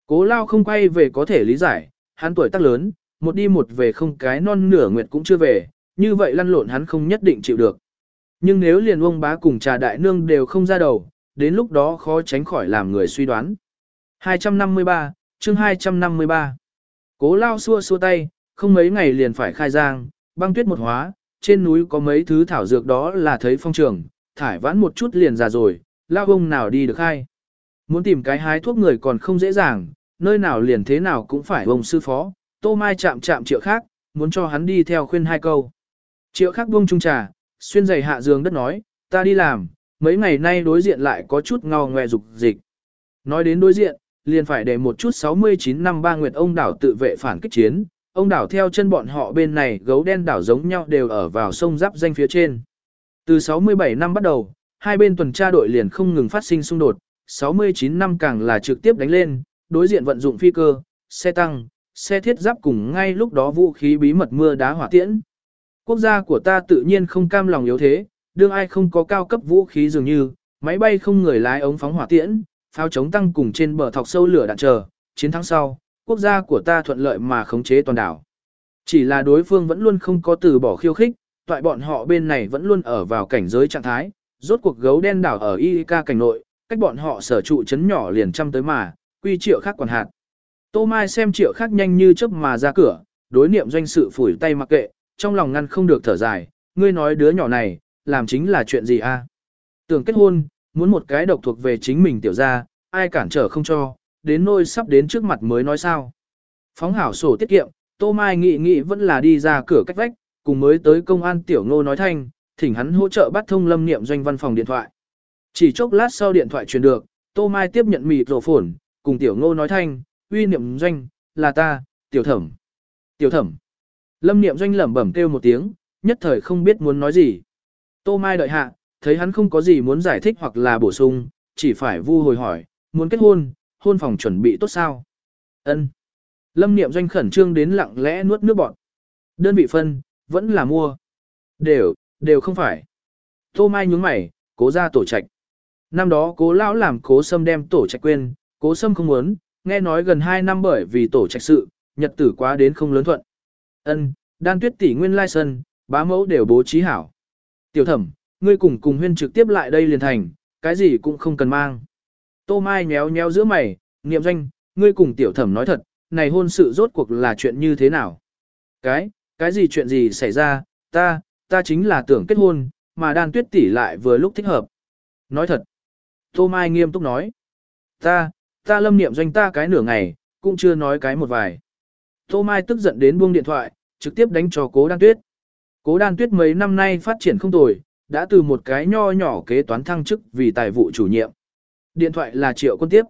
Speaker 1: Cố lao không quay về có thể lý giải, hắn tuổi tác lớn, một đi một về không cái non nửa nguyệt cũng chưa về, như vậy lăn lộn hắn không nhất định chịu được. Nhưng nếu liền ông bá cùng trà đại nương đều không ra đầu, đến lúc đó khó tránh khỏi làm người suy đoán. 253, chương 253. Cố lao xua xua tay, không mấy ngày liền phải khai giang, băng tuyết một hóa, trên núi có mấy thứ thảo dược đó là thấy phong trường, thải vãn một chút liền già rồi, lao ông nào đi được hay. Muốn tìm cái hái thuốc người còn không dễ dàng, nơi nào liền thế nào cũng phải ông sư phó, tô mai chạm chạm triệu khác, muốn cho hắn đi theo khuyên hai câu. Triệu khác buông trung trà, xuyên giày hạ giường đất nói, ta đi làm, mấy ngày nay đối diện lại có chút ngao ngoe dục dịch. Nói đến đối diện, liền phải để một chút 69 năm ba nguyệt ông đảo tự vệ phản kích chiến, ông đảo theo chân bọn họ bên này gấu đen đảo giống nhau đều ở vào sông giáp danh phía trên. Từ 67 năm bắt đầu, hai bên tuần tra đội liền không ngừng phát sinh xung đột, 69 năm càng là trực tiếp đánh lên, đối diện vận dụng phi cơ, xe tăng, xe thiết giáp cùng ngay lúc đó vũ khí bí mật mưa đá hỏa tiễn. Quốc gia của ta tự nhiên không cam lòng yếu thế, đương ai không có cao cấp vũ khí dường như, máy bay không người lái ống phóng hỏa tiễn, pháo chống tăng cùng trên bờ thọc sâu lửa đạn chờ, chiến thắng sau, quốc gia của ta thuận lợi mà khống chế toàn đảo. Chỉ là đối phương vẫn luôn không có từ bỏ khiêu khích, toại bọn họ bên này vẫn luôn ở vào cảnh giới trạng thái, rốt cuộc gấu đen đảo ở Ica cảnh nội, cách bọn họ sở trụ chấn nhỏ liền trăm tới mà, quy triệu khác quản hạt. Tô Mai xem triệu khác nhanh như chớp mà ra cửa, đối niệm doanh sự phủi tay mặc kệ, trong lòng ngăn không được thở dài, ngươi nói đứa nhỏ này, làm chính là chuyện gì a? Tưởng kết hôn, muốn một cái độc thuộc về chính mình tiểu ra, ai cản trở không cho, đến nôi sắp đến trước mặt mới nói sao. Phóng hảo sổ tiết kiệm, Tô Mai nghĩ nghĩ vẫn là đi ra cửa cách vách, cùng mới tới công an tiểu ngô nói thanh, thỉnh hắn hỗ trợ bắt thông lâm niệm doanh văn phòng điện thoại. Chỉ chốc lát sau điện thoại truyền được, Tô Mai tiếp nhận mịt rổ phổn, cùng tiểu ngô nói thanh, uy niệm doanh, là ta, tiểu thẩm. Tiểu thẩm. Lâm niệm doanh lẩm bẩm kêu một tiếng, nhất thời không biết muốn nói gì. Tô Mai đợi hạ, thấy hắn không có gì muốn giải thích hoặc là bổ sung, chỉ phải vu hồi hỏi, muốn kết hôn, hôn phòng chuẩn bị tốt sao? Ân. Lâm Niệm Doanh khẩn trương đến lặng lẽ nuốt nước bọt. Đơn vị phân, vẫn là mua. Đều, đều không phải. Tô Mai nhướng mày, cố ra tổ trạch. Năm đó cố lão làm cố sâm đem tổ trạch quên, cố sâm không muốn, nghe nói gần 2 năm bởi vì tổ trạch sự, nhật tử quá đến không lớn thuận. Ân, đan tuyết tỷ nguyên lai sân, bá mẫu đều bố trí hảo. Tiểu thẩm, ngươi cùng cùng huyên trực tiếp lại đây liền thành, cái gì cũng không cần mang. Tô Mai nhéo nhéo giữa mày, niệm doanh, ngươi cùng tiểu thẩm nói thật, này hôn sự rốt cuộc là chuyện như thế nào? Cái, cái gì chuyện gì xảy ra, ta, ta chính là tưởng kết hôn, mà đan tuyết tỷ lại vừa lúc thích hợp. Nói thật. Tô Mai nghiêm túc nói. Ta, ta lâm niệm doanh ta cái nửa ngày, cũng chưa nói cái một vài. Tô Mai tức giận đến buông điện thoại, trực tiếp đánh cho cố đan tuyết. Cố đan tuyết mấy năm nay phát triển không tồi, đã từ một cái nho nhỏ kế toán thăng chức vì tài vụ chủ nhiệm. Điện thoại là triệu quân tiếp.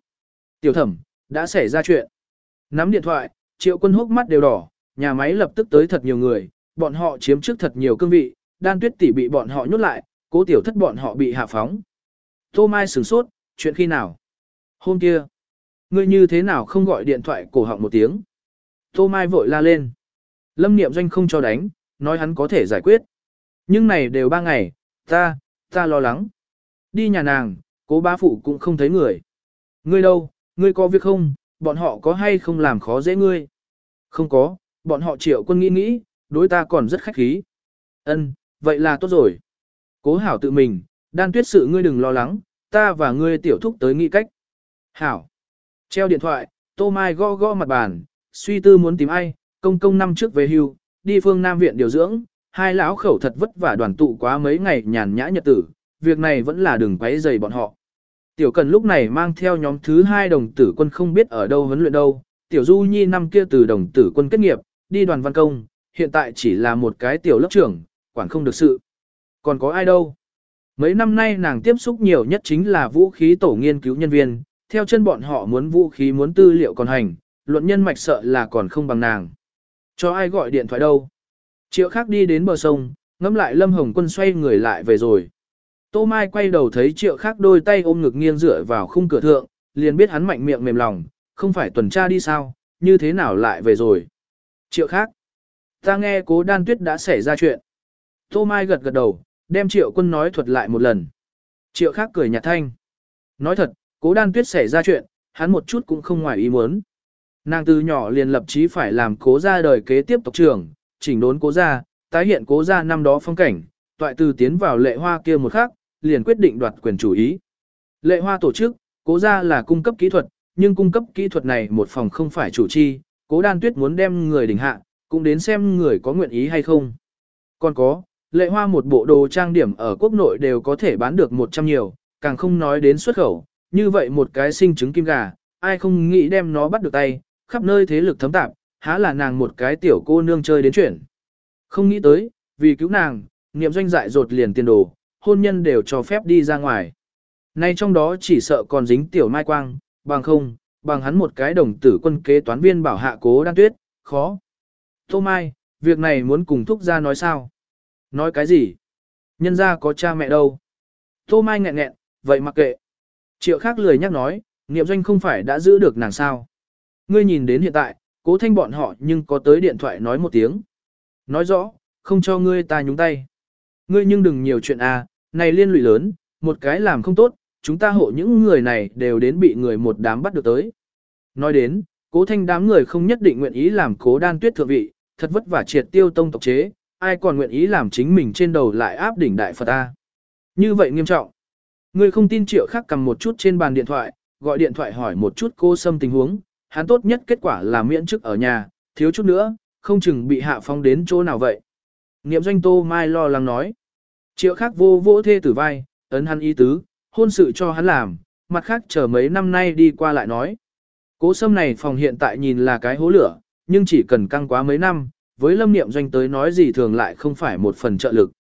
Speaker 1: Tiểu thẩm, đã xảy ra chuyện. Nắm điện thoại, triệu quân hốc mắt đều đỏ, nhà máy lập tức tới thật nhiều người, bọn họ chiếm trước thật nhiều cương vị, đan tuyết tỷ bị bọn họ nhốt lại, cố tiểu thất bọn họ bị hạ phóng. Tô Mai sửng sốt, chuyện khi nào? Hôm kia. Ngươi như thế nào không gọi điện thoại cổ họng một tiếng? Tô Mai vội la lên. Lâm Niệm Doanh không cho đánh, nói hắn có thể giải quyết. Nhưng này đều ba ngày, ta, ta lo lắng. Đi nhà nàng, cố bá phụ cũng không thấy người. Ngươi đâu, ngươi có việc không, bọn họ có hay không làm khó dễ ngươi? Không có, bọn họ triệu quân nghĩ nghĩ, đối ta còn rất khách khí. Ân, vậy là tốt rồi. Cố hảo tự mình, đan tuyết sự ngươi đừng lo lắng, ta và ngươi tiểu thúc tới nghĩ cách. Hảo. Treo điện thoại, tô mai gõ gõ mặt bàn, suy tư muốn tìm ai, công công năm trước về hưu, đi phương Nam viện điều dưỡng, hai lão khẩu thật vất vả đoàn tụ quá mấy ngày nhàn nhã nhật tử, việc này vẫn là đừng quấy rầy bọn họ. Tiểu Cần lúc này mang theo nhóm thứ hai đồng tử quân không biết ở đâu huấn luyện đâu, Tiểu Du Nhi năm kia từ đồng tử quân kết nghiệp, đi đoàn văn công, hiện tại chỉ là một cái tiểu lớp trưởng, quản không được sự. Còn có ai đâu? Mấy năm nay nàng tiếp xúc nhiều nhất chính là vũ khí tổ nghiên cứu nhân viên, theo chân bọn họ muốn vũ khí muốn tư liệu còn hành, luận nhân mạch sợ là còn không bằng nàng. Cho ai gọi điện thoại đâu? Triệu khác đi đến bờ sông, ngắm lại Lâm Hồng Quân xoay người lại về rồi. Tô Mai quay đầu thấy triệu khác đôi tay ôm ngực nghiêng dựa vào khung cửa thượng, liền biết hắn mạnh miệng mềm lòng, không phải tuần tra đi sao, như thế nào lại về rồi. Triệu khác, ta nghe cố đan tuyết đã xảy ra chuyện. Tô Mai gật gật đầu, đem triệu quân nói thuật lại một lần. Triệu khác cười nhạt thanh. Nói thật, cố đan tuyết xảy ra chuyện, hắn một chút cũng không ngoài ý muốn. Nàng từ nhỏ liền lập chí phải làm cố gia đời kế tiếp tộc trưởng, chỉnh đốn cố gia, tái hiện cố gia năm đó phong cảnh, toại từ tiến vào lệ hoa kia một khắc, liền quyết định đoạt quyền chủ ý. Lệ hoa tổ chức, cố gia là cung cấp kỹ thuật, nhưng cung cấp kỹ thuật này một phòng không phải chủ chi, cố đan tuyết muốn đem người đỉnh hạ, cũng đến xem người có nguyện ý hay không. Còn có, lệ hoa một bộ đồ trang điểm ở quốc nội đều có thể bán được 100 nhiều, càng không nói đến xuất khẩu, như vậy một cái sinh trứng kim gà, ai không nghĩ đem nó bắt được tay, khắp nơi thế lực thấm tạp, há là nàng một cái tiểu cô nương chơi đến chuyện. Không nghĩ tới, vì cứu nàng, niệm doanh dại rột liền tiền đồ, hôn nhân đều cho phép đi ra ngoài. Nay trong đó chỉ sợ còn dính tiểu mai quang, bằng không, bằng hắn một cái đồng tử quân kế toán viên bảo hạ cố đan tuyết, khó. Tô Mai, việc này muốn cùng thúc ra nói sao? Nói cái gì? Nhân ra có cha mẹ đâu? Tô Mai nghẹn nghẹn, vậy mặc kệ. Triệu khác lười nhắc nói, niệm doanh không phải đã giữ được nàng sao? Ngươi nhìn đến hiện tại, cố thanh bọn họ nhưng có tới điện thoại nói một tiếng. Nói rõ, không cho ngươi ta nhúng tay. Ngươi nhưng đừng nhiều chuyện à, này liên lụy lớn, một cái làm không tốt, chúng ta hộ những người này đều đến bị người một đám bắt được tới. Nói đến, cố thanh đám người không nhất định nguyện ý làm cố đan tuyết thượng vị, thật vất vả triệt tiêu tông tộc chế, ai còn nguyện ý làm chính mình trên đầu lại áp đỉnh đại Phật ta. Như vậy nghiêm trọng. Ngươi không tin triệu khác cầm một chút trên bàn điện thoại, gọi điện thoại hỏi một chút cô xâm tình huống, hắn tốt nhất kết quả là miễn chức ở nhà, thiếu chút nữa, không chừng bị hạ phong đến chỗ nào vậy. Niệm doanh tô mai lo lắng nói. Triệu khác vô vô thê tử vai, ấn hắn ý tứ, hôn sự cho hắn làm, mặt khác chờ mấy năm nay đi qua lại nói. Cố sâm này phòng hiện tại nhìn là cái hố lửa, nhưng chỉ cần căng quá mấy năm, với lâm niệm doanh tới nói gì thường lại không phải một phần trợ lực.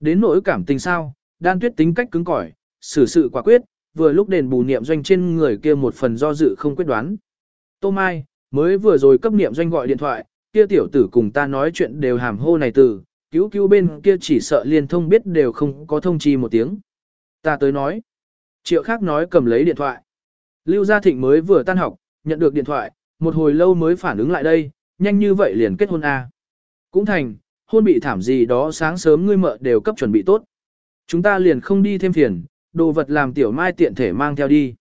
Speaker 1: Đến nỗi cảm tình sao, đan tuyết tính cách cứng cỏi, xử sự quả quyết, vừa lúc đền bù niệm doanh trên người kia một phần do dự không quyết đoán. Tô Mai, mới vừa rồi cấp niệm doanh gọi điện thoại, kia tiểu tử cùng ta nói chuyện đều hàm hô này từ, cứu cứu bên kia chỉ sợ liên thông biết đều không có thông chi một tiếng. Ta tới nói. Triệu khác nói cầm lấy điện thoại. Lưu Gia Thịnh mới vừa tan học, nhận được điện thoại, một hồi lâu mới phản ứng lại đây, nhanh như vậy liền kết hôn A. Cũng thành, hôn bị thảm gì đó sáng sớm ngươi mợ đều cấp chuẩn bị tốt. Chúng ta liền không đi thêm phiền, đồ vật làm tiểu mai tiện thể mang theo đi.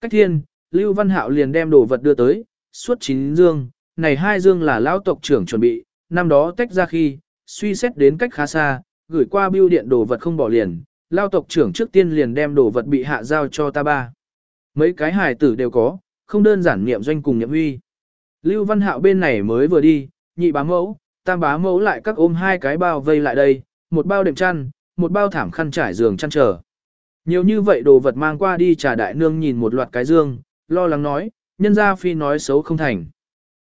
Speaker 1: Cách thiên, Lưu Văn Hạo liền đem đồ vật đưa tới, suốt chín dương, này hai dương là lão tộc trưởng chuẩn bị, năm đó tách ra khi, suy xét đến cách khá xa, gửi qua bưu điện đồ vật không bỏ liền, lao tộc trưởng trước tiên liền đem đồ vật bị hạ giao cho ta ba. Mấy cái hài tử đều có, không đơn giản niệm doanh cùng niệm huy. Lưu Văn Hạo bên này mới vừa đi, nhị bá mẫu, tam bá mẫu lại các ôm hai cái bao vây lại đây, một bao đệm chăn, một bao thảm khăn trải giường chăn trở. Nhiều như vậy đồ vật mang qua đi trà đại nương nhìn một loạt cái dương, lo lắng nói, nhân gia phi nói xấu không thành.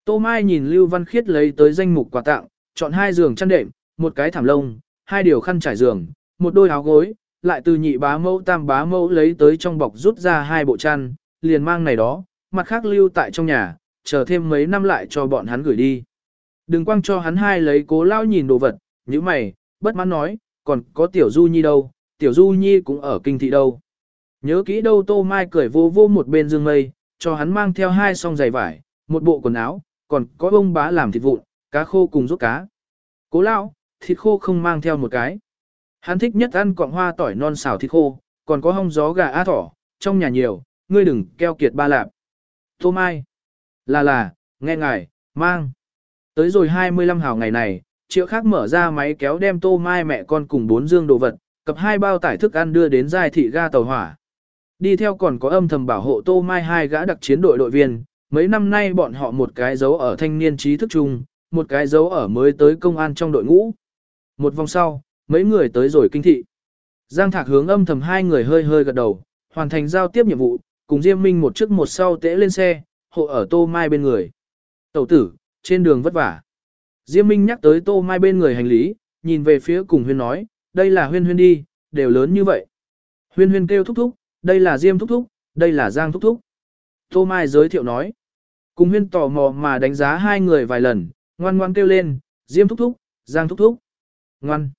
Speaker 1: Tô Mai nhìn Lưu Văn Khiết lấy tới danh mục quà tặng, chọn hai giường chăn đệm, một cái thảm lông, hai điều khăn trải giường, một đôi áo gối, lại từ nhị bá mẫu tam bá mẫu lấy tới trong bọc rút ra hai bộ chăn, liền mang này đó, mặt khác lưu tại trong nhà, chờ thêm mấy năm lại cho bọn hắn gửi đi. Đừng quăng cho hắn hai lấy cố lao nhìn đồ vật, như mày, bất mãn nói, còn có tiểu du nhi đâu, tiểu du nhi cũng ở kinh thị đâu. Nhớ kỹ đâu tô mai cười vô vô một bên dương mây, cho hắn mang theo hai song giày vải, một bộ quần áo, còn có bông bá làm thịt vụn, cá khô cùng rút cá. Cố Lão, thịt khô không mang theo một cái. Hắn thích nhất ăn cọng hoa tỏi non xào thịt khô, còn có hong gió gà á thỏ, trong nhà nhiều, ngươi đừng keo kiệt ba lạp. Tô Mai. Là là, nghe ngài, mang. Tới rồi 25 hào ngày này, triệu khác mở ra máy kéo đem Tô Mai mẹ con cùng bốn dương đồ vật, cặp hai bao tải thức ăn đưa đến giai thị ga tàu hỏa. Đi theo còn có âm thầm bảo hộ Tô Mai hai gã đặc chiến đội đội viên, mấy năm nay bọn họ một cái dấu ở thanh niên trí thức chung, một cái dấu ở mới tới công an trong đội ngũ. Một vòng sau, mấy người tới rồi kinh thị. Giang Thạc hướng âm thầm hai người hơi hơi gật đầu, hoàn thành giao tiếp nhiệm vụ, cùng Diêm Minh một trước một sau tễ lên xe, hộ ở Tô Mai bên người. Tẩu tử, trên đường vất vả. Diêm Minh nhắc tới Tô Mai bên người hành lý, nhìn về phía cùng huyên nói, đây là huyên huyên đi, đều lớn như vậy. Huyên huyên kêu thúc thúc, đây là Diêm thúc thúc, đây là Giang thúc thúc. Tô Mai giới thiệu nói. Cùng huyên tò mò mà đánh giá hai người vài lần, ngoan ngoan kêu lên, Diêm thúc thúc, Giang thúc thúc. Ngoan.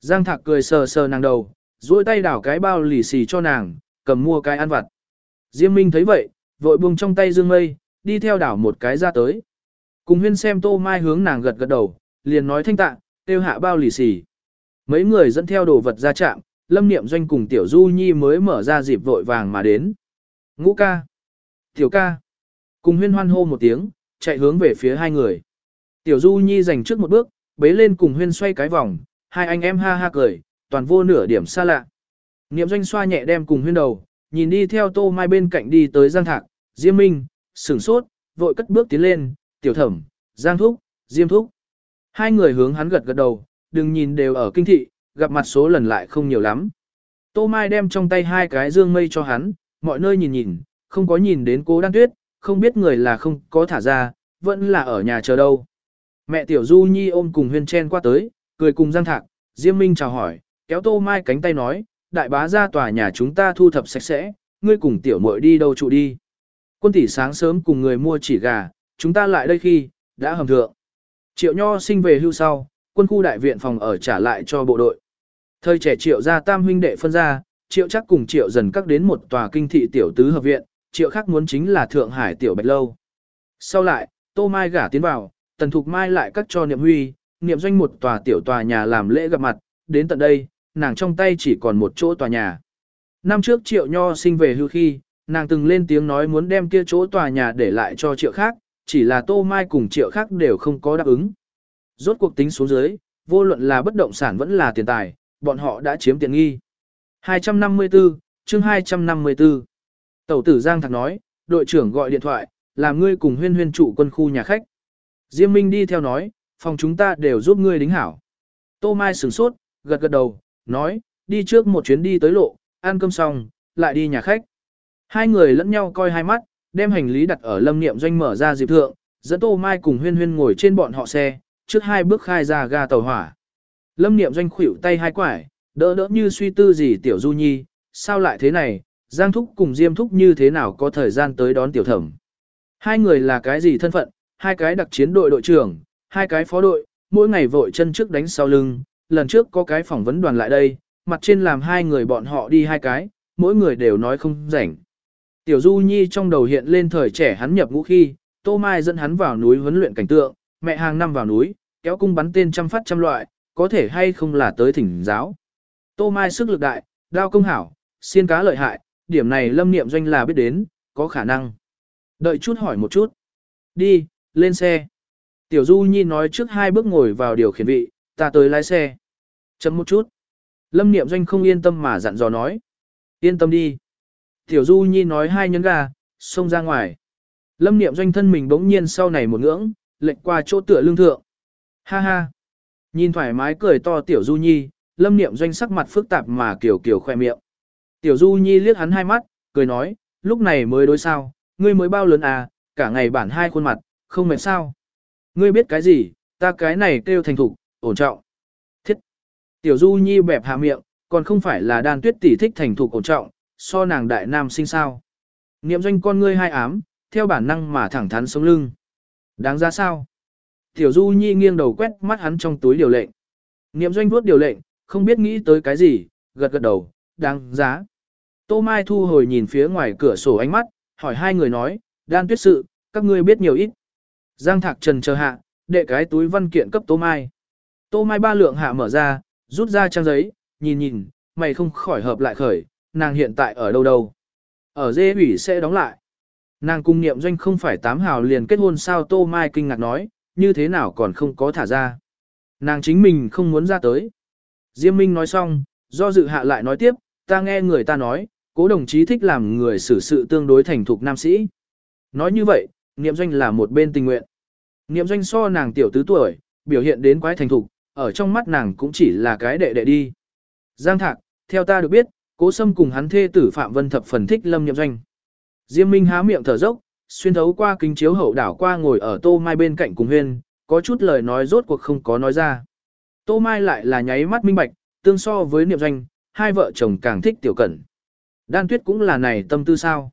Speaker 1: Giang Thạc cười sờ sờ nàng đầu, duỗi tay đảo cái bao lì xì cho nàng, cầm mua cái ăn vặt. Diêm Minh thấy vậy, vội buông trong tay dương mây, đi theo đảo một cái ra tới. Cùng huyên xem tô mai hướng nàng gật gật đầu, liền nói thanh tạ, tiêu hạ bao lì xì. Mấy người dẫn theo đồ vật ra trạm, Lâm Niệm Doanh cùng Tiểu Du Nhi mới mở ra dịp vội vàng mà đến. Ngũ ca. Tiểu ca. Cùng huyên hoan hô một tiếng, chạy hướng về phía hai người. Tiểu Du Nhi giành trước một bước, bế lên cùng huyên xoay cái vòng, hai anh em ha ha cười, toàn vô nửa điểm xa lạ. Niệm Doanh xoa nhẹ đem cùng huyên đầu, nhìn đi theo Tô Mai bên cạnh đi tới Giang Thạc, Diêm Minh, sửng sốt, vội cất bước tiến lên, Tiểu Thẩm, Giang Thúc, Diêm Thúc. Hai người hướng hắn gật gật đầu, đừng nhìn đều ở kinh thị, gặp mặt số lần lại không nhiều lắm. Tô Mai đem trong tay hai cái dương mây cho hắn, mọi nơi nhìn nhìn, không có nhìn đến cố đan tuyết, không biết người là không có thả ra, vẫn là ở nhà chờ đâu. Mẹ Tiểu Du Nhi ôm cùng huyên chen qua tới, cười cùng Giang Thạc, Diêm Minh chào hỏi, kéo Tô Mai cánh tay nói, đại bá ra tòa nhà chúng ta thu thập sạch sẽ, ngươi cùng Tiểu muội đi đâu trụ đi. Quân tỷ sáng sớm cùng người mua chỉ gà, chúng ta lại đây khi, đã hầm thượng. Triệu Nho sinh về hưu sau, quân khu đại viện phòng ở trả lại cho bộ đội. Thời trẻ Triệu gia tam huynh đệ phân ra, Triệu chắc cùng Triệu dần các đến một tòa kinh thị tiểu tứ hợp viện, Triệu khác muốn chính là Thượng Hải tiểu bạch lâu. Sau lại, Tô Mai gả tiến vào, Tần Thục Mai lại cắt cho Niệm Huy, Niệm doanh một tòa tiểu tòa nhà làm lễ gặp mặt, đến tận đây, nàng trong tay chỉ còn một chỗ tòa nhà. Năm trước Triệu Nho sinh về hưu khi, nàng từng lên tiếng nói muốn đem kia chỗ tòa nhà để lại cho Triệu khác, chỉ là Tô Mai cùng Triệu khác đều không có đáp ứng. Rốt cuộc tính xuống dưới, vô luận là bất động sản vẫn là tiền tài, bọn họ đã chiếm tiện nghi. 254, chương 254. Tẩu tử Giang Thạc nói, đội trưởng gọi điện thoại, làm ngươi cùng huyên huyên trụ quân khu nhà khách. Diêm Minh đi theo nói, phòng chúng ta đều giúp ngươi đính hảo. Tô Mai sửng sốt, gật gật đầu, nói, đi trước một chuyến đi tới lộ, ăn cơm xong, lại đi nhà khách. Hai người lẫn nhau coi hai mắt, đem hành lý đặt ở lâm niệm doanh mở ra dịp thượng, dẫn Tô Mai cùng huyên huyên ngồi trên bọn họ xe, trước hai bước khai ra ga tàu hỏa. Lâm niệm doanh khuỷu tay hai quải, đỡ đỡ như suy tư gì tiểu du nhi, sao lại thế này, Giang Thúc cùng Diêm Thúc như thế nào có thời gian tới đón tiểu thẩm. Hai người là cái gì thân phận, hai cái đặc chiến đội đội trưởng, hai cái phó đội, mỗi ngày vội chân trước đánh sau lưng, lần trước có cái phỏng vấn đoàn lại đây, mặt trên làm hai người bọn họ đi hai cái, mỗi người đều nói không rảnh. Tiểu Du Nhi trong đầu hiện lên thời trẻ hắn nhập ngũ khi, Tô Mai dẫn hắn vào núi huấn luyện cảnh tượng, mẹ hàng năm vào núi, kéo cung bắn tên trăm phát trăm loại, có thể hay không là tới thỉnh giáo. Tô Mai sức lực đại, đao công hảo, xiên cá lợi hại, điểm này lâm niệm doanh là biết đến, có khả năng. Đợi chút hỏi một chút. Đi, lên xe. Tiểu Du Nhi nói trước hai bước ngồi vào điều khiển vị, ta tới lái xe. Chấm một chút. Lâm niệm doanh không yên tâm mà dặn dò nói. Yên tâm đi. Tiểu Du Nhi nói hai nhấn gà, xông ra ngoài. Lâm niệm doanh thân mình bỗng nhiên sau này một ngưỡng, lệnh qua chỗ tựa lương thượng. Ha ha. Nhìn thoải mái cười to Tiểu Du Nhi, lâm niệm doanh sắc mặt phức tạp mà kiểu kiểu khoe miệng. Tiểu Du Nhi liếc hắn hai mắt, cười nói, lúc này mới đối sao, ngươi mới bao lớn à, cả ngày bản hai khuôn mặt, không mệt sao. Ngươi biết cái gì, ta cái này kêu thành thục, ổn trọng. Thiết. Tiểu Du Nhi bẹp hạ miệng, còn không phải là đan tuyết tỷ thích thành thục ổn trọng, so nàng đại nam sinh sao. Niệm doanh con ngươi hai ám, theo bản năng mà thẳng thắn sống lưng. Đáng ra sao? Tiểu Du Nhi nghiêng đầu quét mắt hắn trong túi điều lệnh. Niệm doanh vuốt điều lệnh, không biết nghĩ tới cái gì, gật gật đầu, đáng giá. Tô Mai thu hồi nhìn phía ngoài cửa sổ ánh mắt, hỏi hai người nói, đan tuyết sự, các ngươi biết nhiều ít. Giang Thạc Trần chờ hạ, đệ cái túi văn kiện cấp Tô Mai. Tô Mai ba lượng hạ mở ra, rút ra trang giấy, nhìn nhìn, mày không khỏi hợp lại khởi, nàng hiện tại ở đâu đâu. Ở dê ủy sẽ đóng lại. Nàng cung niệm doanh không phải tám hào liền kết hôn sao Tô Mai kinh ngạc nói, như thế nào còn không có thả ra. Nàng chính mình không muốn ra tới. Diêm Minh nói xong, do dự hạ lại nói tiếp, ta nghe người ta nói, cố đồng chí thích làm người xử sự tương đối thành thục nam sĩ. Nói như vậy, niệm doanh là một bên tình nguyện. Niệm doanh so nàng tiểu tứ tuổi, biểu hiện đến quái thành thục, ở trong mắt nàng cũng chỉ là cái đệ đệ đi. Giang Thạc, theo ta được biết, cố sâm cùng hắn thê tử Phạm Vân thập phần thích lâm niệm doanh. Diêm Minh há miệng thở dốc, xuyên thấu qua kính chiếu hậu đảo qua ngồi ở tô mai bên cạnh cùng huyên, có chút lời nói rốt cuộc không có nói ra. Tô mai lại là nháy mắt minh bạch, tương so với niệm doanh, hai vợ chồng càng thích tiểu cẩn. Đan tuyết cũng là này tâm tư sao.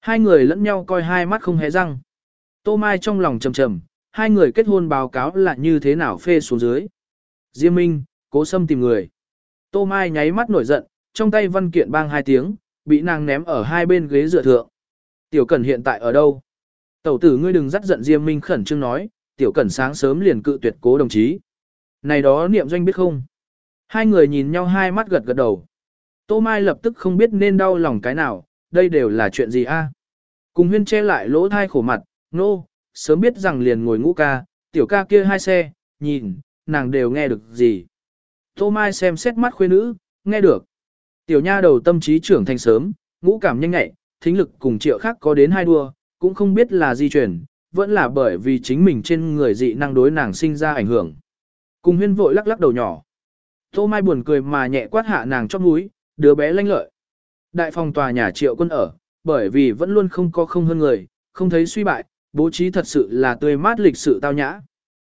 Speaker 1: Hai người lẫn nhau coi hai mắt không hề răng. Tô Mai trong lòng trầm trầm, hai người kết hôn báo cáo là như thế nào phê xuống dưới. Diêm Minh, cố xâm tìm người. Tô Mai nháy mắt nổi giận, trong tay văn kiện bang hai tiếng, bị nàng ném ở hai bên ghế dựa thượng. Tiểu Cẩn hiện tại ở đâu? Tẩu tử ngươi đừng dắt giận Diêm Minh khẩn trương nói, Tiểu Cẩn sáng sớm liền cự tuyệt cố đồng chí. Này đó niệm doanh biết không? Hai người nhìn nhau hai mắt gật gật đầu. Tô Mai lập tức không biết nên đau lòng cái nào, đây đều là chuyện gì a? Cùng huyên che lại lỗ thai khổ mặt, nô, no, sớm biết rằng liền ngồi ngũ ca, tiểu ca kia hai xe, nhìn, nàng đều nghe được gì. Tô Mai xem xét mắt khuê nữ, nghe được. Tiểu nha đầu tâm trí trưởng thành sớm, ngũ cảm nhanh nhẹ, thính lực cùng triệu khác có đến hai đua, cũng không biết là di chuyển, vẫn là bởi vì chính mình trên người dị năng đối nàng sinh ra ảnh hưởng. Cùng huyên vội lắc lắc đầu nhỏ. Tô Mai buồn cười mà nhẹ quát hạ nàng chót núi, đứa bé lanh lợi. Đại phòng tòa nhà triệu quân ở, bởi vì vẫn luôn không có không hơn người, không thấy suy bại, bố trí thật sự là tươi mát lịch sự tao nhã.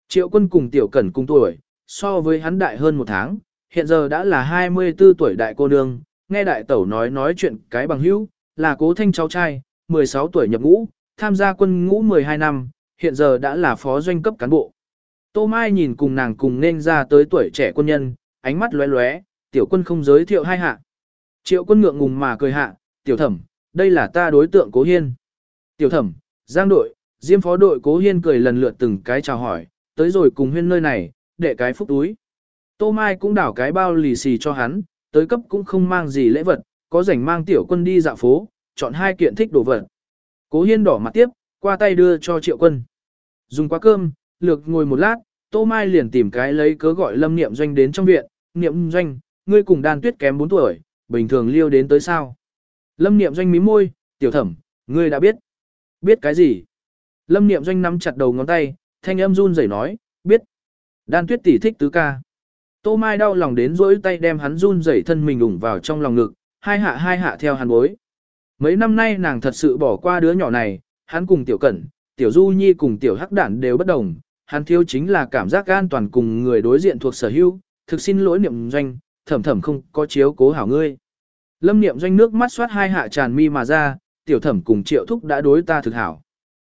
Speaker 1: Triệu quân cùng tiểu cẩn cùng tuổi, so với hắn đại hơn một tháng, hiện giờ đã là 24 tuổi đại cô nương, nghe đại tẩu nói nói chuyện cái bằng hữu, là cố thanh cháu trai, 16 tuổi nhập ngũ, tham gia quân ngũ 12 năm, hiện giờ đã là phó doanh cấp cán bộ. Tô Mai nhìn cùng nàng cùng nên ra tới tuổi trẻ quân nhân, ánh mắt lóe lóe, tiểu quân không giới thiệu hai hạ. Triệu quân ngượng ngùng mà cười hạ, tiểu thẩm, đây là ta đối tượng cố hiên. Tiểu thẩm, giang đội, diêm phó đội cố hiên cười lần lượt từng cái chào hỏi, tới rồi cùng huyên nơi này, để cái phúc túi. Tô Mai cũng đảo cái bao lì xì cho hắn, tới cấp cũng không mang gì lễ vật, có rảnh mang tiểu quân đi dạo phố, chọn hai kiện thích đồ vật. Cố hiên đỏ mặt tiếp, qua tay đưa cho triệu quân. Dùng quá cơm, lược ngồi một lát, Tô Mai liền tìm cái lấy cớ gọi lâm niệm doanh đến trong viện, niệm doanh, ngươi cùng đan tuyết kém 4 tuổi, bình thường liêu đến tới sao. Lâm niệm doanh mí môi, tiểu thẩm, ngươi đã biết. Biết cái gì? Lâm niệm doanh nắm chặt đầu ngón tay, thanh âm run rẩy nói, biết. Đan tuyết tỷ thích tứ ca. Tô Mai đau lòng đến rỗi tay đem hắn run rẩy thân mình ủng vào trong lòng ngực, hai hạ hai hạ theo hắn bối. Mấy năm nay nàng thật sự bỏ qua đứa nhỏ này, hắn cùng tiểu cẩn, tiểu du nhi cùng tiểu hắc đản đều bất đồng, hắn thiếu chính là cảm giác an toàn cùng người đối diện thuộc sở hữu, thực xin lỗi niệm doanh, thẩm thẩm không có chiếu cố hảo ngươi. Lâm niệm doanh nước mắt xoát hai hạ tràn mi mà ra, tiểu thẩm cùng triệu thúc đã đối ta thực hảo.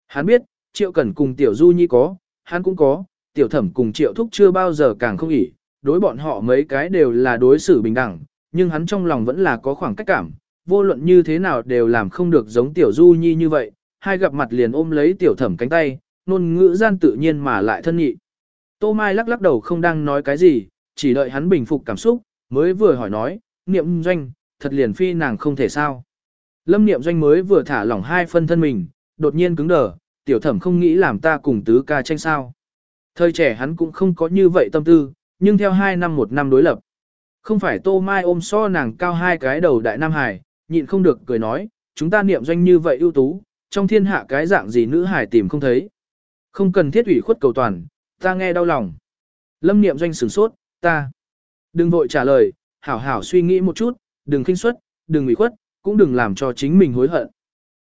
Speaker 1: Hắn biết, triệu cẩn cùng tiểu du nhi có, hắn cũng có, tiểu thẩm cùng triệu thúc chưa bao giờ càng không ỉ, đối bọn họ mấy cái đều là đối xử bình đẳng, nhưng hắn trong lòng vẫn là có khoảng cách cảm, vô luận như thế nào đều làm không được giống tiểu du nhi như vậy, hai gặp mặt liền ôm lấy tiểu thẩm cánh tay, nôn ngữ gian tự nhiên mà lại thân nhị. Tô Mai lắc lắc đầu không đang nói cái gì, chỉ đợi hắn bình phục cảm xúc, mới vừa hỏi nói, niệm doanh, thật liền phi nàng không thể sao. Lâm niệm doanh mới vừa thả lỏng hai phân thân mình, đột nhiên cứng đờ, tiểu thẩm không nghĩ làm ta cùng tứ ca tranh sao. Thời trẻ hắn cũng không có như vậy tâm tư, nhưng theo hai năm một năm đối lập. Không phải tô mai ôm so nàng cao hai cái đầu đại nam hải, nhịn không được cười nói, chúng ta niệm doanh như vậy ưu tú, trong thiên hạ cái dạng gì nữ hải tìm không thấy. Không cần thiết ủy khuất cầu toàn, ta nghe đau lòng. Lâm niệm doanh sửng sốt, ta. Đừng vội trả lời, hảo hảo suy nghĩ một chút, đừng kinh suất, đừng ủy khuất, cũng đừng làm cho chính mình hối hận.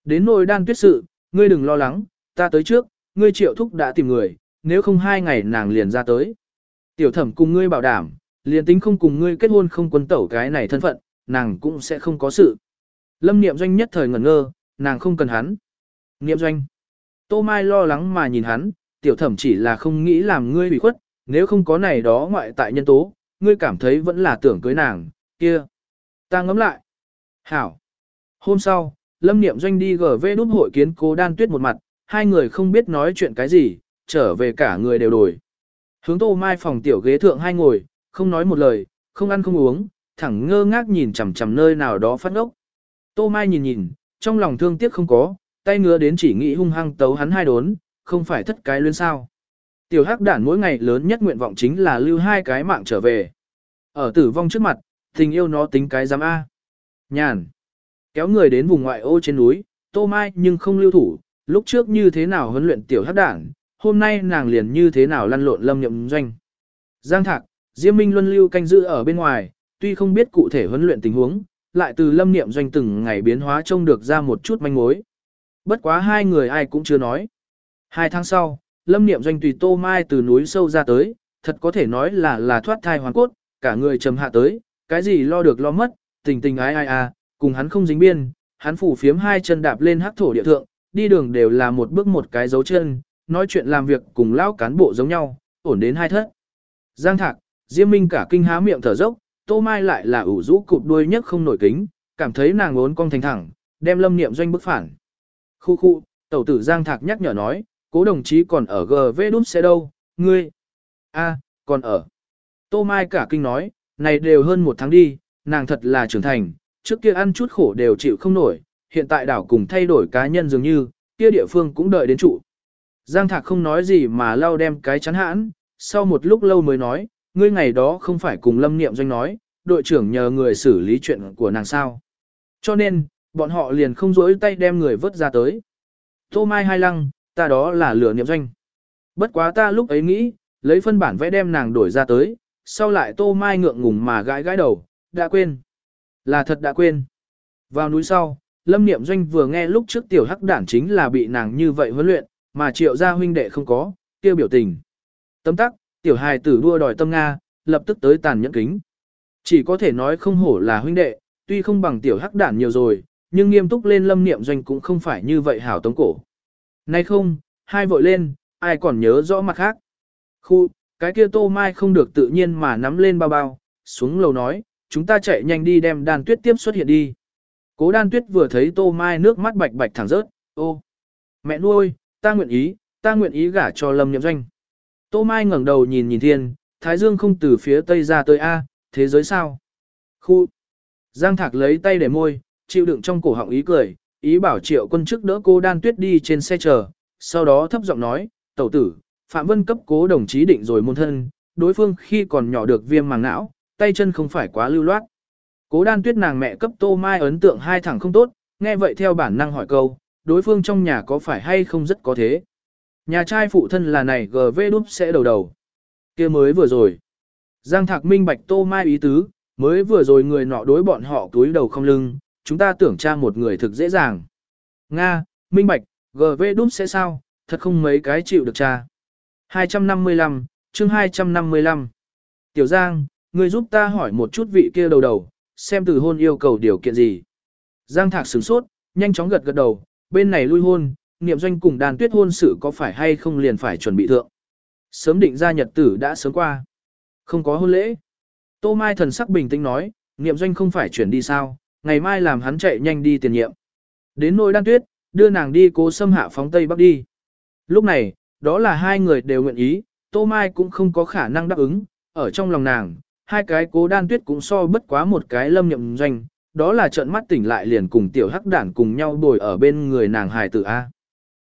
Speaker 1: Đến nỗi đan tuyết sự, ngươi đừng lo lắng, ta tới trước, ngươi triệu thúc đã tìm người, nếu không hai ngày nàng liền ra tới. Tiểu thẩm cùng ngươi bảo đảm, liền tính không cùng ngươi kết hôn không quân tẩu cái này thân phận, nàng cũng sẽ không có sự. Lâm niệm doanh nhất thời ngẩn ngơ, nàng không cần hắn. Niệm doanh. Tô Mai lo lắng mà nhìn hắn, tiểu thẩm chỉ là không nghĩ làm ngươi bị khuất, nếu không có này đó ngoại tại nhân tố, ngươi cảm thấy vẫn là tưởng cưới nàng, kia. Ta ngẫm lại. Hảo. Hôm sau, Lâm Niệm Doanh đi GV đúc hội kiến cố đan tuyết một mặt, hai người không biết nói chuyện cái gì, trở về cả người đều đổi. Hướng tô mai phòng tiểu ghế thượng hai ngồi, không nói một lời, không ăn không uống, thẳng ngơ ngác nhìn chằm chằm nơi nào đó phát ốc. Tô mai nhìn nhìn, trong lòng thương tiếc không có, tay ngứa đến chỉ nghĩ hung hăng tấu hắn hai đốn, không phải thất cái luyến sao. Tiểu hắc đản mỗi ngày lớn nhất nguyện vọng chính là lưu hai cái mạng trở về. Ở tử vong trước mặt, tình yêu nó tính cái giám A. Nhàn. Kéo người đến vùng ngoại ô trên núi, tô mai nhưng không lưu thủ, lúc trước như thế nào huấn luyện tiểu hắc đản, hôm nay nàng liền như thế nào lăn lộn lâm nhậm doanh. Giang thạc, Diêm Minh Luân lưu canh giữ ở bên ngoài, tuy không biết cụ thể huấn luyện tình huống, lại từ lâm niệm doanh từng ngày biến hóa trông được ra một chút manh mối. Bất quá hai người ai cũng chưa nói. Hai tháng sau, lâm niệm doanh tùy tô mai từ núi sâu ra tới, thật có thể nói là là thoát thai hoàn cốt, cả người trầm hạ tới, cái gì lo được lo mất, tình tình ái ai à, cùng hắn không dính biên, hắn phủ phiếm hai chân đạp lên hắc thổ địa thượng, đi đường đều là một bước một cái dấu chân, nói chuyện làm việc cùng lão cán bộ giống nhau, ổn đến hai thất. Giang thạc, Diêm Minh cả kinh há miệng thở dốc, Tô Mai lại là ủ rũ cụp đuôi nhất không nổi kính, cảm thấy nàng ốn cong thành thẳng, đem lâm niệm doanh bức phản. Khu khu, tẩu tử Giang thạc nhắc nhở nói, cố đồng chí còn ở GV đút xe đâu, ngươi. a còn ở. Tô Mai cả kinh nói, này đều hơn một tháng đi, nàng thật là trưởng thành, trước kia ăn chút khổ đều chịu không nổi, hiện tại đảo cùng thay đổi cá nhân dường như, kia địa phương cũng đợi đến trụ. Giang Thạc không nói gì mà lau đem cái chắn hãn, sau một lúc lâu mới nói, ngươi ngày đó không phải cùng Lâm Niệm Doanh nói, đội trưởng nhờ người xử lý chuyện của nàng sao. Cho nên, bọn họ liền không rỗi tay đem người vớt ra tới. Tô Mai hai lăng, ta đó là lửa Niệm Doanh. Bất quá ta lúc ấy nghĩ, lấy phân bản vẽ đem nàng đổi ra tới, sau lại Tô Mai ngượng ngùng mà gãi gãi đầu, đã quên. Là thật đã quên. Vào núi sau, Lâm Niệm Doanh vừa nghe lúc trước tiểu hắc đản chính là bị nàng như vậy huấn luyện, mà triệu gia huynh đệ không có, kêu biểu tình. Tấm tắc, tiểu hài tử đua đòi tâm Nga, lập tức tới tàn nhẫn kính. Chỉ có thể nói không hổ là huynh đệ, tuy không bằng tiểu hắc đản nhiều rồi, nhưng nghiêm túc lên lâm niệm doanh cũng không phải như vậy hảo tống cổ. Nay không, hai vội lên, ai còn nhớ rõ mặt khác. Khu, cái kia tô mai không được tự nhiên mà nắm lên bao bao, xuống lầu nói, chúng ta chạy nhanh đi đem đàn tuyết tiếp xuất hiện đi. Cố đan tuyết vừa thấy tô mai nước mắt bạch bạch thẳng rớt, ô, mẹ nuôi, ta nguyện ý, ta nguyện ý gả cho lâm Niệm doanh. Tô mai ngẩng đầu nhìn nhìn thiên, thái dương không từ phía tây ra tới A, thế giới sao? Khu, giang thạc lấy tay để môi, chịu đựng trong cổ họng ý cười, ý bảo triệu quân chức đỡ cô đan tuyết đi trên xe chờ, sau đó thấp giọng nói, tẩu tử, Phạm Vân cấp cố đồng chí định rồi môn thân, đối phương khi còn nhỏ được viêm màng não, tay chân không phải quá lưu loát. Cố đan tuyết nàng mẹ cấp tô mai ấn tượng hai thẳng không tốt, nghe vậy theo bản năng hỏi câu, đối phương trong nhà có phải hay không rất có thế. Nhà trai phụ thân là này GV đúp sẽ đầu đầu. kia mới vừa rồi. Giang Thạc minh bạch tô mai ý tứ, mới vừa rồi người nọ đối bọn họ túi đầu không lưng, chúng ta tưởng tra một người thực dễ dàng. Nga, minh bạch, GV đúp sẽ sao, thật không mấy cái chịu được tra. 255, chương 255. Tiểu Giang, ngươi giúp ta hỏi một chút vị kia đầu đầu, xem từ hôn yêu cầu điều kiện gì. Giang Thạc sửng sốt, nhanh chóng gật gật đầu, bên này lui hôn, niệm doanh cùng đàn tuyết hôn sự có phải hay không liền phải chuẩn bị thượng. Sớm định ra nhật tử đã sớm qua. Không có hôn lễ. Tô Mai thần sắc bình tĩnh nói, niệm doanh không phải chuyển đi sao, ngày mai làm hắn chạy nhanh đi tiền nhiệm. Đến nỗi đan tuyết, đưa nàng đi cố xâm hạ phóng Tây Bắc đi. Lúc này, đó là hai người đều nguyện ý, Tô Mai cũng không có khả năng đáp ứng, ở trong lòng nàng, hai cái cố đan tuyết cũng so bất quá một cái lâm nhậm doanh, đó là trận mắt tỉnh lại liền cùng tiểu hắc đản cùng nhau bồi ở bên người nàng hài tử A.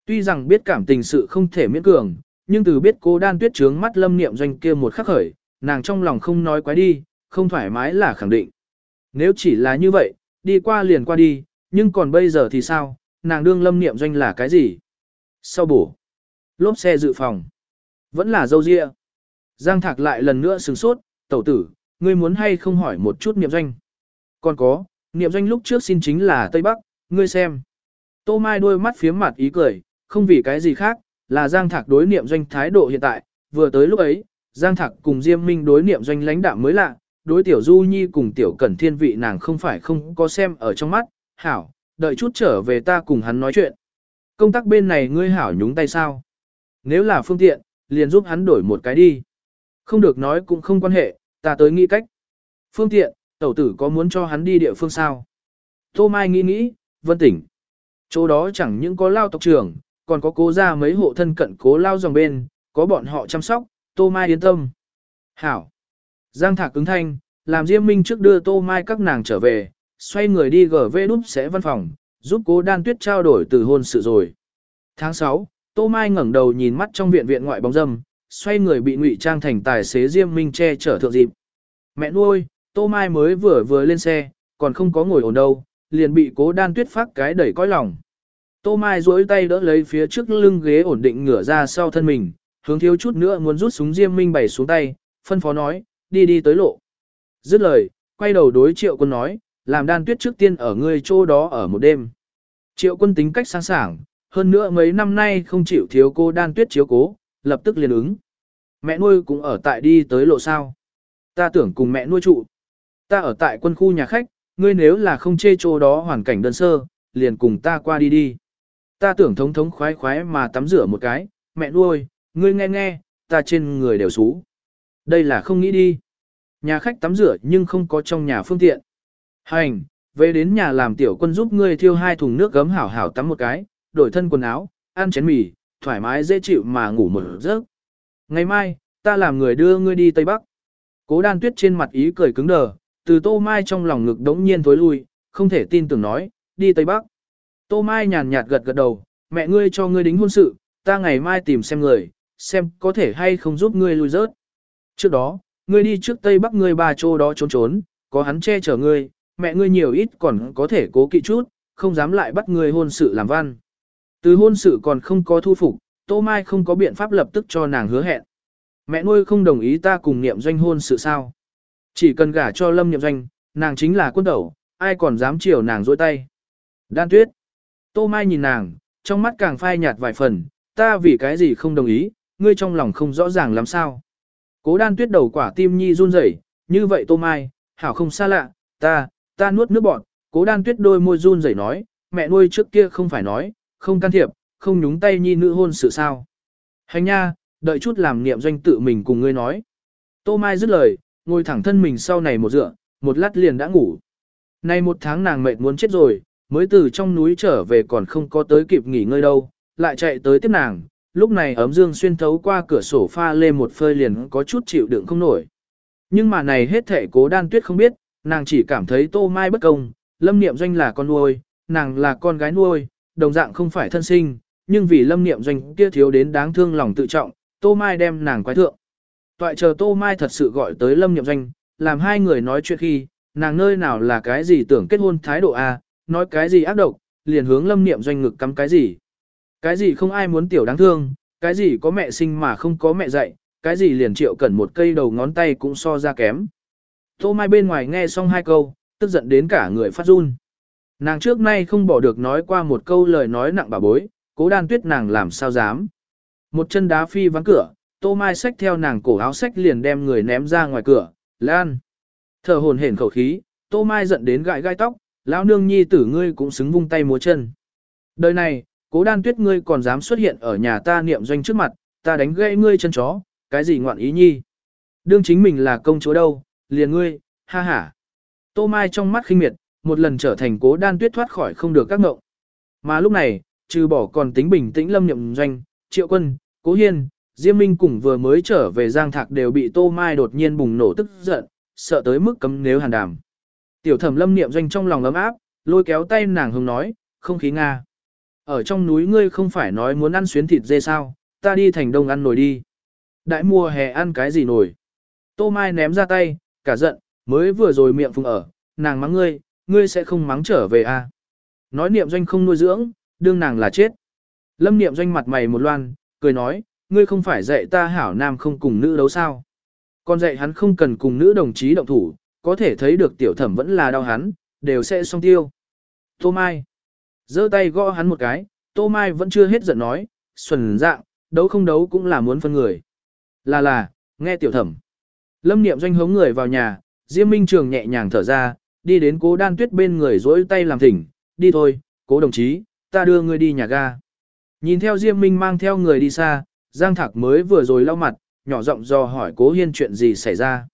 Speaker 1: Tuy rằng biết cảm tình sự không thể miễn cường, nhưng từ biết cô đan tuyết trướng mắt lâm niệm doanh kia một khắc khởi, nàng trong lòng không nói quái đi, không thoải mái là khẳng định. Nếu chỉ là như vậy, đi qua liền qua đi, nhưng còn bây giờ thì sao, nàng đương lâm niệm doanh là cái gì? Sau bổ, lốp xe dự phòng, vẫn là dâu ria. Giang Thạc lại lần nữa sừng sốt, tẩu tử, ngươi muốn hay không hỏi một chút niệm doanh. Còn có, niệm doanh lúc trước xin chính là Tây Bắc, ngươi xem. Tô Mai đôi mắt phía mặt ý cười, không vì cái gì khác, là Giang Thạc đối niệm doanh thái độ hiện tại, vừa tới lúc ấy, Giang Thạc cùng Diêm Minh đối niệm doanh lãnh đạm mới lạ, đối tiểu Du Nhi cùng tiểu Cẩn Thiên vị nàng không phải không có xem ở trong mắt, hảo, đợi chút trở về ta cùng hắn nói chuyện. Công tác bên này ngươi hảo nhúng tay sao? Nếu là phương tiện, liền giúp hắn đổi một cái đi. Không được nói cũng không quan hệ, ta tới nghĩ cách. Phương tiện, tẩu tử có muốn cho hắn đi địa phương sao? Tô Mai nghĩ nghĩ, vân tỉnh. Chỗ đó chẳng những có lao tộc trưởng, còn có cố ra mấy hộ thân cận cố lao dòng bên, có bọn họ chăm sóc, Tô Mai yên tâm. Hảo. Giang Thạc cứng thanh, làm Diêm Minh trước đưa Tô Mai các nàng trở về, xoay người đi gở về đúp sẽ văn phòng, giúp cố đan tuyết trao đổi từ hôn sự rồi. Tháng 6, Tô Mai ngẩng đầu nhìn mắt trong viện viện ngoại bóng dâm, xoay người bị ngụy trang thành tài xế Diêm Minh che chở thượng dịp. Mẹ nuôi, Tô Mai mới vừa vừa lên xe, còn không có ngồi ổn đâu, liền bị cố đan tuyết phát cái đẩy cõi lòng. Tô Mai duỗi tay đỡ lấy phía trước lưng ghế ổn định ngửa ra sau thân mình, hướng thiếu chút nữa muốn rút súng Diêm Minh bày xuống tay, phân phó nói, đi đi tới lộ. Dứt lời, quay đầu đối triệu quân nói, làm đan tuyết trước tiên ở ngươi chỗ đó ở một đêm. Triệu quân tính cách sáng sảng, hơn nữa mấy năm nay không chịu thiếu cô đan tuyết chiếu cố, lập tức liền ứng. Mẹ nuôi cũng ở tại đi tới lộ sao. Ta tưởng cùng mẹ nuôi trụ. Ta ở tại quân khu nhà khách, ngươi nếu là không chê chỗ đó hoàn cảnh đơn sơ, liền cùng ta qua đi đi. Ta tưởng thống thống khoái khoái mà tắm rửa một cái, mẹ nuôi, ngươi nghe nghe, ta trên người đều xú. Đây là không nghĩ đi. Nhà khách tắm rửa nhưng không có trong nhà phương tiện. Hành, về đến nhà làm tiểu quân giúp ngươi thiêu hai thùng nước gấm hảo hảo tắm một cái, đổi thân quần áo, ăn chén mì, thoải mái dễ chịu mà ngủ một giấc. Ngày mai, ta làm người đưa ngươi đi Tây Bắc. Cố đan tuyết trên mặt ý cười cứng đờ, Từ Tô Mai trong lòng ngực đống nhiên thối lui, không thể tin tưởng nói, đi Tây Bắc. Tô Mai nhàn nhạt gật gật đầu, mẹ ngươi cho ngươi đính hôn sự, ta ngày mai tìm xem người, xem có thể hay không giúp ngươi lui rớt. Trước đó, ngươi đi trước Tây Bắc ngươi ba chỗ đó trốn trốn, có hắn che chở ngươi, mẹ ngươi nhiều ít còn có thể cố kỵ chút, không dám lại bắt ngươi hôn sự làm văn. Từ hôn sự còn không có thu phục, Tô Mai không có biện pháp lập tức cho nàng hứa hẹn. Mẹ nuôi không đồng ý ta cùng niệm doanh hôn sự sao. Chỉ cần gả cho lâm niệm doanh, nàng chính là quân đầu, ai còn dám chiều nàng dối tay. Đan tuyết. Tô Mai nhìn nàng, trong mắt càng phai nhạt vài phần, ta vì cái gì không đồng ý, ngươi trong lòng không rõ ràng làm sao. Cố đan tuyết đầu quả tim nhi run rẩy, như vậy Tô Mai, hảo không xa lạ, ta, ta nuốt nước bọt, cố đan tuyết đôi môi run rẩy nói, mẹ nuôi trước kia không phải nói, không can thiệp, không nhúng tay nhi nữ hôn sự sao. Hành nha, đợi chút làm niệm doanh tự mình cùng ngươi nói. Tô Mai dứt lời, ngồi thẳng thân mình sau này một dựa, một lát liền đã ngủ. Nay một tháng nàng mệt muốn chết rồi, mới từ trong núi trở về còn không có tới kịp nghỉ ngơi đâu, lại chạy tới tiếp nàng, lúc này ấm dương xuyên thấu qua cửa sổ pha lên một phơi liền có chút chịu đựng không nổi. Nhưng mà này hết thể cố đan tuyết không biết, nàng chỉ cảm thấy tô mai bất công, lâm niệm doanh là con nuôi, nàng là con gái nuôi, đồng dạng không phải thân sinh, nhưng vì lâm niệm doanh kia thiếu đến đáng thương lòng tự trọng, tô mai đem nàng quái thượng. Toại chờ tô mai thật sự gọi tới lâm niệm doanh, làm hai người nói chuyện khi, nàng nơi nào là cái gì tưởng kết hôn thái độ A, nói cái gì ác độc, liền hướng lâm niệm doanh ngực cắm cái gì. Cái gì không ai muốn tiểu đáng thương, cái gì có mẹ sinh mà không có mẹ dạy, cái gì liền triệu cần một cây đầu ngón tay cũng so ra kém. Tô Mai bên ngoài nghe xong hai câu, tức giận đến cả người phát run. Nàng trước nay không bỏ được nói qua một câu lời nói nặng bà bối, cố đan tuyết nàng làm sao dám. Một chân đá phi vắng cửa, Tô Mai xách theo nàng cổ áo xách liền đem người ném ra ngoài cửa, lan. Thở hồn hển khẩu khí, Tô Mai giận đến gãi gai tóc, lão nương nhi tử ngươi cũng xứng vung tay múa chân. Đời này, cố đan tuyết ngươi còn dám xuất hiện ở nhà ta niệm doanh trước mặt, ta đánh gãy ngươi chân chó, cái gì ngoạn ý nhi. Đương chính mình là công chúa đâu, liền ngươi, ha ha. Tô Mai trong mắt khinh miệt, một lần trở thành cố đan tuyết thoát khỏi không được các ngộng. Mà lúc này, trừ bỏ còn tính bình tĩnh lâm niệm doanh, triệu quân, cố hiên, Diêm Minh cùng vừa mới trở về Giang Thạc đều bị Tô Mai đột nhiên bùng nổ tức giận, sợ tới mức cấm nếu hàn đàm. Tiểu thẩm lâm niệm doanh trong lòng ấm áp, lôi kéo tay nàng hùng nói, không khí Nga. Ở trong núi ngươi không phải nói muốn ăn xuyến thịt dê sao, ta đi thành đông ăn nồi đi. Đại mùa hè ăn cái gì nồi? Tô Mai ném ra tay, cả giận, mới vừa rồi miệng phùng ở, nàng mắng ngươi, ngươi sẽ không mắng trở về à. Nói niệm doanh không nuôi dưỡng, đương nàng là chết. Lâm niệm doanh mặt mày một loan, cười nói, ngươi không phải dạy ta hảo nam không cùng nữ đấu sao. Còn dạy hắn không cần cùng nữ đồng chí động thủ, có thể thấy được tiểu thẩm vẫn là đau hắn, đều sẽ xong tiêu. Tô Mai giơ tay gõ hắn một cái, Tô Mai vẫn chưa hết giận nói, xuẩn dạng, đấu không đấu cũng là muốn phân người. Là là, nghe tiểu thẩm. Lâm niệm doanh hống người vào nhà, Diêm Minh Trường nhẹ nhàng thở ra, đi đến cố đan tuyết bên người dỗi tay làm thỉnh, đi thôi, cố đồng chí, ta đưa ngươi đi nhà ga. Nhìn theo Diêm Minh mang theo người đi xa, Giang Thạc mới vừa rồi lau mặt, nhỏ giọng do hỏi cố hiên chuyện gì xảy ra.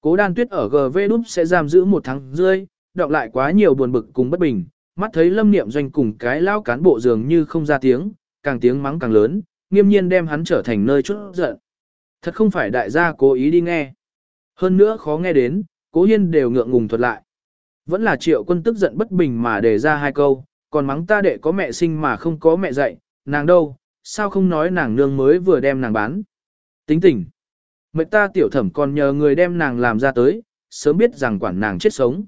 Speaker 1: Cố đan tuyết ở GV đúc sẽ giam giữ một tháng rưỡi, đọc lại quá nhiều buồn bực cùng bất bình, mắt thấy lâm niệm doanh cùng cái lao cán bộ dường như không ra tiếng, càng tiếng mắng càng lớn, nghiêm nhiên đem hắn trở thành nơi chút giận. Thật không phải đại gia cố ý đi nghe. Hơn nữa khó nghe đến, cố hiên đều ngượng ngùng thuật lại. Vẫn là triệu quân tức giận bất bình mà đề ra hai câu, còn mắng ta đệ có mẹ sinh mà không có mẹ dạy, nàng đâu, sao không nói nàng nương mới vừa đem nàng bán. Tính tình. Mệnh ta tiểu thẩm còn nhờ người đem nàng làm ra tới, sớm biết rằng quản nàng chết sống.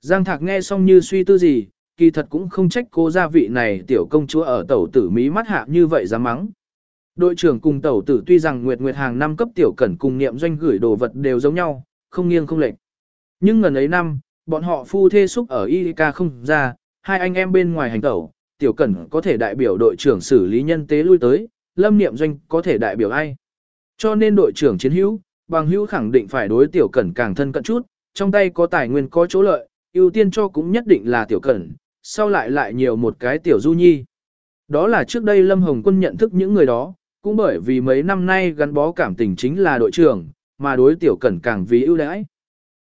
Speaker 1: Giang Thạc nghe xong như suy tư gì, kỳ thật cũng không trách cô gia vị này tiểu công chúa ở tẩu tử mỹ mắt hạ như vậy dám mắng. Đội trưởng cùng tẩu tử tuy rằng Nguyệt Nguyệt hàng năm cấp tiểu cẩn cùng niệm doanh gửi đồ vật đều giống nhau, không nghiêng không lệch. Nhưng ngần ấy năm, bọn họ phu thê xúc ở IK không ra, hai anh em bên ngoài hành tẩu, tiểu cẩn có thể đại biểu đội trưởng xử lý nhân tế lui tới, lâm niệm doanh có thể đại biểu ai. Cho nên đội trưởng chiến hữu, bằng hữu khẳng định phải đối tiểu cẩn càng thân cận chút, trong tay có tài nguyên có chỗ lợi, ưu tiên cho cũng nhất định là tiểu cẩn, sau lại lại nhiều một cái tiểu du nhi. Đó là trước đây Lâm Hồng Quân nhận thức những người đó, cũng bởi vì mấy năm nay gắn bó cảm tình chính là đội trưởng, mà đối tiểu cẩn càng vì ưu đãi.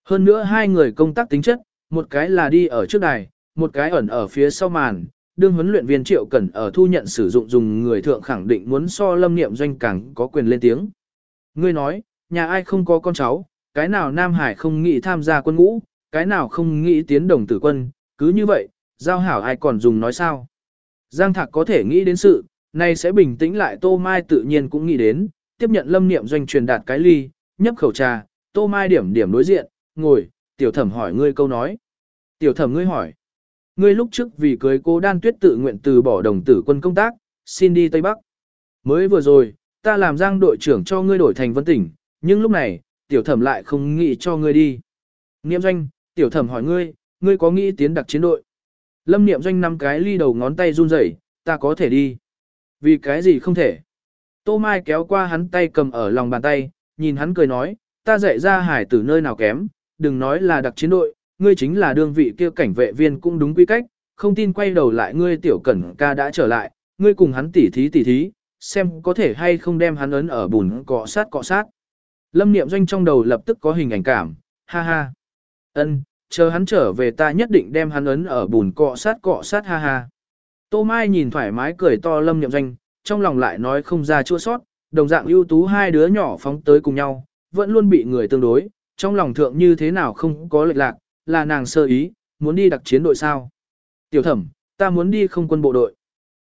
Speaker 1: Hơn nữa hai người công tác tính chất, một cái là đi ở trước đài, một cái ẩn ở phía sau màn, đương huấn luyện viên triệu cẩn ở thu nhận sử dụng dùng người thượng khẳng định muốn so lâm niệm doanh càng có quyền lên tiếng. Ngươi nói, nhà ai không có con cháu, cái nào Nam Hải không nghĩ tham gia quân ngũ, cái nào không nghĩ tiến đồng tử quân, cứ như vậy, giao hảo ai còn dùng nói sao. Giang Thạc có thể nghĩ đến sự, nay sẽ bình tĩnh lại Tô Mai tự nhiên cũng nghĩ đến, tiếp nhận lâm niệm doanh truyền đạt cái ly, nhấp khẩu trà, Tô Mai điểm điểm đối diện, ngồi, tiểu thẩm hỏi ngươi câu nói. Tiểu thẩm ngươi hỏi, ngươi lúc trước vì cưới cô đan tuyết tự nguyện từ bỏ đồng tử quân công tác, xin đi Tây Bắc. Mới vừa rồi, ta làm giang đội trưởng cho ngươi đổi thành vân tỉnh, nhưng lúc này, tiểu thẩm lại không nghĩ cho ngươi đi. Niệm doanh, tiểu thẩm hỏi ngươi, ngươi có nghĩ tiến đặc chiến đội? Lâm niệm doanh năm cái ly đầu ngón tay run rẩy, ta có thể đi. Vì cái gì không thể? Tô Mai kéo qua hắn tay cầm ở lòng bàn tay, nhìn hắn cười nói, ta dạy ra hải từ nơi nào kém, đừng nói là đặc chiến đội, ngươi chính là đương vị kia cảnh vệ viên cũng đúng quy cách, không tin quay đầu lại ngươi tiểu cẩn ca đã trở lại, ngươi cùng hắn tỉ thí tỉ thí, xem có thể hay không đem hắn ấn ở bùn cọ sát cọ sát. Lâm niệm doanh trong đầu lập tức có hình ảnh cảm, ha ha. ân, chờ hắn trở về ta nhất định đem hắn ấn ở bùn cọ sát cọ sát ha ha. Tô Mai nhìn thoải mái cười to lâm niệm doanh, trong lòng lại nói không ra chua sót, đồng dạng ưu tú hai đứa nhỏ phóng tới cùng nhau, vẫn luôn bị người tương đối, trong lòng thượng như thế nào không có lệch lạc, là nàng sơ ý, muốn đi đặc chiến đội sao. Tiểu thẩm, ta muốn đi không quân bộ đội.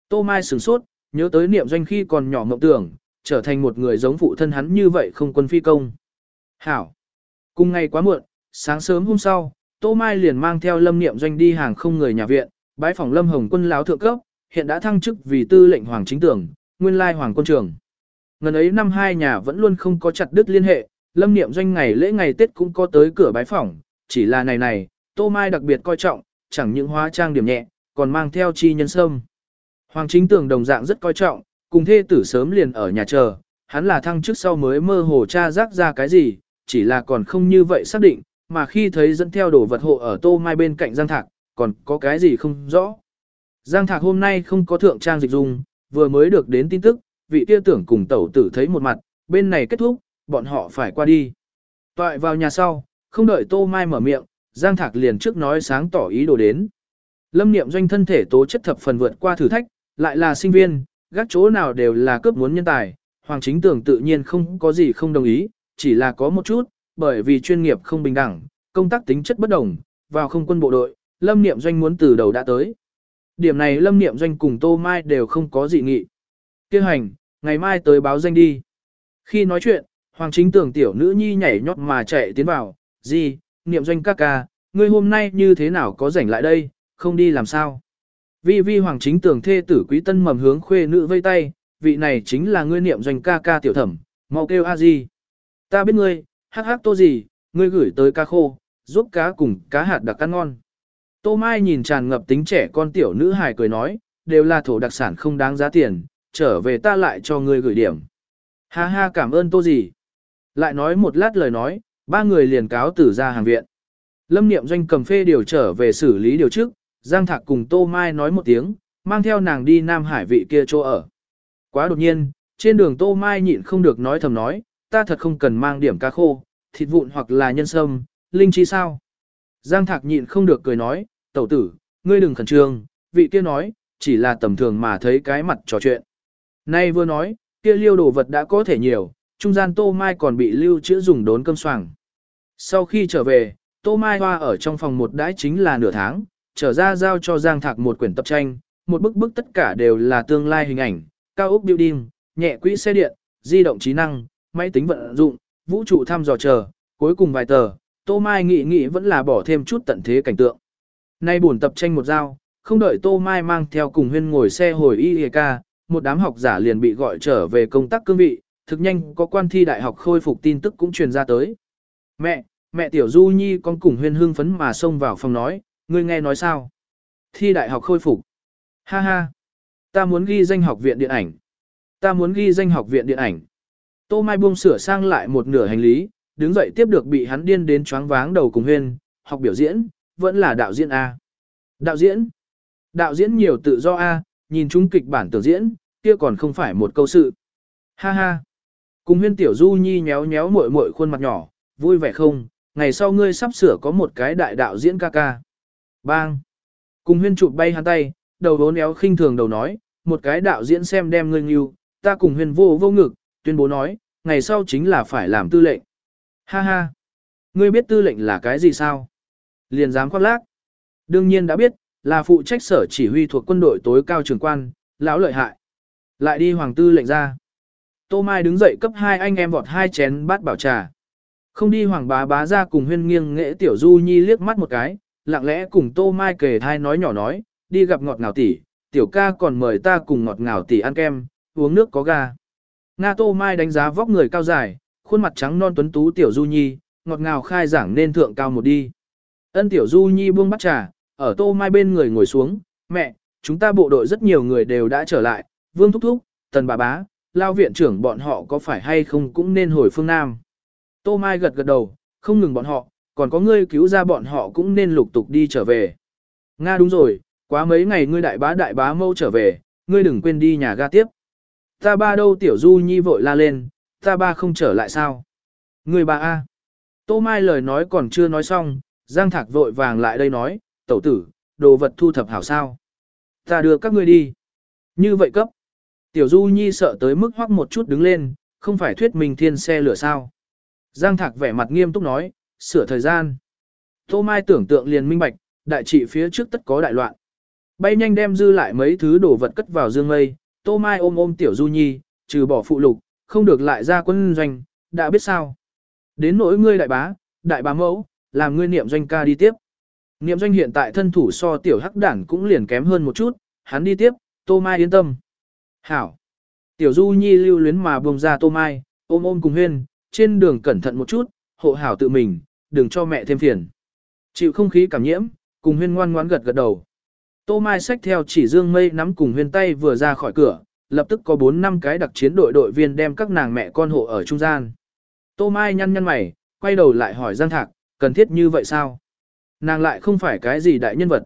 Speaker 1: Tô Mai sửng sốt, nhớ tới niệm doanh khi còn nhỏ mộng tưởng, trở thành một người giống phụ thân hắn như vậy không quân phi công. Hảo. Cùng ngày quá muộn, sáng sớm hôm sau, Tô Mai liền mang theo lâm niệm doanh đi hàng không người nhà viện, bái phòng lâm hồng quân láo thượng cấp, hiện đã thăng chức vì tư lệnh hoàng chính tưởng, nguyên lai hoàng quân trường. Ngần ấy năm hai nhà vẫn luôn không có chặt đứt liên hệ, lâm niệm doanh ngày lễ ngày Tết cũng có tới cửa bái phòng, chỉ là này này, Tô Mai đặc biệt coi trọng, chẳng những hóa trang điểm nhẹ, còn mang theo chi nhân sâm. Hoàng chính tưởng đồng dạng rất coi trọng, cùng thê tử sớm liền ở nhà chờ, hắn là thăng trước sau mới mơ hồ tra rác ra cái gì, chỉ là còn không như vậy xác định, mà khi thấy dẫn theo đồ vật hộ ở Tô Mai bên cạnh Giang Thạc, còn có cái gì không rõ. Giang Thạc hôm nay không có thượng trang dịch dung, vừa mới được đến tin tức, vị kia tưởng cùng tẩu tử thấy một mặt, bên này kết thúc, bọn họ phải qua đi. Toại vào nhà sau, không đợi Tô Mai mở miệng, Giang Thạc liền trước nói sáng tỏ ý đồ đến. Lâm niệm doanh thân thể tố chất thập phần vượt qua thử thách, lại là sinh viên, gác chỗ nào đều là cướp muốn nhân tài, Hoàng chính tưởng tự nhiên không có gì không đồng ý, chỉ là có một chút, bởi vì chuyên nghiệp không bình đẳng, công tác tính chất bất đồng, vào không quân bộ đội, Lâm Niệm Doanh muốn từ đầu đã tới. Điểm này Lâm Niệm Doanh cùng Tô Mai đều không có dị nghị. Kêu hành, ngày mai tới báo danh đi. Khi nói chuyện, Hoàng chính tưởng tiểu nữ nhi nhảy nhót mà chạy tiến vào, gì, Niệm Doanh ca ca, ngươi hôm nay như thế nào có rảnh lại đây, không đi làm sao. Vi vi Hoàng chính tưởng thê tử quý tân mầm hướng khuê nữ vây tay, vị này chính là ngươi Niệm Doanh ca ca tiểu thẩm, mau kêu a gì. Ta biết ngươi, hắc hắc tô gì, ngươi gửi tới cá khô, giúp cá cùng cá hạt đặc ăn ngon. Tô Mai nhìn tràn ngập tính trẻ con tiểu nữ hài cười nói, đều là thổ đặc sản không đáng giá tiền, trở về ta lại cho ngươi gửi điểm. Ha ha cảm ơn tô gì. Lại nói một lát lời nói, ba người liền cáo tử ra hàng viện. Lâm Niệm Doanh cầm phê điều trở về xử lý điều trước, Giang Thạc cùng Tô Mai nói một tiếng, mang theo nàng đi Nam Hải vị kia chỗ ở. Quá đột nhiên, trên đường Tô Mai nhịn không được nói thầm nói, ta thật không cần mang điểm cá khô, thịt vụn hoặc là nhân sâm, linh chi sao. Giang Thạc nhịn không được cười nói, tẩu tử, ngươi đừng khẩn trương, vị kia nói, chỉ là tầm thường mà thấy cái mặt trò chuyện. Nay vừa nói, kia liêu đồ vật đã có thể nhiều, trung gian Tô Mai còn bị lưu trữ dùng đốn cơm soảng. Sau khi trở về, Tô Mai Hoa ở trong phòng một đãi chính là nửa tháng, trở ra giao cho Giang Thạc một quyển tập tranh, một bức bức tất cả đều là tương lai hình ảnh, cao ốc building, nhẹ quỹ xe điện, di động trí năng, máy tính vận dụng, vũ trụ thăm dò chờ, cuối cùng vài tờ, Tô Mai nghĩ nghĩ vẫn là bỏ thêm chút tận thế cảnh tượng. Nay buồn tập tranh một giao, không đợi Tô Mai mang theo cùng huyên ngồi xe hồi IEK, một đám học giả liền bị gọi trở về công tác cương vị, thực nhanh có quan thi đại học khôi phục tin tức cũng truyền ra tới. Mẹ, mẹ Tiểu Du Nhi con cùng huyên hương phấn mà xông vào phòng nói, ngươi nghe nói sao? Thi đại học khôi phục. Ha ha. Ta muốn ghi danh học viện điện ảnh. Ta muốn ghi danh học viện điện ảnh. Tô Mai buông sửa sang lại một nửa hành lý, đứng dậy tiếp được bị hắn điên đến choáng váng đầu cùng huyên, học biểu diễn, vẫn là đạo diễn A. Đạo diễn? Đạo diễn nhiều tự do A, nhìn chúng kịch bản tưởng diễn, kia còn không phải một câu sự. Ha ha. Cùng huyên tiểu du nhi nhéo nhéo mội mội khuôn mặt nhỏ, vui vẻ không, ngày sau ngươi sắp sửa có một cái đại đạo diễn ca ca. Bang. Cùng huyên chụp bay hắn tay, đầu vốn éo khinh thường đầu nói, một cái đạo diễn xem đem ngươi nghiêu, ta cùng huyên vô vô ngực, tuyên bố nói, ngày sau chính là phải làm tư lệnh. Ha ha! Ngươi biết tư lệnh là cái gì sao? Liền dám khoác lác. Đương nhiên đã biết, là phụ trách sở chỉ huy thuộc quân đội tối cao trường quan, lão lợi hại. Lại đi hoàng tư lệnh ra. Tô Mai đứng dậy cấp hai anh em vọt hai chén bát bảo trà. Không đi hoàng bá bá ra cùng huyên nghiêng nghệ tiểu du nhi liếc mắt một cái, lặng lẽ cùng Tô Mai kề thai nói nhỏ nói, đi gặp ngọt ngào tỷ, tiểu ca còn mời ta cùng ngọt ngào tỷ ăn kem, uống nước có ga. Nga Tô Mai đánh giá vóc người cao dài, khuôn mặt trắng non tuấn tú tiểu du nhi, ngọt ngào khai giảng nên thượng cao một đi. Ân tiểu du nhi buông bắt trà, ở Tô Mai bên người ngồi xuống, mẹ, chúng ta bộ đội rất nhiều người đều đã trở lại, vương thúc thúc, tần bà bá, lao viện trưởng bọn họ có phải hay không cũng nên hồi phương Nam. Tô Mai gật gật đầu, không ngừng bọn họ, còn có ngươi cứu ra bọn họ cũng nên lục tục đi trở về. Nga đúng rồi, quá mấy ngày ngươi đại bá đại bá mâu trở về, ngươi đừng quên đi nhà ga tiếp. Ta ba đâu tiểu du nhi vội la lên, ta ba không trở lại sao? Ngươi ba A. Tô Mai lời nói còn chưa nói xong, Giang Thạc vội vàng lại đây nói, tẩu tử, đồ vật thu thập hảo sao. Ta đưa các ngươi đi. Như vậy cấp. Tiểu Du Nhi sợ tới mức hoắc một chút đứng lên, không phải thuyết minh thiên xe lửa sao. Giang Thạc vẻ mặt nghiêm túc nói, sửa thời gian. Tô Mai tưởng tượng liền minh bạch, đại trị phía trước tất có đại loạn. Bay nhanh đem dư lại mấy thứ đồ vật cất vào dương mây, Tô Mai ôm ôm Tiểu Du Nhi, trừ bỏ phụ lục, không được lại ra quân doanh, đã biết sao. Đến nỗi ngươi đại bá, đại bá mẫu, làm ngươi niệm doanh ca đi tiếp. Niệm doanh hiện tại thân thủ so tiểu hắc đản cũng liền kém hơn một chút, hắn đi tiếp, Tô Mai yên tâm. Hảo. Tiểu Du Nhi lưu luyến mà buông ra Tô Mai, ôm ôm cùng huyên, trên đường cẩn thận một chút, hộ hảo tự mình, đừng cho mẹ thêm phiền. Chịu không khí cảm nhiễm, cùng huyên ngoan ngoãn gật gật đầu. Tô Mai xách theo chỉ dương mây nắm cùng huyên tay vừa ra khỏi cửa, lập tức có 4 năm cái đặc chiến đội đội viên đem các nàng mẹ con hộ ở trung gian. Tô Mai nhăn nhăn mày, quay đầu lại hỏi Giang Thạc, cần thiết như vậy sao? Nàng lại không phải cái gì đại nhân vật.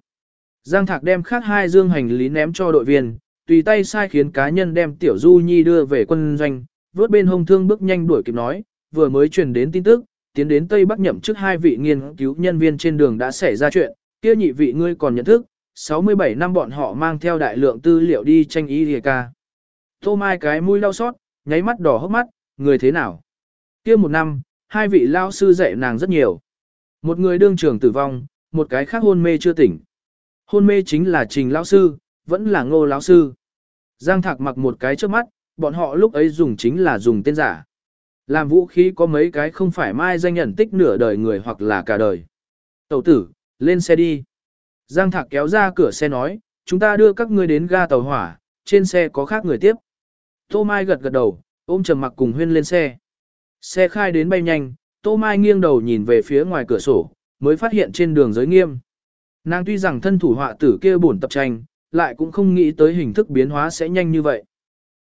Speaker 1: Giang Thạc đem khác hai dương hành lý ném cho đội viên, tùy tay sai khiến cá nhân đem Tiểu Du Nhi đưa về quân doanh, vớt bên hông thương bước nhanh đuổi kịp nói, vừa mới truyền đến tin tức, tiến đến Tây Bắc nhậm chức hai vị nghiên cứu nhân viên trên đường đã xảy ra chuyện, kia nhị vị ngươi còn nhận thức, 67 năm bọn họ mang theo đại lượng tư liệu đi tranh ý địa ca. Tô Mai cái mũi đau xót, nháy mắt đỏ hốc mắt, người thế nào? Kia một năm, hai vị lao sư dạy nàng rất nhiều. Một người đương trường tử vong, một cái khác hôn mê chưa tỉnh. Hôn mê chính là Trình lão sư, vẫn là Ngô lão sư. Giang Thạc mặc một cái trước mắt, bọn họ lúc ấy dùng chính là dùng tên giả. Làm vũ khí có mấy cái không phải mai danh nhận tích nửa đời người hoặc là cả đời. Tẩu tử, lên xe đi. Giang Thạc kéo ra cửa xe nói, chúng ta đưa các ngươi đến ga tàu hỏa, trên xe có khác người tiếp. Tô Mai gật gật đầu, ôm trầm mặc cùng huyên lên xe. Xe khai đến bay nhanh, Tô Mai nghiêng đầu nhìn về phía ngoài cửa sổ, mới phát hiện trên đường giới nghiêm. Nàng tuy rằng thân thủ họa tử kia buồn tập tranh, lại cũng không nghĩ tới hình thức biến hóa sẽ nhanh như vậy.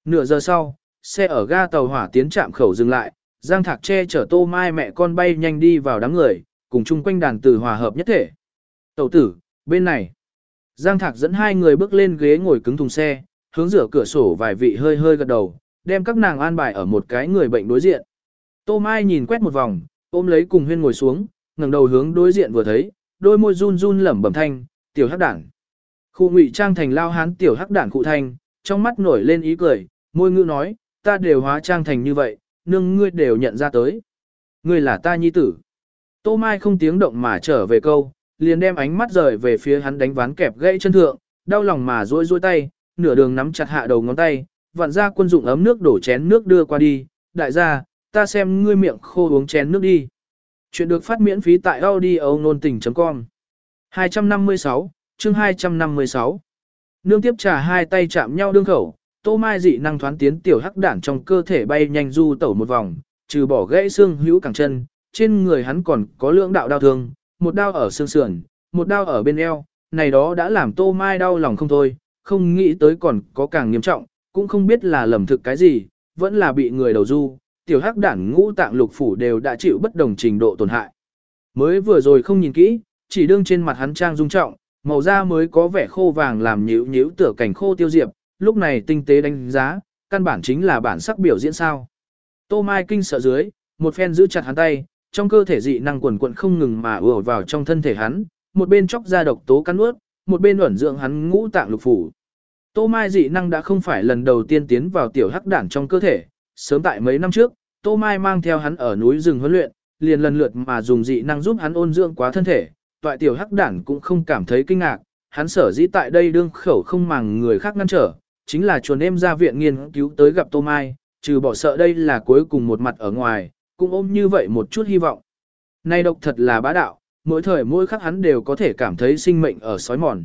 Speaker 1: Nửa giờ sau, xe ở ga tàu hỏa tiến trạm khẩu dừng lại, Giang Thạc che chở Tô Mai mẹ con bay nhanh đi vào đám người, cùng chung quanh đàn tử hòa hợp nhất thể. Tẩu tử, bên này. Giang Thạc dẫn hai người bước lên ghế ngồi cứng thùng xe, hướng rửa cửa sổ vài vị hơi hơi gật đầu, đem các nàng an bài ở một cái người bệnh đối diện. Tô Mai nhìn quét một vòng, ôm lấy cùng huyên ngồi xuống, ngẩng đầu hướng đối diện vừa thấy, đôi môi run run lẩm bẩm thanh, tiểu hắc đản. Khu ngụy trang thành lao hán tiểu hắc đản cụ thanh, trong mắt nổi lên ý cười, môi ngữ nói, ta đều hóa trang thành như vậy, nương ngươi đều nhận ra tới. Ngươi là ta nhi tử. Tô Mai không tiếng động mà trở về câu, liền đem ánh mắt rời về phía hắn đánh ván kẹp gãy chân thượng, đau lòng mà rôi rôi tay, nửa đường nắm chặt hạ đầu ngón tay, vặn ra quân dụng ấm nước đổ chén nước đưa qua đi, đại gia, ta xem ngươi miệng khô uống chén nước đi. Chuyện được phát miễn phí tại audio nôn tình.com 256, chương 256 Nương tiếp trà hai tay chạm nhau đương khẩu, tô mai dị năng thoán tiến tiểu hắc đản trong cơ thể bay nhanh du tẩu một vòng, trừ bỏ gãy xương hữu cẳng chân, trên người hắn còn có lưỡng đạo đau thương, một đau ở xương sườn, một đau ở bên eo, này đó đã làm tô mai đau lòng không thôi, không nghĩ tới còn có càng nghiêm trọng, cũng không biết là lầm thực cái gì, vẫn là bị người đầu du, tiểu hắc đản ngũ tạng lục phủ đều đã chịu bất đồng trình độ tổn hại. Mới vừa rồi không nhìn kỹ, chỉ đương trên mặt hắn trang dung trọng, màu da mới có vẻ khô vàng làm nhíu nhíu tựa cảnh khô tiêu diệp, lúc này tinh tế đánh giá, căn bản chính là bản sắc biểu diễn sao. Tô Mai kinh sợ dưới, một phen giữ chặt hắn tay, trong cơ thể dị năng quần quận không ngừng mà ùa vào trong thân thể hắn, một bên chóc ra độc tố cắn ướt, một bên ẩn dưỡng hắn ngũ tạng lục phủ. Tô Mai dị năng đã không phải lần đầu tiên tiến vào tiểu hắc đản trong cơ thể, sớm tại mấy năm trước, Tô Mai mang theo hắn ở núi rừng huấn luyện, liền lần lượt mà dùng dị năng giúp hắn ôn dưỡng quá thân thể, toại tiểu hắc đản cũng không cảm thấy kinh ngạc, hắn sở dĩ tại đây đương khẩu không màng người khác ngăn trở, chính là chuồn em ra viện nghiên cứu tới gặp Tô Mai, trừ bỏ sợ đây là cuối cùng một mặt ở ngoài, cũng ôm như vậy một chút hy vọng. Nay độc thật là bá đạo, mỗi thời mỗi khắc hắn đều có thể cảm thấy sinh mệnh ở sói mòn.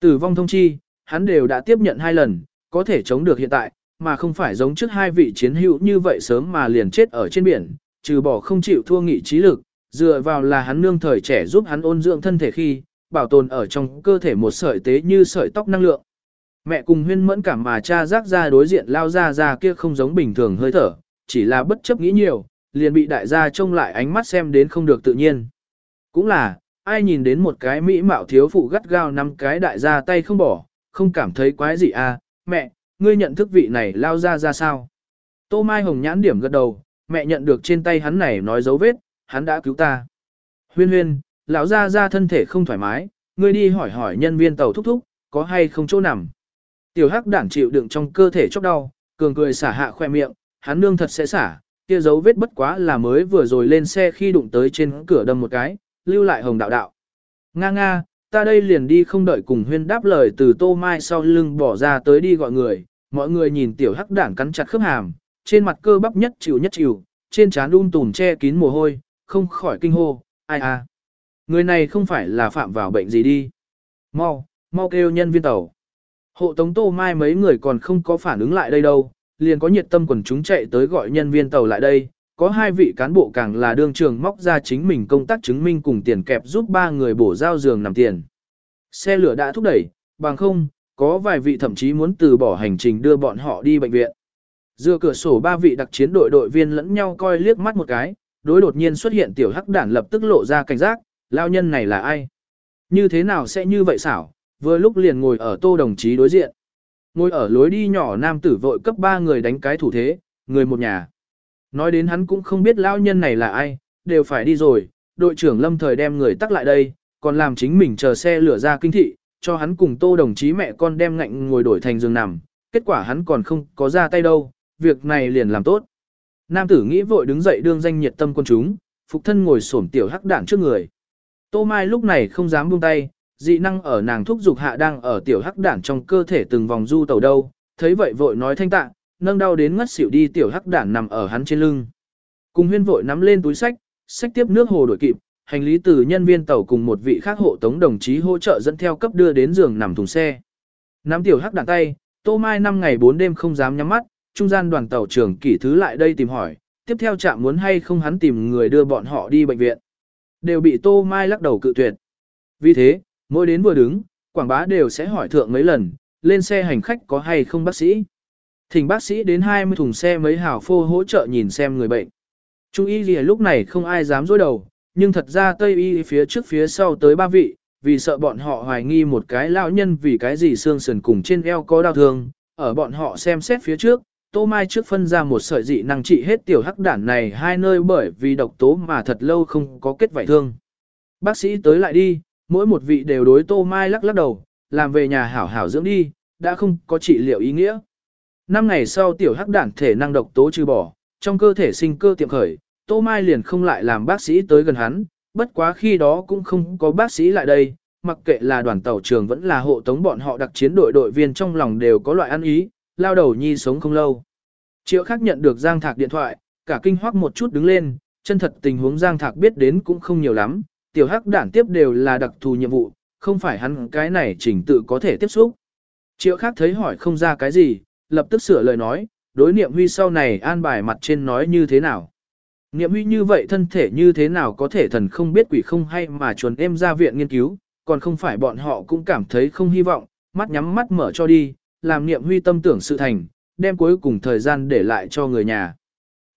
Speaker 1: Tử vong thông chi, hắn đều đã tiếp nhận hai lần, có thể chống được hiện tại, mà không phải giống trước hai vị chiến hữu như vậy sớm mà liền chết ở trên biển, trừ bỏ không chịu thua nghị trí lực, dựa vào là hắn nương thời trẻ giúp hắn ôn dưỡng thân thể khi, bảo tồn ở trong cơ thể một sợi tế như sợi tóc năng lượng. Mẹ cùng huyên mẫn cảm mà cha rác ra đối diện lao ra ra kia không giống bình thường hơi thở, chỉ là bất chấp nghĩ nhiều, liền bị đại gia trông lại ánh mắt xem đến không được tự nhiên. Cũng là, ai nhìn đến một cái mỹ mạo thiếu phụ gắt gao nắm cái đại gia tay không bỏ, không cảm thấy quái gì à, mẹ, ngươi nhận thức vị này lao ra ra sao? Tô Mai Hồng nhãn điểm gật đầu, mẹ nhận được trên tay hắn này nói dấu vết, hắn đã cứu ta. Huyên huyên, lão ra ra thân thể không thoải mái, ngươi đi hỏi hỏi nhân viên tàu thúc thúc, có hay không chỗ nằm. Tiểu hắc đản chịu đựng trong cơ thể chốc đau, cường cười xả hạ khoe miệng, hắn nương thật sẽ xả, kia dấu vết bất quá là mới vừa rồi lên xe khi đụng tới trên cửa đâm một cái, lưu lại hồng đạo đạo. Nga nga, ta đây liền đi không đợi cùng huyên đáp lời từ tô mai sau lưng bỏ ra tới đi gọi người, mọi người nhìn tiểu hắc đảng cắn chặt khớp hàm, trên mặt cơ bắp nhất chịu nhất chịu, trên trán đun tùn che kín mồ hôi, không khỏi kinh hô, ai à. Người này không phải là phạm vào bệnh gì đi. Mau, mau kêu nhân viên tàu. Hộ tống tô mai mấy người còn không có phản ứng lại đây đâu, liền có nhiệt tâm quần chúng chạy tới gọi nhân viên tàu lại đây, có hai vị cán bộ càng là đương trường móc ra chính mình công tác chứng minh cùng tiền kẹp giúp ba người bổ giao giường nằm tiền. Xe lửa đã thúc đẩy, bằng không, có vài vị thậm chí muốn từ bỏ hành trình đưa bọn họ đi bệnh viện. Dựa cửa sổ ba vị đặc chiến đội đội viên lẫn nhau coi liếc mắt một cái, đối đột nhiên xuất hiện tiểu hắc đản lập tức lộ ra cảnh giác, lao nhân này là ai? Như thế nào sẽ như vậy xảo, vừa lúc liền ngồi ở tô đồng chí đối diện. Ngồi ở lối đi nhỏ nam tử vội cấp ba người đánh cái thủ thế, người một nhà. Nói đến hắn cũng không biết lão nhân này là ai, đều phải đi rồi, đội trưởng lâm thời đem người tắc lại đây, còn làm chính mình chờ xe lửa ra kinh thị, cho hắn cùng tô đồng chí mẹ con đem ngạnh ngồi đổi thành giường nằm, kết quả hắn còn không có ra tay đâu, việc này liền làm tốt. Nam tử nghĩ vội đứng dậy đương danh nhiệt tâm quân chúng, phục thân ngồi xổm tiểu hắc đạn trước người. Tô Mai lúc này không dám buông tay, dị năng ở nàng thúc dục hạ đang ở tiểu hắc đản trong cơ thể từng vòng du tàu đâu, thấy vậy vội nói thanh tạ, nâng đau đến ngất xỉu đi tiểu hắc đản nằm ở hắn trên lưng. Cùng huyên vội nắm lên túi sách, sách tiếp nước hồ đổi kịp, hành lý từ nhân viên tàu cùng một vị khác hộ tống đồng chí hỗ trợ dẫn theo cấp đưa đến giường nằm thùng xe. Nắm tiểu hắc đản tay, Tô Mai 5 ngày 4 đêm không dám nhắm mắt, trung gian đoàn tàu trưởng kỷ thứ lại đây tìm hỏi, tiếp theo chạm muốn hay không hắn tìm người đưa bọn họ đi bệnh viện. Đều bị Tô Mai lắc đầu cự tuyệt. Vì thế, mỗi đến vừa đứng, quảng bá đều sẽ hỏi thượng mấy lần, lên xe hành khách có hay không bác sĩ. Thỉnh bác sĩ đến 20 thùng xe mấy hảo phô hỗ trợ nhìn xem người bệnh. Trung y gì lúc này không ai dám dối đầu, nhưng thật ra Tây y phía trước phía sau tới ba vị, vì sợ bọn họ hoài nghi một cái lão nhân vì cái gì xương sườn cùng trên eo có đau thương, ở bọn họ xem xét phía trước, Tô Mai trước phân ra một sợi dị năng trị hết tiểu hắc đản này hai nơi bởi vì độc tố mà thật lâu không có kết vảy thương. Bác sĩ tới lại đi, mỗi một vị đều đối Tô Mai lắc lắc đầu, làm về nhà hảo hảo dưỡng đi, đã không có trị liệu ý nghĩa. Năm ngày sau tiểu hắc đản thể năng độc tố trừ bỏ, trong cơ thể sinh cơ tiệm khởi, Tô Mai liền không lại làm bác sĩ tới gần hắn, bất quá khi đó cũng không có bác sĩ lại đây, mặc kệ là đoàn tàu trường vẫn là hộ tống bọn họ đặc chiến đội đội viên trong lòng đều có loại ăn ý, lao đầu nhi sống không lâu. Triệu khác nhận được Giang Thạc điện thoại, cả kinh hoắc một chút đứng lên, chân thật tình huống Giang Thạc biết đến cũng không nhiều lắm, tiểu hắc đản tiếp đều là đặc thù nhiệm vụ, không phải hắn cái này chỉnh tự có thể tiếp xúc. Triệu khác thấy hỏi không ra cái gì, lập tức sửa lời nói, đối niệm huy sau này an bài mặt trên nói như thế nào. Niệm huy như vậy thân thể như thế nào có thể thần không biết quỷ không hay mà chuẩn em ra viện nghiên cứu, còn không phải bọn họ cũng cảm thấy không hy vọng, mắt nhắm mắt mở cho đi, làm niệm huy tâm tưởng sự thành, đem cuối cùng thời gian để lại cho người nhà.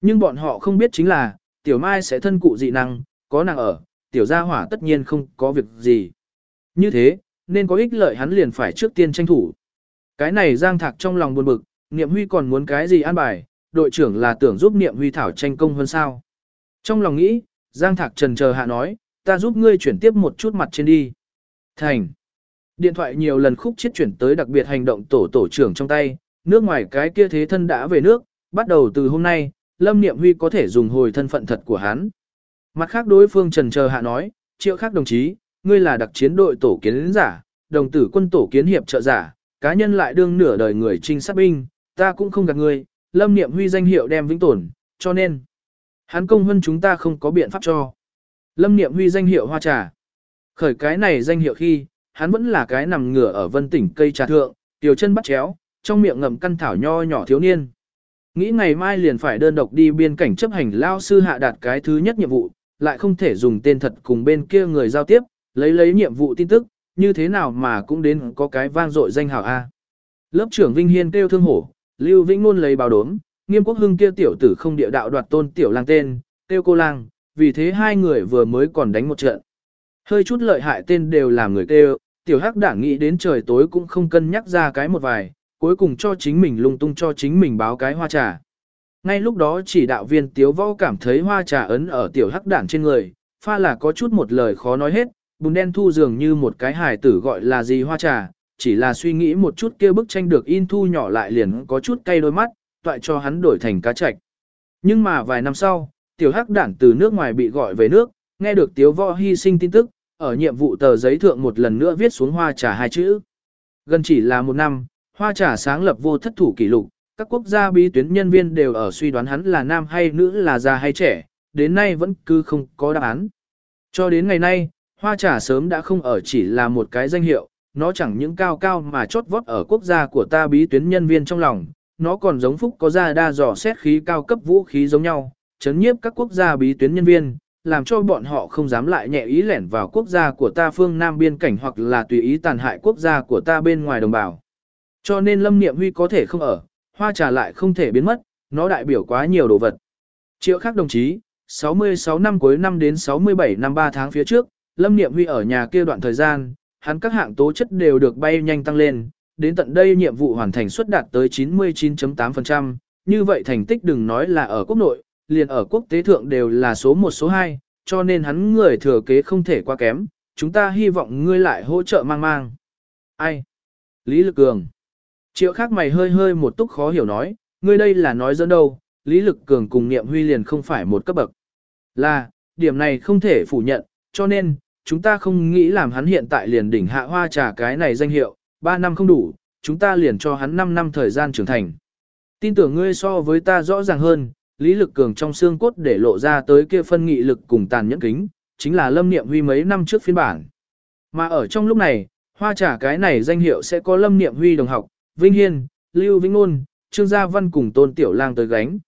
Speaker 1: Nhưng bọn họ không biết chính là, tiểu mai sẽ thân cụ dị năng, có nàng ở, tiểu gia hỏa tất nhiên không có việc gì. Như thế, nên có ích lợi hắn liền phải trước tiên tranh thủ. Cái này giang thạc trong lòng buồn bực, niệm huy còn muốn cái gì an bài, đội trưởng là tưởng giúp niệm huy thảo tranh công hơn sao. Trong lòng nghĩ, giang thạc trần chờ hạ nói, ta giúp ngươi chuyển tiếp một chút mặt trên đi. Thành. Điện thoại nhiều lần khúc chiết chuyển tới đặc biệt hành động tổ tổ trưởng trong tay, nước ngoài cái kia thế thân đã về nước, bắt đầu từ hôm nay, Lâm Niệm Huy có thể dùng hồi thân phận thật của hắn. Mặt khác đối phương trần chờ hạ nói, triệu khác đồng chí, ngươi là đặc chiến đội tổ kiến giả, đồng tử quân tổ kiến hiệp trợ giả, cá nhân lại đương nửa đời người trinh sát binh, ta cũng không gạt ngươi, lâm niệm huy danh hiệu đem vĩnh tồn, cho nên, hắn công hơn chúng ta không có biện pháp cho. Lâm niệm huy danh hiệu hoa trà. Khởi cái này danh hiệu khi, hắn vẫn là cái nằm ngửa ở vân tỉnh cây trà thượng, tiểu chân bắt chéo, trong miệng ngậm căn thảo nho nhỏ thiếu niên. Nghĩ ngày mai liền phải đơn độc đi biên cảnh chấp hành lao sư hạ đạt cái thứ nhất nhiệm vụ, lại không thể dùng tên thật cùng bên kia người giao tiếp, lấy lấy nhiệm vụ tin tức, như thế nào mà cũng đến có cái vang dội danh hào A. Lớp trưởng Vinh Hiên kêu thương hổ, Lưu Vĩnh Nôn lấy báo đốm, nghiêm quốc hưng kia tiểu tử không địa đạo đoạt tôn tiểu lang tên, kêu cô lang, vì thế hai người vừa mới còn đánh một trận. Hơi chút lợi hại tên đều làm người kêu, tiểu hắc đảng nghĩ đến trời tối cũng không cân nhắc ra cái một vài, cuối cùng cho chính mình lung tung cho chính mình báo cái hoa trà. Ngay lúc đó chỉ đạo viên tiếu võ cảm thấy hoa trà ấn ở tiểu hắc Đản trên người, pha là có chút một lời khó nói hết, bùn đen thu dường như một cái hài tử gọi là gì hoa trà, chỉ là suy nghĩ một chút kia bức tranh được in thu nhỏ lại liền có chút cay đôi mắt, toại cho hắn đổi thành cá chạch. Nhưng mà vài năm sau, tiểu hắc Đản từ nước ngoài bị gọi về nước, nghe được tiếu võ hy sinh tin tức, ở nhiệm vụ tờ giấy thượng một lần nữa viết xuống hoa trà hai chữ. Gần chỉ là một năm, hoa trà sáng lập vô thất thủ kỷ lục, các quốc gia bí tuyến nhân viên đều ở suy đoán hắn là nam hay nữ là già hay trẻ, đến nay vẫn cứ không có đáp án. Cho đến ngày nay, hoa trà sớm đã không ở chỉ là một cái danh hiệu, nó chẳng những cao cao mà chót vót ở quốc gia của ta bí tuyến nhân viên trong lòng, nó còn giống phúc có ra đa dò xét khí cao cấp vũ khí giống nhau, chấn nhiếp các quốc gia bí tuyến nhân viên, làm cho bọn họ không dám lại nhẹ ý lẻn vào quốc gia của ta phương Nam biên cảnh hoặc là tùy ý tàn hại quốc gia của ta bên ngoài đồng bào. Cho nên Lâm Niệm Huy có thể không ở, hoa trà lại không thể biến mất, nó đại biểu quá nhiều đồ vật. Triệu khác đồng chí, 66 năm cuối năm đến 67 năm 3 tháng phía trước, Lâm Niệm Huy ở nhà kia đoạn thời gian, hắn các hạng tố chất đều được bay nhanh tăng lên, đến tận đây nhiệm vụ hoàn thành suất đạt tới 99.8%, như vậy thành tích đừng nói là ở quốc nội, liền ở quốc tế thượng đều là số 1 số 2, cho nên hắn người thừa kế không thể quá kém, chúng ta hy vọng ngươi lại hỗ trợ mang mang. Ai? Lý Lực Cường. Triệu khác mày hơi hơi một túc khó hiểu nói, ngươi đây là nói dẫn đâu, Lý Lực Cường cùng Niệm Huy liền không phải một cấp bậc. Là, điểm này không thể phủ nhận, cho nên, chúng ta không nghĩ làm hắn hiện tại liền đỉnh hạ hoa trà cái này danh hiệu, 3 năm không đủ, chúng ta liền cho hắn 5 năm thời gian trưởng thành. Tin tưởng ngươi so với ta rõ ràng hơn, Lý Lực Cường trong xương cốt để lộ ra tới kia phân nghị lực cùng tàn nhẫn kính, chính là Lâm Niệm Huy mấy năm trước phiên bản. Mà ở trong lúc này, hoa trả cái này danh hiệu sẽ có Lâm Niệm Huy đồng học, Vinh Hiên, Lưu Vĩnh Nôn, Trương Gia Văn cùng Tôn Tiểu Lang tới gánh.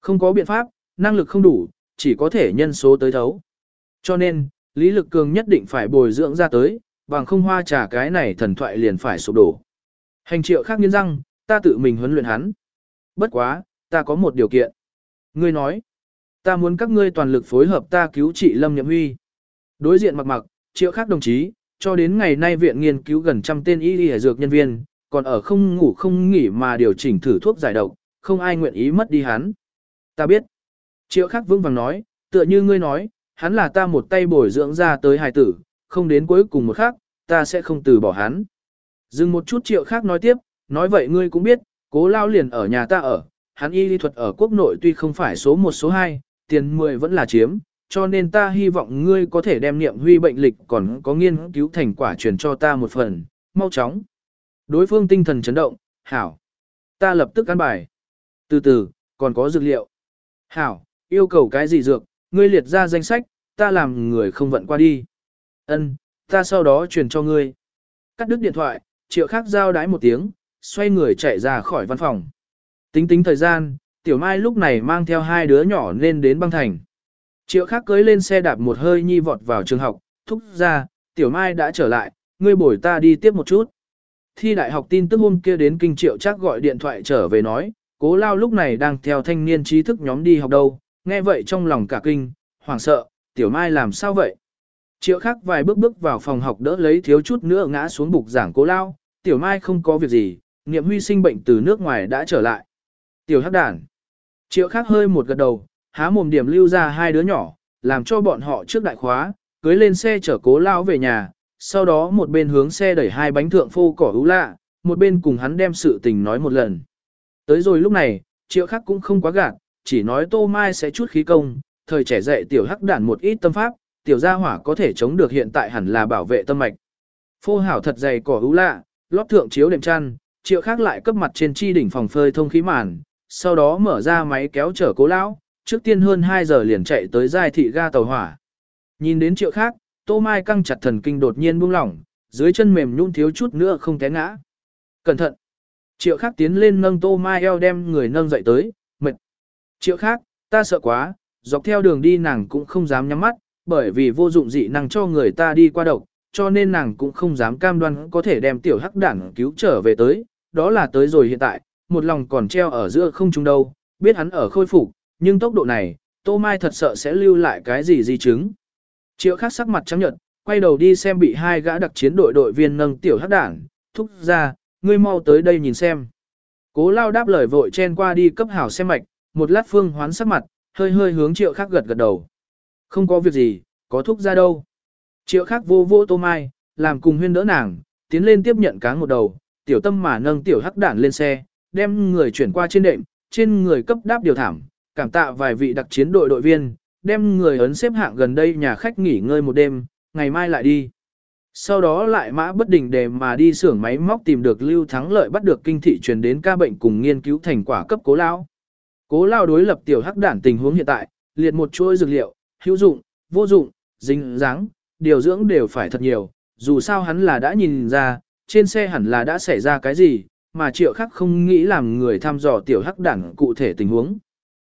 Speaker 1: Không có biện pháp, năng lực không đủ, chỉ có thể nhân số tới thấu. Cho nên, Lý Lực Cường nhất định phải bồi dưỡng ra tới, bằng không hoa trả cái này thần thoại liền phải sụp đổ. Hành triệu khác nghiến răng, ta tự mình huấn luyện hắn. Bất quá, ta có một điều kiện. Ngươi nói, ta muốn các ngươi toàn lực phối hợp ta cứu trị Lâm Nhậm Huy. Đối diện mặc mặc, triệu khác đồng chí, cho đến ngày nay viện nghiên cứu gần trăm tên y y dược nhân viên, còn ở không ngủ không nghỉ mà điều chỉnh thử thuốc giải độc, không ai nguyện ý mất đi hắn. Ta biết. Triệu Khắc vững vàng nói, tựa như ngươi nói, hắn là ta một tay bồi dưỡng ra tới hài tử, không đến cuối cùng một khắc, ta sẽ không từ bỏ hắn. Dừng một chút triệu khác nói tiếp, nói vậy ngươi cũng biết, cố lao liền ở nhà ta ở, hắn y lý thuật ở quốc nội tuy không phải số 1 số 2, tiền 10 vẫn là chiếm, cho nên ta hy vọng ngươi có thể đem niệm huy bệnh lịch còn có nghiên cứu thành quả truyền cho ta một phần, mau chóng. Đối phương tinh thần chấn động, hảo. Ta lập tức ăn bài. Từ từ, còn có dược liệu. Hảo, yêu cầu cái gì dược, ngươi liệt ra danh sách, ta làm người không vận qua đi. Ân, ta sau đó truyền cho ngươi. Cắt đứt điện thoại, triệu khác giao đái một tiếng, xoay người chạy ra khỏi văn phòng. Tính tính thời gian, tiểu mai lúc này mang theo hai đứa nhỏ nên đến băng thành. Triệu khác cưới lên xe đạp một hơi nhi vọt vào trường học, thúc ra, tiểu mai đã trở lại, ngươi bổi ta đi tiếp một chút. Thi đại học tin tức hôm kia đến kinh triệu chắc gọi điện thoại trở về nói, cố lao lúc này đang theo thanh niên trí thức nhóm đi học đâu, nghe vậy trong lòng cả kinh, hoảng sợ, tiểu mai làm sao vậy? Triệu khắc vài bước bước vào phòng học đỡ lấy thiếu chút nữa ngã xuống bục giảng cố lao, tiểu mai không có việc gì, niệm huy sinh bệnh từ nước ngoài đã trở lại. Tiểu hắc đản. Triệu khắc hơi một gật đầu, há mồm điểm lưu ra hai đứa nhỏ, làm cho bọn họ trước đại khóa, cưới lên xe chở cố lao về nhà, sau đó một bên hướng xe đẩy hai bánh thượng phô cỏ ú lạ, một bên cùng hắn đem sự tình nói một lần. Tới rồi lúc này, triệu khắc cũng không quá gạt, chỉ nói tô mai sẽ chút khí công, thời trẻ dạy tiểu hắc đản một ít tâm pháp, tiểu gia hỏa có thể chống được hiện tại hẳn là bảo vệ tâm mạch. Phô hảo thật dày cỏ ú lạ, lót thượng chiếu đệm chăn, triệu khác lại cấp mặt trên chi đỉnh phòng phơi thông khí màn, sau đó mở ra máy kéo chở cố lão, trước tiên hơn 2 giờ liền chạy tới giai thị ga tàu hỏa. Nhìn đến triệu khác, tô mai căng chặt thần kinh đột nhiên buông lỏng, dưới chân mềm nhún thiếu chút nữa không té ngã. Cẩn thận! Triệu khác tiến lên nâng tô mai eo đem người nâng dậy tới, mệt. Triệu khác, ta sợ quá, dọc theo đường đi nàng cũng không dám nhắm mắt, bởi vì vô dụng dị năng cho người ta đi qua độc, cho nên nàng cũng không dám cam đoan có thể đem tiểu hắc đảng cứu trở về tới, đó là tới rồi hiện tại, một lòng còn treo ở giữa không trung đâu, biết hắn ở khôi phục, nhưng tốc độ này, Tô Mai thật sợ sẽ lưu lại cái gì di chứng. Triệu khác sắc mặt trắng nhợt, quay đầu đi xem bị hai gã đặc chiến đội đội viên nâng tiểu hắc đảng, thúc ra, ngươi mau tới đây nhìn xem. Cố lao đáp lời vội chen qua đi cấp hảo xem mạch, một lát phương hoán sắc mặt, hơi hơi hướng triệu khác gật gật đầu. Không có việc gì, có thúc ra đâu. Triệu khác vô vô tô mai, làm cùng huyên đỡ nàng, tiến lên tiếp nhận cá một đầu, tiểu tâm mà nâng tiểu hắc đản lên xe, đem người chuyển qua trên đệm, trên người cấp đáp điều thảm, cảm tạ vài vị đặc chiến đội đội viên, đem người ấn xếp hạng gần đây nhà khách nghỉ ngơi một đêm, ngày mai lại đi. Sau đó lại mã bất đình đề mà đi xưởng máy móc tìm được lưu thắng lợi bắt được kinh thị truyền đến ca bệnh cùng nghiên cứu thành quả cấp cố lao. Cố lao đối lập tiểu hắc đản tình huống hiện tại, liệt một chuỗi dược liệu, hữu dụng, vô dụng, dính dáng, điều dưỡng đều phải thật nhiều, dù sao hắn là đã nhìn ra, trên xe hẳn là đã xảy ra cái gì, mà triệu khắc không nghĩ làm người thăm dò tiểu hắc đản cụ thể tình huống.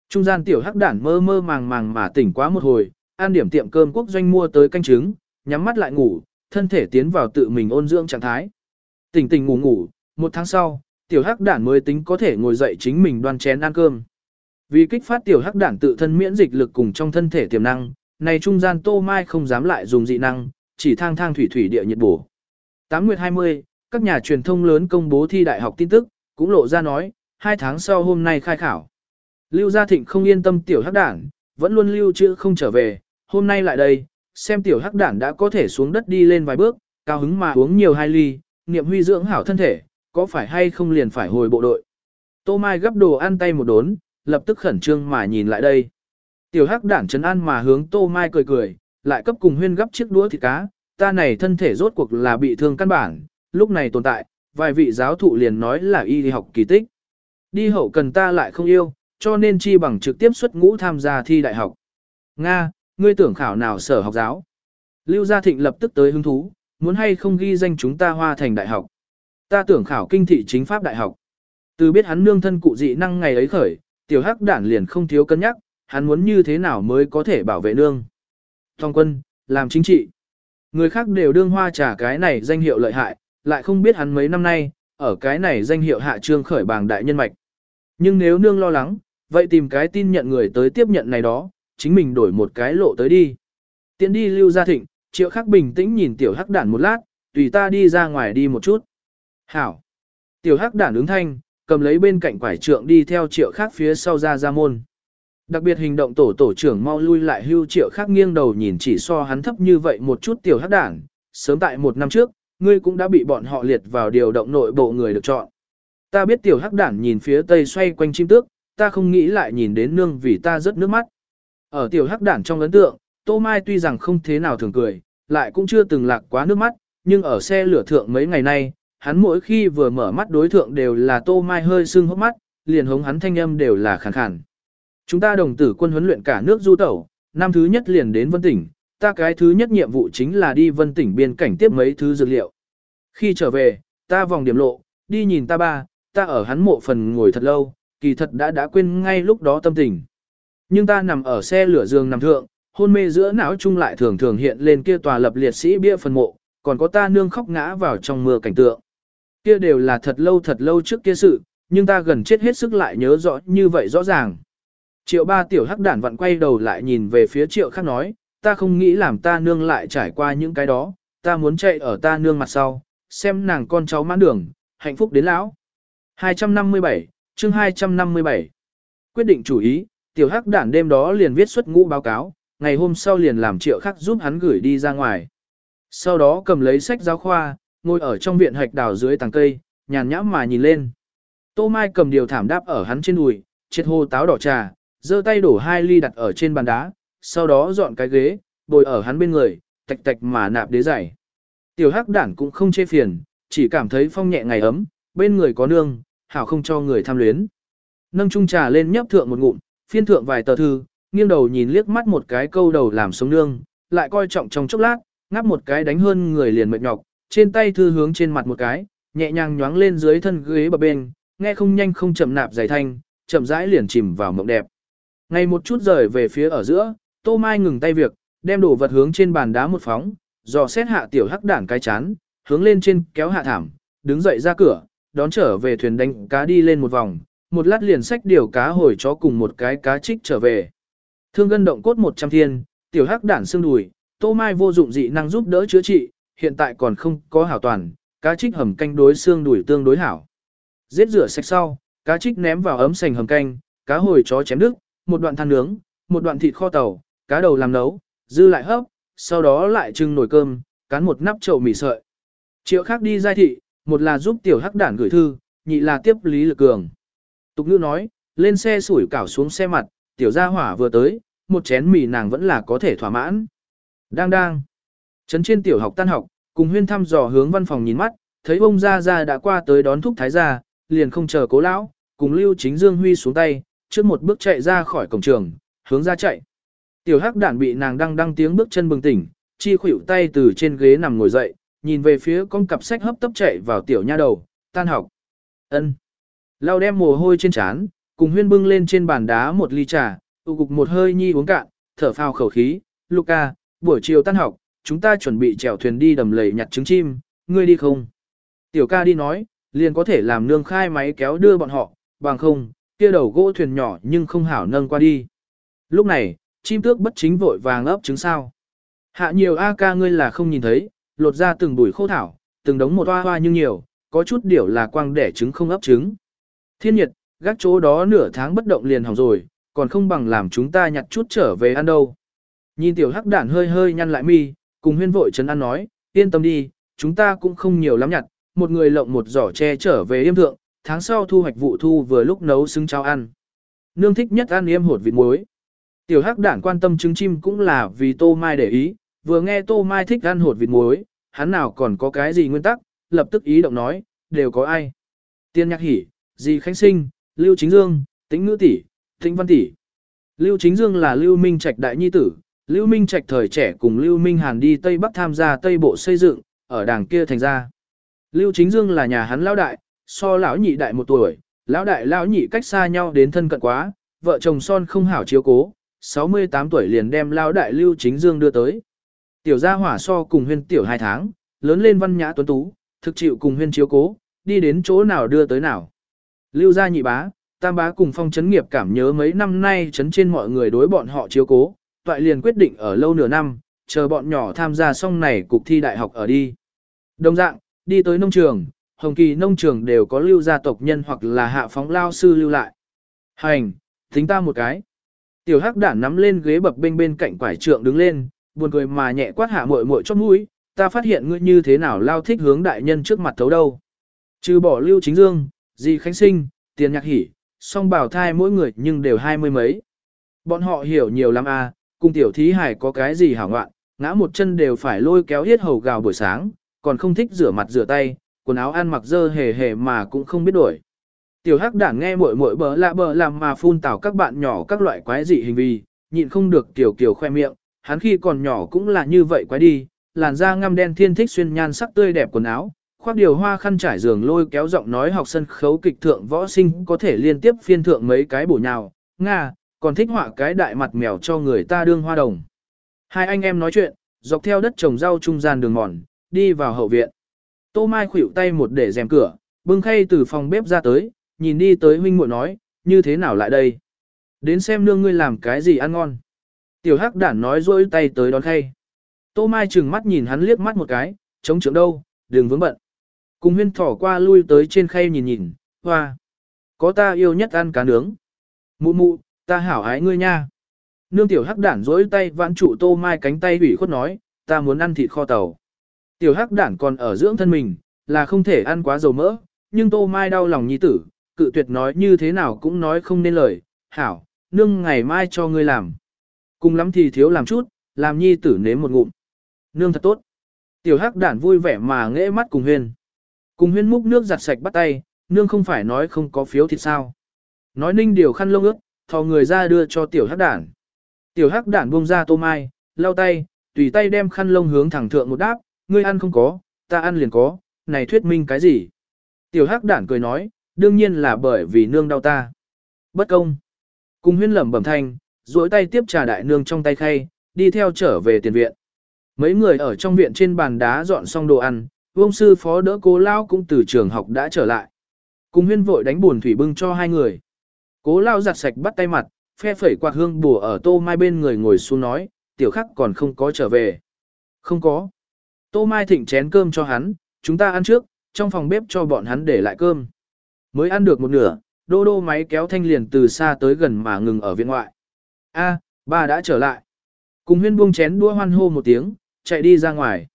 Speaker 1: Trung gian tiểu hắc đản mơ mơ màng màng mà tỉnh quá một hồi, an điểm tiệm cơm quốc doanh mua tới canh trứng, nhắm mắt lại ngủ, thân thể tiến vào tự mình ôn dưỡng trạng thái. Tỉnh tỉnh ngủ ngủ, một tháng sau, tiểu hắc đản mới tính có thể ngồi dậy chính mình đoan chén ăn cơm. Vì kích phát tiểu hắc đản tự thân miễn dịch lực cùng trong thân thể tiềm năng, này trung gian Tô Mai không dám lại dùng dị năng, chỉ thang thang thủy thủy địa nhiệt bổ. 8 nguyệt 20, các nhà truyền thông lớn công bố thi đại học tin tức, cũng lộ ra nói, hai tháng sau hôm nay khai khảo. Lưu Gia Thịnh không yên tâm tiểu hắc đản, vẫn luôn lưu trữ không trở về, hôm nay lại đây, xem tiểu hắc đản đã có thể xuống đất đi lên vài bước, cao hứng mà uống nhiều hai ly, niệm huy dưỡng hảo thân thể, có phải hay không liền phải hồi bộ đội. Tô Mai gấp đồ ăn tay một đốn, lập tức khẩn trương mà nhìn lại đây. Tiểu hắc đản chấn an mà hướng Tô Mai cười cười, lại cấp cùng huyên gấp chiếc đũa thịt cá, ta này thân thể rốt cuộc là bị thương căn bản, lúc này tồn tại, vài vị giáo thụ liền nói là y đi học kỳ tích. Đi hậu cần ta lại không yêu, cho nên chi bằng trực tiếp xuất ngũ tham gia thi đại học. Nga, ngươi tưởng khảo nào sở học giáo? Lưu Gia Thịnh lập tức tới hứng thú, muốn hay không ghi danh chúng ta hoa thành đại học. Ta tưởng khảo kinh thị chính pháp đại học. Từ biết hắn nương thân cụ dị năng ngày ấy khởi, tiểu hắc đản liền không thiếu cân nhắc, hắn muốn như thế nào mới có thể bảo vệ nương. Thong quân, làm chính trị. Người khác đều đương hoa trả cái này danh hiệu lợi hại, lại không biết hắn mấy năm nay, ở cái này danh hiệu hạ trương khởi bàng đại nhân mạch. Nhưng nếu nương lo lắng, vậy tìm cái tin nhận người tới tiếp nhận này đó, chính mình đổi một cái lộ tới đi. Tiến đi lưu gia thịnh, triệu khắc bình tĩnh nhìn tiểu hắc đản một lát, tùy ta đi ra ngoài đi một chút. Hảo. Tiểu hắc đản ứng thanh, cầm lấy bên cạnh quải trượng đi theo triệu khắc phía sau ra ra môn. Đặc biệt hình động tổ tổ trưởng mau lui lại hưu triệu khắc nghiêng đầu nhìn chỉ so hắn thấp như vậy một chút tiểu hắc đản sớm tại một năm trước, ngươi cũng đã bị bọn họ liệt vào điều động nội bộ người được chọn. Ta biết tiểu hắc đản nhìn phía tây xoay quanh chim tước, ta không nghĩ lại nhìn đến nương vì ta rớt nước mắt. Ở tiểu hắc đản trong ấn tượng, Tô Mai tuy rằng không thế nào thường cười, lại cũng chưa từng lạc quá nước mắt, nhưng ở xe lửa thượng mấy ngày nay, hắn mỗi khi vừa mở mắt đối thượng đều là Tô Mai hơi sưng hốc mắt, liền hống hắn thanh âm đều là khàn khàn. Chúng ta đồng tử quân huấn luyện cả nước du tẩu, năm thứ nhất liền đến Vân Tỉnh, ta cái thứ nhất nhiệm vụ chính là đi Vân Tỉnh biên cảnh tiếp mấy thứ dược liệu. Khi trở về, ta vòng điểm lộ, đi nhìn ta ba, ta ở hắn mộ phần ngồi thật lâu, kỳ thật đã đã quên ngay lúc đó tâm tình. Nhưng ta nằm ở xe lửa giường nằm thượng, hôn mê giữa não chung lại thường thường hiện lên kia tòa lập liệt sĩ bia phần mộ, còn có ta nương khóc ngã vào trong mưa cảnh tượng. Kia đều là thật lâu thật lâu trước kia sự, nhưng ta gần chết hết sức lại nhớ rõ như vậy rõ ràng. Triệu ba tiểu hắc đản vặn quay đầu lại nhìn về phía triệu khác nói, ta không nghĩ làm ta nương lại trải qua những cái đó, ta muốn chạy ở ta nương mặt sau, xem nàng con cháu mãn đường, hạnh phúc đến lão. 257, chương 257. Quyết định chủ ý, tiểu hắc đản đêm đó liền viết xuất ngũ báo cáo, ngày hôm sau liền làm triệu khắc giúp hắn gửi đi ra ngoài. Sau đó cầm lấy sách giáo khoa, ngồi ở trong viện hạch đào dưới tàng cây, nhàn nhãm mà nhìn lên. Tô Mai cầm điều thảm đáp ở hắn trên đùi, chết hô táo đỏ trà, giơ tay đổ hai ly đặt ở trên bàn đá, sau đó dọn cái ghế, bồi ở hắn bên người, tạch tạch mà nạp đế giày. Tiểu hắc đản cũng không chê phiền, chỉ cảm thấy phong nhẹ ngày ấm, bên người có nương, hảo không cho người tham luyến. Nâng chung trà lên nhấp thượng một ngụm, phiên thượng vài tờ thư, nghiêng đầu nhìn liếc mắt một cái câu đầu làm sống nương, lại coi trọng trong chốc lát, ngáp một cái đánh hơn người liền mệt nhọc, trên tay thư hướng trên mặt một cái, nhẹ nhàng nhoáng lên dưới thân ghế bờ bên, nghe không nhanh không chậm nạp giải thanh, chậm rãi liền chìm vào mộng đẹp. Ngay một chút rời về phía ở giữa, Tô Mai ngừng tay việc, đem đồ vật hướng trên bàn đá một phóng, dò xét hạ tiểu hắc đảng cái chán, hướng lên trên kéo hạ thảm, đứng dậy ra cửa, đón trở về thuyền đánh cá đi lên một vòng, một lát liền sách điều cá hồi chó cùng một cái cá trích trở về. Thương gân động cốt 100 thiên, tiểu hắc đản xương đùi, Tô Mai vô dụng dị năng giúp đỡ chữa trị, hiện tại còn không có hảo toàn, cá trích hầm canh đối xương đùi tương đối hảo. Giết rửa sạch sau, cá trích ném vào ấm sành hầm canh, cá hồi chó chém đứt, một đoạn than nướng, một đoạn thịt kho tàu, cá đầu làm nấu, dư lại hấp, sau đó lại trưng nồi cơm, cán một nắp chậu mì sợi. Triệu khác đi giai thị, một là giúp tiểu hắc đản gửi thư, nhị là tiếp Lý Lực Cường. Tục ngữ nói, lên xe sủi cảo xuống xe mặt, tiểu gia hỏa vừa tới, một chén mì nàng vẫn là có thể thỏa mãn. Đang đang. Trấn trên tiểu học tan học, cùng huyên thăm dò hướng văn phòng nhìn mắt, thấy ông gia gia đã qua tới đón thúc thái gia, liền không chờ cố lão, cùng lưu chính dương huy xuống tay, trước một bước chạy ra khỏi cổng trường, hướng ra chạy. Tiểu hắc đản bị nàng đang đang tiếng bước chân bừng tỉnh, chi khuỷu tay từ trên ghế nằm ngồi dậy, nhìn về phía con cặp sách hấp tấp chạy vào tiểu nha đầu, tan học. ân Lao đem mồ hôi trên trán, cùng huyên bưng lên trên bàn đá một ly trà, tụ cục một hơi nhi uống cạn, thở phào khẩu khí, Luca, buổi chiều tan học, chúng ta chuẩn bị chèo thuyền đi đầm lầy nhặt trứng chim, ngươi đi không? Tiểu ca đi nói, liền có thể làm nương khai máy kéo đưa bọn họ, bằng không, kia đầu gỗ thuyền nhỏ nhưng không hảo nâng qua đi. Lúc này, chim tước bất chính vội vàng ấp trứng sao. Hạ nhiều A ca ngươi là không nhìn thấy, lột ra từng bụi khô thảo, từng đống một hoa hoa nhưng nhiều, có chút điểu là quang đẻ trứng không ấp trứng. Thiên nhiệt, gác chỗ đó nửa tháng bất động liền hỏng rồi, còn không bằng làm chúng ta nhặt chút trở về ăn đâu. Nhìn tiểu hắc đản hơi hơi nhăn lại mi, cùng huyên vội trấn an nói, yên tâm đi, chúng ta cũng không nhiều lắm nhặt, một người lộng một giỏ tre trở về yêm thượng, tháng sau thu hoạch vụ thu vừa lúc nấu xứng cháo ăn. Nương thích nhất ăn yêm hột vịt muối. Tiểu hắc đản quan tâm trứng chim cũng là vì tô mai để ý, vừa nghe tô mai thích ăn hột vịt muối, hắn nào còn có cái gì nguyên tắc, lập tức ý động nói, đều có ai. Tiên nhạc hỉ, Di Khánh Sinh, Lưu Chính Dương, Tĩnh Ngữ Tỷ, Tĩnh Văn Tỷ. Lưu Chính Dương là Lưu Minh Trạch đại nhi tử, Lưu Minh Trạch thời trẻ cùng Lưu Minh Hàn đi Tây Bắc tham gia Tây Bộ xây dựng, ở đảng kia thành ra. Lưu Chính Dương là nhà hắn lão đại, so lão nhị đại một tuổi, lão đại lão nhị cách xa nhau đến thân cận quá, vợ chồng son không hảo chiếu cố, 68 tuổi liền đem lão đại Lưu Chính Dương đưa tới. Tiểu gia hỏa so cùng huyên tiểu hai tháng, lớn lên văn nhã tuấn tú, thực chịu cùng huyên chiếu cố, đi đến chỗ nào đưa tới nào. Lưu gia nhị bá, tam bá cùng phong chấn nghiệp cảm nhớ mấy năm nay chấn trên mọi người đối bọn họ chiếu cố, toại liền quyết định ở lâu nửa năm, chờ bọn nhỏ tham gia xong này cuộc thi đại học ở đi. Đồng dạng, đi tới nông trường, hồng kỳ nông trường đều có lưu gia tộc nhân hoặc là hạ phóng lao sư lưu lại. Hành, tính ta một cái. Tiểu hắc đản nắm lên ghế bập bên bên cạnh quải trượng đứng lên, buồn cười mà nhẹ quát hạ muội muội chót mũi, ta phát hiện ngươi như thế nào lao thích hướng đại nhân trước mặt thấu đâu. Trừ bỏ lưu chính dương, di khánh sinh, tiền nhạc hỉ, song bảo thai mỗi người nhưng đều hai mươi mấy. Bọn họ hiểu nhiều lắm à, cùng tiểu thí hải có cái gì hảo ngoạn, ngã một chân đều phải lôi kéo hết hầu gào buổi sáng, còn không thích rửa mặt rửa tay, quần áo ăn mặc dơ hề hề mà cũng không biết đổi. Tiểu hắc đảng nghe muội muội bờ lạ bờ làm mà phun tảo các bạn nhỏ các loại quái dị hình vi, nhịn không được tiểu kiểu khoe miệng, hắn khi còn nhỏ cũng là như vậy quái đi, làn da ngăm đen thiên thích xuyên nhan sắc tươi đẹp quần áo, khoác điều hoa khăn trải giường lôi kéo giọng nói học sân khấu kịch thượng võ sinh có thể liên tiếp phiên thượng mấy cái bổ nhào, nga, còn thích họa cái đại mặt mèo cho người ta đương hoa đồng. Hai anh em nói chuyện, dọc theo đất trồng rau trung gian đường mòn, đi vào hậu viện. Tô Mai khuỷu tay một để rèm cửa, bưng khay từ phòng bếp ra tới, nhìn đi tới huynh muội nói, như thế nào lại đây? Đến xem nương ngươi làm cái gì ăn ngon. Tiểu hắc đản nói dỗi tay tới đón khay. Tô Mai chừng mắt nhìn hắn liếc mắt một cái, chống trưởng đâu, đừng vướng bận. Cùng huyên thỏ qua lui tới trên khay nhìn nhìn, hoa. Có ta yêu nhất ăn cá nướng. Mụ mụ, ta hảo ái ngươi nha. Nương tiểu hắc đản dỗi tay vãn trụ tô mai cánh tay ủy khuất nói, ta muốn ăn thịt kho tàu. Tiểu hắc đản còn ở dưỡng thân mình, là không thể ăn quá dầu mỡ, nhưng tô mai đau lòng nhi tử, cự tuyệt nói như thế nào cũng nói không nên lời, hảo, nương ngày mai cho ngươi làm. Cùng lắm thì thiếu làm chút, làm nhi tử nếm một ngụm. Nương thật tốt. Tiểu hắc đản vui vẻ mà nghễ mắt cùng huyên. Cùng huyên múc nước giặt sạch bắt tay, nương không phải nói không có phiếu thịt sao. Nói ninh điều khăn lông ước, thò người ra đưa cho tiểu hắc đản. Tiểu hắc đản buông ra tô mai, lau tay, tùy tay đem khăn lông hướng thẳng thượng một đáp, ngươi ăn không có, ta ăn liền có, này thuyết minh cái gì? Tiểu hắc đản cười nói, đương nhiên là bởi vì nương đau ta. Bất công. Cùng huyên lẩm bẩm thanh, duỗi tay tiếp trà đại nương trong tay khay, đi theo trở về tiền viện. Mấy người ở trong viện trên bàn đá dọn xong đồ ăn, vông sư phó đỡ cố lao cũng từ trường học đã trở lại. Cùng huyên vội đánh buồn thủy bưng cho hai người. Cố lao giặt sạch bắt tay mặt, phe phẩy quạt hương bùa ở tô mai bên người ngồi xuống nói, tiểu khắc còn không có trở về. Không có. Tô mai thịnh chén cơm cho hắn, chúng ta ăn trước, trong phòng bếp cho bọn hắn để lại cơm. Mới ăn được một nửa, đô đô máy kéo thanh liền từ xa tới gần mà ngừng ở viện ngoại. A, ba đã trở lại. Cùng huyên buông chén đua hoan hô một tiếng, chạy đi ra ngoài.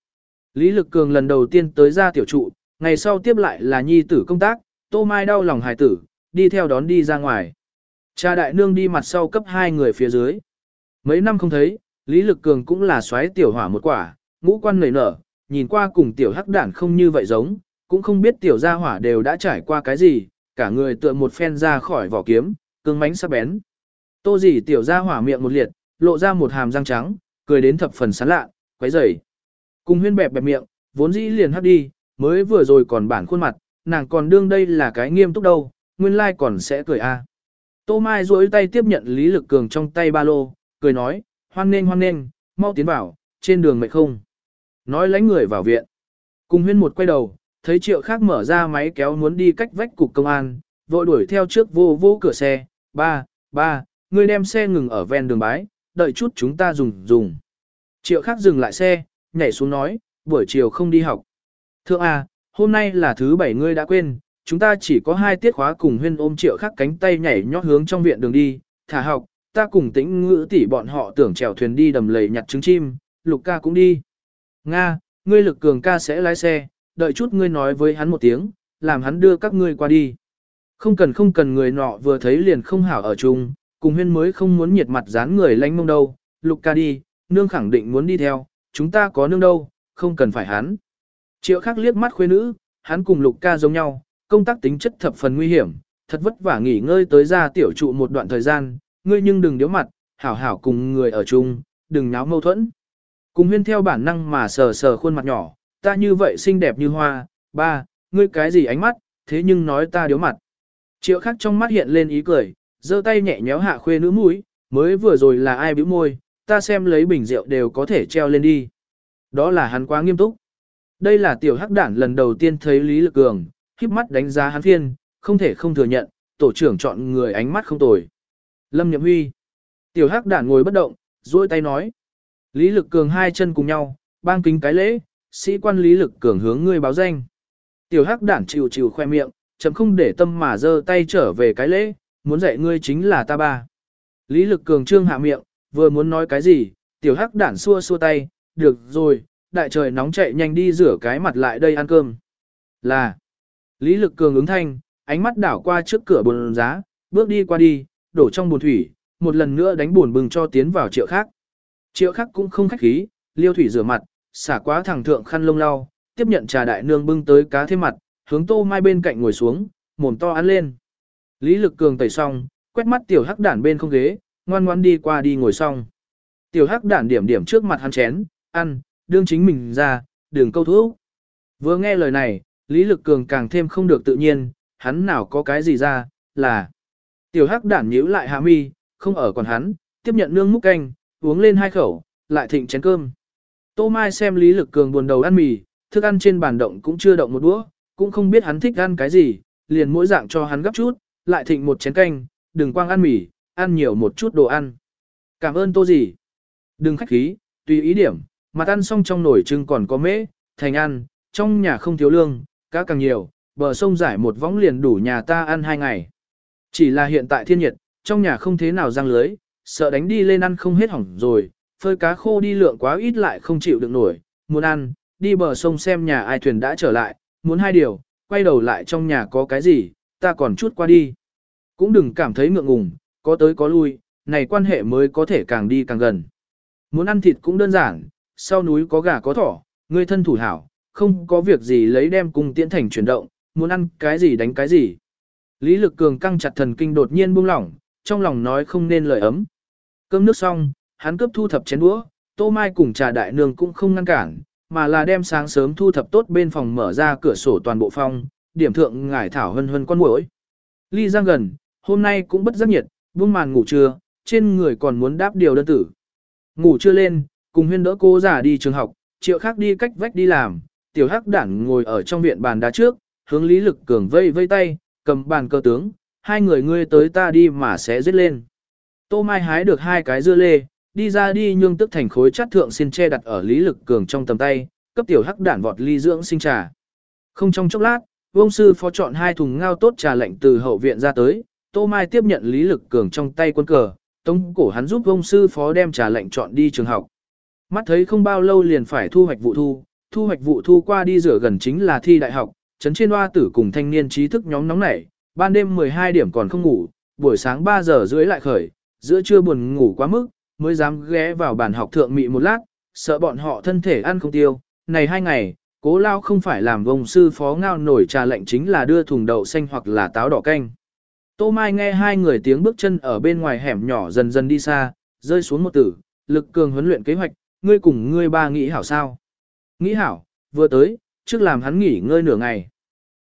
Speaker 1: Lý Lực Cường lần đầu tiên tới ra tiểu trụ, ngày sau tiếp lại là nhi tử công tác, tô mai đau lòng hài tử, đi theo đón đi ra ngoài. Cha đại nương đi mặt sau cấp hai người phía dưới. Mấy năm không thấy, Lý Lực Cường cũng là xoáy tiểu hỏa một quả, ngũ quan nảy nở, nhìn qua cùng tiểu hắc đản không như vậy giống, cũng không biết tiểu gia hỏa đều đã trải qua cái gì, cả người tựa một phen ra khỏi vỏ kiếm, cứng mánh sắc bén. Tô gì tiểu gia hỏa miệng một liệt, lộ ra một hàm răng trắng, cười đến thập phần sán lạ, quấy rầy. Cùng huyên bẹp bẹp miệng, vốn dĩ liền hắt đi, mới vừa rồi còn bản khuôn mặt, nàng còn đương đây là cái nghiêm túc đâu, nguyên lai like còn sẽ cười a. Tô Mai duỗi tay tiếp nhận Lý Lực Cường trong tay ba lô, cười nói, hoan nghênh hoan nghênh, mau tiến vào, trên đường mệt không. Nói lánh người vào viện. Cùng huyên một quay đầu, thấy triệu khác mở ra máy kéo muốn đi cách vách cục công an, vội đuổi theo trước vô vô cửa xe, ba, ba, ngươi đem xe ngừng ở ven đường bái, đợi chút chúng ta dùng dùng. Triệu khác dừng lại xe, nhảy xuống nói, buổi chiều không đi học. Thượng A, à, hôm nay là thứ bảy ngươi đã quên, chúng ta chỉ có hai tiết khóa cùng huyên ôm triệu khác cánh tay nhảy nhót hướng trong viện đường đi, thả học, ta cùng tĩnh ngữ tỷ bọn họ tưởng chèo thuyền đi đầm lầy nhặt trứng chim, lục ca cũng đi. Nga, ngươi lực cường ca sẽ lái xe, đợi chút ngươi nói với hắn một tiếng, làm hắn đưa các ngươi qua đi. Không cần không cần người nọ vừa thấy liền không hảo ở chung, cùng huyên mới không muốn nhiệt mặt dán người lánh mông đâu, lục ca đi, nương khẳng định muốn đi theo, chúng ta có nương đâu, không cần phải hắn. Triệu khắc liếc mắt khuê nữ, hắn cùng lục ca giống nhau, công tác tính chất thập phần nguy hiểm, thật vất vả nghỉ ngơi tới ra tiểu trụ một đoạn thời gian, ngươi nhưng đừng điếu mặt, hảo hảo cùng người ở chung, đừng nháo mâu thuẫn. Cùng huyên theo bản năng mà sờ sờ khuôn mặt nhỏ, ta như vậy xinh đẹp như hoa, ba, ngươi cái gì ánh mắt, thế nhưng nói ta điếu mặt. Triệu khắc trong mắt hiện lên ý cười, giơ tay nhẹ nhéo hạ khuê nữ mũi, mới vừa rồi là ai bĩu môi, ta xem lấy bình rượu đều có thể treo lên đi. Đó là hắn quá nghiêm túc. Đây là tiểu hắc đản lần đầu tiên thấy Lý Lực Cường, khiếp mắt đánh giá hắn phiên, không thể không thừa nhận, tổ trưởng chọn người ánh mắt không tồi. Lâm Nhậm Huy. Tiểu hắc đản ngồi bất động, duỗi tay nói. Lý Lực Cường hai chân cùng nhau, bang kính cái lễ, sĩ quan Lý Lực Cường hướng ngươi báo danh. Tiểu hắc đản chịu chịu khoe miệng, chấm không để tâm mà giơ tay trở về cái lễ, muốn dạy ngươi chính là ta ba. Lý Lực Cường trương hạ miệng, vừa muốn nói cái gì, tiểu hắc đản xua xua tay, được rồi, đại trời nóng chạy nhanh đi rửa cái mặt lại đây ăn cơm. Là, Lý Lực Cường ứng thanh, ánh mắt đảo qua trước cửa bồn giá, bước đi qua đi, đổ trong bồn thủy, một lần nữa đánh buồn bừng cho tiến vào triệu khác. Triệu khác cũng không khách khí, liêu thủy rửa mặt, xả quá thẳng thượng khăn lông lau, tiếp nhận trà đại nương bưng tới cá thêm mặt, hướng tô mai bên cạnh ngồi xuống, mồm to ăn lên. Lý Lực Cường tẩy xong, quét mắt tiểu hắc đản bên không ghế, ngoan ngoan đi qua đi ngồi xong. Tiểu hắc đản điểm điểm trước mặt hắn chén, ăn, đương chính mình ra, đường câu thuốc. Vừa nghe lời này, Lý Lực Cường càng thêm không được tự nhiên, hắn nào có cái gì ra, là. Tiểu hắc đản nhíu lại hạ mi, không ở còn hắn, tiếp nhận nương múc canh, uống lên hai khẩu, lại thịnh chén cơm. Tô Mai xem Lý Lực Cường buồn đầu ăn mì, thức ăn trên bàn động cũng chưa động một đũa, cũng không biết hắn thích ăn cái gì, liền mỗi dạng cho hắn gấp chút, lại thịnh một chén canh, đừng quang ăn mì, ăn nhiều một chút đồ ăn. Cảm ơn tô gì. Đừng khách khí, tùy ý điểm, mặt ăn xong trong nồi trưng còn có mễ, thành ăn, trong nhà không thiếu lương, cá càng nhiều, bờ sông giải một võng liền đủ nhà ta ăn hai ngày. Chỉ là hiện tại thiên nhiệt, trong nhà không thế nào răng lưới, sợ đánh đi lên ăn không hết hỏng rồi, phơi cá khô đi lượng quá ít lại không chịu được nổi, muốn ăn, đi bờ sông xem nhà ai thuyền đã trở lại, muốn hai điều, quay đầu lại trong nhà có cái gì, ta còn chút qua đi. Cũng đừng cảm thấy ngượng ngùng, có tới có lui, này quan hệ mới có thể càng đi càng gần. muốn ăn thịt cũng đơn giản, sau núi có gà có thỏ, ngươi thân thủ hảo, không có việc gì lấy đem cùng tiễn thành chuyển động, muốn ăn cái gì đánh cái gì. Lý Lực Cường căng chặt thần kinh đột nhiên buông lỏng, trong lòng nói không nên lời ấm. Cơm nước xong, hắn cướp thu thập chén đũa, Tô Mai cùng trà đại nương cũng không ngăn cản, mà là đem sáng sớm thu thập tốt bên phòng mở ra cửa sổ toàn bộ phòng, điểm thượng ngải thảo hân hân con muỗi. Ly Giang gần, hôm nay cũng bất giác nhiệt, buông màn ngủ trưa, trên người còn muốn đáp điều đơn tử. Ngủ chưa lên, cùng huyên đỡ cô giả đi trường học, triệu khác đi cách vách đi làm, tiểu hắc đảng ngồi ở trong viện bàn đá trước, hướng Lý Lực Cường vây vây tay, cầm bàn cơ tướng, hai người ngươi tới ta đi mà sẽ giết lên. Tô Mai hái được hai cái dưa lê, đi ra đi nhương tức thành khối chát thượng xin che đặt ở Lý Lực Cường trong tầm tay, cấp tiểu hắc đản vọt ly dưỡng sinh trà. Không trong chốc lát, Vương sư phó chọn hai thùng ngao tốt trà lạnh từ hậu viện ra tới, Tô Mai tiếp nhận Lý Lực Cường trong tay quân cờ, tống cổ hắn giúp Vương sư phó đem trà lạnh chọn đi trường học. Mắt thấy không bao lâu liền phải thu hoạch vụ thu, thu hoạch vụ thu qua đi rửa gần chính là thi đại học, trấn trên hoa tử cùng thanh niên trí thức nhóm nóng nảy, ban đêm 12 điểm còn không ngủ, buổi sáng 3 giờ rưỡi lại khởi, giữa trưa buồn ngủ quá mức, mới dám ghé vào bàn học thượng mị một lát, sợ bọn họ thân thể ăn không tiêu. Này hai ngày, cố lao không phải làm vông sư phó ngao nổi trà lệnh chính là đưa thùng đậu xanh hoặc là táo đỏ canh. Tô Mai nghe hai người tiếng bước chân ở bên ngoài hẻm nhỏ dần dần đi xa, rơi xuống một tử, lực cường huấn luyện kế hoạch, ngươi cùng ngươi ba nghĩ hảo sao. Nghĩ hảo, vừa tới, trước làm hắn nghỉ ngơi nửa ngày.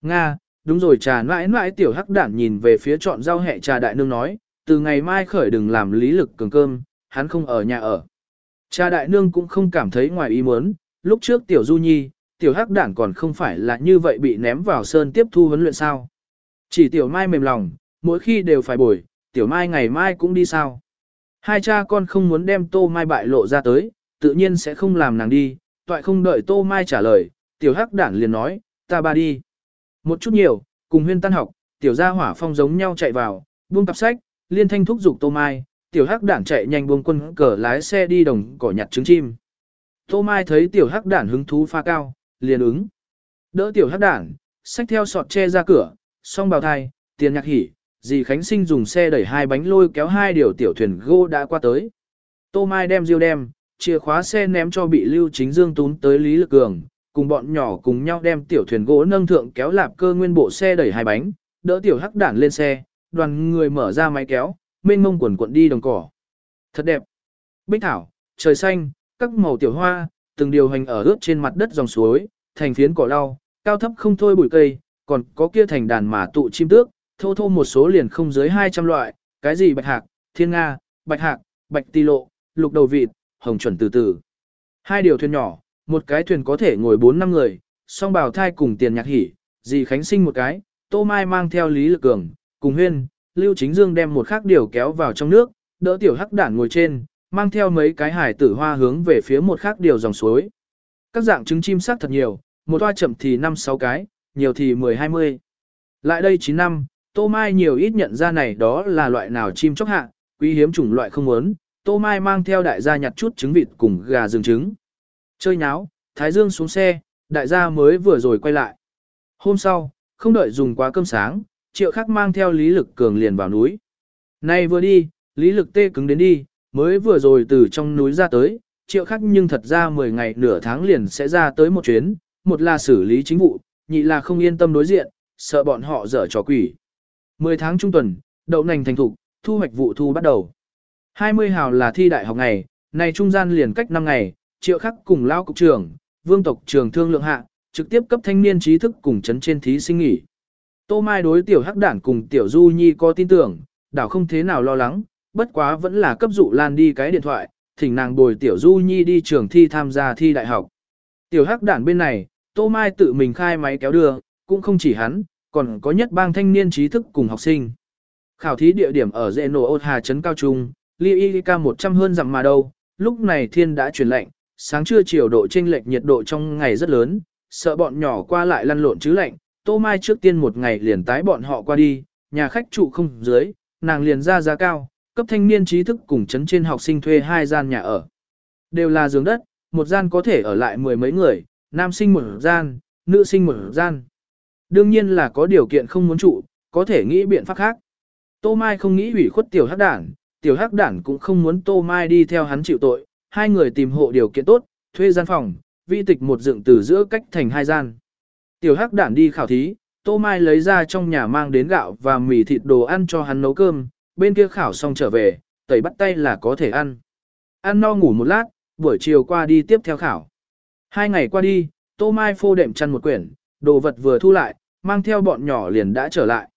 Speaker 1: Nga, đúng rồi trà mãi mãi tiểu hắc đản nhìn về phía chọn rau hẹ trà đại nương nói, từ ngày mai khởi đừng làm lý lực cường cơm, hắn không ở nhà ở. Trà đại nương cũng không cảm thấy ngoài ý muốn, lúc trước tiểu du nhi, tiểu hắc đản còn không phải là như vậy bị ném vào sơn tiếp thu huấn luyện sao. Chỉ tiểu mai mềm lòng, mỗi khi đều phải bồi, tiểu mai ngày mai cũng đi sao. Hai cha con không muốn đem tô mai bại lộ ra tới, tự nhiên sẽ không làm nàng đi, toại không đợi tô mai trả lời, tiểu hắc đản liền nói, ta ba đi. Một chút nhiều, cùng huyên tan học, tiểu gia hỏa phong giống nhau chạy vào, buông cặp sách, liên thanh thúc giục Tô Mai, tiểu hắc đản chạy nhanh buông quân cờ lái xe đi đồng cỏ nhặt trứng chim. Tô Mai thấy tiểu hắc đản hứng thú pha cao, liền ứng. Đỡ tiểu hắc đảng xách theo sọt che ra cửa, xong bào thai, tiền nhạc hỉ, dì Khánh Sinh dùng xe đẩy hai bánh lôi kéo hai điều tiểu thuyền gô đã qua tới. Tô Mai đem diêu đem, chìa khóa xe ném cho bị Lưu Chính Dương tún tới Lý Lực Cường, cùng bọn nhỏ cùng nhau đem tiểu thuyền gỗ nâng thượng kéo lạp cơ nguyên bộ xe đẩy hai bánh, đỡ tiểu hắc đản lên xe, đoàn người mở ra máy kéo, mênh mông quần cuộn đi đồng cỏ. Thật đẹp. Bích thảo, trời xanh, các màu tiểu hoa, từng điều hành ở ướt trên mặt đất dòng suối, thành phiến cỏ lau, cao thấp không thôi bụi cây, còn có kia thành đàn mà tụ chim tước, thô thô một số liền không dưới 200 loại, cái gì bạch hạc, thiên nga, bạch hạc, bạch tì lộ, lục đầu vịt, hồng chuẩn từ từ. Hai điều thuyền nhỏ, một cái thuyền có thể ngồi 4 năm người, song bào thai cùng tiền nhạc hỉ, dì Khánh sinh một cái, Tô Mai mang theo Lý Lực Cường, cùng Huyên, Lưu Chính Dương đem một khác điều kéo vào trong nước, đỡ tiểu hắc đản ngồi trên, mang theo mấy cái hải tử hoa hướng về phía một khác điều dòng suối. Các dạng trứng chim sắc thật nhiều, một toa chậm thì 5-6 cái, nhiều thì 10-20. Lại đây 9 năm, Tô Mai nhiều ít nhận ra này đó là loại nào chim chóc hạ, quý hiếm chủng loại không muốn, Tô Mai mang theo đại gia nhặt chút trứng vịt cùng gà rừng trứng. Chơi nháo, Thái Dương xuống xe, đại gia mới vừa rồi quay lại. Hôm sau, không đợi dùng quá cơm sáng, triệu khắc mang theo Lý Lực Cường liền vào núi. Nay vừa đi, Lý Lực tê cứng đến đi, mới vừa rồi từ trong núi ra tới, triệu khắc nhưng thật ra 10 ngày nửa tháng liền sẽ ra tới một chuyến, một là xử lý chính vụ, nhị là không yên tâm đối diện, sợ bọn họ dở trò quỷ. 10 tháng trung tuần, đậu nành thành thục, thu hoạch vụ thu bắt đầu. 20 hào là thi đại học ngày, này trung gian liền cách 5 ngày, triệu khắc cùng lao cục trưởng, vương tộc trường thương lượng hạ, trực tiếp cấp thanh niên trí thức cùng chấn trên thí sinh nghỉ. Tô Mai đối tiểu hắc đản cùng tiểu du nhi có tin tưởng, đảo không thế nào lo lắng, bất quá vẫn là cấp dụ lan đi cái điện thoại, thỉnh nàng bồi tiểu du nhi đi trường thi tham gia thi đại học. Tiểu hắc đản bên này, Tô Mai tự mình khai máy kéo đưa, cũng không chỉ hắn, còn có nhất bang thanh niên trí thức cùng học sinh. Khảo thí địa điểm ở dễ nổ ôn hà trấn cao trung, ly y ca 100 hơn dặm mà đâu, lúc này thiên đã chuyển lạnh, sáng trưa chiều độ chênh lệch nhiệt độ trong ngày rất lớn, sợ bọn nhỏ qua lại lăn lộn chứ lạnh, Tô Mai trước tiên một ngày liền tái bọn họ qua đi, nhà khách trụ không dưới, nàng liền ra giá cao, cấp thanh niên trí thức cùng chấn trên học sinh thuê hai gian nhà ở. Đều là giường đất, một gian có thể ở lại mười mấy người, nam sinh một gian, nữ sinh một gian. Đương nhiên là có điều kiện không muốn trụ, có thể nghĩ biện pháp khác. Tô Mai không nghĩ hủy khuất tiểu hắc đản tiểu hắc đản cũng không muốn Tô Mai đi theo hắn chịu tội, hai người tìm hộ điều kiện tốt, thuê gian phòng, vi tịch một dựng từ giữa cách thành hai gian. Tiểu hắc đản đi khảo thí, Tô Mai lấy ra trong nhà mang đến gạo và mì thịt đồ ăn cho hắn nấu cơm, bên kia khảo xong trở về, tẩy bắt tay là có thể ăn. Ăn no ngủ một lát, buổi chiều qua đi tiếp theo khảo. Hai ngày qua đi, Tô Mai phô đệm chăn một quyển, đồ vật vừa thu lại, mang theo bọn nhỏ liền đã trở lại.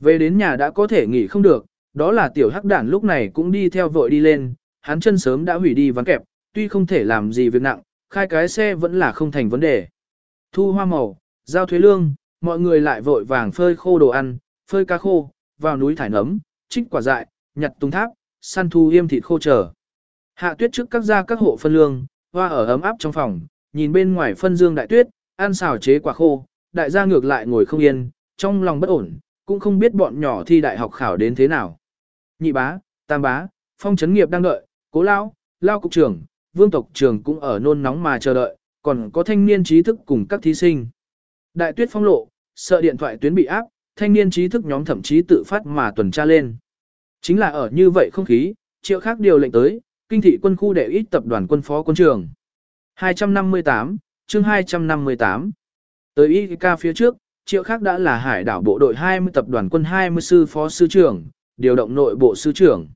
Speaker 1: Về đến nhà đã có thể nghỉ không được, đó là tiểu hắc đản lúc này cũng đi theo vội đi lên, hắn chân sớm đã hủy đi ván kẹp, tuy không thể làm gì việc nặng, khai cái xe vẫn là không thành vấn đề. Thu hoa màu, giao thuế lương, mọi người lại vội vàng phơi khô đồ ăn, phơi cá khô, vào núi thải nấm, trích quả dại, nhặt tung tháp, săn thu yêm thịt khô chờ. Hạ tuyết trước các gia các hộ phân lương, hoa ở ấm áp trong phòng, nhìn bên ngoài phân dương đại tuyết, ăn xào chế quả khô, đại gia ngược lại ngồi không yên, trong lòng bất ổn, cũng không biết bọn nhỏ thi đại học khảo đến thế nào. Nhị bá, tam bá, phong chấn nghiệp đang đợi, cố lao, lao cục trưởng, vương tộc trưởng cũng ở nôn nóng mà chờ đợi, còn có thanh niên trí thức cùng các thí sinh. Đại tuyết phong lộ, sợ điện thoại tuyến bị áp, thanh niên trí thức nhóm thậm chí tự phát mà tuần tra lên. Chính là ở như vậy không khí, triệu khác điều lệnh tới, kinh thị quân khu đệ ít tập đoàn quân phó quân trường. 258, chương 258. Tới IK phía trước, triệu khác đã là hải đảo bộ đội 20 tập đoàn quân 20 sư phó sư trưởng, điều động nội bộ sư trưởng.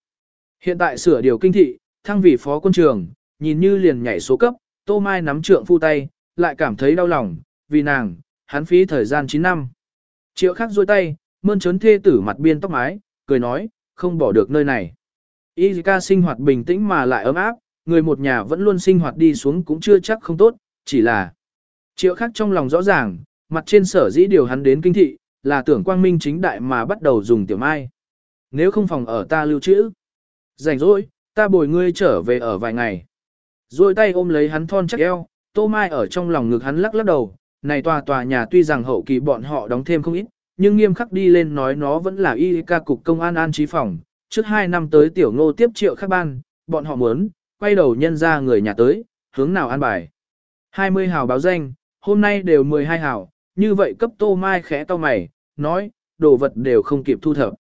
Speaker 1: Hiện tại sửa điều kinh thị, thăng vị phó quân trường, nhìn như liền nhảy số cấp, Tô Mai nắm trượng phu tay, lại cảm thấy đau lòng, vì nàng, hắn phí thời gian 9 năm. Triệu khắc dôi tay, mơn trớn thê tử mặt biên tóc mái, cười nói, không bỏ được nơi này. Y ca sinh hoạt bình tĩnh mà lại ấm áp, người một nhà vẫn luôn sinh hoạt đi xuống cũng chưa chắc không tốt, chỉ là triệu khắc trong lòng rõ ràng, mặt trên sở dĩ điều hắn đến kinh thị, là tưởng quang minh chính đại mà bắt đầu dùng tiểu mai. Nếu không phòng ở ta lưu trữ, rảnh rỗi, ta bồi ngươi trở về ở vài ngày. Rồi tay ôm lấy hắn thon chắc eo, tô mai ở trong lòng ngực hắn lắc lắc đầu, này tòa tòa nhà tuy rằng hậu kỳ bọn họ đóng thêm không ít, nhưng nghiêm khắc đi lên nói nó vẫn là y ca cục công an an trí phòng. Trước hai năm tới tiểu ngô tiếp triệu các ban, bọn họ muốn, quay đầu nhân ra người nhà tới, hướng nào an bài. 20 hào báo danh, hôm nay đều 12 hào, như vậy cấp tô mai khẽ to mày, nói, đồ vật đều không kịp thu thập.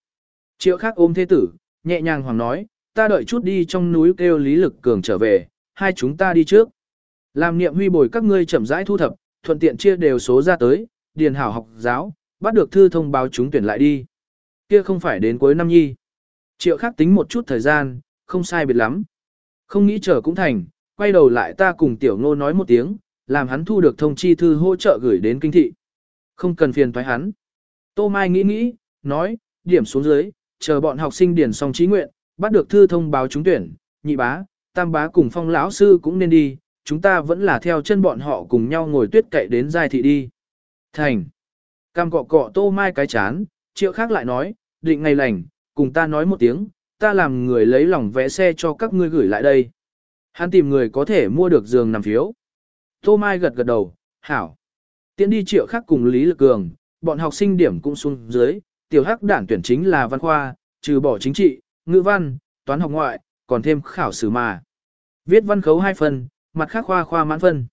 Speaker 1: Triệu khác ôm thế tử, nhẹ nhàng hoàng nói, ta đợi chút đi trong núi kêu Lý Lực Cường trở về, hai chúng ta đi trước. Làm niệm huy bồi các ngươi chậm rãi thu thập, thuận tiện chia đều số ra tới, điền hảo học giáo, bắt được thư thông báo chúng tuyển lại đi. Kia không phải đến cuối năm nhi. Triệu khác tính một chút thời gian, không sai biệt lắm. Không nghĩ chờ cũng thành, quay đầu lại ta cùng tiểu ngô nói một tiếng, làm hắn thu được thông chi thư hỗ trợ gửi đến kinh thị. Không cần phiền thoái hắn. Tô Mai nghĩ nghĩ, nói, điểm xuống dưới, chờ bọn học sinh điền xong trí nguyện, bắt được thư thông báo chúng tuyển, nhị bá, tam bá cùng phong lão sư cũng nên đi, chúng ta vẫn là theo chân bọn họ cùng nhau ngồi tuyết cậy đến giai thị đi. Thành. Cam cọ cọ tô mai cái chán, triệu khác lại nói, định ngày lành, cùng ta nói một tiếng, ta làm người lấy lòng vẽ xe cho các ngươi gửi lại đây. Hắn tìm người có thể mua được giường nằm phiếu. Tô Mai gật gật đầu, hảo. Tiến đi triệu khác cùng Lý Lực Cường, bọn học sinh điểm cũng xuống dưới, tiểu hắc đảng tuyển chính là văn khoa, trừ bỏ chính trị, ngữ văn, toán học ngoại, còn thêm khảo sử mà. Viết văn khấu hai phần, mặt khác khoa khoa mãn phân.